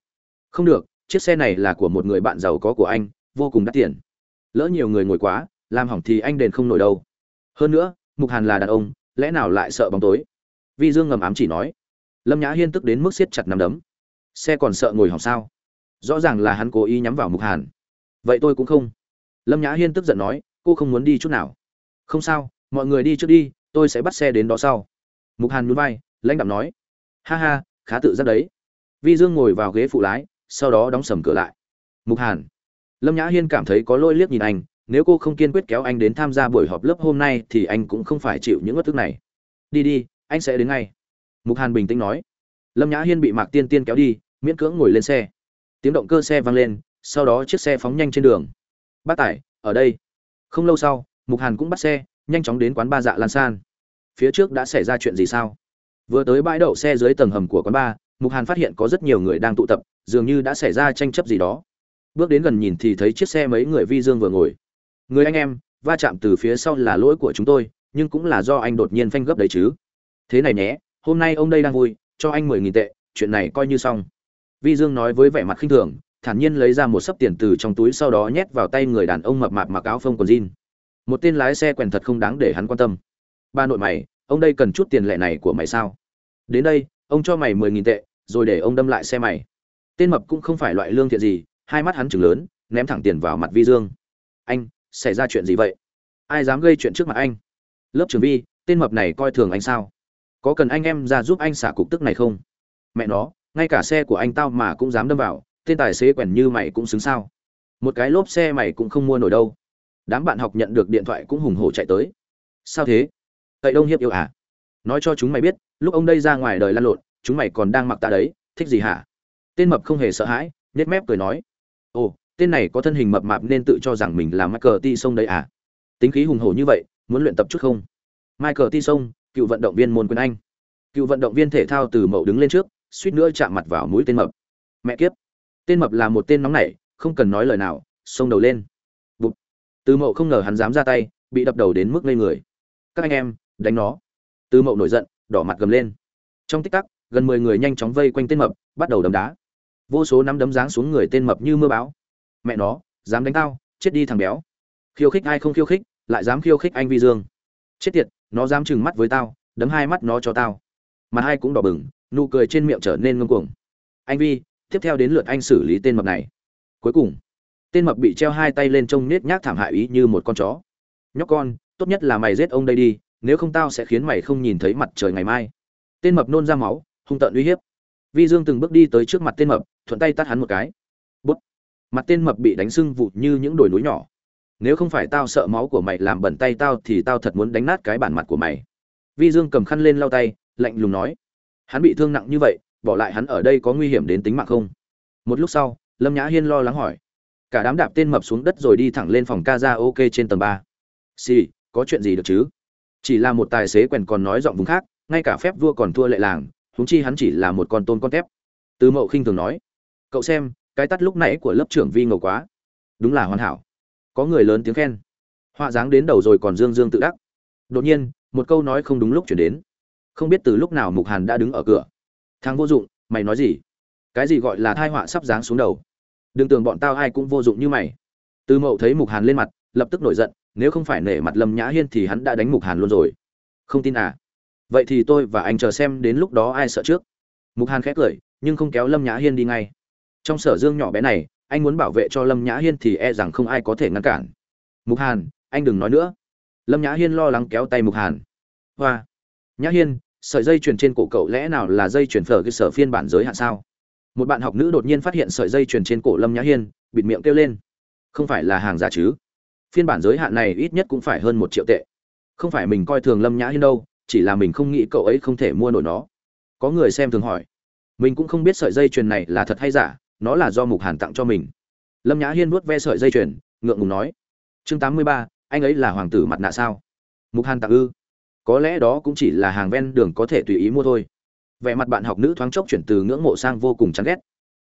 S1: Không được, chiếc xe này là của một người bạn giàu có của anh, vô cùng đắt tiền. Lỡ nhiều người ngồi quá, làm hỏng thì anh đền không nổi đâu. Hơn nữa, mục hàn là đàn ông, lẽ nào lại sợ bóng tối? Vi dương ngầm ám chỉ nói. Lâm nhã hiên tức đến mức siết chặt nắm đấm. Xe còn sợ ngồi hỏng sao? Rõ ràng là hắn cố ý nhắm vào mục hàn. Vậy tôi cũng không. Lâm nhã hiên tức giận nói, cô không muốn đi chút nào. Không sao, mọi người đi trước đi, tôi sẽ bắt xe đến đó sau. Mục hàn nhún vai, lãnh đạm nói. Ha ha, khá tự giác đấy. Vi dương ngồi vào ghế phụ lái, sau đó đóng sầm cửa lại. Mục hàn. Lâm nhã hiên cảm thấy có lôi liếc nhìn anh, nếu cô không kiên quyết kéo anh đến tham gia buổi họp lớp hôm nay thì anh cũng không phải chịu những bất thức này. Đi đi, anh sẽ đến ngay. Mục hàn bình tĩnh nói. Lâm nhã hiên bị mạc tiên tiên kéo đi, miễn cưỡng ngồi lên xe tiếng động cơ xe vang lên, sau đó chiếc xe phóng nhanh trên đường. Bác tải ở đây. Không lâu sau, mục hàn cũng bắt xe, nhanh chóng đến quán ba dạ lan san. Phía trước đã xảy ra chuyện gì sao? Vừa tới bãi đậu xe dưới tầng hầm của quán ba, mục hàn phát hiện có rất nhiều người đang tụ tập, dường như đã xảy ra tranh chấp gì đó. Bước đến gần nhìn thì thấy chiếc xe mấy người vi dương vừa ngồi. Người anh em, va chạm từ phía sau là lỗi của chúng tôi, nhưng cũng là do anh đột nhiên phanh gấp đấy chứ. Thế này nhé, hôm nay ông đây đang vui, cho anh mười nghìn tệ, chuyện này coi như xong vi dương nói với vẻ mặt khinh thường, thản nhiên lấy ra một sấp tiền từ trong túi sau đó nhét vào tay người đàn ông mập mạp mặc áo phông quần jean. Một tên lái xe quèn thật không đáng để hắn quan tâm. Ba nội mày, ông đây cần chút tiền lệ này của mày sao? Đến đây, ông cho mày mười nghìn tệ, rồi để ông đâm lại xe mày. Tên mập cũng không phải loại lương thiện gì, hai mắt hắn chừng lớn, ném thẳng tiền vào mặt vi dương. Anh, xảy ra chuyện gì vậy? Ai dám gây chuyện trước mặt anh? Lớp trường vi, tên mập này coi thường anh sao? Có cần anh em ra giúp anh xả cục tức này không? Mẹ nó ngay cả xe của anh tao mà cũng dám đâm vào, tên tài xế quèn như mày cũng xứng sao. Một cái lốp xe mày cũng không mua nổi đâu. Đám bạn học nhận được điện thoại cũng hùng hổ chạy tới. Sao thế? Cậy đông hiếp yêu à? Nói cho chúng mày biết, lúc ông đây ra ngoài đời lăn lộn, chúng mày còn đang mặc ta đấy, thích gì hả? Tên mập không hề sợ hãi nhét mép cười nói. Ồ, tên này có thân hình mập mạp nên tự cho rằng mình là michael ti sông đấy à? Tính khí hùng hổ như vậy, muốn luyện tập chút không? Michael ti sông cựu vận động viên môn quyền anh. Cựu vận động viên thể thao từ mậu đứng lên trước suýt nữa chạm mặt vào mũi tên mập. Mẹ kiếp! Tên mập là một tên nóng nảy, không cần nói lời nào, xông đầu lên. Bụp! Từ mậu không ngờ hắn dám ra tay, bị đập đầu đến mức ngây người. Các anh em, đánh nó. Từ mậu nổi giận, đỏ mặt gầm lên. Trong tích tắc, gần mười người nhanh chóng vây quanh tên mập, bắt đầu đấm đá. Vô số nắm đấm giáng xuống người tên mập như mưa bão. Mẹ nó, dám đánh tao, chết đi thằng béo. Khiêu khích ai không khiêu khích, lại dám khiêu khích anh vi dương. Chết tiệt, nó dám trừng mắt với tao, đấm hai mắt nó cho tao. Mặt hai cũng đỏ bừng nụ cười trên miệng trở nên ngông cuồng. Anh vi, tiếp theo đến lượt anh xử lý tên mập này. Cuối cùng, tên mập bị treo hai tay lên trông nết nhác thảm hại ý như một con chó. Nhóc con, tốt nhất là mày giết ông đây đi, nếu không tao sẽ khiến mày không nhìn thấy mặt trời ngày mai. Tên mập nôn ra máu, hung tợn uy hiếp. Vi dương từng bước đi tới trước mặt tên mập, thuận tay tắt hắn một cái. Bút. Mặt tên mập bị đánh sưng vụt như những đồi núi nhỏ. Nếu không phải tao sợ máu của mày làm bẩn tay tao thì tao thật muốn đánh nát cái bản mặt của mày. Vi dương cầm khăn lên lau tay, lạnh lùng nói hắn bị thương nặng như vậy bỏ lại hắn ở đây có nguy hiểm đến tính mạng không? Một lúc sau lâm nhã hiên lo lắng hỏi. Cả đám đạp tên mập xuống đất rồi đi thẳng lên phòng ca ra ok trên tầng ba. Xì、sì, có chuyện gì được chứ? Chỉ là một tài xế quèn còn nói giọng vùng khác ngay cả phép vua còn thua lệ làng húng chi hắn chỉ là một con tôn con tép từ mậu khinh thường nói. Cậu xem cái tắt lúc nãy của lớp trưởng vi ngầu quá. Đúng là hoàn hảo. Có người lớn tiếng khen. Họa dáng đến đầu rồi còn dương dương tự đắc. Đột nhiên một câu nói không đúng lúc chuyển đến không biết từ lúc nào mục hàn đã đứng ở cửa. Thằng vô dụng, mày nói gì? Cái gì gọi là thai họa sắp giáng xuống đầu? Đừng tưởng bọn tao ai cũng vô dụng như mày. Từ mậu thấy mục hàn lên mặt, lập tức nổi giận, nếu không phải nể mặt lâm nhã hiên thì hắn đã đánh mục hàn luôn rồi. Không tin à? Vậy thì tôi và anh chờ xem đến lúc đó ai sợ trước. Mục hàn khẽ cười, nhưng không kéo lâm nhã hiên đi ngay. Trong sở dương nhỏ bé này, anh muốn bảo vệ cho lâm nhã hiên thì e rằng không ai có thể ngăn cản. Mục hàn, anh đừng nói nữa. Lâm nhã hiên lo lắng kéo tay mục hàn. Hoa nhã hiên, sợi dây chuyền trên cổ cậu lẽ nào là dây chuyền phở cơ sở phiên bản giới hạn sao? Một bạn học nữ đột nhiên phát hiện sợi dây chuyền trên cổ lâm nhã hiên, bịt miệng kêu lên. Không phải là hàng giả chứ? Phiên bản giới hạn này ít nhất cũng phải hơn một triệu tệ. Không phải mình coi thường lâm nhã hiên đâu, chỉ là mình không nghĩ cậu ấy không thể mua nổi nó. Có người xem thường hỏi. Mình cũng không biết sợi dây chuyền này là thật hay giả, nó là do mục hàn tặng cho mình. Lâm nhã hiên vuốt ve sợi dây chuyền, ngượng ngùng nói. Chương tám mươi ba, anh ấy là hoàng tử mặt nạ sao? Mục hàn tặng ư? Có lẽ đó cũng chỉ là hàng ven đường có thể tùy ý mua thôi. Vẻ mặt bạn học nữ thoáng chốc chuyển từ ngưỡng mộ sang vô cùng chán ghét.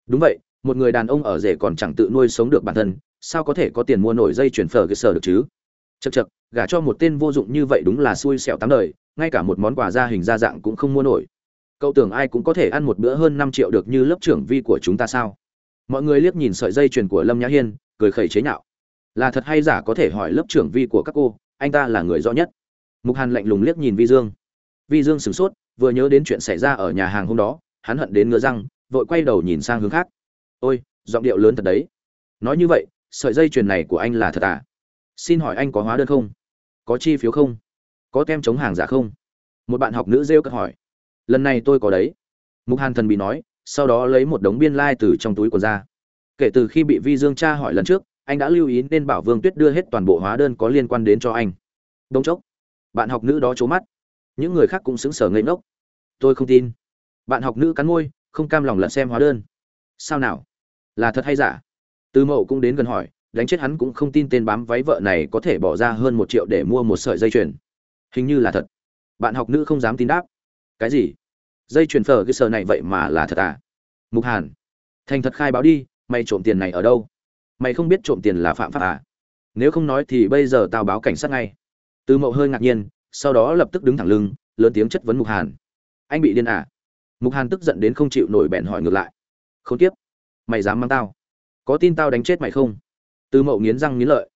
S1: Đúng vậy, một người đàn ông ở rể còn chẳng tự nuôi sống được bản thân, sao có thể có tiền mua nổi dây chuyển phở cơ sở được chứ? Chật chật gả cho một tên vô dụng như vậy đúng là xui xẻo tám đời, ngay cả một món quà ra hình ra dạng cũng không mua nổi. Cậu tưởng ai cũng có thể ăn một bữa hơn năm triệu được như lớp trưởng vi của chúng ta sao? Mọi người liếc nhìn sợi dây chuyền của lâm nhã hiên, cười khẩy chế nhạo. Là thật hay giả có thể hỏi lớp trưởng vi của các cô, anh ta là người rõ nhất mục hàn lạnh lùng liếc nhìn vi dương. Vi dương sửng sốt, vừa nhớ đến chuyện xảy ra ở nhà hàng hôm đó, hắn hận đến ngứa răng, vội quay đầu nhìn sang hướng khác. Ôi, giọng điệu lớn thật đấy. Nói như vậy, sợi dây chuyền này của anh là thật à? Xin hỏi anh có hóa đơn không? Có chi phiếu không? Có tem chống hàng giả không? Một bạn học nữ rêu cất hỏi. Lần này tôi có đấy. Mục hàn thần bị nói, sau đó lấy một đống biên lai、like、từ trong túi của ra. Kể từ khi bị vi dương tra hỏi lần trước, anh đã lưu ý nên bảo vương tuyết đưa hết toàn bộ hóa đơn có liên quan đến cho anh. Đông chốc bạn học nữ đó trố mắt. Những người khác cũng xứng sở ngây ngốc. Tôi không tin. Bạn học nữ cắn môi, không cam lòng lật xem hóa đơn. Sao nào? Là thật hay giả? Từ mậu cũng đến gần hỏi, đánh chết hắn cũng không tin tên bám váy vợ này có thể bỏ ra hơn một triệu để mua một sợi dây chuyền. Hình như là thật. Bạn học nữ không dám tin đáp. Cái gì? Dây chuyền phở cái sờ này vậy mà là thật à? Mục hàn. Thành thật khai báo đi, mày trộm tiền này ở đâu? Mày không biết trộm tiền là phạm pháp à? Nếu không nói thì bây giờ tao báo cảnh sát ngay từ mậu hơi ngạc nhiên, sau đó lập tức đứng thẳng lưng, lớn tiếng chất vấn mục hàn. Anh bị điên à? Mục hàn tức giận đến không chịu nổi bèn hỏi ngược lại. Không tiếp. Mày dám mang tao. Có tin tao đánh chết mày không? Từ mậu nghiến răng nghiến lợi.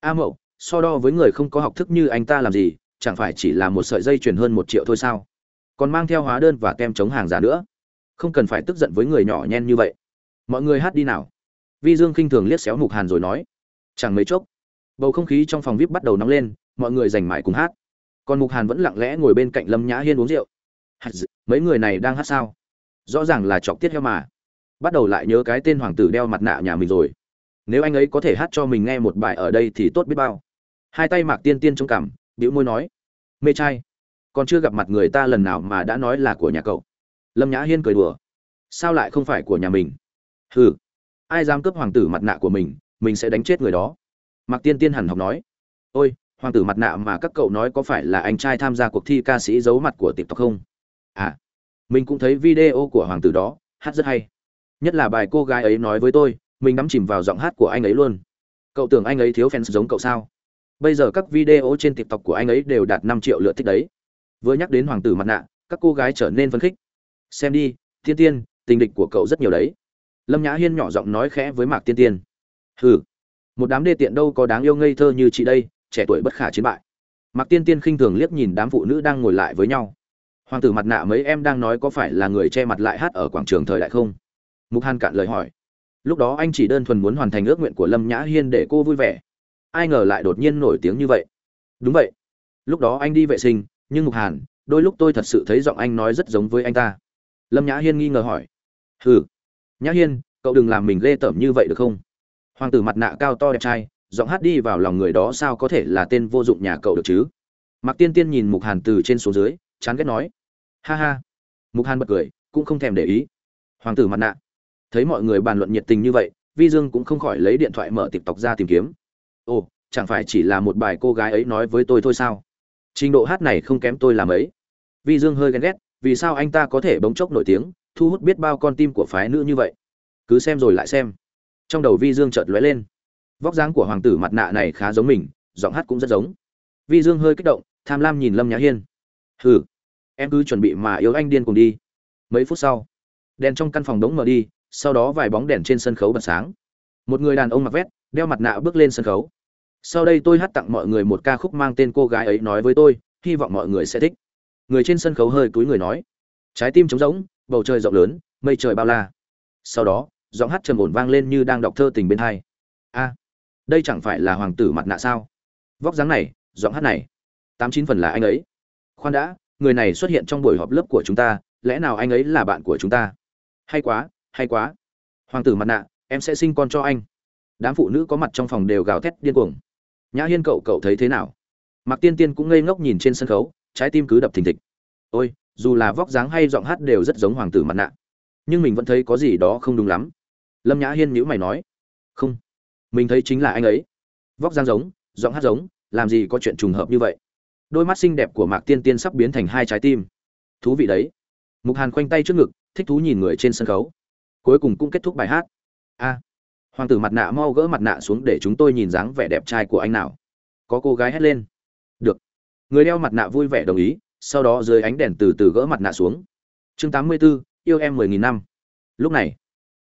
S1: A mậu, so đo với người không có học thức như anh ta làm gì, chẳng phải chỉ là một sợi dây chuyền hơn một triệu thôi sao? Còn mang theo hóa đơn và kem chống hàng giả nữa. Không cần phải tức giận với người nhỏ nhen như vậy. Mọi người hát đi nào. Vi dương khinh thường liếc xéo mục hàn rồi nói. Chẳng mấy chốc, bầu không khí trong phòng vip bắt đầu nóng lên mọi người giành mãi cùng hát. Còn mục hàn vẫn lặng lẽ ngồi bên cạnh lâm nhã hiên uống rượu. Mấy người này đang hát sao? Rõ ràng là chọc tiết heo mà. Bắt đầu lại nhớ cái tên hoàng tử đeo mặt nạ nhà mình rồi. Nếu anh ấy có thể hát cho mình nghe một bài ở đây thì tốt biết bao. Hai tay mạc tiên tiên trong cảm bĩu môi nói, mê trai, còn chưa gặp mặt người ta lần nào mà đã nói là của nhà cậu. Lâm nhã hiên cười đùa, sao lại không phải của nhà mình? Hừ, ai dám cướp hoàng tử mặt nạ của mình mình sẽ đánh chết người đó. Mạc tiên tiên hẳn học nói, ôi hoàng tử mặt nạ mà các cậu nói có phải là anh trai tham gia cuộc thi ca sĩ giấu mặt của tiktok không? À mình cũng thấy video của hoàng tử đó, hát rất hay. Nhất là bài cô gái ấy nói với tôi, mình đắm chìm vào giọng hát của anh ấy luôn. Cậu tưởng anh ấy thiếu fans giống cậu sao? Bây giờ các video trên tiktok của anh ấy đều đạt năm triệu lượt thích đấy. Vừa nhắc đến hoàng tử mặt nạ, các cô gái trở nên phấn khích. Xem đi, Thiên tiên, tình địch của cậu rất nhiều đấy. Lâm nhã hiên nhỏ giọng nói khẽ với mạc tiên tiên. Hừ, một đám đê tiện đâu có đáng yêu ngây thơ như chị đây trẻ tuổi bất khả chiến bại. Mạc tiên tiên khinh thường liếc nhìn đám phụ nữ đang ngồi lại với nhau. Hoàng tử mặt nạ mấy em đang nói có phải là người che mặt lại hát ở quảng trường thời đại không? Mục hàn cạn lời hỏi. Lúc đó anh chỉ đơn thuần muốn hoàn thành ước nguyện của lâm nhã hiên để cô vui vẻ. Ai ngờ lại đột nhiên nổi tiếng như vậy. Đúng vậy. Lúc đó anh đi vệ sinh, nhưng mục hàn, đôi lúc tôi thật sự thấy giọng anh nói rất giống với anh ta. Lâm nhã hiên nghi ngờ hỏi. Hừ. Nhã hiên, cậu đừng làm mình ghê tởm như vậy được không? Hoàng tử mặt nạ cao to đẹp trai giọng hát đi vào lòng người đó sao có thể là tên vô dụng nhà cậu được chứ? Mạc tiên tiên nhìn mục hàn từ trên xuống dưới, chán ghét nói. Ha ha. Mục hàn bật cười, cũng không thèm để ý. Hoàng tử mặt nạ. Thấy mọi người bàn luận nhiệt tình như vậy, vi dương cũng không khỏi lấy điện thoại mở tiktok ra tìm kiếm. Ồ, chẳng phải chỉ là một bài cô gái ấy nói với tôi thôi sao? Trình độ hát này không kém tôi làm ấy. Vi dương hơi ghen ghét, vì sao anh ta có thể bỗng chốc nổi tiếng, thu hút biết bao con tim của phái nữ như vậy? Cứ xem rồi lại xem. Trong đầu vi dương chợt lóe lên vóc dáng của hoàng tử mặt nạ này khá giống mình, giọng hát cũng rất giống. Vi dương hơi kích động, tham lam nhìn lâm nhã hiên. Hừ, em cứ chuẩn bị mà yêu anh điên cùng đi. Mấy phút sau, đèn trong căn phòng đống mở đi, sau đó vài bóng đèn trên sân khấu bật sáng. Một người đàn ông mặc vét, đeo mặt nạ bước lên sân khấu. Sau đây tôi hát tặng mọi người một ca khúc mang tên cô gái ấy nói với tôi, hy vọng mọi người sẽ thích. Người trên sân khấu hơi cúi người nói. Trái tim trống rỗng, bầu trời rộng lớn, mây trời bao la. Sau đó, giọng hát trầm ổn vang lên như đang đọc thơ tình bên hai. A đây chẳng phải là hoàng tử mặt nạ sao? Vóc dáng này, giọng hát này, tám chín phần là anh ấy. Khoan đã, người này xuất hiện trong buổi họp lớp của chúng ta, lẽ nào anh ấy là bạn của chúng ta? Hay quá hay quá. Hoàng tử mặt nạ, em sẽ sinh con cho anh. Đám phụ nữ có mặt trong phòng đều gào thét điên cuồng. Nhã hiên cậu cậu thấy thế nào? Mạc tiên tiên cũng ngây ngốc nhìn trên sân khấu, trái tim cứ đập thình thịch. Ôi, dù là vóc dáng hay giọng hát đều rất giống hoàng tử mặt nạ. Nhưng mình vẫn thấy có gì đó không đúng lắm. Lâm nhã hiên nhữ mày nói. Không mình thấy chính là anh ấy. Vóc dáng giống giọng hát giống làm gì có chuyện trùng hợp như vậy. Đôi mắt xinh đẹp của mạc tiên tiên sắp biến thành hai trái tim. Thú vị đấy. Mục hàn khoanh tay trước ngực thích thú nhìn người trên sân khấu. Cuối cùng cũng kết thúc bài hát. A. Hoàng tử mặt nạ mau gỡ mặt nạ xuống để chúng tôi nhìn dáng vẻ đẹp trai của anh nào. Có cô gái hét lên. Được. Người đeo mặt nạ vui vẻ đồng ý sau đó dưới ánh đèn từ từ gỡ mặt nạ xuống. Chương 84, yêu em mười nghìn năm. Lúc này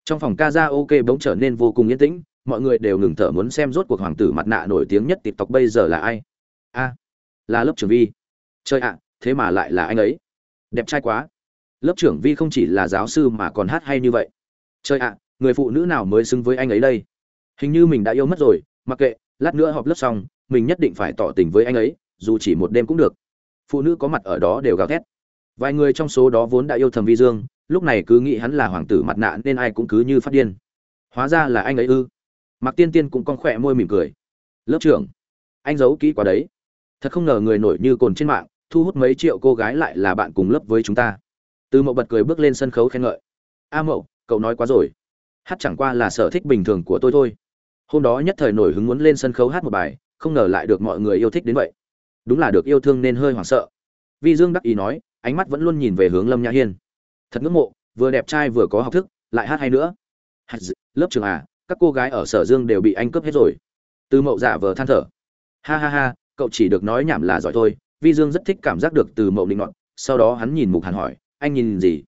S1: trong phòng ca ra ok bỗng trở nên vô cùng yên tĩnh mọi người đều ngừng thở muốn xem rốt cuộc hoàng tử mặt nạ nổi tiếng nhất tiktok bây giờ là ai. A, là lớp trưởng vi. Chơi ạ, thế mà lại là anh ấy. Đẹp trai quá. Lớp trưởng vi không chỉ là giáo sư mà còn hát hay như vậy. Chơi ạ, người phụ nữ nào mới xứng với anh ấy đây? Hình như mình đã yêu mất rồi, mặc kệ, lát nữa họp lớp xong, mình nhất định phải tỏ tình với anh ấy, dù chỉ một đêm cũng được. Phụ nữ có mặt ở đó đều gào thét. Vài người trong số đó vốn đã yêu thầm vi dương, lúc này cứ nghĩ hắn là hoàng tử mặt nạ nên ai cũng cứ như phát điên. Hóa ra là anh ấy ư? Mặc tiên tiên cũng con khỏe môi mỉm cười. Lớp trưởng, anh giấu kỹ quá đấy. Thật không ngờ người nổi như cồn trên mạng, thu hút mấy triệu cô gái lại là bạn cùng lớp với chúng ta. Từ mậu bật cười bước lên sân khấu khen ngợi. A mậu, cậu nói quá rồi. Hát chẳng qua là sở thích bình thường của tôi thôi. Hôm đó nhất thời nổi hứng muốn lên sân khấu hát một bài, không ngờ lại được mọi người yêu thích đến vậy. Đúng là được yêu thương nên hơi hoảng sợ. Vi dương đắc ý nói, ánh mắt vẫn luôn nhìn về hướng lâm nhã hiên. Thật ngưỡng mộ, vừa đẹp trai vừa có học thức, lại hát hay nữa. Lớp trường à các cô gái ở sở dương đều bị anh cướp hết rồi. Từ mậu giả vờ than thở. Ha ha ha, cậu chỉ được nói nhảm là giỏi thôi. Vi dương rất thích cảm giác được từ mậu định ngọn sau đó hắn nhìn mục hàn hỏi, anh nhìn gì?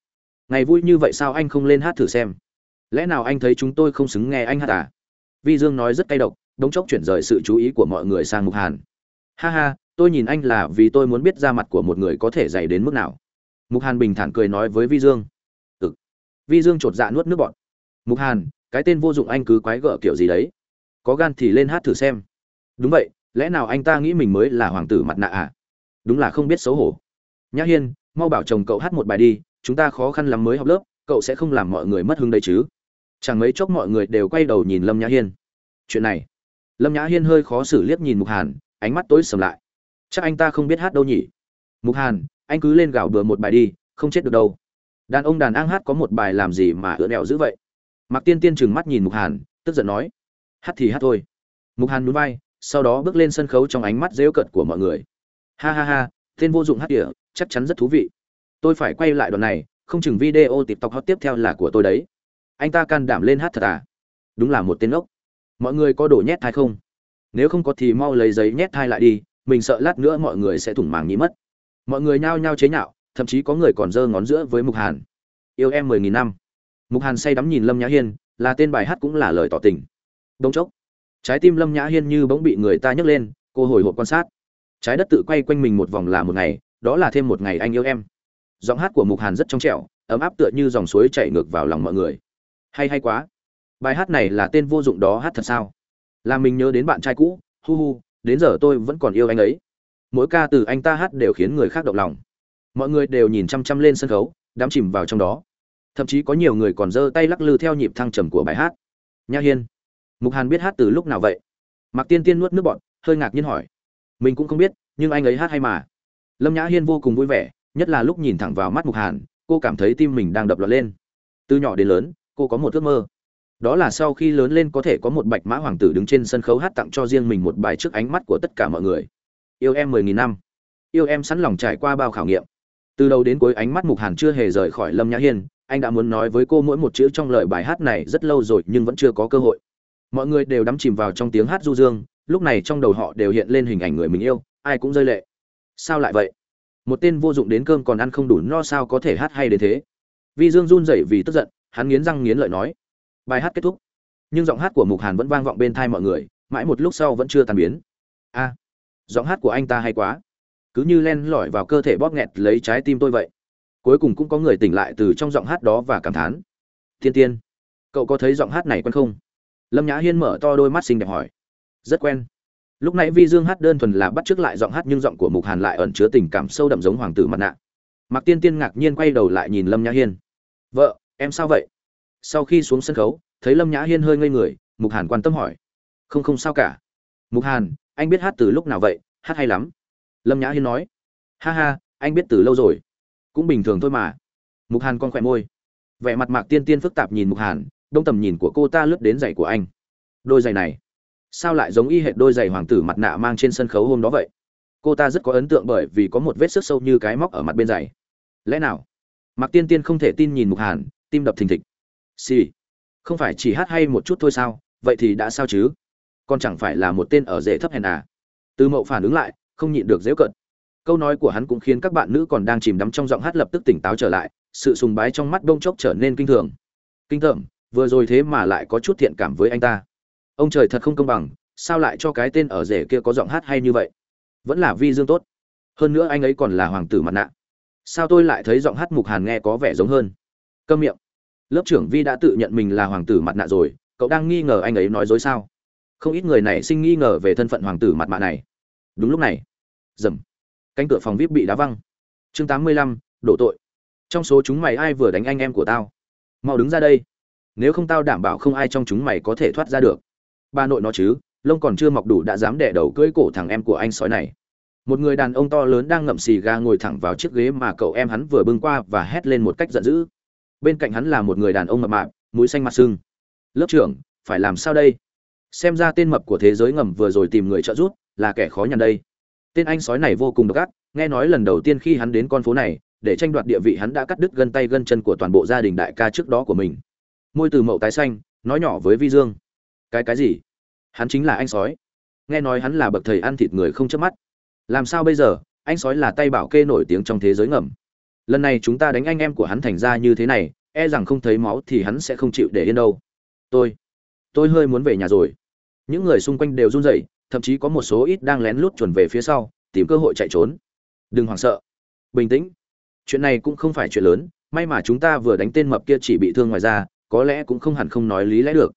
S1: Ngày vui như vậy sao anh không lên hát thử xem? Lẽ nào anh thấy chúng tôi không xứng nghe anh hát à? Vi dương nói rất cay độc đống chốc chuyển rời sự chú ý của mọi người sang mục hàn. Ha ha, tôi nhìn anh là vì tôi muốn biết da mặt của một người có thể dày đến mức nào. Mục hàn bình thản cười nói với vi dương. Ừ. Vi dương chột dạ nuốt nước bọn mục hàn cái tên vô dụng anh cứ quái gở kiểu gì đấy. Có gan thì lên hát thử xem. Đúng vậy, lẽ nào anh ta nghĩ mình mới là hoàng tử mặt nạ à? Đúng là không biết xấu hổ. Nhã hiên, mau bảo chồng cậu hát một bài đi, chúng ta khó khăn lắm mới học lớp, cậu sẽ không làm mọi người mất hứng đây chứ. Chẳng mấy chốc mọi người đều quay đầu nhìn lâm nhã hiên. Chuyện này. Lâm nhã hiên hơi khó xử liếc nhìn mục hàn, ánh mắt tối sầm lại. Chắc anh ta không biết hát đâu nhỉ? Mục hàn, anh cứ lên gào bừa một bài đi, không chết được đâu. Đàn ông đàn ang hát có một bài làm gì mà ựa đẹo dữ vậy? Mạc tiên tiên trừng mắt nhìn mục hàn, tức giận nói, hát thì hát thôi. Mục hàn núi vai, sau đó bước lên sân khấu trong ánh mắt dễu cận của mọi người. Ha ha ha, tên vô dụng hát địa chắc chắn rất thú vị. Tôi phải quay lại đoạn này, không chừng video tiktok hot tiếp theo là của tôi đấy. Anh ta can đảm lên hát thật à? Đúng là một tên ốc mọi người có đổ nhét thai không? Nếu không có thì mau lấy giấy nhét thai lại đi, mình sợ lát nữa mọi người sẽ thủng màng nhĩ mất. Mọi người nhao nhao chế nhạo, thậm chí có người còn giơ ngón giữa với mục hàn. Yêu em mười nghìn năm mục hàn say đắm nhìn lâm nhã hiên, là tên bài hát cũng là lời tỏ tình. Đông chốc, trái tim lâm nhã hiên như bỗng bị người ta nhấc lên, cô hồi hộp quan sát. Trái đất tự quay quanh mình một vòng là một ngày, đó là thêm một ngày anh yêu em. Giọng hát của mục hàn rất trong trẻo, ấm áp tựa như dòng suối chảy ngược vào lòng mọi người. Hay hay quá. Bài hát này là tên vô dụng đó hát thật sao? Là mình nhớ đến bạn trai cũ, hu hu, đến giờ tôi vẫn còn yêu anh ấy. Mỗi ca từ anh ta hát đều khiến người khác động lòng. Mọi người đều nhìn chăm chăm lên sân khấu, đắm chìm vào trong đó thậm chí có nhiều người còn giơ tay lắc lư theo nhịp thăng trầm của bài hát. Nha hiên, mục hàn biết hát từ lúc nào vậy? Mạc tiên tiên nuốt nước bọt, hơi ngạc nhiên hỏi. Mình cũng không biết, nhưng anh ấy hát hay mà. Lâm nhã hiên vô cùng vui vẻ, nhất là lúc nhìn thẳng vào mắt mục hàn, cô cảm thấy tim mình đang đập loạn lên. Từ nhỏ đến lớn, cô có một ước mơ. Đó là sau khi lớn lên có thể có một bạch mã hoàng tử đứng trên sân khấu hát tặng cho riêng mình một bài trước ánh mắt của tất cả mọi người. Yêu em mười nghìn năm. Yêu em sẵn lòng trải qua bao khảo nghiệm. Từ đầu đến cuối ánh mắt mục hàn chưa hề rời khỏi lâm nhã hiên anh đã muốn nói với cô mỗi một chữ trong lời bài hát này rất lâu rồi nhưng vẫn chưa có cơ hội. Mọi người đều đắm chìm vào trong tiếng hát du dương, lúc này trong đầu họ đều hiện lên hình ảnh người mình yêu, ai cũng rơi lệ. Sao lại vậy? Một tên vô dụng đến cơm còn ăn không đủ no sao có thể hát hay đến thế? Vi dương run rẩy vì tức giận, hắn nghiến răng nghiến lợi nói. Bài hát kết thúc. Nhưng giọng hát của mục hàn vẫn vang vọng bên thai mọi người, mãi một lúc sau vẫn chưa tàn biến. A, giọng hát của anh ta hay quá. Cứ như len lỏi vào cơ thể bóp nghẹt lấy trái tim tôi vậy cuối cùng cũng có người tỉnh lại từ trong giọng hát đó và cảm thán. Thiên tiên, cậu có thấy giọng hát này quen không? Lâm nhã hiên mở to đôi mắt xinh đẹp hỏi. Rất quen. Lúc nãy vi dương hát đơn thuần là bắt t r ư ớ c lại giọng hát nhưng giọng của mục hàn lại ẩn chứa tình cảm sâu đậm giống hoàng tử mặt nạ. Mặc tiên tiên ngạc nhiên quay đầu lại nhìn lâm nhã hiên. Vợ, em sao vậy? Sau khi xuống sân khấu, thấy lâm nhã hiên hơi ngây người, mục hàn quan tâm hỏi. Không không sao cả. Mục hàn, anh biết hát từ lúc nào vậy? Hát hay lắm. Lâm nhã hiên nói. Ha ha, anh biết từ lâu rồi cũng bình thường thôi mà. Mục hàn con khỏe môi. Vẻ mặt mạc tiên tiên phức tạp nhìn mục hàn, đông tầm nhìn của cô ta lướt đến giày của anh. Đôi giày này, sao lại giống y hệt đôi giày hoàng tử mặt nạ mang trên sân khấu hôm đó vậy? Cô ta rất có ấn tượng bởi vì có một vết sức sâu như cái móc ở mặt bên giày. Lẽ nào? Mạc tiên tiên không thể tin nhìn mục hàn, tim đập thình thịch. Xì、sì. không phải chỉ hát hay một chút thôi sao? Vậy thì đã sao chứ? Còn chẳng phải là một tên ở rể thấp hèn à? Từ mậu phản ứng lại, không nhịn được dễu cận câu nói của hắn cũng khiến các bạn nữ còn đang chìm đắm trong giọng hát lập tức tỉnh táo trở lại, sự sùng bái trong mắt bông chốc trở nên kinh thường. Kinh thởm vừa rồi thế mà lại có chút thiện cảm với anh ta. Ông trời thật không công bằng, sao lại cho cái tên ở rể kia có giọng hát hay như vậy? Vẫn là vi dương tốt. Hơn nữa anh ấy còn là hoàng tử mặt nạ. Sao tôi lại thấy giọng hát mục hàn nghe có vẻ giống hơn? Câm miệng. Lớp trưởng vi đã tự nhận mình là hoàng tử mặt nạ rồi, cậu đang nghi ngờ anh ấy nói dối sao? Không ít người này sinh nghi ngờ về thân phận hoàng tử mặt nạ này. Đúng lúc này. Dầm cánh cửa phòng vip bị đá văng. Chương tám mươi lăm, đổ tội. Trong số chúng mày ai vừa đánh anh em của tao? Mau đứng ra đây. Nếu không tao đảm bảo không ai trong chúng mày có thể thoát ra được. Ba nội nó chứ, lông còn chưa mọc đủ đã dám đẻ đầu cưỡi cổ thằng em của anh sói này. Một người đàn ông to lớn đang ngậm xì ga ngồi thẳng vào chiếc ghế mà cậu em hắn vừa bưng qua và hét lên một cách giận dữ. Bên cạnh hắn là một người đàn ông mập mạp, mũi xanh mặt sưng. Lớp trưởng, phải làm sao đây? Xem ra tên mập của thế giới ngầm vừa rồi tìm người trợ giúp, là kẻ khó nhằn đây tên anh sói này vô cùng độc ác, nghe nói lần đầu tiên khi hắn đến con phố này, để tranh đoạt địa vị hắn đã cắt đứt gân tay gân chân của toàn bộ gia đình đại ca trước đó của mình. Môi từ mậu tái xanh, nói nhỏ với vi dương. Cái cái gì? Hắn chính là anh sói. Nghe nói hắn là bậc thầy ăn thịt người không chớp mắt. Làm sao bây giờ? Anh sói là tay bảo kê nổi tiếng trong thế giới ngầm. Lần này chúng ta đánh anh em của hắn thành ra như thế này e rằng không thấy máu thì hắn sẽ không chịu để yên đâu. Tôi tôi hơi muốn về nhà rồi. Những người xung quanh đều run rẩy thậm chí có một số ít đang lén lút chuẩn về phía sau, tìm cơ hội chạy trốn. Đừng hoảng sợ. Bình tĩnh. Chuyện này cũng không phải chuyện lớn, may mà chúng ta vừa đánh tên mập kia chỉ bị thương ngoài ra có lẽ cũng không hẳn không nói lý lẽ được.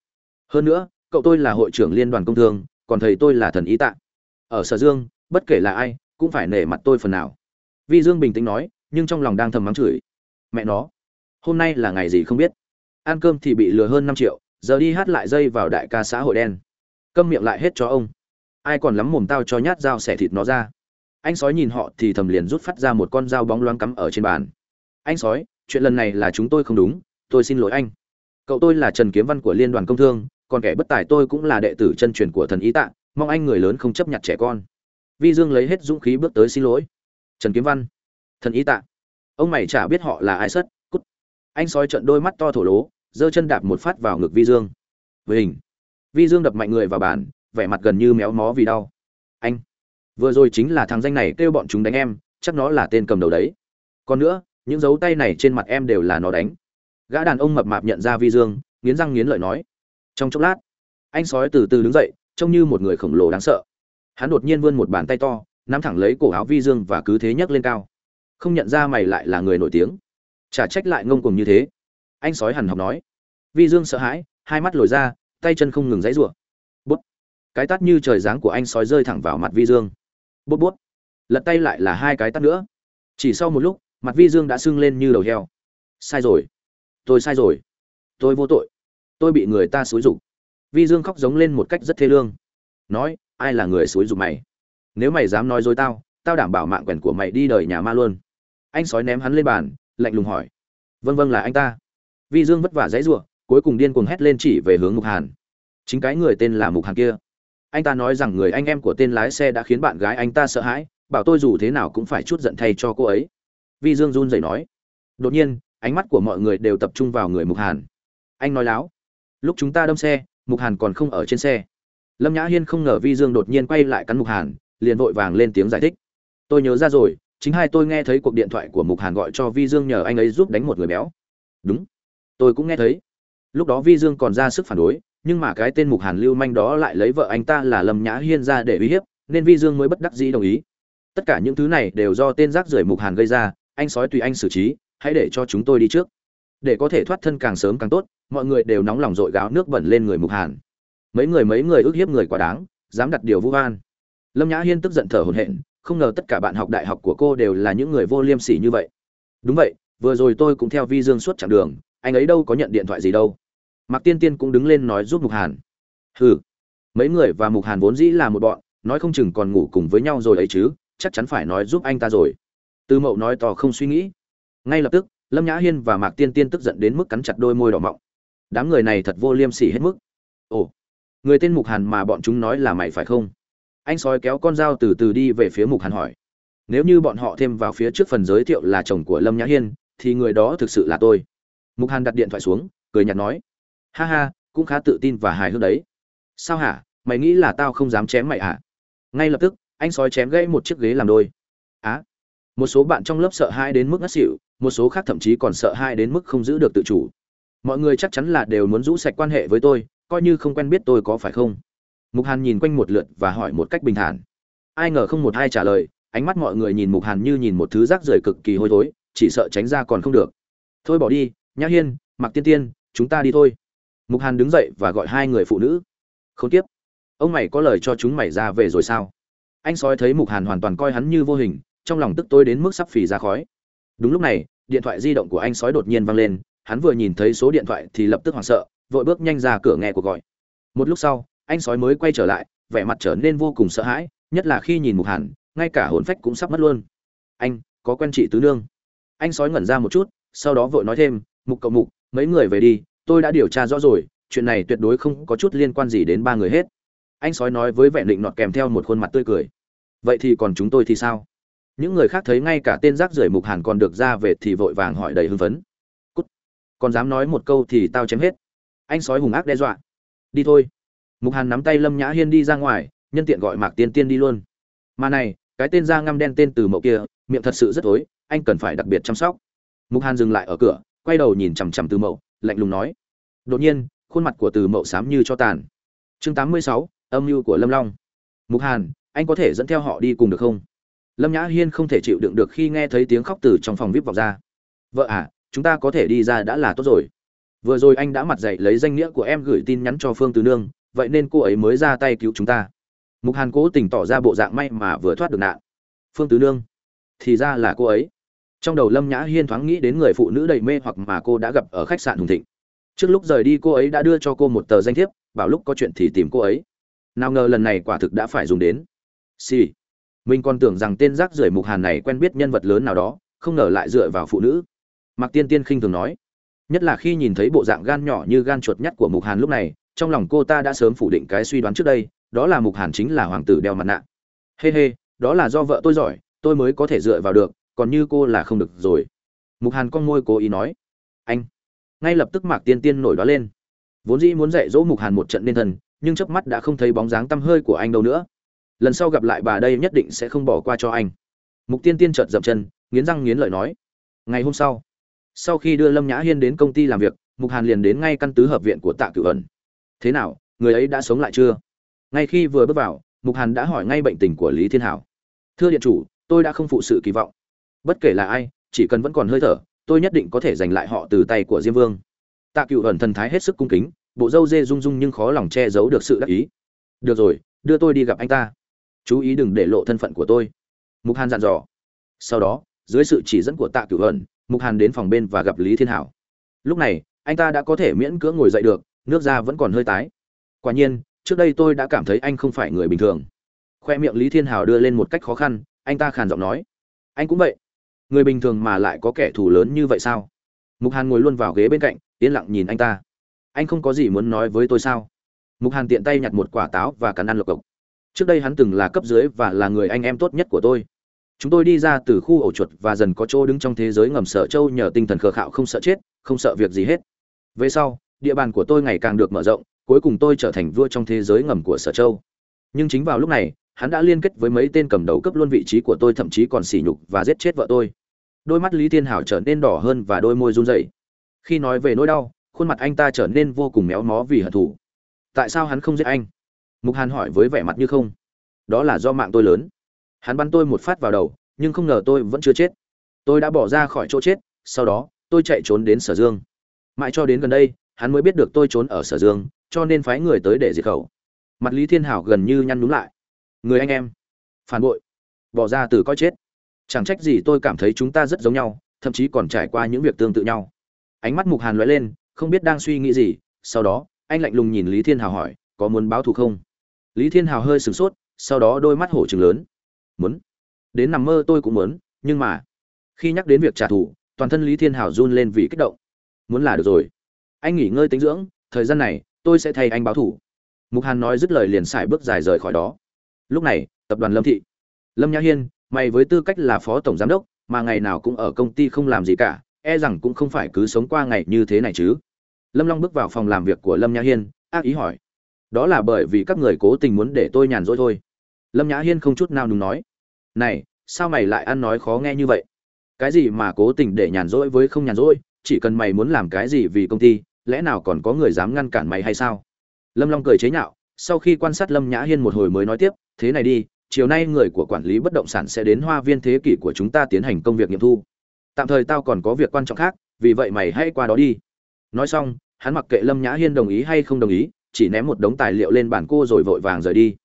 S1: Hơn nữa, cậu tôi là hội trưởng liên đoàn công thương, còn thầy tôi là thần ý tạ. Ở sở dương, bất kể là ai, cũng phải nể mặt tôi phần nào. Vi dương bình tĩnh nói, nhưng trong lòng đang thầm mắng chửi. Mẹ nó, hôm nay là ngày gì không biết? Ăn cơm thì bị lừa hơn năm triệu, giờ đi hát lại dây vào đại ca xã hội đen. Câm miệng lại hết cho ông ai còn lắm mồm tao cho nhát dao xẻ thịt nó ra. Anh sói nhìn họ thì thầm liền rút phát ra một con dao bóng loáng cắm ở trên bàn. Anh sói, chuyện lần này là chúng tôi không đúng, tôi xin lỗi anh. Cậu tôi là trần kiếm văn của liên đoàn công thương, còn kẻ bất tài tôi cũng là đệ tử chân truyền của thần ý tạ, mong anh người lớn không chấp nhận trẻ con. Vi dương lấy hết dũng khí bước tới xin lỗi. Trần kiếm văn, thần ý tạ. Ông mày chả biết họ là ai sất, cút. Anh sói trận đôi mắt to thổ lố, giơ chân đạp một phát vào ngực vi dương. Với hình vi dương đập mạnh người vào bàn vẻ mặt gần như méo mó vì đau. Anh, vừa rồi chính là thằng danh này kêu bọn chúng đánh em, chắc nó là tên cầm đầu đấy. Còn nữa, những dấu tay này trên mặt em đều là nó đánh. Gã đàn ông mập mạp nhận ra vi dương, nghiến răng nghiến lợi nói. Trong chốc lát, anh sói từ từ đứng dậy, trông như một người khổng lồ đáng sợ. Hắn đột nhiên vươn một bàn tay to, nắm thẳng lấy cổ áo vi dương và cứ thế nhấc lên cao. Không nhận ra mày lại là người nổi tiếng. Chả trách lại ngông cùng như thế. Anh sói hằn học nói. Vi dương sợ hãi, hai mắt lồi ra, tay chân không ngừng dãy rủa cái tát như trời giáng của anh sói rơi thẳng vào mặt vi dương. Bút bút. Lật tay lại là hai cái tát nữa. Chỉ sau một lúc, mặt vi dương đã sưng lên như đầu heo. Sai rồi. Tôi sai rồi. Tôi vô tội. Tôi bị người ta xúi rục vi dương khóc giống lên một cách rất thê lương. Nói, ai là người xúi giục mày? Nếu mày dám nói dối tao tao đảm bảo mạng quèn của mày đi đời nhà ma luôn. Anh sói ném hắn lên bàn, lạnh lùng hỏi vâng vâng là anh ta. Vi dương vất vả dãy giụa, cuối cùng điên cuồng hét lên chỉ về hướng mục hàn. Chính cái người tên là mục hàn kia anh ta nói rằng người anh em của tên lái xe đã khiến bạn gái anh ta sợ hãi, bảo tôi dù thế nào cũng phải chút giận thay cho cô ấy. Vi dương run rẩy nói. Đột nhiên, ánh mắt của mọi người đều tập trung vào người mục hàn. Anh nói láo. Lúc chúng ta đâm xe, mục hàn còn không ở trên xe. Lâm nhã hiên không ngờ vi dương đột nhiên quay lại cắn mục hàn, liền vội vàng lên tiếng giải thích. Tôi nhớ ra rồi, chính hai tôi nghe thấy cuộc điện thoại của mục hàn gọi cho vi dương nhờ anh ấy giúp đánh một người béo. Đúng. Tôi cũng nghe thấy. Lúc đó vi dương còn ra sức phản đối nhưng mà cái tên mục hàn lưu manh đó lại lấy vợ anh ta là lâm nhã hiên ra để uy hiếp, nên vi dương mới bất đắc dĩ đồng ý. Tất cả những thứ này đều do tên rác rưởi mục hàn gây ra, anh sói tùy anh xử trí, hãy để cho chúng tôi đi trước. Để có thể thoát thân càng sớm càng tốt, mọi người đều nóng lòng dội gáo nước bẩn lên người mục hàn. Mấy người mấy người ức hiếp người quá đáng, dám đặt điều vu van lâm nhã hiên tức giận thở hổn hển, không ngờ tất cả bạn học đại học của cô đều là những người vô liêm sỉ như vậy. Đúng vậy, vừa rồi tôi cũng theo vi dương suốt chặng đường, anh ấy đâu có nhận điện thoại gì đâu mạc tiên tiên cũng đứng lên nói giúp mục hàn. Hừ, mấy người và mục hàn vốn dĩ là một bọn, nói không chừng còn ngủ cùng với nhau rồi ấy chứ, chắc chắn phải nói giúp anh ta rồi. Tư mậu nói to không suy nghĩ. Ngay lập tức, lâm nhã hiên và mạc tiên tiên tức giận đến mức cắn chặt đôi môi đỏ mọng. Đám người này thật vô liêm sỉ hết mức. Ồ, người tên mục hàn mà bọn chúng nói là mày phải không? Anh sói kéo con dao từ từ đi về phía mục hàn hỏi. Nếu như bọn họ thêm vào phía trước phần giới thiệu là chồng của lâm nhã hiên, thì người đó thực sự là tôi. Mục hàn đặt điện thoại xuống, cười nhạt nói ha ha, cũng khá tự tin và hài hước đấy. Sao hả? Mày nghĩ là tao không dám chém mày hả ngay lập tức, anh sói chém gãy một chiếc ghế làm đôi. Á. Một số bạn trong lớp sợ hai đến mức ngất xỉu, một số khác thậm chí còn sợ hai đến mức không giữ được tự chủ. Mọi người chắc chắn là đều muốn rũ sạch quan hệ với tôi, coi như không quen biết tôi có phải không? Mục hàn nhìn quanh một lượt và hỏi một cách bình thản. Ai ngờ không một ai trả lời, ánh mắt mọi người nhìn mục hàn như nhìn một thứ rác rưởi cực kỳ hôi thối, chỉ sợ tránh ra còn không được. Thôi bỏ đi, nhã hiên mặc tiên tiên, chúng ta đi thôi mục hàn đứng dậy và gọi hai người phụ nữ. Không tiếp. Ông mày có lời cho chúng mày ra về rồi sao? Anh sói thấy mục hàn hoàn toàn coi hắn như vô hình, trong lòng tức tối đến mức sắp phì ra khói. Đúng lúc này, điện thoại di động của anh sói đột nhiên vang lên, hắn vừa nhìn thấy số điện thoại thì lập tức hoảng sợ, vội bước nhanh ra cửa nghe cuộc gọi. Một lúc sau, anh sói mới quay trở lại, vẻ mặt trở nên vô cùng sợ hãi, nhất là khi nhìn mục hàn, ngay cả hồn phách cũng sắp mất luôn. Anh, có quen chị tứ nương. Anh sói ngẩn ra một chút, sau đó vội nói thêm, mục cậu mục, mấy người về đi tôi đã điều tra rõ rồi, chuyện này tuyệt đối không có chút liên quan gì đến ba người hết. Anh sói nói với vẻ định nọt kèm theo một khuôn mặt tươi cười. Vậy thì còn chúng tôi thì sao? Những người khác thấy ngay cả tên rác rưởi mục hàn còn được ra về thì vội vàng hỏi đầy hưng phấn. Cút. Còn dám nói một câu thì tao chém hết. Anh sói hùng ác đe dọa. Đi thôi. Mục hàn nắm tay lâm nhã hiên đi ra ngoài, nhân tiện gọi mạc tiên tiên đi luôn. Mà này, cái tên da ngăm đen tên từ mậu kia, miệng thật sự rất tối anh cần phải đặc biệt chăm sóc. Mục hàn dừng lại ở cửa, quay đầu nhìn chằm chằm từ mậu lạnh lùng nói. Đột nhiên, khuôn mặt của từ mậu xám như cho tàn. Chương tám mươi sáu, âm mưu của lâm long. Mục hàn, anh có thể dẫn theo họ đi cùng được không? Lâm nhã hiên không thể chịu đựng được khi nghe thấy tiếng khóc từ trong phòng vip vọng ra. Vợ à chúng ta có thể đi ra đã là tốt rồi. Vừa rồi anh đã mặt dạy lấy danh nghĩa của em gửi tin nhắn cho phương Từ nương, vậy nên cô ấy mới ra tay cứu chúng ta. Mục hàn cố tình tỏ ra bộ dạng may mà vừa thoát được nạn. Phương tứ nương, thì ra là cô ấy trong đầu lâm nhã hiên thoáng nghĩ đến người phụ nữ đầy mê hoặc mà cô đã gặp ở khách sạn hùng thịnh. Trước lúc rời đi cô ấy đã đưa cho cô một tờ danh thiếp bảo lúc có chuyện thì tìm cô ấy. Nào ngờ lần này quả thực đã phải dùng đến. Xì、sì. mình còn tưởng rằng tên rác rưởi mục hàn này quen biết nhân vật lớn nào đó không ngờ lại dựa vào phụ nữ. Mạc tiên tiên khinh thường nói. Nhất là khi nhìn thấy bộ dạng gan nhỏ như gan chuột nhắt của mục hàn lúc này trong lòng cô ta đã sớm phủ định cái suy đoán trước đây đó là mục hàn chính là hoàng tử đeo mặt nạ. Hê、hey、hê、hey, đó là do vợ tôi giỏi tôi mới có thể dựa vào được còn như cô là không được rồi. Mục hàn con môi cố ý nói. Anh. Ngay lập tức mạc tiên tiên nổi đó lên. Vốn dĩ muốn dạy dỗ mục hàn một trận nên thần, nhưng chớp mắt đã không thấy bóng dáng tăm hơi của anh đâu nữa. Lần sau gặp lại bà đây nhất định sẽ không bỏ qua cho anh. Mục tiên tiên chợt dậm chân, nghiến răng nghiến lợi nói. Ngày hôm sau sau khi đưa lâm nhã hiên đến công ty làm việc, mục hàn liền đến ngay căn tứ hợp viện của tạ cửu ẩn. Thế nào, người ấy đã sống lại chưa? Ngay khi vừa bước vào, mục hàn đã hỏi ngay bệnh tình của lý thiên hảo. Thưa điện chủ, tôi đã không phụ sự kỳ vọng bất kể là ai, chỉ cần vẫn còn hơi thở, tôi nhất định có thể giành lại họ từ tay của diêm vương. Tạ cựu ẩn thần thái hết sức cung kính, bộ râu dê rung rung nhưng khó lòng che giấu được sự đắc ý. Được rồi, đưa tôi đi gặp anh ta. Chú ý đừng để lộ thân phận của tôi. Mục hàn dặn dò. Sau đó, dưới sự chỉ dẫn của tạ cửu ẩn, mục hàn đến phòng bên và gặp lý thiên hảo. Lúc này, anh ta đã có thể miễn cưỡng ngồi dậy được, nước da vẫn còn hơi tái. Quả nhiên, trước đây tôi đã cảm thấy anh không phải người bình thường. Khoe miệng lý thiên hảo đưa lên một cách khó khăn, anh ta khàn giọng nói. Anh cũng vậy người bình thường mà lại có kẻ thù lớn như vậy sao? Mục hàn ngồi luôn vào ghế bên cạnh, yên lặng nhìn anh ta. Anh không có gì muốn nói với tôi sao? Mục hàn tiện tay nhặt một quả táo và cắn ăn lộc cộc. Trước đây hắn từng là cấp dưới và là người anh em tốt nhất của tôi. Chúng tôi đi ra từ khu ổ chuột và dần có chỗ đứng trong thế giới ngầm sở châu nhờ tinh thần khờ khạo không sợ chết, không sợ việc gì hết. Về sau, địa bàn của tôi ngày càng được mở rộng, cuối cùng tôi trở thành vua trong thế giới ngầm của sở châu. Nhưng chính vào lúc này hắn đã liên kết với mấy tên cầm đầu cấp luôn vị trí của tôi, thậm chí còn sỉ nhục và giết chết vợ tôi. Đôi mắt lý thiên hảo trở nên đỏ hơn và đôi môi run rẩy. Khi nói về nỗi đau, khuôn mặt anh ta trở nên vô cùng méo mó vì hận thù. Tại sao hắn không giết anh? Mục hàn hỏi với vẻ mặt như không. Đó là do mạng tôi lớn. Hắn bắn tôi một phát vào đầu, nhưng không ngờ tôi vẫn chưa chết. Tôi đã bỏ ra khỏi chỗ chết, sau đó, tôi chạy trốn đến sở dương. Mãi cho đến gần đây, hắn mới biết được tôi trốn ở sở dương, cho nên phái người tới để diệt khẩu. Mặt lý thiên hảo gần như nhăn đúng lại người anh em. Phản bội. Bỏ ra từ coi chết. Chẳng trách gì tôi cảm thấy chúng ta rất giống nhau, thậm chí còn trải qua những việc tương tự nhau. Ánh mắt mục hàn lóe lên, không biết đang suy nghĩ gì. Sau đó, anh lạnh lùng nhìn lý thiên hào hỏi, có muốn báo thù không? Lý thiên hào hơi sửng sốt, sau đó đôi mắt hổ trừng lớn. Muốn. Đến nằm mơ tôi cũng muốn, nhưng mà khi nhắc đến việc trả thù, toàn thân lý thiên hào run lên vì kích động. Muốn là được rồi. Anh nghỉ ngơi tính dưỡng, thời gian này tôi sẽ thay anh báo thù. Mục hàn nói dứt lời liền xài bước dài rời khỏi đó lúc này, tập đoàn lâm thị. Lâm nhã hiên, mày với tư cách là phó tổng giám đốc, mà ngày nào cũng ở công ty không làm gì cả e rằng cũng không phải cứ sống qua ngày như thế này chứ. Lâm long bước vào phòng làm việc của lâm nhã hiên, ác ý hỏi. Đó là bởi vì các người cố tình muốn để tôi nhàn rỗi thôi. Lâm nhã hiên không chút nào đúng nói. Này, sao mày lại ăn nói khó nghe như vậy? Cái gì mà cố tình để nhàn rỗi với không nhàn rỗi, chỉ cần mày muốn làm cái gì vì công ty, lẽ nào còn có người dám ngăn cản mày hay sao? Lâm long cười chế nhạo, sau khi quan sát lâm nhã hiên một hồi mới nói tiếp thế này đi, chiều nay người của quản lý bất động sản sẽ đến hoa viên thế kỷ của chúng ta tiến hành công việc nghiệm thu. Tạm thời tao còn có việc quan trọng khác, vì vậy mày hãy qua đó đi. Nói xong, hắn mặc kệ lâm nhã hiên đồng ý hay không đồng ý, chỉ ném một đống tài liệu lên bàn cô rồi vội vàng rời đi.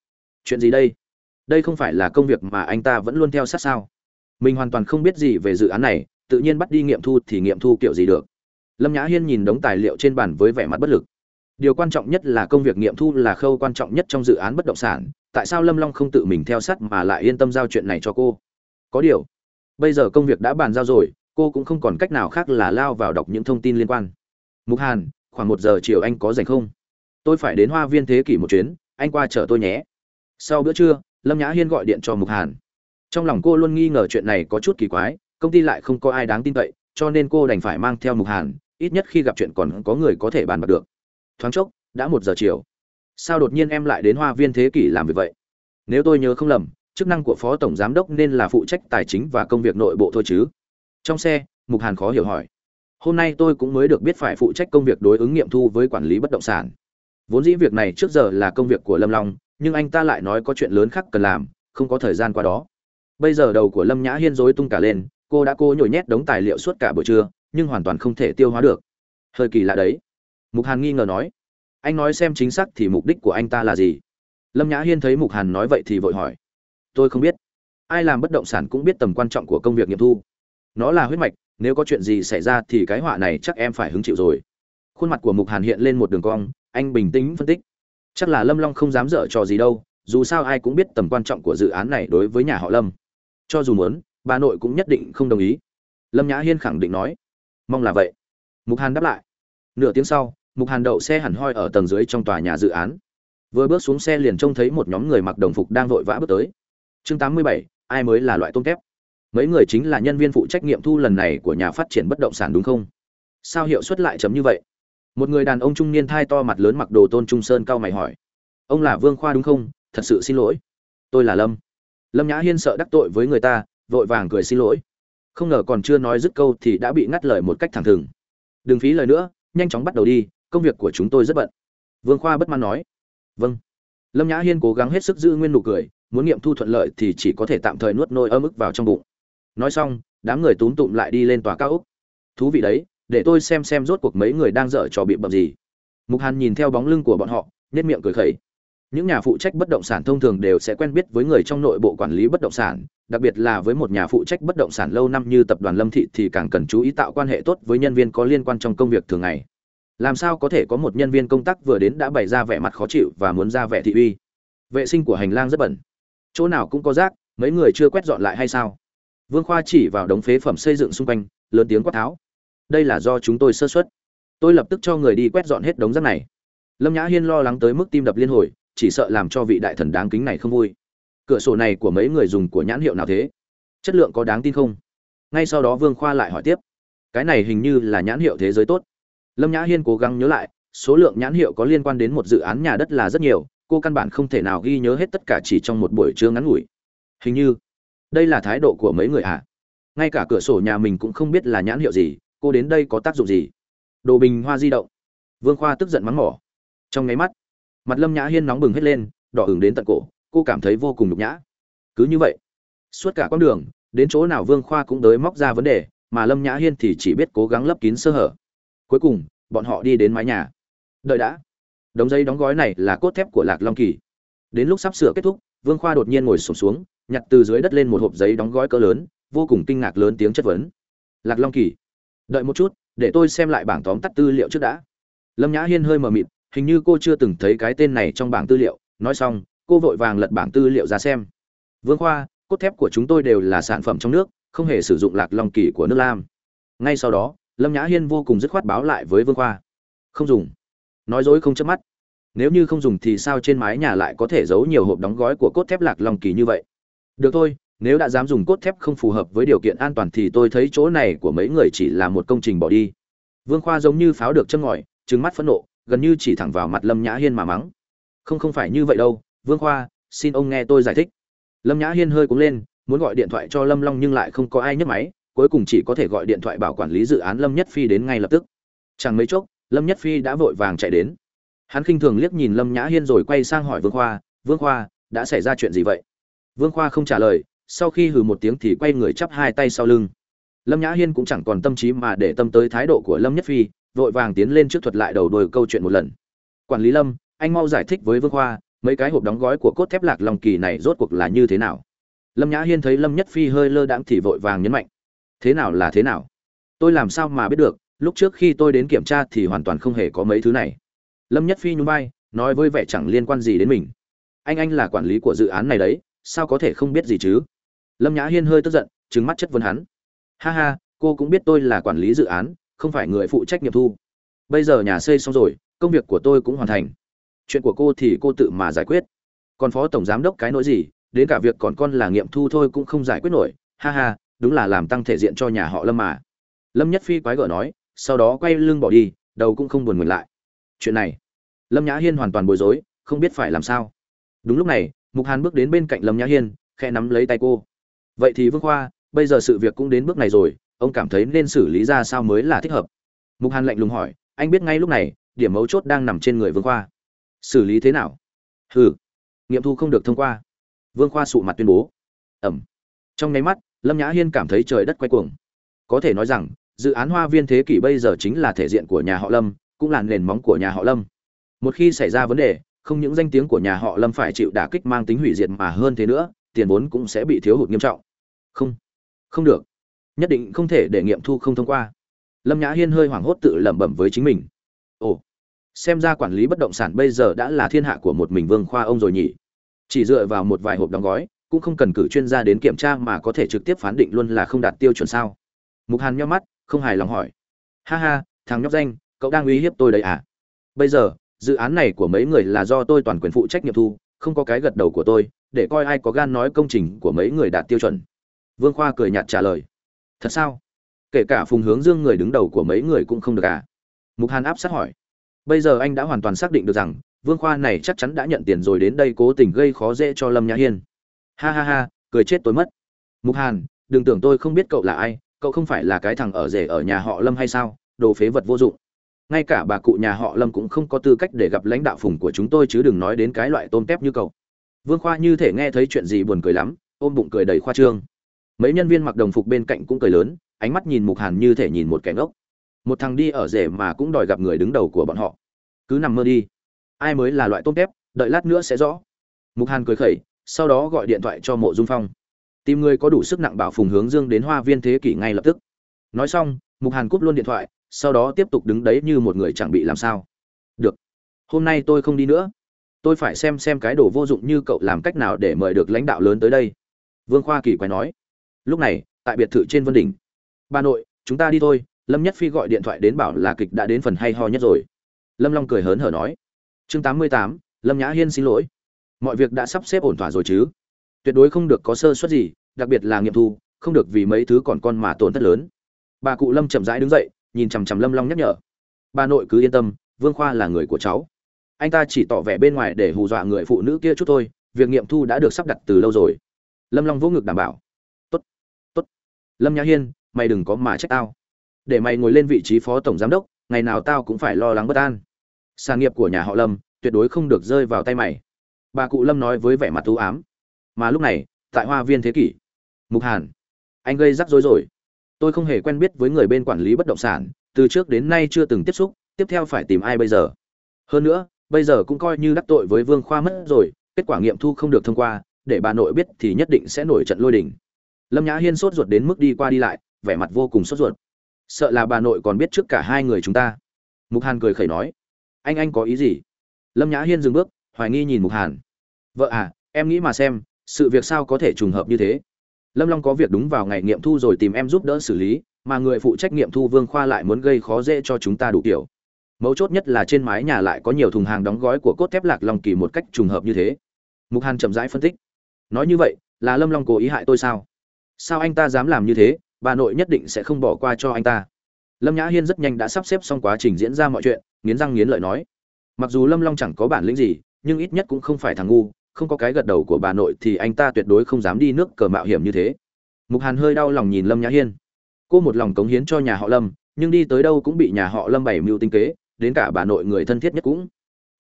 S1: Chuyện gì đây? Đây không phải là công việc mà anh ta vẫn luôn theo sát sao? Mình hoàn toàn không biết gì về dự án này, tự nhiên bắt đi nghiệm thu thì nghiệm thu kiểu gì được. Lâm nhã hiên nhìn đống tài liệu trên bàn với vẻ mặt bất lực. Điều quan trọng nhất là công việc nghiệm thu là khâu quan trọng nhất trong dự án bất động sản tại sao lâm long không tự mình theo sát mà lại yên tâm giao chuyện này cho cô? Có điều, bây giờ công việc đã bàn giao rồi, cô cũng không còn cách nào khác là lao vào đọc những thông tin liên quan. Mục hàn, khoảng một giờ chiều anh có dành không? Tôi phải đến hoa viên thế kỷ một chuyến, anh qua chở tôi nhé. Sau bữa trưa, lâm nhã hiên gọi điện cho mục hàn. Trong lòng cô luôn nghi ngờ chuyện này có chút kỳ quái, công ty lại không có ai đáng tin cậy, cho nên cô đành phải mang theo mục hàn, ít nhất khi gặp chuyện còn có người có thể bàn bạc được. Thoáng chốc, đã một giờ chiều sao đột nhiên em lại đến hoa viên thế kỷ làm việc vậy? Nếu tôi nhớ không lầm, chức năng của phó tổng giám đốc nên là phụ trách tài chính và công việc nội bộ thôi chứ. Trong xe, mục hàn khó hiểu hỏi. Hôm nay tôi cũng mới được biết phải phụ trách công việc đối ứng nghiệm thu với quản lý bất động sản. Vốn dĩ việc này trước giờ là công việc của lâm long, nhưng anh ta lại nói có chuyện lớn khác cần làm, không có thời gian qua đó. Bây giờ đầu của lâm nhã hiên rối tung cả lên, cô đã cố nhồi nhét đống tài liệu suốt cả buổi trưa, nhưng hoàn toàn không thể tiêu hóa được. Hơi kỳ lạ đấy. Mục hàn nghi ngờ nói anh nói xem chính xác thì mục đích của anh ta là gì? Lâm nhã hiên thấy mục hàn nói vậy thì vội hỏi. Tôi không biết. Ai làm bất động sản cũng biết tầm quan trọng của công việc nghiệm thu. Nó là huyết mạch, nếu có chuyện gì xảy ra thì cái họa này chắc em phải hứng chịu rồi. Khuôn mặt của mục hàn hiện lên một đường cong, anh bình tĩnh phân tích. Chắc là lâm long không dám dở trò gì đâu, dù sao ai cũng biết tầm quan trọng của dự án này đối với nhà họ lâm. Cho dù muốn, bà nội cũng nhất định không đồng ý. Lâm nhã hiên khẳng định nói. Mong là vậy. Mục hàn đáp lại. Nửa tiếng sau mục hàn đậu xe hẳn hoi ở tầng dưới trong tòa nhà dự án. Vừa bước xuống xe liền trông thấy một nhóm người mặc đồng phục đang vội vã bước tới. Chương 87, ai mới là loại tôm kép mấy người chính là nhân viên phụ trách nghiệm thu lần này của nhà phát triển bất động sản đúng không? Sao hiệu suất lại chấm như vậy? Một người đàn ông trung niên thai to mặt lớn mặc đồ tôn trung sơn cao mày hỏi. Ông là vương khoa đúng không? Thật sự xin lỗi. Tôi là lâm. Lâm nhã hiên sợ đắc tội với người ta vội vàng cười xin lỗi. Không ngờ còn chưa nói dứt câu thì đã bị ngắt lời một cách thẳng thừng. Đừng phí lời nữa nhanh chóng bắt đầu đi công việc của chúng tôi rất bận. Vương khoa bất mãn nói. Vâng. Lâm nhã hiên cố gắng hết sức giữ nguyên nụ cười, muốn nghiệm thu thuận lợi thì chỉ có thể tạm thời nuốt nôi ấm ức vào trong bụng. Nói xong, đám người túm tụm lại đi lên tòa cao úc thú vị đấy, để tôi xem xem rốt cuộc mấy người đang dở trò bị bậm gì. Mục hàn nhìn theo bóng lưng của bọn họ nhất miệng cười khẩy. Những nhà phụ trách bất động sản thông thường đều sẽ quen biết với người trong nội bộ quản lý bất động sản, đặc biệt là với một nhà phụ trách bất động sản lâu năm như tập đoàn lâm thị thì càng cần chú ý tạo quan hệ tốt với nhân viên có liên quan trong công việc thường ngày làm sao có thể có một nhân viên công tác vừa đến đã bày ra vẻ mặt khó chịu và muốn ra vẻ thị uy? Vệ sinh của hành lang rất bẩn. Chỗ nào cũng có rác, mấy người chưa quét dọn lại hay sao? Vương khoa chỉ vào đống phế phẩm xây dựng xung quanh, lớn tiếng quát tháo. Đây là do chúng tôi sơ xuất tôi lập tức cho người đi quét dọn hết đống rác này. Lâm nhã hiên lo lắng tới mức tim đập liên hồi, chỉ sợ làm cho vị đại thần đáng kính này không vui. Cửa sổ này của mấy người dùng của nhãn hiệu nào thế? Chất lượng có đáng tin không? Ngay sau đó vương khoa lại hỏi tiếp. Cái này hình như là nhãn hiệu thế giới tốt lâm nhã hiên cố gắng nhớ lại, số lượng nhãn hiệu có liên quan đến một dự án nhà đất là rất nhiều, cô căn bản không thể nào ghi nhớ hết tất cả chỉ trong một buổi trưa ngắn ngủi. Hình như, đây là thái độ của mấy người ạ à? ngay cả cửa sổ nhà mình cũng không biết là nhãn hiệu gì, cô đến đây có tác dụng gì? Đồ bình hoa di động. Vương khoa tức giận mắng mỏ. Trong nháy mắt, mặt lâm nhã hiên nóng bừng hết lên, đỏ ửng đến tận cổ, cô cảm thấy vô cùng nhục nhã. Cứ như vậy, suốt cả con đường, đến chỗ nào vương khoa cũng tới móc ra vấn đề, mà lâm nhã hiên thì chỉ biết cố gắng lấp kín sơ hở cuối cùng, bọn họ đi đến mái nhà. Đợi đã. Đống giấy đóng gói này là cốt thép của lạc long kỳ. Đến lúc sắp sửa kết thúc, vương khoa đột nhiên ngồi sổm xuống, nhặt từ dưới đất lên một hộp giấy đóng gói cỡ lớn, vô cùng kinh ngạc lớn tiếng chất vấn. Lạc long kỳ, đợi một chút, để tôi xem lại bảng tóm tắt tư liệu trước đã. Lâm nhã hiên hơi mờ mịt, hình như cô chưa từng thấy cái tên này trong bảng tư liệu. Nói xong, cô vội vàng lật bảng tư liệu ra xem. Vương khoa, cốt thép của chúng tôi đều là sản phẩm trong nước, không hề sử dụng lạc long kỳ của nước lam. Ngay sau đó lâm nhã hiên vô cùng dứt khoát báo lại với vương khoa. Không dùng. Nói dối không chớp mắt. Nếu như không dùng thì sao trên mái nhà lại có thể giấu nhiều hộp đóng gói của cốt thép lạc long kỳ như vậy? Được thôi, nếu đã dám dùng cốt thép không phù hợp với điều kiện an toàn thì tôi thấy chỗ này của mấy người chỉ là một công trình bỏ đi. Vương khoa giống như pháo được châm ngòi, trừng mắt phẫn nộ, gần như chỉ thẳng vào mặt lâm nhã hiên mà mắng. Không không phải như vậy đâu, vương khoa, xin ông nghe tôi giải thích. Lâm nhã hiên hơi cuống lên, muốn gọi điện thoại cho lâm long nhưng lại không có ai nhấc máy cuối cùng chỉ có thể gọi điện thoại bảo quản lý dự án lâm nhất phi đến ngay lập tức. Chẳng mấy chốc, lâm nhất phi đã vội vàng chạy đến. Hắn khinh thường liếc nhìn lâm nhã hiên rồi quay sang hỏi vương khoa vương khoa, đã xảy ra chuyện gì vậy? Vương khoa không trả lời, sau khi hừ một tiếng thì quay người chắp hai tay sau lưng. Lâm nhã hiên cũng chẳng còn tâm trí mà để tâm tới thái độ của lâm nhất phi, vội vàng tiến lên trước thuật lại đầu đuôi câu chuyện một lần. Quản lý lâm, anh mau giải thích với vương khoa, mấy cái hộp đóng gói của cốt thép lạc lòng kỳ này rốt cuộc là như thế nào? Lâm nhã hiên thấy lâm nhất phi hơi lơ đãng thì vội vàng nhấn mạnh thế nào là thế nào? Tôi làm sao mà biết được, lúc trước khi tôi đến kiểm tra thì hoàn toàn không hề có mấy thứ này. Lâm nhất phi nhún vai, nói với vẻ chẳng liên quan gì đến mình. Anh anh là quản lý của dự án này đấy, sao có thể không biết gì chứ? Lâm nhã hiên hơi tức giận trứng mắt chất vấn hắn. Ha ha, cô cũng biết tôi là quản lý dự án, không phải người phụ trách nghiệm thu. Bây giờ nhà xây xong rồi, công việc của tôi cũng hoàn thành. Chuyện của cô thì cô tự mà giải quyết. Còn phó tổng giám đốc cái nỗi gì, đến cả việc còn con là nghiệm thu thôi cũng không giải quyết nổi. Ha ha đúng là làm tăng thể diện cho nhà họ lâm mà. Lâm nhất phi quái gở nói, sau đó quay lưng bỏ đi, đầu cũng không buồn ngừng lại. Chuyện này, lâm nhã hiên hoàn toàn bối rối, không biết phải làm sao. Đúng lúc này, mục hàn bước đến bên cạnh lâm nhã hiên khe nắm lấy tay cô. Vậy thì vương khoa, bây giờ sự việc cũng đến bước này rồi, ông cảm thấy nên xử lý ra sao mới là thích hợp? Mục hàn lạnh lùng hỏi, anh biết ngay lúc này, điểm mấu chốt đang nằm trên người vương khoa. Xử lý thế nào? Hừ, nghiệm thu không được thông qua. Vương khoa sụ mặt tuyên bố. Ẩm. Trong nháy mắt lâm nhã hiên cảm thấy trời đất quay cuồng. Có thể nói rằng, dự án hoa viên thế kỷ bây giờ chính là thể diện của nhà họ lâm, cũng là nền móng của nhà họ lâm. Một khi xảy ra vấn đề, không những danh tiếng của nhà họ lâm phải chịu đả kích mang tính hủy diệt mà hơn thế nữa, tiền vốn cũng sẽ bị thiếu hụt nghiêm trọng. Không không được. Nhất định không thể để nghiệm thu không thông qua. Lâm nhã hiên hơi hoảng hốt tự lẩm bẩm với chính mình. Ồ, xem ra quản lý bất động sản bây giờ đã là thiên hạ của một mình vương khoa ông rồi nhỉ. Chỉ dựa vào một vài hộp đóng gói cũng không cần cử chuyên gia đến kiểm tra mà có thể trực tiếp phán định luôn là không đạt tiêu chuẩn sao? Mục hàn nhắm mắt, không hài lòng hỏi. Ha ha, thằng nhóc danh, cậu đang uy hiếp tôi đấy à? Bây giờ, dự án này của mấy người là do tôi toàn quyền phụ trách nghiệm thu, không có cái gật đầu của tôi, để coi ai có gan nói công trình của mấy người đạt tiêu chuẩn. Vương khoa cười nhạt trả lời. Thật sao? Kể cả phùng hướng dương người đứng đầu của mấy người cũng không được à? Mục hàn áp sát hỏi. Bây giờ anh đã hoàn toàn xác định được rằng, vương khoa này chắc chắn đã nhận tiền rồi đến đây cố tình gây khó dễ cho lâm nhã hiên ha ha ha, cười chết tôi mất. Mục hàn, đừng tưởng tôi không biết cậu là ai, cậu không phải là cái thằng ở rể ở nhà họ lâm hay sao? Đồ phế vật vô dụng. Ngay cả bà cụ nhà họ lâm cũng không có tư cách để gặp lãnh đạo phùng của chúng tôi chứ đừng nói đến cái loại tôm tép như cậu. Vương khoa như thể nghe thấy chuyện gì buồn cười lắm, ôm bụng cười đầy khoa trương. Mấy nhân viên mặc đồng phục bên cạnh cũng cười lớn, ánh mắt nhìn mục hàn như thể nhìn một kẻ ngốc. Một thằng đi ở rể mà cũng đòi gặp người đứng đầu của bọn họ. Cứ nằm mơ đi. Ai mới là loại tôm tép? Đợi lát nữa sẽ rõ. Mục hàn cười khẩy sau đó gọi điện thoại cho mộ dung phong. Tìm người có đủ sức nặng bảo phùng hướng dương đến hoa viên thế kỷ ngay lập tức. Nói xong, mục hàn cúp luôn điện thoại, sau đó tiếp tục đứng đấy như một người chẳng bị làm sao. Được, hôm nay tôi không đi nữa. Tôi phải xem xem cái đồ vô dụng như cậu làm cách nào để mời được lãnh đạo lớn tới đây. Vương khoa kỳ quay nói. Lúc này, tại biệt thự trên vân đỉnh. Bà nội, chúng ta đi thôi. Lâm nhất phi gọi điện thoại đến bảo là kịch đã đến phần hay ho nhất rồi. Lâm long cười hớn hở nói. Chương tám mươi tám, lâm nhã hiên xin lỗi mọi việc đã sắp xếp ổn thỏa rồi chứ. Tuyệt đối không được có sơ suất gì, đặc biệt là nghiệm thu, không được vì mấy thứ còn con mà tổn thất lớn. Bà cụ lâm chậm rãi đứng dậy, nhìn chằm chằm lâm long nhắc nhở. Bà nội cứ yên tâm, vương khoa là người của cháu. Anh ta chỉ tỏ vẻ bên ngoài để hù dọa người phụ nữ kia chút thôi, việc nghiệm thu đã được sắp đặt từ lâu rồi. Lâm long vỗ ngực đảm bảo. Tốt tốt. Lâm nhã hiên, mày đừng có mà trách tao. Để mày ngồi lên vị trí phó tổng giám đốc, ngày nào tao cũng phải lo lắng bất an. Sản nghiệp của nhà họ lâm, tuyệt đối không được rơi vào tay mày bà cụ lâm nói với vẻ mặt tú ám. Mà lúc này, tại hoa viên thế kỷ, mục hàn, anh gây rắc rối rồi. Tôi không hề quen biết với người bên quản lý bất động sản, từ trước đến nay chưa từng tiếp xúc, tiếp theo phải tìm ai bây giờ? Hơn nữa, bây giờ cũng coi như đắc tội với vương khoa mất rồi, kết quả nghiệm thu không được thông qua, để bà nội biết thì nhất định sẽ nổi trận lôi đình. Lâm nhã hiên sốt ruột đến mức đi qua đi lại, vẻ mặt vô cùng sốt ruột. Sợ là bà nội còn biết trước cả hai người chúng ta. Mục hàn cười khẩy nói, anh anh có ý gì? Lâm nhã hiên dừng bước hoài nghi nhìn mục hàn. Vợ à em nghĩ mà xem, sự việc sao có thể trùng hợp như thế? Lâm long có việc đúng vào ngày nghiệm thu rồi tìm em giúp đỡ xử lý, mà người phụ trách nghiệm thu vương khoa lại muốn gây khó dễ cho chúng ta đủ kiểu. Mấu chốt nhất là trên mái nhà lại có nhiều thùng hàng đóng gói của cốt thép lạc long kỳ một cách trùng hợp như thế. Mục hàn chậm rãi phân tích. Nói như vậy, là lâm long cố ý hại tôi sao? Sao anh ta dám làm như thế? Bà nội nhất định sẽ không bỏ qua cho anh ta. Lâm nhã hiên rất nhanh đã sắp xếp xong quá trình diễn ra mọi chuyện, nghiến răng nghiến lợi nói. Mặc dù lâm long chẳng có bản lĩnh gì nhưng ít nhất cũng không phải thằng ngu, không có cái gật đầu của bà nội thì anh ta tuyệt đối không dám đi nước cờ mạo hiểm như thế. Mục hàn hơi đau lòng nhìn lâm nhã hiên. Cô một lòng cống hiến cho nhà họ lâm, nhưng đi tới đâu cũng bị nhà họ lâm bày mưu tinh kế, đến cả bà nội người thân thiết nhất cũng.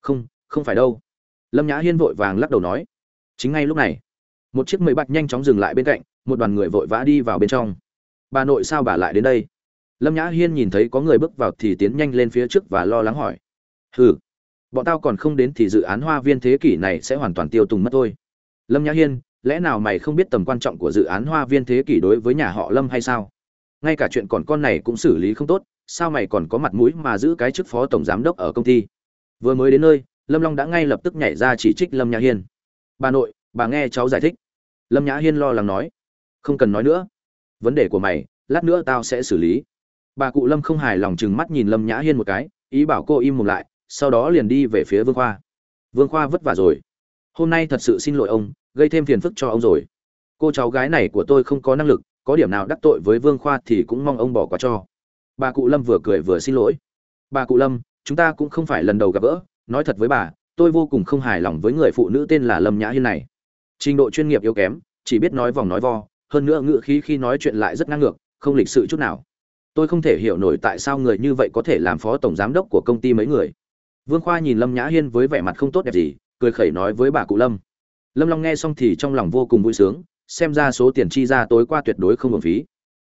S1: Không không phải đâu. Lâm nhã hiên vội vàng lắc đầu nói. Chính ngay lúc này, một chiếc mười bạch nhanh chóng dừng lại bên cạnh, một đoàn người vội vã đi vào bên trong. Bà nội sao bà lại đến đây? Lâm nhã hiên nhìn thấy có người bước vào thì tiến nhanh lên phía trước và lo lắng hỏi. Hừ bọn tao còn không đến thì dự án hoa viên thế kỷ này sẽ hoàn toàn tiêu tùng mất thôi. Lâm nhã hiên, lẽ nào mày không biết tầm quan trọng của dự án hoa viên thế kỷ đối với nhà họ lâm hay sao? Ngay cả chuyện còn con này cũng xử lý không tốt, sao mày còn có mặt mũi mà giữ cái chức phó tổng giám đốc ở công ty? Vừa mới đến nơi, lâm long đã ngay lập tức nhảy ra chỉ trích lâm nhã hiên. Bà nội, bà nghe cháu giải thích. Lâm nhã hiên lo lắng nói. Không cần nói nữa. Vấn đề của mày, lát nữa tao sẽ xử lý. Bà cụ lâm không hài lòng chừng mắt nhìn lâm nhã hiên một cái, ý bảo cô im mồm lại sau đó liền đi về phía vương khoa. Vương khoa vất vả rồi. Hôm nay thật sự xin lỗi ông, gây thêm phiền phức cho ông rồi. Cô cháu gái này của tôi không có năng lực, có điểm nào đắc tội với vương khoa thì cũng mong ông bỏ qua cho. Bà cụ lâm vừa cười vừa xin lỗi. Bà cụ lâm, chúng ta cũng không phải lần đầu gặp gỡ, nói thật với bà, tôi vô cùng không hài lòng với người phụ nữ tên là lâm nhã hiên này. Trình độ chuyên nghiệp yếu kém, chỉ biết nói vòng nói vo, hơn nữa ngựa khí khi nói chuyện lại rất ngang ngược, không lịch sự chút nào. Tôi không thể hiểu nổi tại sao người như vậy có thể làm phó tổng giám đốc của công ty mấy người vương khoa nhìn lâm nhã hiên với vẻ mặt không tốt đẹp gì, cười khẩy nói với bà cụ lâm. Lâm long nghe xong thì trong lòng vô cùng vui sướng, xem ra số tiền chi ra tối qua tuyệt đối không hưởng phí.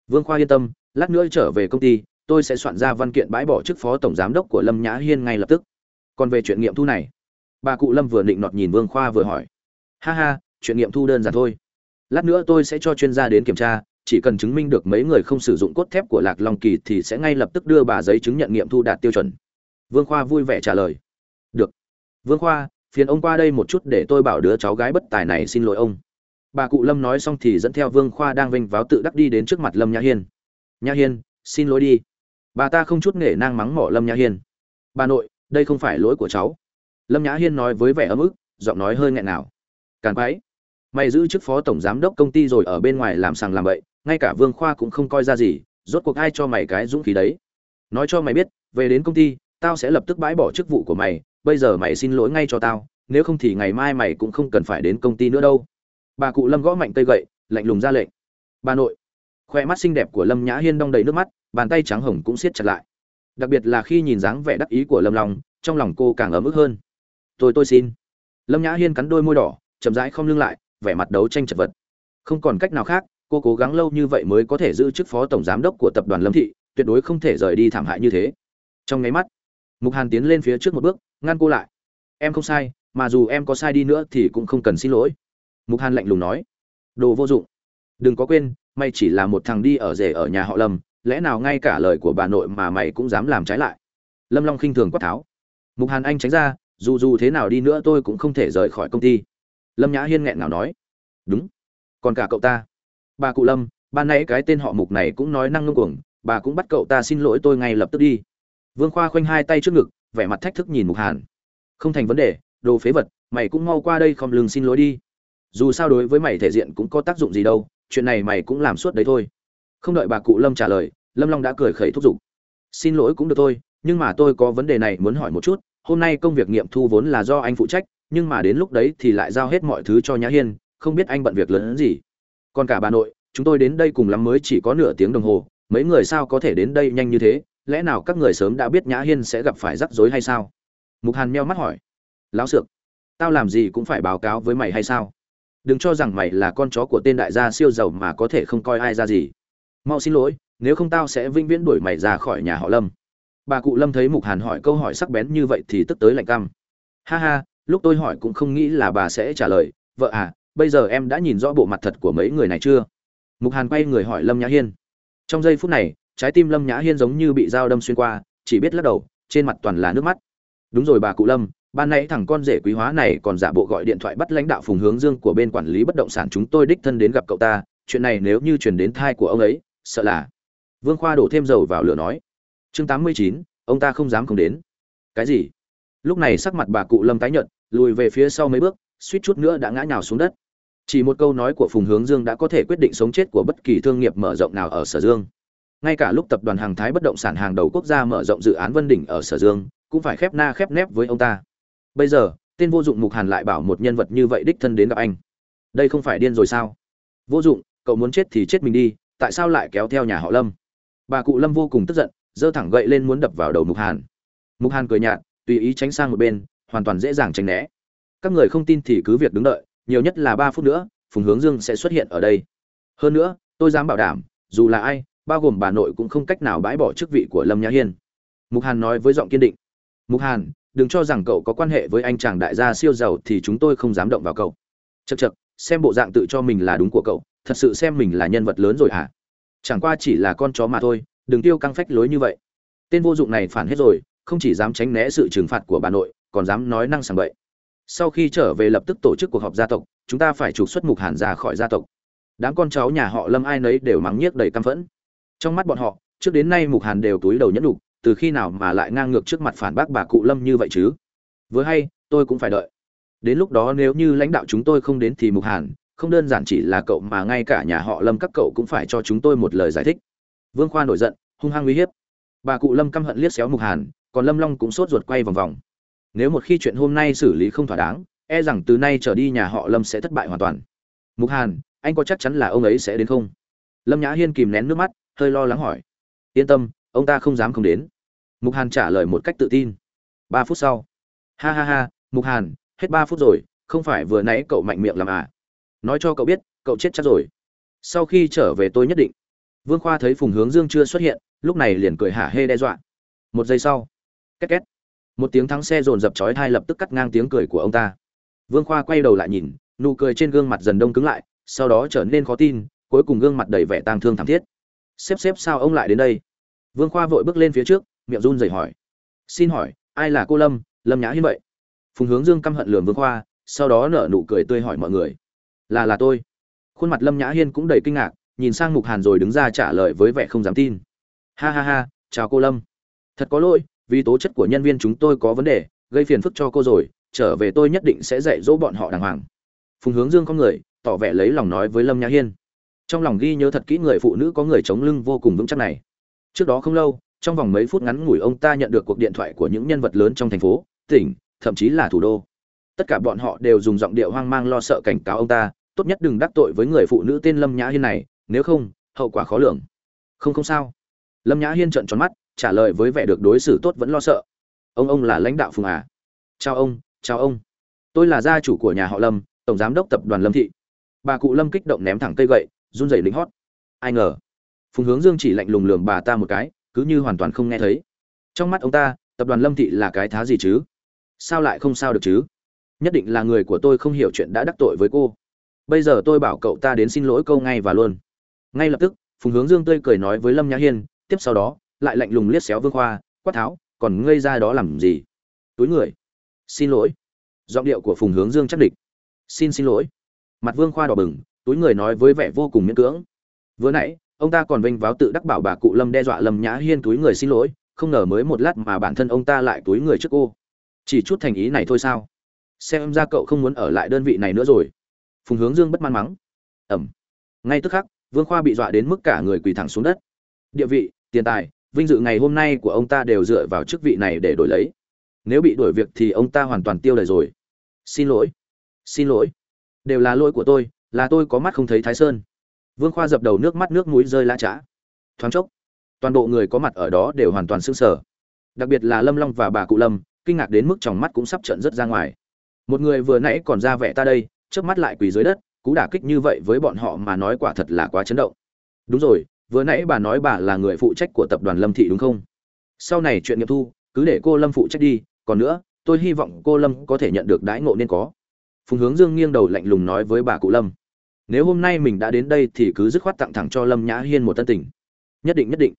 S1: Vương khoa yên tâm, lát nữa trở về công ty, tôi sẽ soạn ra văn kiện bãi bỏ chức phó tổng giám đốc của lâm nhã hiên ngay lập tức. Còn về chuyện nghiệm thu này, bà cụ lâm vừa định nọt nhìn vương khoa vừa hỏi. Ha ha, chuyện nghiệm thu đơn giản thôi. Lát nữa tôi sẽ cho chuyên gia đến kiểm tra, chỉ cần chứng minh được mấy người không sử dụng cốt thép của lạc long kỳ thì sẽ ngay lập tức đưa bà giấy chứng nhận nghiệm thu đạt tiêu chuẩn vương khoa vui vẻ trả lời. Được. Vương khoa, phiền ông qua đây một chút để tôi bảo đứa cháu gái bất tài này xin lỗi ông. Bà cụ lâm nói xong thì dẫn theo vương khoa đang vênh váo tự đắc đi đến trước mặt lâm nhã hiên. Nhã hiên, xin lỗi đi. Bà ta không chút nể nang mắng mỏ lâm nhã hiên. Bà nội, đây không phải lỗi của cháu. Lâm nhã hiên nói với vẻ ấm ức, giọng nói hơi nghẹn nào. Càn quái mày giữ chức phó tổng giám đốc công ty rồi ở bên ngoài làm sàng làm bậy, ngay cả vương khoa cũng không coi ra gì, rốt cuộc ai cho mày cái dũng khí đấy? Nói cho mày biết, về đến công ty tao sẽ lập tức bãi bỏ chức vụ của mày, bây giờ mày xin lỗi ngay cho tao, nếu không thì ngày mai mày cũng không cần phải đến công ty nữa đâu. Bà cụ lâm gõ mạnh cây gậy, lạnh lùng ra lệnh. Bà nội. Khoe mắt xinh đẹp của lâm nhã hiên đong đầy nước mắt, bàn tay trắng hồng cũng siết chặt lại. Đặc biệt là khi nhìn dáng vẻ đắc ý của lâm long, trong lòng cô càng ấm ức hơn. Tôi tôi xin. Lâm nhã hiên cắn đôi môi đỏ, chậm rãi không lưng lại, vẻ mặt đấu tranh chật vật. Không còn cách nào khác, cô cố gắng lâu như vậy mới có thể giữ chức phó tổng giám đốc của tập đoàn lâm thị, tuyệt đối không thể rời đi thảm hại như thế. Trong nháy mắt mục hàn tiến lên phía trước một bước, ngăn cô lại. Em không sai, mà dù em có sai đi nữa thì cũng không cần xin lỗi. Mục hàn lạnh lùng nói. Đồ vô dụng. Đừng có quên, mày chỉ là một thằng đi ở rể ở nhà họ lâm, lẽ nào ngay cả lời của bà nội mà mày cũng dám làm trái lại? Lâm long khinh thường quát tháo. Mục hàn anh tránh ra, dù dù thế nào đi nữa tôi cũng không thể rời khỏi công ty. Lâm nhã hiên nghẹn ngào nói. Đúng. Còn cả cậu ta. Bà cụ lâm, ban nãy cái tên họ mục này cũng nói năng ngưng cuồng, bà cũng bắt cậu ta xin lỗi tôi ngay lập tức đi vương khoa khoanh hai tay trước ngực, vẻ mặt thách thức nhìn mục hàn. Không thành vấn đề, đồ phế vật, mày cũng mau qua đây không lưng xin lỗi đi. Dù sao đối với mày thể diện cũng có tác dụng gì đâu, chuyện này mày cũng làm suốt đấy thôi. Không đợi bà cụ lâm trả lời, lâm long đã cười khẩy thúc giục. Xin lỗi cũng được thôi, nhưng mà tôi có vấn đề này muốn hỏi một chút, hôm nay công việc nghiệm thu vốn là do anh phụ trách, nhưng mà đến lúc đấy thì lại giao hết mọi thứ cho nhã hiên, không biết anh bận việc lớn hơn gì. Còn cả bà nội, chúng tôi đến đây cùng lắm mới chỉ có nửa tiếng đồng hồ, mấy người sao có thể đến đây nhanh như thế? Lẽ nào các người sớm đã biết nhã hiên sẽ gặp phải rắc rối hay sao? Mục hàn meo mắt hỏi. Lão sược, tao làm gì cũng phải báo cáo với mày hay sao? Đừng cho rằng mày là con chó của tên đại gia siêu giàu mà có thể không coi ai ra gì. Mau xin lỗi, nếu không tao sẽ vĩnh viễn đuổi mày ra khỏi nhà họ lâm. Bà cụ lâm thấy mục hàn hỏi câu hỏi sắc bén như vậy thì tức tới lạnh căm. Ha ha, lúc tôi hỏi cũng không nghĩ là bà sẽ trả lời. Vợ à bây giờ em đã nhìn rõ bộ mặt thật của mấy người này chưa? Mục hàn quay người hỏi lâm nhã hiên. Trong giây phút này trái tim lâm nhã hiên giống như bị dao đâm xuyên qua, chỉ biết lắc đầu, trên mặt toàn là nước mắt. Đúng rồi bà cụ lâm, ban nãy thằng con rể quý hóa này còn giả bộ gọi điện thoại bắt lãnh đạo phùng hướng dương của bên quản lý bất động sản chúng tôi đích thân đến gặp cậu ta, chuyện này nếu như chuyển đến thai của ông ấy, sợ là. Vương khoa đổ thêm dầu vào lửa nói. Chương tám mươi chín, ông ta không dám không đến. Cái gì? Lúc này sắc mặt bà cụ lâm tái nhợt, lùi về phía sau mấy bước, suýt chút nữa đã ngã nhào xuống đất. Chỉ một câu nói của phùng hướng dương đã có thể quyết định sống chết của bất kỳ thương nghiệp mở rộng nào ở sở dương ngay cả lúc tập đoàn hàng thái bất động sản hàng đầu quốc gia mở rộng dự án vân đỉnh ở sở dương, cũng phải khép na khép nép với ông ta. Bây giờ, tên vô dụng mục hàn lại bảo một nhân vật như vậy đích thân đến gặp anh. Đây không phải điên rồi sao? Vô dụng, cậu muốn chết thì chết mình đi, tại sao lại kéo theo nhà họ lâm? Bà cụ lâm vô cùng tức giận, giơ thẳng gậy lên muốn đập vào đầu mục hàn. Mục hàn cười nhạt, tùy ý tránh sang một bên, hoàn toàn dễ dàng tránh né. Các người không tin thì cứ việc đứng đợi, nhiều nhất là ba phút nữa, phùng hướng dương sẽ xuất hiện ở đây. Hơn nữa, tôi dám bảo đảm, dù là ai bao gồm bà nội cũng không cách nào bãi bỏ chức vị của lâm nhã hiên. Mục hàn nói với giọng kiên định. Mục hàn, đừng cho rằng cậu có quan hệ với anh chàng đại gia siêu giàu thì chúng tôi không dám động vào cậu. Chật chật xem bộ dạng tự cho mình là đúng của cậu, thật sự xem mình là nhân vật lớn rồi hả? Chẳng qua chỉ là con chó mà thôi, đừng tiêu căng phách lối như vậy. Tên vô dụng này phản hết rồi, không chỉ dám tránh né sự trừng phạt của bà nội, còn dám nói năng sảng bậy. Sau khi trở về lập tức tổ chức cuộc họp gia tộc, chúng ta phải trục xuất mục hàn ra khỏi gia tộc. Đám con cháu nhà họ lâm ai nấy đều mắng nhiếc đầy căm phẫn trong mắt bọn họ, trước đến nay mục hàn đều túi đầu nhẫn đục từ khi nào mà lại ngang ngược trước mặt phản bác bà cụ lâm như vậy chứ? Vừa hay, tôi cũng phải đợi. Đến lúc đó nếu như lãnh đạo chúng tôi không đến thì mục hàn, không đơn giản chỉ là cậu mà ngay cả nhà họ lâm các cậu cũng phải cho chúng tôi một lời giải thích. Vương khoa nổi giận, hung hăng uy hiếp. Bà cụ lâm căm hận liếc xéo mục hàn, còn lâm long cũng sốt ruột quay vòng vòng. Nếu một khi chuyện hôm nay xử lý không thỏa đáng e rằng từ nay trở đi nhà họ lâm sẽ thất bại hoàn toàn. Mục hàn, anh có chắc chắn là ông ấy sẽ đến không? Lâm nhã hiên kìm nén nước mắt hơi lo lắng hỏi. Yên tâm, ông ta không dám không đến. Mục hàn trả lời một cách tự tin. Ba phút sau. Ha ha ha, mục hàn, hết ba phút rồi, không phải vừa nãy cậu mạnh miệng làm à? Nói cho cậu biết, cậu chết chắc rồi. Sau khi trở về tôi nhất định. Vương khoa thấy phùng hướng dương chưa xuất hiện, lúc này liền cười hả hê đe dọa. Một giây sau. Két két. Một tiếng thắng xe dồn dập chói thai lập tức cắt ngang tiếng cười của ông ta. Vương khoa quay đầu lại nhìn, nụ cười trên gương mặt dần đông cứng lại, sau đó trở nên khó tin, cuối cùng gương mặt đầy vẻ tang thương thảm thiết xếp xếp sao ông lại đến đây? Vương khoa vội bước lên phía trước, miệng run rẩy hỏi. Xin hỏi, ai là cô lâm? Lâm nhã hiên vậy? Phùng hướng dương căm hận lườm vương khoa, sau đó nở nụ cười tươi hỏi mọi người. Là là tôi. Khuôn mặt lâm nhã hiên cũng đầy kinh ngạc, nhìn sang mục hàn rồi đứng ra trả lời với vẻ không dám tin. Ha ha ha, chào cô lâm. Thật có lỗi, vì tố chất của nhân viên chúng tôi có vấn đề, gây phiền phức cho cô rồi, trở về tôi nhất định sẽ dạy dỗ bọn họ đàng hoàng. Phùng hướng dương có người, tỏ vẻ lấy lòng nói với lâm nhã hiên trong lòng ghi nhớ thật kỹ người phụ nữ có người chống lưng vô cùng vững chắc này. Trước đó không lâu, trong vòng mấy phút ngắn ngủi ông ta nhận được cuộc điện thoại của những nhân vật lớn trong thành phố, tỉnh, thậm chí là thủ đô. Tất cả bọn họ đều dùng giọng điệu hoang mang lo sợ cảnh cáo ông ta, tốt nhất đừng đắc tội với người phụ nữ tên lâm nhã hiên này, nếu không, hậu quả khó lường. Không không sao. Lâm nhã hiên trợn tròn mắt, trả lời với vẻ được đối xử tốt vẫn lo sợ. Ông ông là lãnh đạo phường à? Chào ông chào ông. Tôi là gia chủ của nhà họ lâm, tổng giám đốc tập đoàn lâm thị. Bà cụ lâm kích động ném thẳng cây gậy run rẩy lính hót. Ai ngờ, phùng hướng dương chỉ lạnh lùng lường bà ta một cái, cứ như hoàn toàn không nghe thấy. Trong mắt ông ta, tập đoàn lâm thị là cái thá gì chứ? Sao lại không sao được chứ? Nhất định là người của tôi không hiểu chuyện đã đắc tội với cô. Bây giờ tôi bảo cậu ta đến xin lỗi câu ngay và luôn. Ngay lập tức, phùng hướng dương tươi cười nói với lâm nhã hiên, tiếp sau đó, lại lạnh lùng liếc xéo vương khoa, quát tháo, còn ngây ra đó làm gì? Túi người. Xin lỗi. Giọng điệu của phùng hướng dương chắc địch. Xin xin lỗi. Mặt vương khoa đỏ bừng túi người nói với vẻ vô cùng miễn cưỡng. Vừa nãy, ông ta còn vênh váo tự đắc bảo bà cụ lâm đe dọa lâm nhã hiên túi người xin lỗi, không ngờ mới một lát mà bản thân ông ta lại túi người trước cô. Chỉ chút thành ý này thôi sao? Xem ra cậu không muốn ở lại đơn vị này nữa rồi. Phùng hướng dương bất man mắng. Ẩm. Ngay tức khắc, vương khoa bị dọa đến mức cả người quỳ thẳng xuống đất. Địa vị, tiền tài, vinh dự ngày hôm nay của ông ta đều dựa vào chức vị này để đổi lấy. Nếu bị đuổi việc thì ông ta hoàn toàn tiêu đời rồi. Xin lỗi. Xin lỗi. Đều là lỗi của tôi là tôi có mắt không thấy thái sơn. Vương khoa dập đầu nước mắt nước mũi rơi la chã thoáng chốc, toàn bộ người có mặt ở đó đều hoàn toàn sững sờ. Đặc biệt là lâm long và bà cụ lâm, kinh ngạc đến mức tròng mắt cũng sắp trận rất ra ngoài. Một người vừa nãy còn ra vẻ ta đây trước mắt lại quỳ dưới đất, cú đả kích như vậy với bọn họ mà nói quả thật là quá chấn động. Đúng rồi, vừa nãy bà nói bà là người phụ trách của tập đoàn lâm thị đúng không? Sau này chuyện nghiệm thu, cứ để cô lâm phụ trách đi, còn nữa, tôi hy vọng cô lâm có thể nhận được đãi ngộ nên có phùng hướng dương nghiêng đầu lạnh lùng nói với bà cụ lâm, nếu hôm nay mình đã đến đây thì cứ dứt khoát tặng thẳng cho lâm nhã hiên một tân tình. Nhất định nhất định.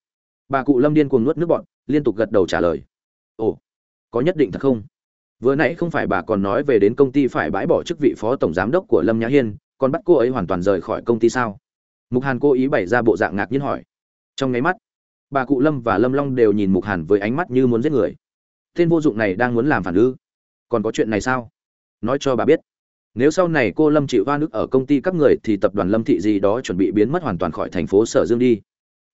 S1: Bà cụ lâm điên cuồng nuốt nước bọn liên tục gật đầu trả lời, ồ, có nhất định thật không? Vừa nãy không phải bà còn nói về đến công ty phải bãi bỏ chức vị phó tổng giám đốc của lâm nhã hiên, còn bắt cô ấy hoàn toàn rời khỏi công ty sao? Mục hàn cố ý bày ra bộ dạng ngạc nhiên hỏi. Trong nháy mắt, bà cụ lâm và lâm long đều nhìn mục hàn với ánh mắt như muốn giết người. Tên vô dụng này đang muốn làm phản ư? Còn có chuyện này sao? Nói cho bà biết nếu sau này cô lâm chịu va nước ở công ty các người thì tập đoàn lâm thị gì đó chuẩn bị biến mất hoàn toàn khỏi thành phố sở dương đi.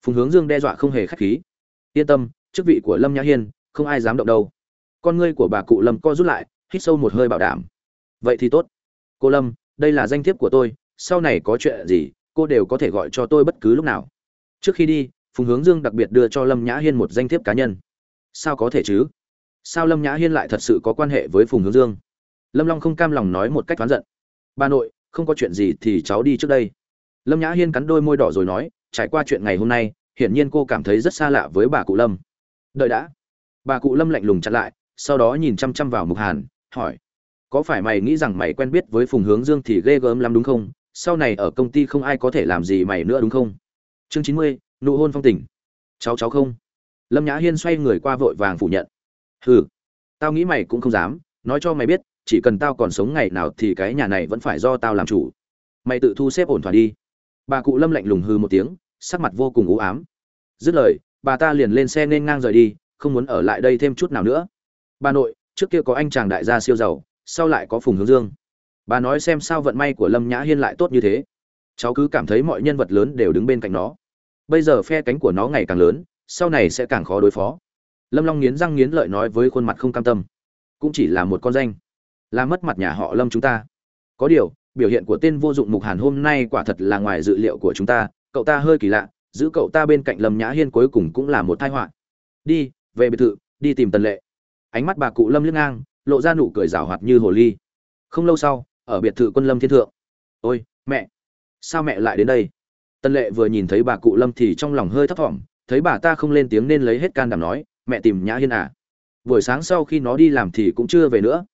S1: Phùng hướng dương đe dọa không hề k h á c h khí. Yên tâm, chức vị của lâm nhã hiên, không ai dám động đâu. Con ngươi của bà cụ lâm co rút lại, hít sâu một hơi bảo đảm. Vậy thì tốt. Cô lâm, đây là danh thiếp của tôi, sau này có chuyện gì, cô đều có thể gọi cho tôi bất cứ lúc nào. Trước khi đi, phùng hướng dương đặc biệt đưa cho lâm nhã hiên một danh thiếp cá nhân. Sao có thể chứ? Sao lâm nhã hiên lại thật sự có quan hệ với phùng hướng dương? Lâm long không cam lòng nói một cách oán giận. Bà nội, không có chuyện gì thì cháu đi trước đây. Lâm nhã hiên cắn đôi môi đỏ rồi nói, trải qua chuyện ngày hôm nay, hiển nhiên cô cảm thấy rất xa lạ với bà cụ lâm. Đợi đã. Bà cụ lâm lạnh lùng chặn lại, sau đó nhìn chăm chăm vào mục hàn, hỏi, có phải mày nghĩ rằng mày quen biết với phùng hướng dương thì ghê gớm lắm đúng không? Sau này ở công ty không ai có thể làm gì mày nữa đúng không? Chương chín mươi, nụ hôn phong tình. Cháu cháu không. Lâm nhã hiên xoay người qua vội vàng phủ nhận. Hừ, tao nghĩ mày cũng không dám, nói cho mày biết chỉ cần tao còn sống ngày nào thì cái nhà này vẫn phải do tao làm chủ. Mày tự thu xếp ổn thỏa đi. Bà cụ lâm lạnh lùng hư một tiếng, sắc mặt vô cùng u ám. Dứt lời, bà ta liền lên xe nên ngang rời đi, không muốn ở lại đây thêm chút nào nữa. Bà nội, trước kia có anh chàng đại gia siêu giàu, sau lại có phùng hướng dương. Bà nói xem sao vận may của lâm nhã hiên lại tốt như thế. Cháu cứ cảm thấy mọi nhân vật lớn đều đứng bên cạnh nó. Bây giờ phe cánh của nó ngày càng lớn, sau này sẽ càng khó đối phó. Lâm long nghiến răng nghiến lợi nói với khuôn mặt không cam tâm. Cũng chỉ là một con danh là mất mặt nhà họ lâm chúng ta. Có điều, biểu hiện của tên vô dụng mục hàn hôm nay quả thật là ngoài dự liệu của chúng ta, cậu ta hơi kỳ lạ, giữ cậu ta bên cạnh lâm nhã hiên cuối cùng cũng là một tai họa. Đi, về biệt thự, đi tìm tần lệ. Ánh mắt bà cụ lâm liếc ngang, lộ ra nụ cười rào hoạt như hồ ly. Không lâu sau, ở biệt thự quân lâm thiên thượng. Ôi, mẹ! Sao mẹ lại đến đây? Tân lệ vừa nhìn thấy bà cụ lâm thì trong lòng hơi thấp thỏm, thấy bà ta không lên tiếng nên lấy hết can đảm nói, mẹ tìm nhã hiên à? Buổi sáng sau khi nó đi làm thì cũng chưa về nữa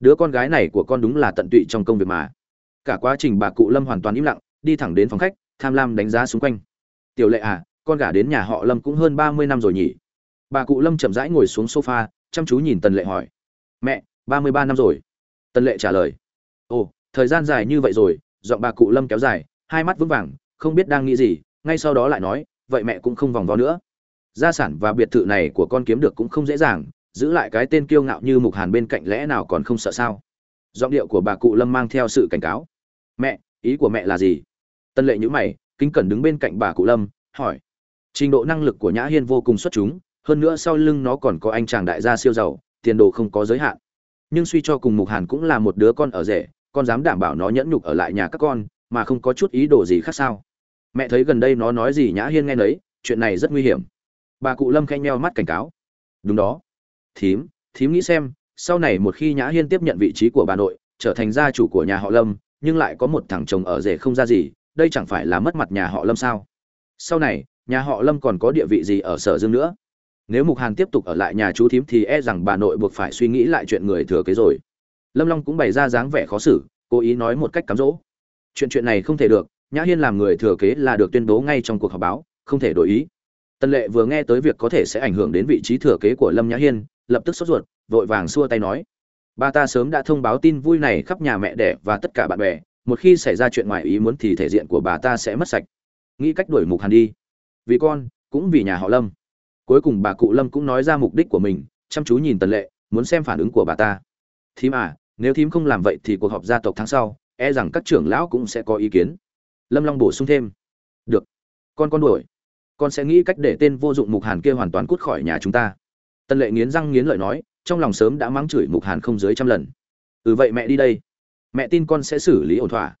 S1: đứa con gái này của con đúng là tận tụy trong công việc mà. Cả quá trình bà cụ lâm hoàn toàn im lặng, đi thẳng đến phòng khách, tham lam đánh giá xung quanh. Tiểu lệ à con gả đến nhà họ lâm cũng hơn ba mươi năm rồi nhỉ? Bà cụ lâm chậm rãi ngồi xuống sofa, chăm chú nhìn tần lệ hỏi. Mẹ, ba mươi ba năm rồi. Tần lệ trả lời. Ồ, thời gian dài như vậy rồi, giọng bà cụ lâm kéo dài, hai mắt vững vàng, không biết đang nghĩ gì, ngay sau đó lại nói, vậy mẹ cũng không vòng vo nữa. Gia sản và biệt thự này của con kiếm được cũng không dễ dàng giữ lại cái tên kiêu ngạo như mục hàn bên cạnh lẽ nào còn không sợ sao? Giọng điệu của bà cụ lâm mang theo sự cảnh cáo. Mẹ, ý của mẹ là gì? Tân lệ nhữ mày, kính cẩn đứng bên cạnh bà cụ lâm, hỏi. Trình độ năng lực của nhã hiên vô cùng xuất chúng, hơn nữa sau lưng nó còn có anh chàng đại gia siêu giàu, tiền đồ không có giới hạn. Nhưng suy cho cùng mục hàn cũng là một đứa con ở rể, con dám đảm bảo nó nhẫn nhục ở lại nhà các con, mà không có chút ý đồ gì khác sao? Mẹ thấy gần đây nó nói gì nhã hiên nghe nấy, chuyện này rất nguy hiểm. Bà cụ lâm khanh meo mắt cảnh cáo. Đúng đó thím thím nghĩ xem, sau này một khi nhã hiên tiếp nhận vị trí của bà nội, trở thành gia chủ của nhà họ lâm, nhưng lại có một thằng chồng ở rể không ra gì, đây chẳng phải là mất mặt nhà họ lâm sao? Sau này, nhà họ lâm còn có địa vị gì ở sở dương nữa? Nếu mục hàn tiếp tục ở lại nhà chú thím thì e rằng bà nội buộc phải suy nghĩ lại chuyện người thừa kế rồi. Lâm long cũng bày ra dáng vẻ khó xử, cố ý nói một cách cám dỗ. Chuyện chuyện này không thể được, nhã hiên làm người thừa kế là được tuyên bố ngay trong cuộc họp báo, không thể đổi ý. Tân lệ vừa nghe tới việc có thể sẽ ảnh hưởng đến vị trí thừa kế của lâm nhã hiên lập tức sốt ruột, vội vàng xua tay nói. Ba ta sớm đã thông báo tin vui này khắp nhà mẹ đẻ và tất cả bạn bè, một khi xảy ra chuyện ngoài ý muốn thì thể diện của bà ta sẽ mất sạch. Nghĩ cách đuổi mục hàn đi. Vì con, cũng vì nhà họ lâm. Cuối cùng bà cụ lâm cũng nói ra mục đích của mình, chăm chú nhìn tần lệ, muốn xem phản ứng của bà ta. Thím à nếu thím không làm vậy thì cuộc họp gia tộc tháng sau e rằng các trưởng lão cũng sẽ có ý kiến. Lâm long bổ sung thêm. Được. Con con đuổi. Con sẽ nghĩ cách để tên vô dụng mục hàn kia hoàn toàn cút khỏi nhà chúng ta tần lệ nghiến răng nghiến lợi nói, trong lòng sớm đã mắng chửi mục hàn không dưới trăm lần. Ừ vậy mẹ đi đây. Mẹ tin con sẽ xử lý ổn thỏa.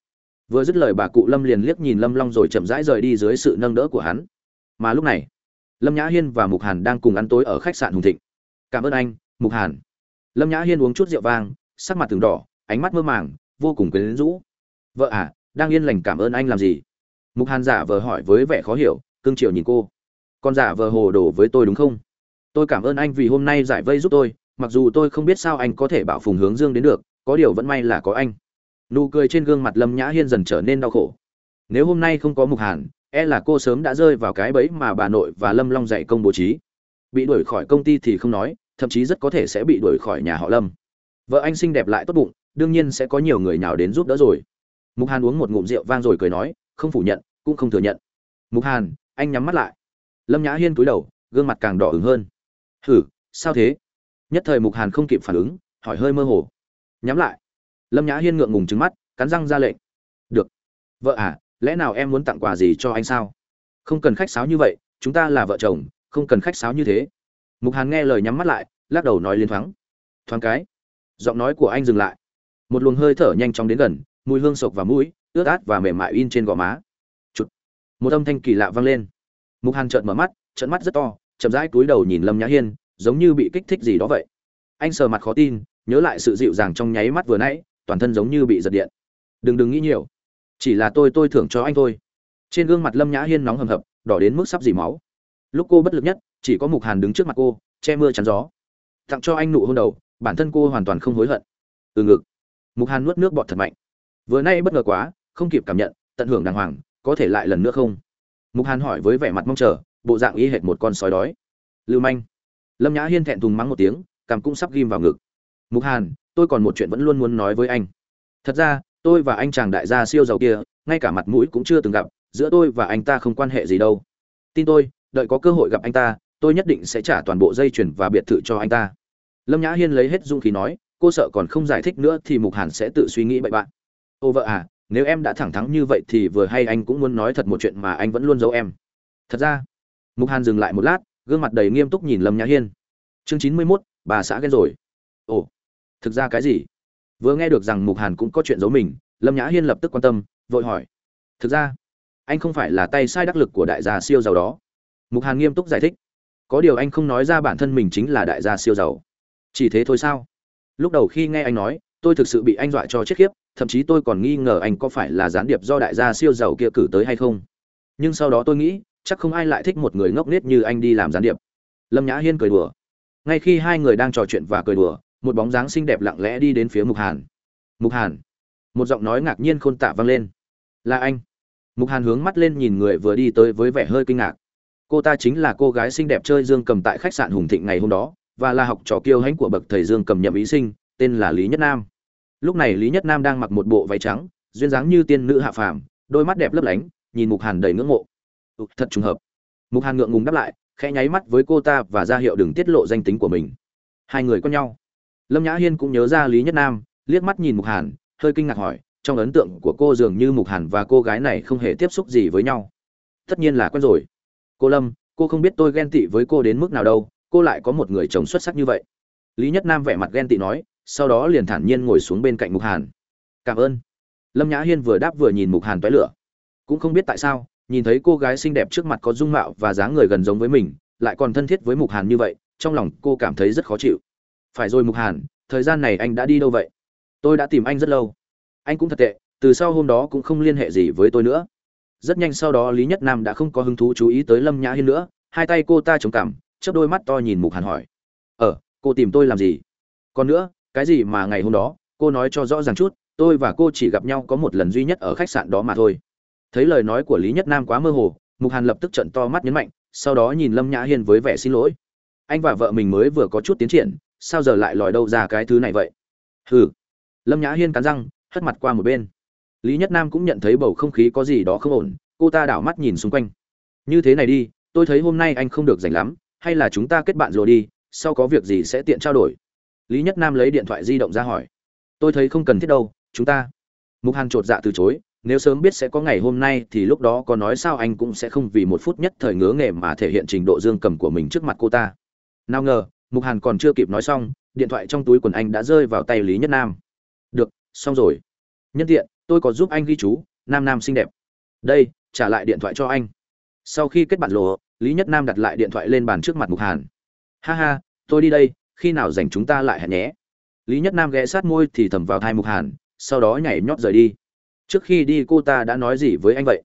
S1: Vừa dứt lời bà cụ lâm liền liếc nhìn lâm long rồi chậm rãi rời đi dưới sự nâng đỡ của hắn. Mà lúc này, lâm nhã hiên và mục hàn đang cùng ăn tối ở khách sạn hùng thịnh. Cảm ơn anh, mục hàn. Lâm nhã hiên uống chút rượu vang, sắc mặt từng đỏ, ánh mắt mơ màng, vô cùng quyến rũ. Vợ à đang yên lành cảm ơn anh làm gì? Mục hàn giả vờ hỏi với vẻ khó hiểu cương triều nhìn cô. Con giả vờ hồ đồ với tôi đúng không? Tôi cảm ơn anh vì hôm nay giải vây giúp tôi, mặc dù tôi không biết sao anh có thể bảo phùng hướng dương đến được, có điều vẫn may là có anh. Nụ cười trên gương mặt lâm nhã hiên dần trở nên đau khổ. Nếu hôm nay không có mục hàn e là cô sớm đã rơi vào cái bẫy mà bà nội và lâm long dạy công bố trí. Bị đuổi khỏi công ty thì không nói, thậm chí rất có thể sẽ bị đuổi khỏi nhà họ lâm. Vợ anh xinh đẹp lại tốt bụng, đương nhiên sẽ có nhiều người nào đến giúp đỡ rồi. Mục hàn uống một ngụm rượu vang rồi cười nói, không phủ nhận, cũng không thừa nhận. Mục hàn, anh nhắm mắt lại. Lâm nhã hiên cúi đầu, gương mặt càng đỏ ứng hơn hử, sao thế? Nhất thời mục hàn không kịp phản ứng, hỏi hơi mơ hồ. Nhắm lại. Lâm nhã hiên ngượng ngùng trứng mắt, cắn răng ra lệnh. Được. Vợ à lẽ nào em muốn tặng quà gì cho anh sao? Không cần khách sáo như vậy, chúng ta là vợ chồng, không cần khách sáo như thế. Mục hàn nghe lời nhắm mắt lại, lắc đầu nói liên thoáng. Thoáng cái, giọng nói của anh dừng lại. Một luồng hơi thở nhanh chóng đến gần, mùi hương sộc vào mũi, ướt át và mềm mại in trên gò má. Chụt. một âm thanh kỳ lạ vang lên. Mục hàn trợn mở mắt, trợn mắt rất to chậm rãi cúi đầu nhìn lâm nhã hiên, giống như bị kích thích gì đó vậy. Anh sờ mặt khó tin, nhớ lại sự dịu dàng trong nháy mắt vừa nãy, toàn thân giống như bị giật điện. Đừng đừng nghĩ nhiều, chỉ là tôi tôi thưởng cho anh thôi. Trên gương mặt lâm nhã hiên nóng hầm hập, đỏ đến mức sắp dỉ máu. Lúc cô bất lực nhất, chỉ có mục hàn đứng trước mặt cô, che mưa chắn gió. Tặng cho anh nụ hôn đầu, bản thân cô hoàn toàn không hối hận. Từ ngực. Mục hàn nuốt nước bọt thật mạnh. Vừa nay bất ngờ quá, không kịp cảm nhận, tận hưởng đàng hoàng, có thể lại lần nữa không? Mục hàn hỏi với vẻ mặt mong chờ bộ dạng y hệt một con sói đói. Lưu manh. Lâm nhã hiên thẹn thùng mắng một tiếng, cằm cũng sắp ghim vào ngực. Mục hàn, tôi còn một chuyện vẫn luôn muốn nói với anh. Thật ra, tôi và anh chàng đại gia siêu giàu kia, ngay cả mặt mũi cũng chưa từng gặp, giữa tôi và anh ta không quan hệ gì đâu. Tin tôi, đợi có cơ hội gặp anh ta, tôi nhất định sẽ trả toàn bộ dây chuyền và biệt thự cho anh ta. Lâm nhã hiên lấy hết dung khí nói, cô sợ còn không giải thích nữa thì mục hàn sẽ tự suy nghĩ bậy bạn. Ô vợ à nếu em đã thẳng thắn như vậy thì vừa hay anh cũng muốn nói thật một chuyện mà anh vẫn luôn giấu em. Thật ra mục hàn dừng lại một lát, gương mặt đầy nghiêm túc nhìn lâm nhã hiên. Chương chín mươi mốt, bà xã ghen rồi. Ồ, thực ra cái gì? Vừa nghe được rằng mục hàn cũng có chuyện giấu mình, lâm nhã hiên lập tức quan tâm, vội hỏi. Thực ra, anh không phải là tay sai đắc lực của đại gia siêu giàu đó. Mục hàn nghiêm túc giải thích. Có điều anh không nói ra bản thân mình chính là đại gia siêu giàu. Chỉ thế thôi sao? Lúc đầu khi nghe anh nói, tôi thực sự bị anh dọa cho chết khiếp, thậm chí tôi còn nghi ngờ anh có phải là gián điệp do đại gia siêu giàu kia cử tới hay không. Nhưng sau đó tôi nghĩ chắc không ai lại thích một người ngốc nghếch như anh đi làm gián điệp. Lâm nhã hiên cười đùa. Ngay khi hai người đang trò chuyện và cười đùa, một bóng dáng xinh đẹp lặng lẽ đi đến phía mục hàn. Mục hàn. Một giọng nói ngạc nhiên khôn tạ vang lên. Là anh. Mục hàn hướng mắt lên nhìn người vừa đi tới với vẻ hơi kinh ngạc. Cô ta chính là cô gái xinh đẹp chơi dương cầm tại khách sạn hùng thịnh ngày hôm đó, và là học trò kiêu hãnh của bậc thầy dương cầm nhậm ý sinh, tên là lý nhất nam. Lúc này lý nhất nam đang mặc một bộ váy trắng, duyên dáng như tiên nữ hạ phàm, đôi mắt đẹp lấp lánh, nhìn mục hàn đầy ngưỡng mộ. Ừ, thật trùng hợp. Mục hàn ngượng ngùng đáp lại, khẽ nháy mắt với cô ta và ra hiệu đừng tiết lộ danh tính của mình. Hai người có nhau. Lâm nhã hiên cũng nhớ ra lý nhất nam, liếc mắt nhìn mục hàn, hơi kinh ngạc hỏi, trong ấn tượng của cô dường như mục hàn và cô gái này không hề tiếp xúc gì với nhau. Tất nhiên là quen rồi. Cô lâm, cô không biết tôi ghen tị với cô đến mức nào đâu, cô lại có một người chồng xuất sắc như vậy. Lý nhất nam vẻ mặt ghen tị nói, sau đó liền thản nhiên ngồi xuống bên cạnh mục hàn. Cảm ơn. Lâm nhã hiên vừa đáp vừa nhìn mục hàn toái lửa. Cũng không biết tại sao nhìn thấy cô gái xinh đẹp trước mặt có dung mạo và dáng người gần giống với mình, lại còn thân thiết với mục hàn như vậy, trong lòng cô cảm thấy rất khó chịu. Phải rồi mục hàn, thời gian này anh đã đi đâu vậy? Tôi đã tìm anh rất lâu. Anh cũng thật tệ, từ sau hôm đó cũng không liên hệ gì với tôi nữa. Rất nhanh sau đó lý nhất nam đã không có hứng thú chú ý tới lâm nhã hiên nữa, hai tay cô ta chống cằm, chớp đôi mắt to nhìn mục hàn hỏi. Ờ cô tìm tôi làm gì? Còn nữa, cái gì mà ngày hôm đó, cô nói cho rõ ràng chút, tôi và cô chỉ gặp nhau có một lần duy nhất ở khách sạn đó mà thôi thấy lời nói của lý nhất nam quá mơ hồ, mục hàn lập tức trận to mắt nhấn mạnh, sau đó nhìn lâm nhã hiên với vẻ xin lỗi. Anh và vợ mình mới vừa có chút tiến triển, sao giờ lại lòi đâu ra cái thứ này vậy? Hừ. Lâm nhã hiên cắn răng, hất mặt qua một bên. Lý nhất nam cũng nhận thấy bầu không khí có gì đó không ổn, cô ta đảo mắt nhìn xung quanh. Như thế này đi, tôi thấy hôm nay anh không được rảnh lắm, hay là chúng ta kết bạn rồi đi, sau có việc gì sẽ tiện trao đổi. Lý nhất nam lấy điện thoại di động ra hỏi. Tôi thấy không cần thiết đâu, chúng ta. Mục hàn chột dạ từ chối nếu sớm biết sẽ có ngày hôm nay thì lúc đó có nói sao anh cũng sẽ không vì một phút nhất thời ngứa nghề mà thể hiện trình độ dương cầm của mình trước mặt cô ta. Nào ngờ, mục hàn còn chưa kịp nói xong, điện thoại trong túi quần anh đã rơi vào tay lý nhất nam. Được, xong rồi. Nhân tiện tôi có giúp anh ghi chú, nam nam xinh đẹp. Đây, trả lại điện thoại cho anh. Sau khi kết bạn lộ, lý nhất nam đặt lại điện thoại lên bàn trước mặt mục hàn. Ha ha, tôi đi đây, khi nào dành chúng ta lại hẹn nhé. Lý nhất nam ghé sát môi thì thầm vào thai mục hàn, sau đó nhảy nhót rời đi trước khi đi cô ta đã nói gì với anh vậy?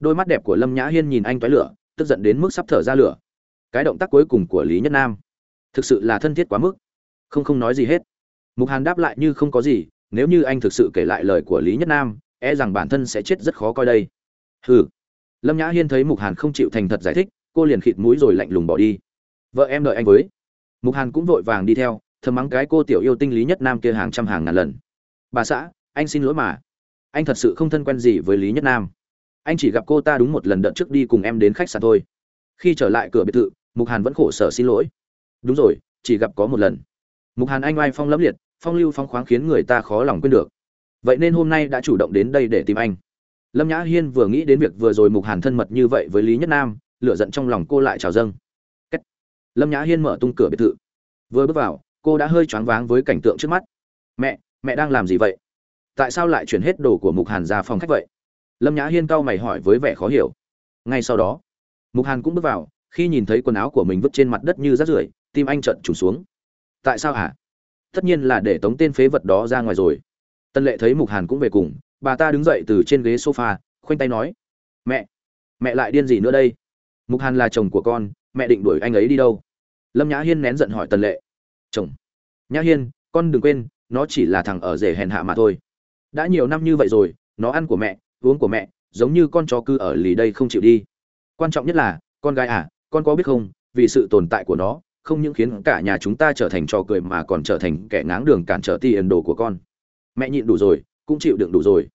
S1: Đôi mắt đẹp của lâm nhã hiên nhìn anh toái lửa, tức giận đến mức sắp thở ra lửa. Cái động tác cuối cùng của lý nhất nam, thực sự là thân thiết quá mức. Không không nói gì hết. Mục hàn đáp lại như không có gì, nếu như anh thực sự kể lại lời của lý nhất nam e rằng bản thân sẽ chết rất khó coi đây. Hừ. Lâm nhã hiên thấy mục hàn không chịu thành thật giải thích, cô liền khịt mũi rồi lạnh lùng bỏ đi. Vợ em đợi anh với. Mục hàn cũng vội vàng đi theo, thầm mắng cái cô tiểu yêu tinh lý nhất nam kia hàng trăm hàng ngàn lần. Bà xã, anh xin lỗi mà anh thật sự không thân quen gì với lý nhất nam. Anh chỉ gặp cô ta đúng một lần đợt trước đi cùng em đến khách sạn thôi. Khi trở lại cửa biệt thự, mục hàn vẫn khổ sở xin lỗi. Đúng rồi, chỉ gặp có một lần. Mục hàn anh oai phong lẫm liệt, phong lưu phong khoáng khiến người ta khó lòng quên được. Vậy nên hôm nay đã chủ động đến đây để tìm anh. Lâm nhã hiên vừa nghĩ đến việc vừa rồi mục hàn thân mật như vậy với lý nhất nam, lửa giận trong lòng cô lại trào dâng. Cách. lâm nhã hiên mở tung cửa biệt thự. Vừa bước vào, cô đã hơi choáng váng với cảnh tượng trước mắt. Mẹ mẹ đang làm gì vậy? Tại sao lại chuyển hết đồ của mục hàn ra phòng khách vậy? Lâm nhã hiên cau mày hỏi với vẻ khó hiểu. Ngay sau đó, mục hàn cũng bước vào, khi nhìn thấy quần áo của mình vứt trên mặt đất như rác rưởi, tim anh trận trùng xuống. Tại sao hả? Tất nhiên là để tống tên phế vật đó ra ngoài rồi. Tân lệ thấy mục hàn cũng về cùng, bà ta đứng dậy từ trên ghế sofa, khoanh tay nói, mẹ mẹ lại điên gì nữa đây? Mục hàn là chồng của con, mẹ định đuổi anh ấy đi đâu? Lâm nhã hiên nén giận hỏi tần lệ, chồng, nhã hiên, con đừng quên, nó chỉ là thằng ở rể hèn hạ mà thôi đã nhiều năm như vậy rồi, nó ăn của mẹ, uống của mẹ, giống như con chó cư ở lì đây không chịu đi. Quan trọng nhất là, con gái à con có biết không, vì sự tồn tại của nó, không những khiến cả nhà chúng ta trở thành trò cười mà còn trở thành kẻ ngáng đường cản trở tiền đồ của con. Mẹ nhịn đủ rồi, cũng chịu đựng đủ rồi.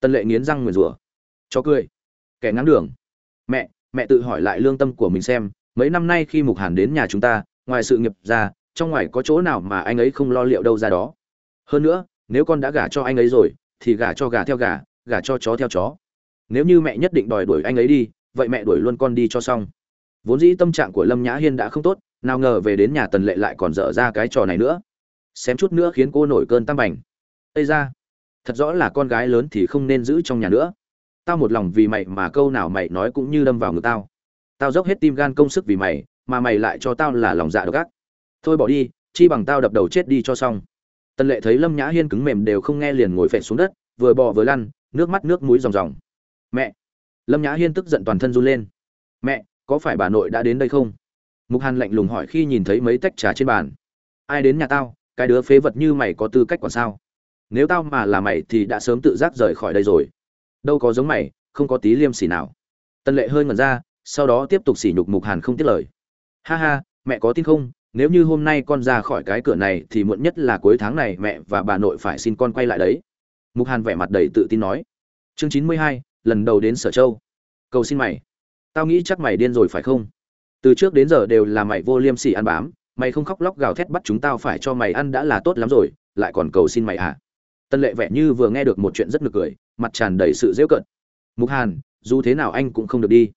S1: Tân lệ nghiến răng nguyền rủa. Cho cười. Kẻ ngáng đường. Mẹ mẹ tự hỏi lại lương tâm của mình xem, mấy năm nay khi mục hàn đến nhà chúng ta, ngoài sự nghiệp ra, trong ngoài có chỗ nào mà anh ấy không lo liệu đâu ra đó? Hơn nữa, nếu con đã gả cho anh ấy rồi thì gả cho gà theo gà gả cho chó theo chó. Nếu như mẹ nhất định đòi đuổi anh ấy đi, vậy mẹ đuổi luôn con đi cho xong. Vốn dĩ tâm trạng của lâm nhã hiên đã không tốt, nào ngờ về đến nhà tần lệ lại còn dở ra cái trò này nữa. Xém chút nữa khiến cô nổi cơn tam bành. Ây ra thật rõ là con gái lớn thì không nên giữ trong nhà nữa. Tao một lòng vì mày mà câu nào mày nói cũng như đâm vào ngực tao. Tao dốc hết tim gan công sức vì mày, mà mày lại cho tao là lòng dạ độc ác. Thôi bỏ đi, chi bằng tao đập đầu chết đi cho xong tần lệ thấy lâm nhã hiên cứng mềm đều không nghe liền ngồi phệ xuống đất, vừa bò vừa lăn, nước mắt nước mũi ròng ròng. Mẹ! Lâm nhã hiên tức giận toàn thân run lên. Mẹ, có phải bà nội đã đến đây không? Mục hàn lạnh lùng hỏi khi nhìn thấy mấy tách trà trên bàn. Ai đến nhà tao? Cái đứa phế vật như mày có tư cách còn sao? Nếu tao mà là mày thì đã sớm tự giác rời khỏi đây rồi. Đâu có giống mày, không có tí liêm sỉ nào. Tân lệ hơi ngẩn ra, sau đó tiếp tục sỉ nhục mục hàn không tiếc lời. Ha ha, mẹ có tin không? Nếu như hôm nay con ra khỏi cái cửa này thì muộn nhất là cuối tháng này mẹ và bà nội phải xin con quay lại đấy. Mục hàn vẻ mặt đầy tự tin nói. Chương chín mươi hai, lần đầu đến sở châu. Cầu xin mày. Tao nghĩ chắc mày điên rồi phải không? Từ trước đến giờ đều là mày vô liêm sỉ ăn bám, mày không khóc lóc gào thét bắt chúng tao phải cho mày ăn đã là tốt lắm rồi, lại còn cầu xin mày à? Tân lệ vẻ như vừa nghe được một chuyện rất nực cười, mặt tràn đầy sự dễu cận mục hàn, dù thế nào anh cũng không được đi.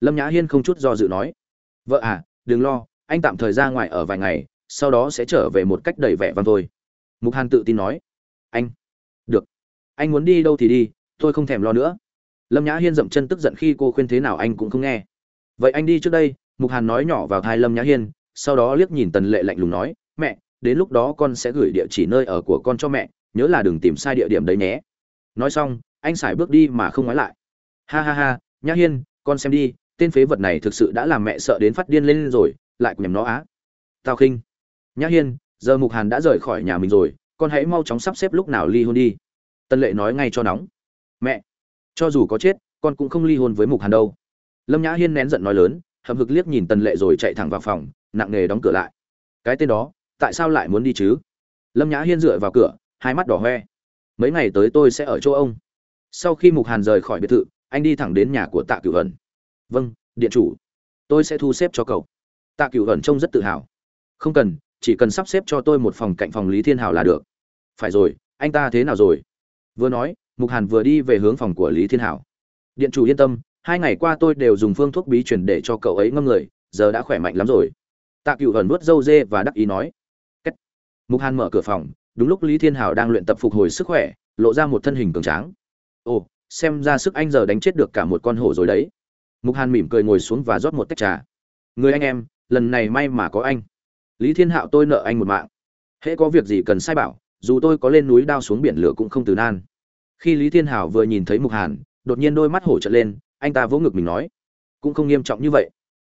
S1: Lâm nhã hiên không chút do dự nói. Vợ à đừng lo anh tạm thời ra ngoài ở vài ngày, sau đó sẽ trở về một cách đầy vẻ vang thôi. Mục hàn tự tin nói. Anh. Được. Anh muốn đi đâu thì đi, tôi không thèm lo nữa. Lâm nhã hiên dậm chân tức giận khi cô khuyên thế nào anh cũng không nghe. Vậy anh đi trước đây, mục hàn nói nhỏ vào thai lâm nhã hiên, sau đó liếc nhìn tần lệ lạnh lùng nói, mẹ, đến lúc đó con sẽ gửi địa chỉ nơi ở của con cho mẹ, nhớ là đừng tìm sai địa điểm đấy nhé. Nói xong, anh sải bước đi mà không nói lại. Ha ha ha, nhã hiên, con xem đi, tên phế vật này thực sự đã làm mẹ sợ đến phát điên lên rồi lại nhầm nó á. Tao khinh. Nhã hiên, giờ mục hàn đã rời khỏi nhà mình rồi, con hãy mau chóng sắp xếp lúc nào ly hôn đi. Tân lệ nói ngay cho nóng. Mẹ, cho dù có chết, con cũng không ly hôn với mục hàn đâu. Lâm nhã hiên nén giận nói lớn, hậm hực liếc nhìn tần lệ rồi chạy thẳng vào phòng, nặng nề đóng cửa lại. Cái tên đó, tại sao lại muốn đi chứ? Lâm nhã hiên dựa vào cửa, hai mắt đỏ hoe. Mấy ngày tới tôi sẽ ở chỗ ông. Sau khi mục hàn rời khỏi biệt thự, anh đi thẳng đến nhà của tạ cửu ẩn vâng điện chủ. Tôi sẽ thu xếp cho cậu tạ cửu ẩn trông rất tự hào. Không cần, chỉ cần sắp xếp cho tôi một phòng cạnh phòng lý thiên hào là được. Phải rồi, anh ta thế nào rồi? Vừa nói, mục hàn vừa đi về hướng phòng của lý thiên hảo. Điện chủ yên tâm, hai ngày qua tôi đều dùng phương thuốc bí truyền để cho cậu ấy ngâm người, giờ đã khỏe mạnh lắm rồi. Tạ cựu ẩn nuốt dâu dê và đắc ý nói. Cách. mục hàn mở cửa phòng, đúng lúc lý thiên hảo đang luyện tập phục hồi sức khỏe, lộ ra một thân hình cường tráng. Ồ, xem ra sức anh giờ đánh chết được cả một con hổ rồi đấy. Mục hàn mỉm cười ngồi xuống và rót một tách trà. Người anh em lần này may mà có anh. Lý thiên hạo tôi nợ anh một mạng. Hễ có việc gì cần sai bảo, dù tôi có lên núi đao xuống biển lửa cũng không từ nan. Khi lý thiên hảo vừa nhìn thấy mục hàn, đột nhiên đôi mắt hổ trợn lên, anh ta vỗ ngực mình nói, cũng không nghiêm trọng như vậy.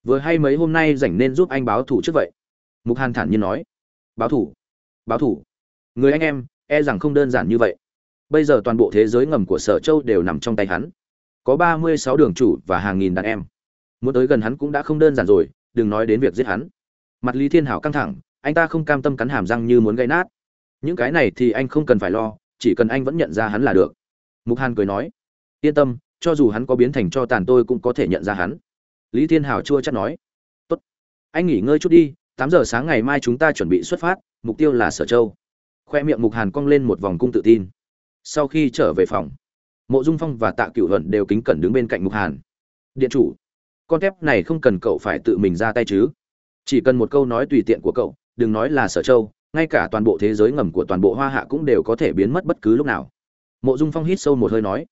S1: Vừa hay mấy hôm nay rảnh nên giúp anh báo thủ trước vậy. Mục hàn thản nhiên nói, báo thủ? Báo thủ? Người anh em e rằng không đơn giản như vậy. Bây giờ toàn bộ thế giới ngầm của sở châu đều nằm trong tay hắn. Có ba mươi sáu đường chủ và hàng nghìn đàn em. Muốn tới gần hắn cũng đã không đơn giản rồi đừng nói đến việc giết hắn. Mặt lý thiên hảo căng thẳng, anh ta không cam tâm cắn hàm răng như muốn gây nát. Những cái này thì anh không cần phải lo, chỉ cần anh vẫn nhận ra hắn là được. Mục hàn cười nói, yên tâm, cho dù hắn có biến thành cho tàn tôi cũng có thể nhận ra hắn. Lý thiên Hảo chua chắc nói, tốt, anh nghỉ ngơi chút đi, tám giờ sáng ngày mai chúng ta chuẩn bị xuất phát, mục tiêu là sở châu. Khoe miệng mục hàn cong lên một vòng cung tự tin. Sau khi trở về phòng, mộ dung phong và tạ cựu hận đều kính cẩn đứng bên cạnh mục hàn. Điện chủ con thép này không cần cậu phải tự mình ra tay chứ. Chỉ cần một câu nói tùy tiện của cậu, đừng nói là sở châu, ngay cả toàn bộ thế giới ngầm của toàn bộ hoa hạ cũng đều có thể biến mất bất cứ lúc nào. Mộ dung phong hít sâu một hơi nói,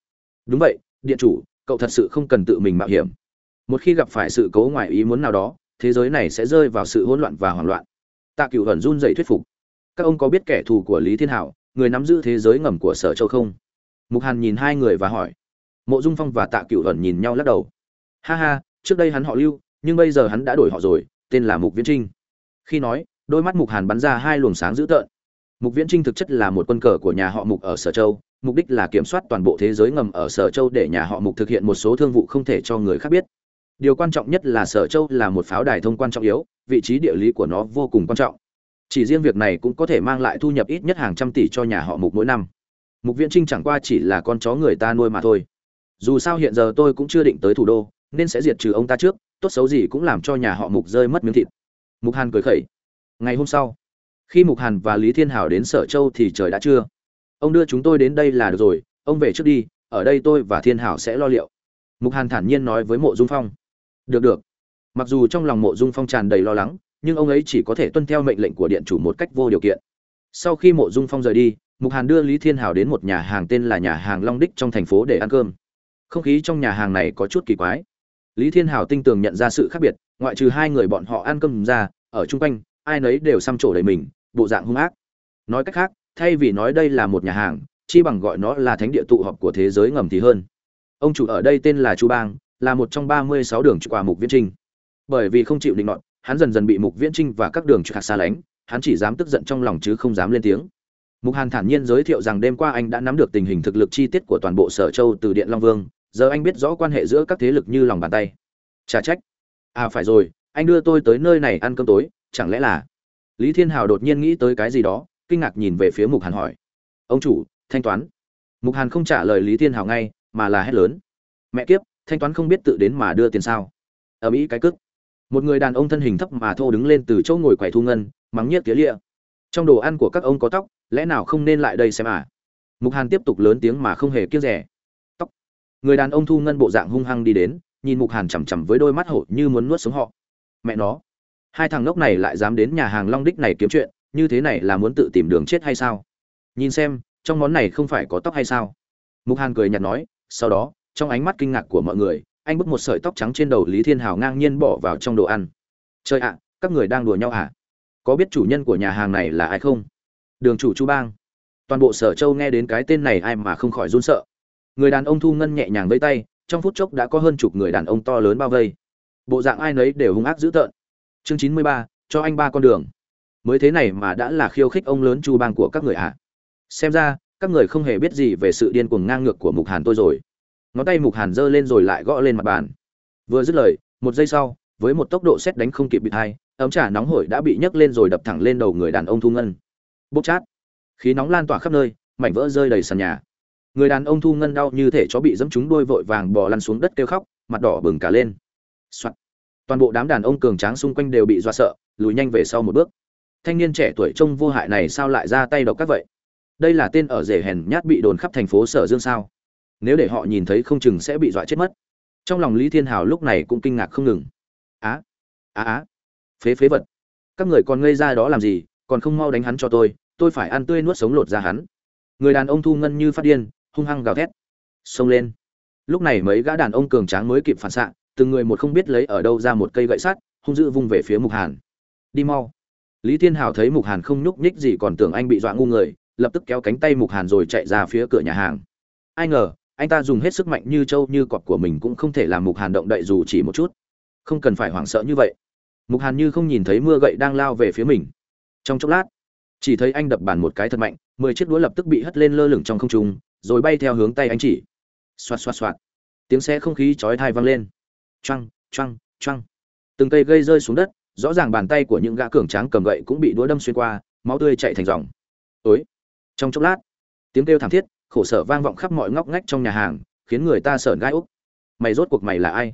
S1: đúng vậy, điện chủ, cậu thật sự không cần tự mình mạo hiểm. Một khi gặp phải sự cố ngoài ý muốn nào đó, thế giới này sẽ rơi vào sự hỗn loạn và hoảng loạn. Tạ cựu hẩn run dậy thuyết phục. Các ông có biết kẻ thù của lý thiên hảo, người nắm giữ thế giới ngầm của sở châu không? Mục hàn nhìn hai người và hỏi. Mộ dung phong và tạ cựu hẩn nhìn nhau lắc đầu. Ha ha trước đây hắn họ lưu, nhưng bây giờ hắn đã đổi họ rồi, tên là mục viễn trinh. Khi nói, đôi mắt mục hàn bắn ra hai luồng sáng dữ tợn. Mục viễn trinh thực chất là một quân cờ của nhà họ mục ở sở châu, mục đích là kiểm soát toàn bộ thế giới ngầm ở sở châu để nhà họ mục thực hiện một số thương vụ không thể cho người khác biết. Điều quan trọng nhất là sở châu là một pháo đài thông quan trọng yếu, vị trí địa lý của nó vô cùng quan trọng. Chỉ riêng việc này cũng có thể mang lại thu nhập ít nhất hàng trăm tỷ cho nhà họ mục mỗi năm. Mục viễn trinh chẳng qua chỉ là con chó người ta nuôi mà thôi. Dù sao hiện giờ tôi cũng chưa định tới thủ đô nên sẽ diệt trừ ông ta trước, tốt xấu gì cũng làm cho nhà họ mục rơi mất miếng thịt. Mục hàn cười khẩy. Ngày hôm sau, khi mục hàn và lý thiên hảo đến sở châu thì trời đã trưa. Ông đưa chúng tôi đến đây là được rồi, ông về trước đi, ở đây tôi và thiên hảo sẽ lo liệu. Mục hàn thản nhiên nói với mộ dung phong. Được được. Mặc dù trong lòng mộ dung phong tràn đầy lo lắng, nhưng ông ấy chỉ có thể tuân theo mệnh lệnh của điện chủ một cách vô điều kiện. Sau khi mộ dung phong rời đi, mục hàn đưa lý thiên hảo đến một nhà hàng tên là nhà hàng long đích trong thành phố để ăn cơm. Không khí trong nhà hàng này có chút kỳ quái lý thiên hảo tinh tường nhận ra sự khác biệt, ngoại trừ hai người bọn họ ăn cơm ra, ở chung quanh, ai nấy đều xăm trổ đầy mình, bộ dạng hung ác. Nói cách khác, thay vì nói đây là một nhà hàng, chi bằng gọi nó là thánh địa tụ họp của thế giới ngầm thì hơn. Ông chủ ở đây tên là chu bang, là một trong ba mươi sáu đường quả mục viễn trinh bởi vì không chịu định nọt, hắn dần dần bị mục viễn trinh và các đường trục xa lánh, hắn chỉ dám tức giận trong lòng chứ không dám lên tiếng. Mục hàn thản nhiên giới thiệu rằng đêm qua anh đã nắm được tình hình thực lực chi tiết của toàn bộ sở châu từ điện long vương giờ anh biết rõ quan hệ giữa các thế lực như lòng bàn tay. Trả trách. À phải rồi, anh đưa tôi tới nơi này ăn cơm tối, chẳng lẽ là? Lý thiên hào đột nhiên nghĩ tới cái gì đó, kinh ngạc nhìn về phía mục hàn hỏi. Ông chủ, thanh toán. Mục hàn không trả lời lý thiên hào ngay, mà là hét lớn. Mẹ kiếp, thanh toán không biết tự đến mà đưa tiền sao? Ở mỹ cái cức. Một người đàn ông thân hình thấp mà thô đứng lên từ chỗ ngồi quầy thu ngân, mắng nhiếc tía lịa. Trong đồ ăn của các ông có tóc, lẽ nào không nên lại đây xem à? Mục hàn tiếp tục lớn tiếng mà không hề kiêng rẻ người đàn ông thu ngân bộ dạng hung hăng đi đến, nhìn mục hàn chằm chằm với đôi mắt hổ như muốn nuốt sống họ. Mẹ nó, hai thằng ngốc này lại dám đến nhà hàng long đích này kiếm chuyện, như thế này là muốn tự tìm đường chết hay sao? Nhìn xem, trong món này không phải có tóc hay sao? Mục hàn cười nhạt nói, sau đó, trong ánh mắt kinh ngạc của mọi người, anh bứt một sợi tóc trắng trên đầu lý thiên hào ngang nhiên bỏ vào trong đồ ăn. Trời ạ, các người đang đùa nhau à có biết chủ nhân của nhà hàng này là ai không? Đường chủ chu bang. Toàn bộ sở châu nghe đến cái tên này ai mà không khỏi run sợ người đàn ông thu ngân nhẹ nhàng vây tay, trong phút chốc đã có hơn chục người đàn ông to lớn bao vây. Bộ dạng ai nấy đều hung ác dữ tợn. Chương chín mươi ba, cho anh ba con đường. Mới thế này mà đã là khiêu khích ông lớn chu bang của các người ạ. À. xem ra, các người không hề biết gì về sự điên cuồng ngang ngược của mục hàn tôi rồi. Ngón tay mục hàn giơ lên rồi lại gõ lên mặt bàn. Vừa dứt lời, một giây sau, với một tốc độ xét đánh không kịp bị thai ấm trà nóng hổi đã bị nhấc lên rồi đập thẳng lên đầu người đàn ông thu ngân. Bốc chát. Khí nóng lan tỏa khắp nơi, mảnh vỡ rơi đầy sàn nhà người đàn ông thu ngân đau như thể chó bị dẫm trúng đuôi vội vàng bò lăn xuống đất kêu khóc, mặt đỏ bừng cả lên、Soạn. toàn bộ đám đàn ông cường tráng xung quanh đều bị do sợ, lùi nhanh về sau một bước. Thanh niên trẻ tuổi trông vô hại này sao lại ra tay độc các vậy? Đây là tên ở rể hèn nhát bị đồn khắp thành phố sở dương sao? Nếu để họ nhìn thấy không chừng sẽ bị dọa chết mất. Trong lòng lý thiên hào lúc này cũng kinh ngạc không ngừng. Á á á. Phế phế vật. Các người còn ngây ra đó làm gì? Còn không mau đánh hắn cho tôi tôi phải ăn tươi nuốt sống lột ra hắn. Người đàn ông thu ngân như phát điên hung hăng gào thét. Xông lên. Lúc này mấy gã đàn ông cường tráng mới kịp phản xạ, từng người một không biết lấy ở đâu ra một cây gậy sắt, hung dữ vung về phía mục hàn. Đi mau. Lý thiên hào thấy mục hàn không nhúc nhích gì còn tưởng anh bị dọa ngu người, lập tức kéo cánh tay mục hàn rồi chạy ra phía cửa nhà hàng. Ai ngờ, anh ta dùng hết sức mạnh như trâu như cọp của mình cũng không thể làm mục hàn động đậy dù chỉ một chút. Không cần phải hoảng sợ như vậy. Mục hàn như không nhìn thấy mưa gậy đang lao về phía mình. Trong chốc lát, chỉ thấy anh đập bàn một cái thật mạnh, mười chiếc đũa lập tức bị hất lên lơ lửng trong không trung rồi bay theo hướng tay anh chỉ. Xoạt xoạt xoạt. Tiếng xe không khí chói thai vang lên. Trăng trăng trăng, từng cây gây rơi xuống đất rõ ràng bàn tay của những gã cường tráng cầm gậy cũng bị đũa đâm xuyên qua máu tươi chạy thành dòng. Ối trong chốc lát tiếng kêu thảm thiết khổ sở vang vọng khắp mọi ngóc ngách trong nhà hàng khiến người ta sởn gai úc. Mày rốt cuộc mày là ai?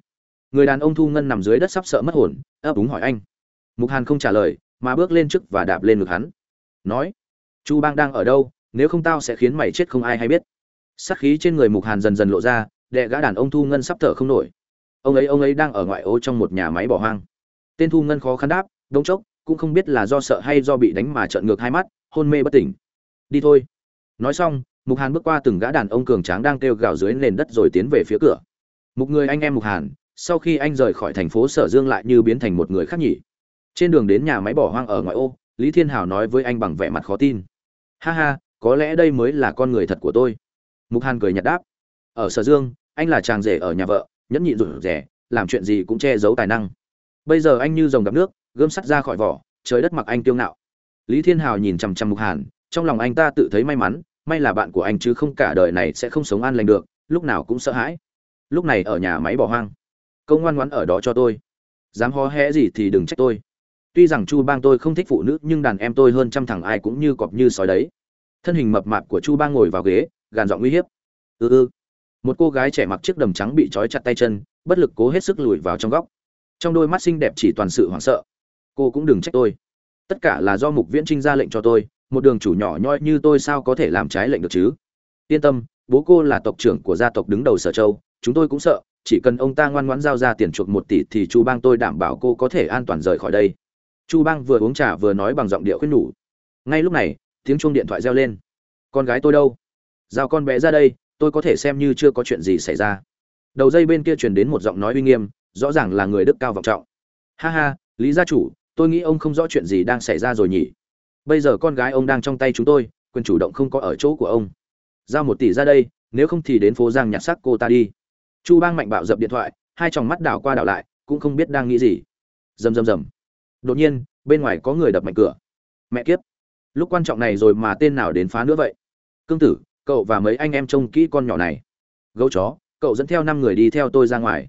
S1: Người đàn ông thu ngân nằm dưới đất sắp sợ mất hồn ấp úng hỏi anh. Mục hàn không trả lời mà bước lên trước và đạp lên ngực hắn. Nói chu bang đang ở đâu? Nếu không tao sẽ khiến mày chết không ai hay biết sắc khí trên người mục hàn dần dần lộ ra, đệ gã đàn ông thu ngân sắp thở không nổi. Ông ấy ông ấy đang ở ngoại ô trong một nhà máy bỏ hoang. Tên thu ngân khó khăn đáp, đống chốc, cũng không biết là do sợ hay do bị đánh mà trợn ngược hai mắt, hôn mê bất tỉnh. Đi thôi. Nói xong, mục hàn bước qua từng gã đàn ông cường tráng đang kêu gào dưới nền đất rồi tiến về phía cửa. Một người anh em mục hàn, sau khi anh rời khỏi thành phố sở dương lại như biến thành một người khác nhỉ. Trên đường đến nhà máy bỏ hoang ở ngoại ô, lý thiên hảo nói với anh bằng vẻ mặt khó tin. Ha ha, có lẽ đây mới là con người thật của tôi mục hàn cười nhạt đáp. Ở sở dương, anh là chàng rể ở nhà vợ, nhẫn nhịn rủ rẻ, làm chuyện gì cũng che giấu tài năng. Bây giờ anh như dòng gặp nước, gươm sắt ra khỏi vỏ, trời đất mặc anh tiêu ngạo. Lý thiên hào nhìn chằm chằm mục hàn, trong lòng anh ta tự thấy may mắn, may là bạn của anh chứ không cả đời này sẽ không sống an lành được, lúc nào cũng sợ hãi. Lúc này ở nhà máy bỏ hoang. Câu ngoan ngoãn ở đó cho tôi. Dám hó hẽ gì thì đừng trách tôi. Tuy rằng chu bang tôi không thích phụ nữ, nhưng đàn em tôi hơn trăm thằng ai cũng như cọp như sói đấy. Thân hình mập mạp của chu bang ngồi vào ghế gàn giọng uy hiếp. Ư ư một cô gái trẻ mặc chiếc đầm trắng bị trói chặt tay chân, bất lực cố hết sức lùi vào trong góc. Trong đôi mắt xinh đẹp chỉ toàn sự hoảng sợ. Cô cũng đừng trách tôi. Tất cả là do mục viễn trinh ra lệnh cho tôi, một đường chủ nhỏ nhoi như tôi sao có thể làm trái lệnh được chứ? Yên tâm, bố cô là tộc trưởng của gia tộc đứng đầu sở châu, chúng tôi cũng sợ, chỉ cần ông ta ngoan ngoãn giao ra tiền chuộc một tỷ thì chu bang tôi đảm bảo cô có thể an toàn rời khỏi đây. Chu bang vừa uống trà vừa nói bằng giọng điệu khuyên nhủ. Ngay lúc này, tiếng chuông điện thoại reo lên. Con gái tôi đâu? Giao con bé ra đây, tôi có thể xem như chưa có chuyện gì xảy ra. Đầu dây bên kia truyền đến một giọng nói uy nghiêm, rõ ràng là người đức cao vọng trọng. Ha ha, lý gia chủ, tôi nghĩ ông không rõ chuyện gì đang xảy ra rồi nhỉ? Bây giờ con gái ông đang trong tay chúng tôi, quyền chủ động không có ở chỗ của ông. Giao một tỷ ra đây, nếu không thì đến phố giang nhặt xác cô ta đi. Chu bang mạnh bạo dập điện thoại, hai tròng mắt đảo qua đảo lại, cũng không biết đang nghĩ gì. Rầm rầm rầm. Đột nhiên, bên ngoài có người đập mạnh cửa. Mẹ kiếp. Lúc quan trọng này rồi mà tên nào đến phá nữa vậy? Cương tử cậu và mấy anh em trông kỹ con nhỏ này. Gấu chó, cậu dẫn theo năm người đi theo tôi ra ngoài.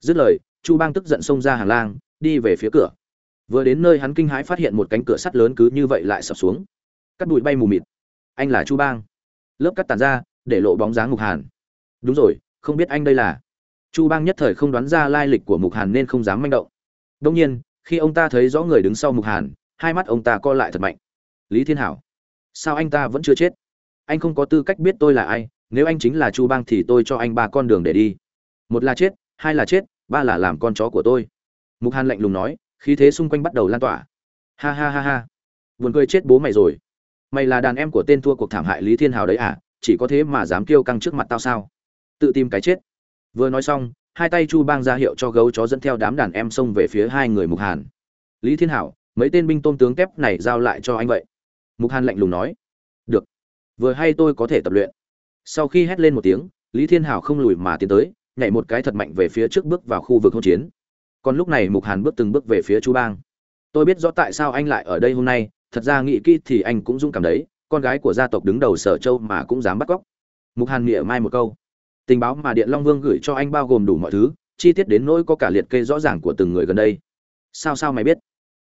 S1: Dứt lời, chu bang tức giận xông ra hàng lang, đi về phía cửa. Vừa đến nơi hắn kinh hãi phát hiện một cánh cửa sắt lớn cứ như vậy lại sập xuống. Cắt bụi bay mù mịt. Anh là chu bang. Lớp cắt tàn ra, để lộ bóng dáng mục hàn. Đúng rồi, không biết anh đây là. Chu bang nhất thời không đoán ra lai lịch của mục hàn nên không dám manh động. Đông nhiên, khi ông ta thấy rõ người đứng sau mục hàn, hai mắt ông ta co lại thật mạnh. Lý thiên hảo, sao anh ta vẫn chưa chết? Anh không có tư cách biết tôi là ai, nếu anh chính là chu bang thì tôi cho anh ba con đường để đi. Một là chết, hai là chết, ba là làm con chó của tôi. Mục hàn lạnh lùng nói, khí thế xung quanh bắt đầu lan tỏa. Ha ha ha ha, buồn cười chết bố mày rồi. Mày là đàn em của tên thua cuộc thảm hại lý thiên hào đấy à chỉ có thế mà dám kêu căng trước mặt tao sao? Tự tìm cái chết. Vừa nói xong, hai tay chu bang ra hiệu cho gấu chó dẫn theo đám đàn em xông về phía hai người mục hàn. Lý thiên hảo mấy tên binh tôm tướng kép này giao lại cho anh vậy. Mục hàn lạnh lùng nói. Được vừa hay tôi có thể tập luyện. Sau khi hét lên một tiếng, lý thiên hảo không lùi mà tiến tới, nhảy một cái thật mạnh về phía trước bước vào khu vực hỗn chiến. Còn lúc này mục hàn bước từng bước về phía chu bang. Tôi biết rõ tại sao anh lại ở đây hôm nay, thật ra nghĩ kỹ thì anh cũng dũng cảm đấy, con gái của gia tộc đứng đầu sở châu mà cũng dám bắt cóc. Mục hàn nghĩa mai một câu. Tình báo mà điện long vương gửi cho anh bao gồm đủ mọi thứ, chi tiết đến nỗi có cả liệt kê rõ ràng của từng người gần đây. Sao sao mày biết?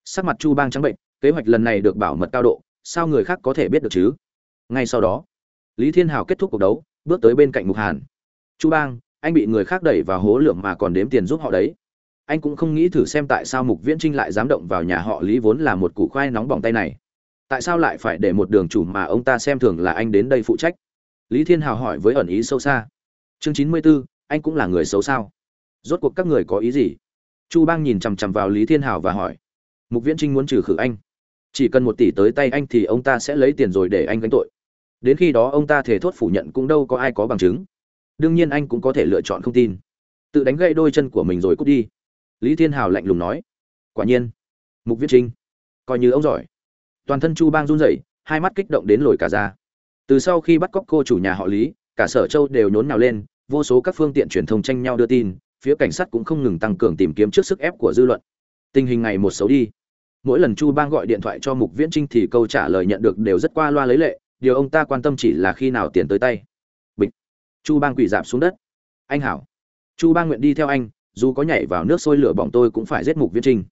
S1: Sắc mặt chu bang trắng bệnh, kế hoạch lần này được bảo mật cao độ, sao người khác có thể biết được chứ? Ngay sau đó, lý thiên hào kết thúc cuộc đấu, bước tới bên cạnh mục hàn. Chu bang, anh bị người khác đẩy vào hố lượng mà còn đếm tiền giúp họ đấy. Anh cũng không nghĩ thử xem tại sao mục viễn trinh lại dám động vào nhà họ lý vốn là một củ khoai nóng bỏng tay này. Tại sao lại phải để một đường chủ mà ông ta xem thường là anh đến đây phụ trách? Lý thiên hào hỏi với ẩn ý sâu xa. Chương chín mươi b ố anh cũng là người xấu sao? Rốt cuộc các người có ý gì? Chu bang nhìn chằm chằm vào lý thiên hào và hỏi. Mục viễn trinh muốn trừ khử anh. Chỉ cần một tỷ tới tay anh thì ông ta sẽ lấy tiền rồi để anh gánh tội đến khi đó ông ta thể thốt phủ nhận cũng đâu có ai có bằng chứng. Đương nhiên anh cũng có thể lựa chọn không tin. Tự đánh gãy đôi chân của mình rồi cút đi. Lý thiên hào lạnh lùng nói. Quả nhiên, mục viễn trinh, coi như ông giỏi. Toàn thân chu bang run rẩy, hai mắt kích động đến lồi cả ra từ sau khi bắt cóc cô chủ nhà họ lý, cả sở châu đều nhốn nhào lên, vô số các phương tiện truyền thông tranh nhau đưa tin, phía cảnh sát cũng không ngừng tăng cường tìm kiếm trước sức ép của dư luận. Tình hình ngày một xấu đi. Mỗi lần chu bang gọi điện thoại cho mục viễn trinh thì câu trả lời nhận được đều rất qua loa lấy lệ điều ông ta quan tâm chỉ là khi nào tiền tới tay. Bịch. Chu bang quỳ dạp xuống đất. Anh hảo. Chu bang nguyện đi theo anh, dù có nhảy vào nước sôi lửa bỏng tôi cũng phải giết mục viễn trinh.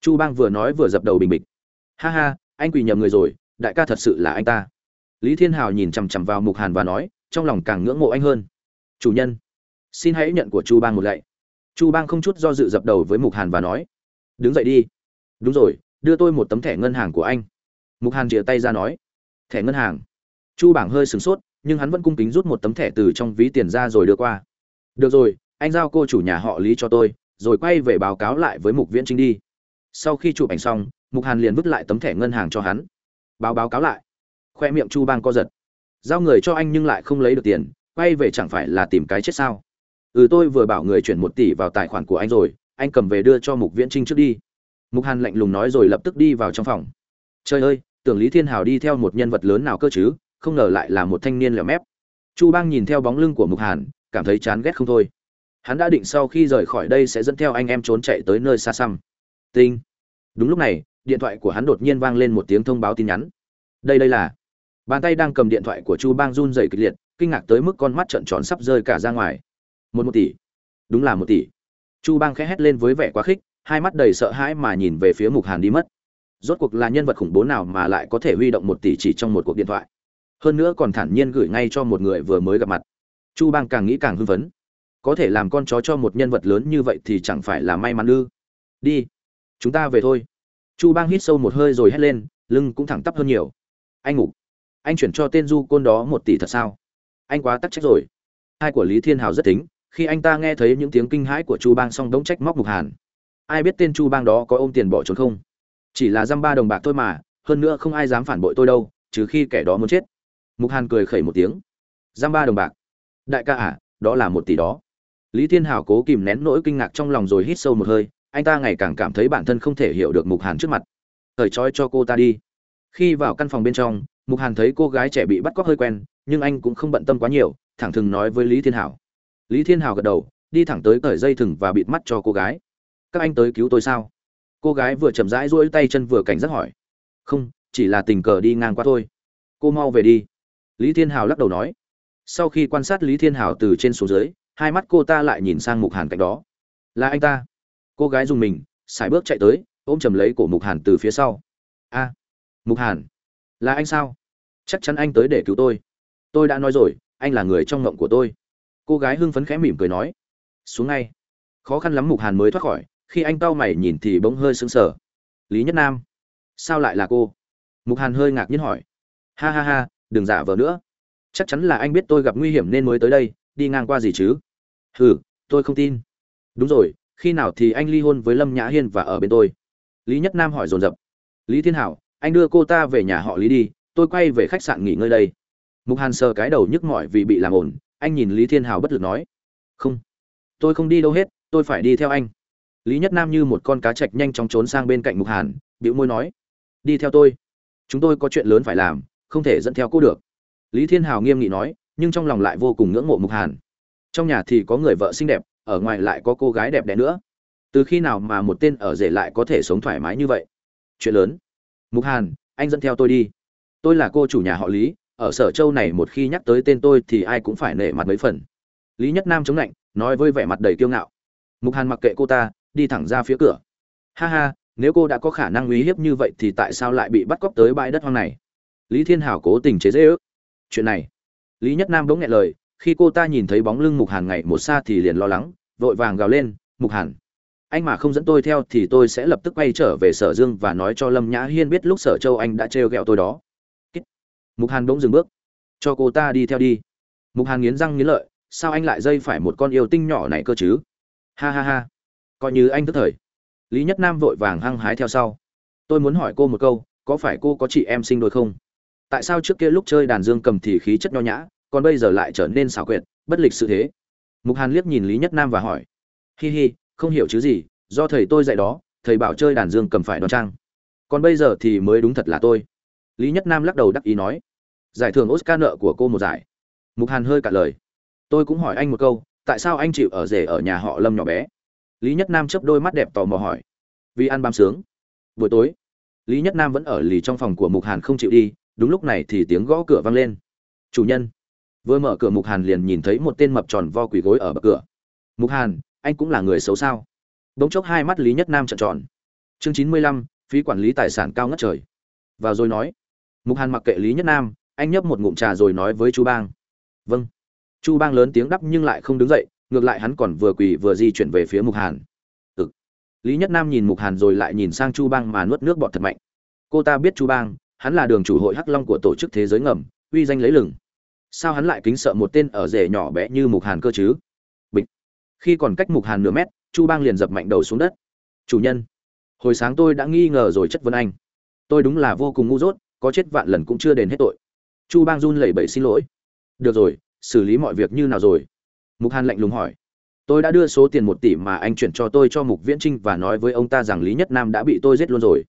S1: Chu bang vừa nói vừa dập đầu bình bịch. Ha ha, anh quỳ nhầm người rồi, đại ca thật sự là anh ta. Lý thiên hào nhìn chằm chằm vào mục hàn và nói, trong lòng càng ngưỡng mộ anh hơn. Chủ nhân. Xin hãy nhận của chu bang một lạy. Chu bang không chút do dự dập đầu với mục hàn và nói, đứng dậy đi. Đúng rồi, đưa tôi một tấm thẻ ngân hàng của anh. Mục hàn chìa tay ra nói thẻ ngân hàng. Chu bảng hơi sửng sốt, nhưng hắn vẫn cung kính rút một tấm thẻ từ trong ví tiền ra rồi đưa qua. Được rồi, anh giao cô chủ nhà họ lý cho tôi, rồi quay về báo cáo lại với mục viễn trinh đi. Sau khi chụp ảnh xong, mục hàn liền vứt lại tấm thẻ ngân hàng cho hắn. Báo báo cáo lại. Khoe miệng chu bang co giật. Giao người cho anh nhưng lại không lấy được tiền, quay về chẳng phải là tìm cái chết sao? Ừ tôi vừa bảo người chuyển một tỷ vào tài khoản của anh rồi, anh cầm về đưa cho mục viễn trinh trước đi. Mục hàn lạnh lùng nói rồi lập tức đi vào trong phòng. Trời ơi tưởng lý thiên hào đi theo một nhân vật lớn nào cơ chứ, không ngờ lại là một thanh niên lẻo mép. Chu bang nhìn theo bóng lưng của mục hàn, cảm thấy chán ghét không thôi. Hắn đã định sau khi rời khỏi đây sẽ dẫn theo anh em trốn chạy tới nơi xa xăm. Tinh. Đúng lúc này, điện thoại của hắn đột nhiên vang lên một tiếng thông báo tin nhắn. Đây đây là. Bàn tay đang cầm điện thoại của chu bang run dày kịch liệt, kinh ngạc tới mức con mắt trợn tròn sắp rơi cả ra ngoài. Một một tỷ. Đúng là một tỷ. Chu bang khẽ hét lên với vẻ quá khích, hai mắt đầy sợ hãi mà nhìn về phía mục hàn đi mất rốt cuộc là nhân vật khủng bố nào mà lại có thể huy động một tỷ chỉ trong một cuộc điện thoại? Hơn nữa còn thản nhiên gửi ngay cho một người vừa mới gặp mặt. Chu bang càng nghĩ càng hưng phấn. Có thể làm con chó cho một nhân vật lớn như vậy thì chẳng phải là may mắn ư? Đi, chúng ta về thôi. Chu bang hít sâu một hơi rồi hét lên, lưng cũng thẳng tắp hơn nhiều. Anh ngủ. Anh chuyển cho tên du côn đó một tỷ thật sao? Anh quá tắc trách rồi. Hai của lý thiên hào rất tính, khi anh ta nghe thấy những tiếng kinh hãi của chu bang xong đống trách móc mục hàn. Ai biết tên chu bang đó có ôm tiền bỏ trốn không? Chỉ là dăm ba đồng bạc thôi mà, hơn nữa không ai dám phản bội tôi đâu, trừ khi kẻ đó muốn chết. Mục hàn cười khẩy một tiếng. Dăm ba đồng bạc. Đại ca à đó là một tỷ đó. Lý thiên hào cố kìm nén nỗi kinh ngạc trong lòng rồi hít sâu một hơi, anh ta ngày càng cảm thấy bản thân không thể hiểu được mục hàn trước mặt. Thời trói cho cô ta đi. Khi vào căn phòng bên trong, mục hàn thấy cô gái trẻ bị bắt cóc hơi quen, nhưng anh cũng không bận tâm quá nhiều, thẳng thừng nói với lý thiên hảo. Lý thiên hảo gật đầu, đi thẳng tới cởi dây thừng và bịt mắt cho cô gái. Các anh tới cứu tôi sao? Cô gái vừa chậm rãi rỗi tay chân vừa cảnh giác hỏi. Không, chỉ là tình cờ đi ngang qua thôi. Cô mau về đi. Lý thiên hào lắc đầu nói. Sau khi quan sát lý thiên hào từ trên xuống dưới, hai mắt cô ta lại nhìn sang mục hàn cạnh đó. Là anh ta. Cô gái dùng mình, sải bước chạy tới, ôm chầm lấy cổ mục hàn từ phía sau. A, mục hàn. Là anh sao? Chắc chắn anh tới để cứu tôi. Tôi đã nói rồi, anh là người trong ngộng của tôi. Cô gái hưng phấn khẽ mỉm cười nói. Xuống ngay. Khó khăn lắm mục hàn mới thoát khỏi khi anh cau mày nhìn thì bỗng hơi sững sờ. Lý nhất nam, sao lại là cô? Mục hàn hơi ngạc nhiên hỏi. Ha ha ha, đừng giả vờ nữa. Chắc chắn là anh biết tôi gặp nguy hiểm nên mới tới đây, đi ngang qua gì chứ? Hừ, tôi không tin. Đúng rồi, khi nào thì anh ly hôn với lâm nhã hiên và ở bên tôi? Lý nhất nam hỏi dồn dập. Lý thiên hảo, anh đưa cô ta về nhà họ lý đi, tôi quay về khách sạn nghỉ ngơi đây. Mục hàn sờ cái đầu nhức mỏi vì bị làm ổn anh nhìn lý thiên Hảo bất lực nói. Không, tôi không đi đâu hết, tôi phải đi theo anh lý nhất nam như một con cá chạch nhanh chóng trốn sang bên cạnh mục hàn, bĩu môi nói, đi theo tôi, chúng tôi có chuyện lớn phải làm, không thể dẫn theo cô được. Lý thiên hào nghiêm nghị nói, nhưng trong lòng lại vô cùng ngưỡng mộ mục hàn. Trong nhà thì có người vợ xinh đẹp, ở ngoài lại có cô gái đẹp đẽ nữa. Từ khi nào mà một tên ở rể lại có thể sống thoải mái như vậy? Chuyện lớn. Mục hàn, anh dẫn theo tôi đi. Tôi là cô chủ nhà họ lý, ở sở châu này một khi nhắc tới tên tôi thì ai cũng phải nể mặt mấy phần. Lý nhất nam chống lạnh, nói với vẻ mặt đầy kiêu ngạo. Mục hàn mặc kệ cô ta đi thẳng ra phía cửa. Ha ha, nếu cô đã có khả năng uy hiếp như vậy thì tại sao lại bị bắt cóc tới bãi đất hoang này? Lý thiên hảo cố tình chế dễ ước. Chuyện này. Lý nhất nam bỗng nghẹn lời, khi cô ta nhìn thấy bóng lưng mục hàn ngày một xa thì liền lo lắng, vội vàng gào lên, mục hàn, anh mà không dẫn tôi theo thì tôi sẽ lập tức quay trở về sở dương và nói cho lâm nhã hiên biết lúc sở châu anh đã trêu ghẹo tôi đó. Mục hàn bỗng dừng bước. Cho cô ta đi theo đi. Mục hàn nghiến răng nghiến lợi, sao anh lại dây phải một con yêu tinh nhỏ này cơ chứ? Ha ha ha coi như anh tức thời. Lý nhất nam vội vàng hăng hái theo sau. Tôi muốn hỏi cô một câu, có phải cô có chị em sinh đôi không? Tại sao trước kia lúc chơi đàn dương cầm thì khí chất nho nhã, còn bây giờ lại trở nên xảo quyệt, bất lịch sự thế? Mục hàn liếc nhìn lý nhất nam và hỏi. Hi hi, không hiểu chứ gì, do thầy tôi dạy đó, thầy bảo chơi đàn dương cầm phải đoan trang. Còn bây giờ thì mới đúng thật là tôi. Lý nhất nam lắc đầu đắc ý nói. Giải thưởng oscar nợ của cô một giải. Mục hàn hơi cả lời. Tôi cũng hỏi anh một câu, tại sao anh chịu ở rể ở nhà họ lâm nhỏ bé? Lý nhất nam chớp đôi mắt đẹp tò mò hỏi. Vì ăn bám sướng. Buổi tối, lý nhất nam vẫn ở lì trong phòng của mục hàn không chịu đi, đúng lúc này thì tiếng gõ cửa vang lên. Chủ nhân. Vừa mở cửa mục hàn liền nhìn thấy một tên mập tròn vo quỳ gối ở bậc cửa. Mục hàn, anh cũng là người xấu sao? Bỗng chốc hai mắt lý nhất nam trợn tròn. Chương chín mươi lăm, phí quản lý tài sản cao ngất trời. Vào rồi nói. Mục hàn mặc kệ lý nhất nam, anh nhấp một ngụm trà rồi nói với chu bang. Vâng. Chu bang lớn tiếng đắp nhưng lại không đứng dậy ngược lại hắn còn vừa quỳ vừa di chuyển về phía mục hàn. Ừ lý nhất nam nhìn mục hàn rồi lại nhìn sang chu bang mà nuốt nước bọt thật mạnh. Cô ta biết chu bang, hắn là đường chủ hội hắc long của tổ chức thế giới ngầm, uy danh lấy lừng. Sao hắn lại kính sợ một tên ở rể nhỏ bé như mục hàn cơ chứ? Bịch. Khi còn cách mục hàn nửa mét, chu bang liền dập mạnh đầu xuống đất. Chủ nhân. Hồi sáng tôi đã nghi ngờ rồi chất vấn anh. Tôi đúng là vô cùng ngu dốt, có chết vạn lần cũng chưa đền hết tội. Chu bang run lẩy bẩy xin lỗi. Được rồi, xử lý mọi việc như nào rồi? Mục hàn lạnh lùng hỏi. Tôi đã đưa số tiền một tỷ mà anh chuyển cho tôi cho mục viễn trinh và nói với ông ta rằng lý nhất nam đã bị tôi giết luôn rồi.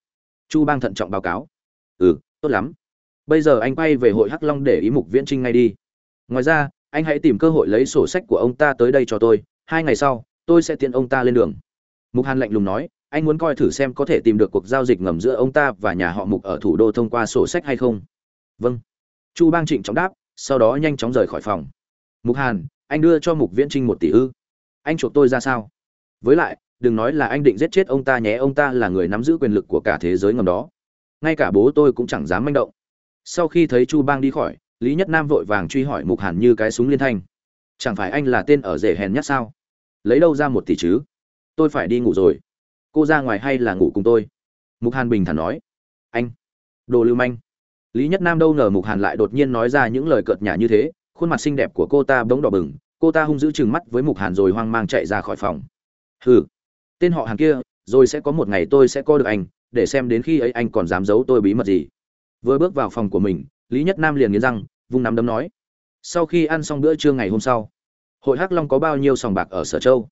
S1: Chu bang thận trọng báo cáo. Ừ tốt lắm. Bây giờ anh quay về hội hắc long để ý mục viễn trinh ngay đi. Ngoài ra, anh hãy tìm cơ hội lấy sổ sách của ông ta tới đây cho tôi. Hai ngày sau, tôi sẽ tiện ông ta lên đường. Mục hàn lạnh lùng nói, anh muốn coi thử xem có thể tìm được cuộc giao dịch ngầm giữa ông ta và nhà họ mục ở thủ đô thông qua sổ sách hay không. Vâng. Chu bang trịnh trọng đáp, sau đó nhanh chóng rời khỏi phòng. Mục hàn anh đưa cho mục viễn trinh một tỷ ư. Anh chuộc tôi ra sao? Với lại, đừng nói là anh định giết chết ông ta nhé, ông ta là người nắm giữ quyền lực của cả thế giới ngầm đó. Ngay cả bố tôi cũng chẳng dám manh động. Sau khi thấy chu bang đi khỏi, lý nhất nam vội vàng truy hỏi mục hàn như cái súng liên thanh. Chẳng phải anh là tên ở rể hèn nhất sao? Lấy đâu ra một tỷ chứ? Tôi phải đi ngủ rồi. Cô ra ngoài hay là ngủ cùng tôi? Mục hàn bình thản nói. Anh. Đồ lưu manh. Lý nhất nam đâu ngờ mục hàn lại đột nhiên nói ra những lời cợt nhả như thế khuôn mặt xinh đẹp của cô ta bỗng đỏ bừng, cô ta hung dữ chừng mắt với mục hàn rồi hoang mang chạy ra khỏi phòng. Hừ, tên họ hàng kia, rồi sẽ có một ngày tôi sẽ có được anh, để xem đến khi ấy anh còn dám giấu tôi bí mật gì. Vừa bước vào phòng của mình, lý nhất nam liền nghiến răng, vung nắm đấm nói, sau khi ăn xong bữa trưa ngày hôm sau, hội hắc long có bao nhiêu sòng bạc ở sở châu?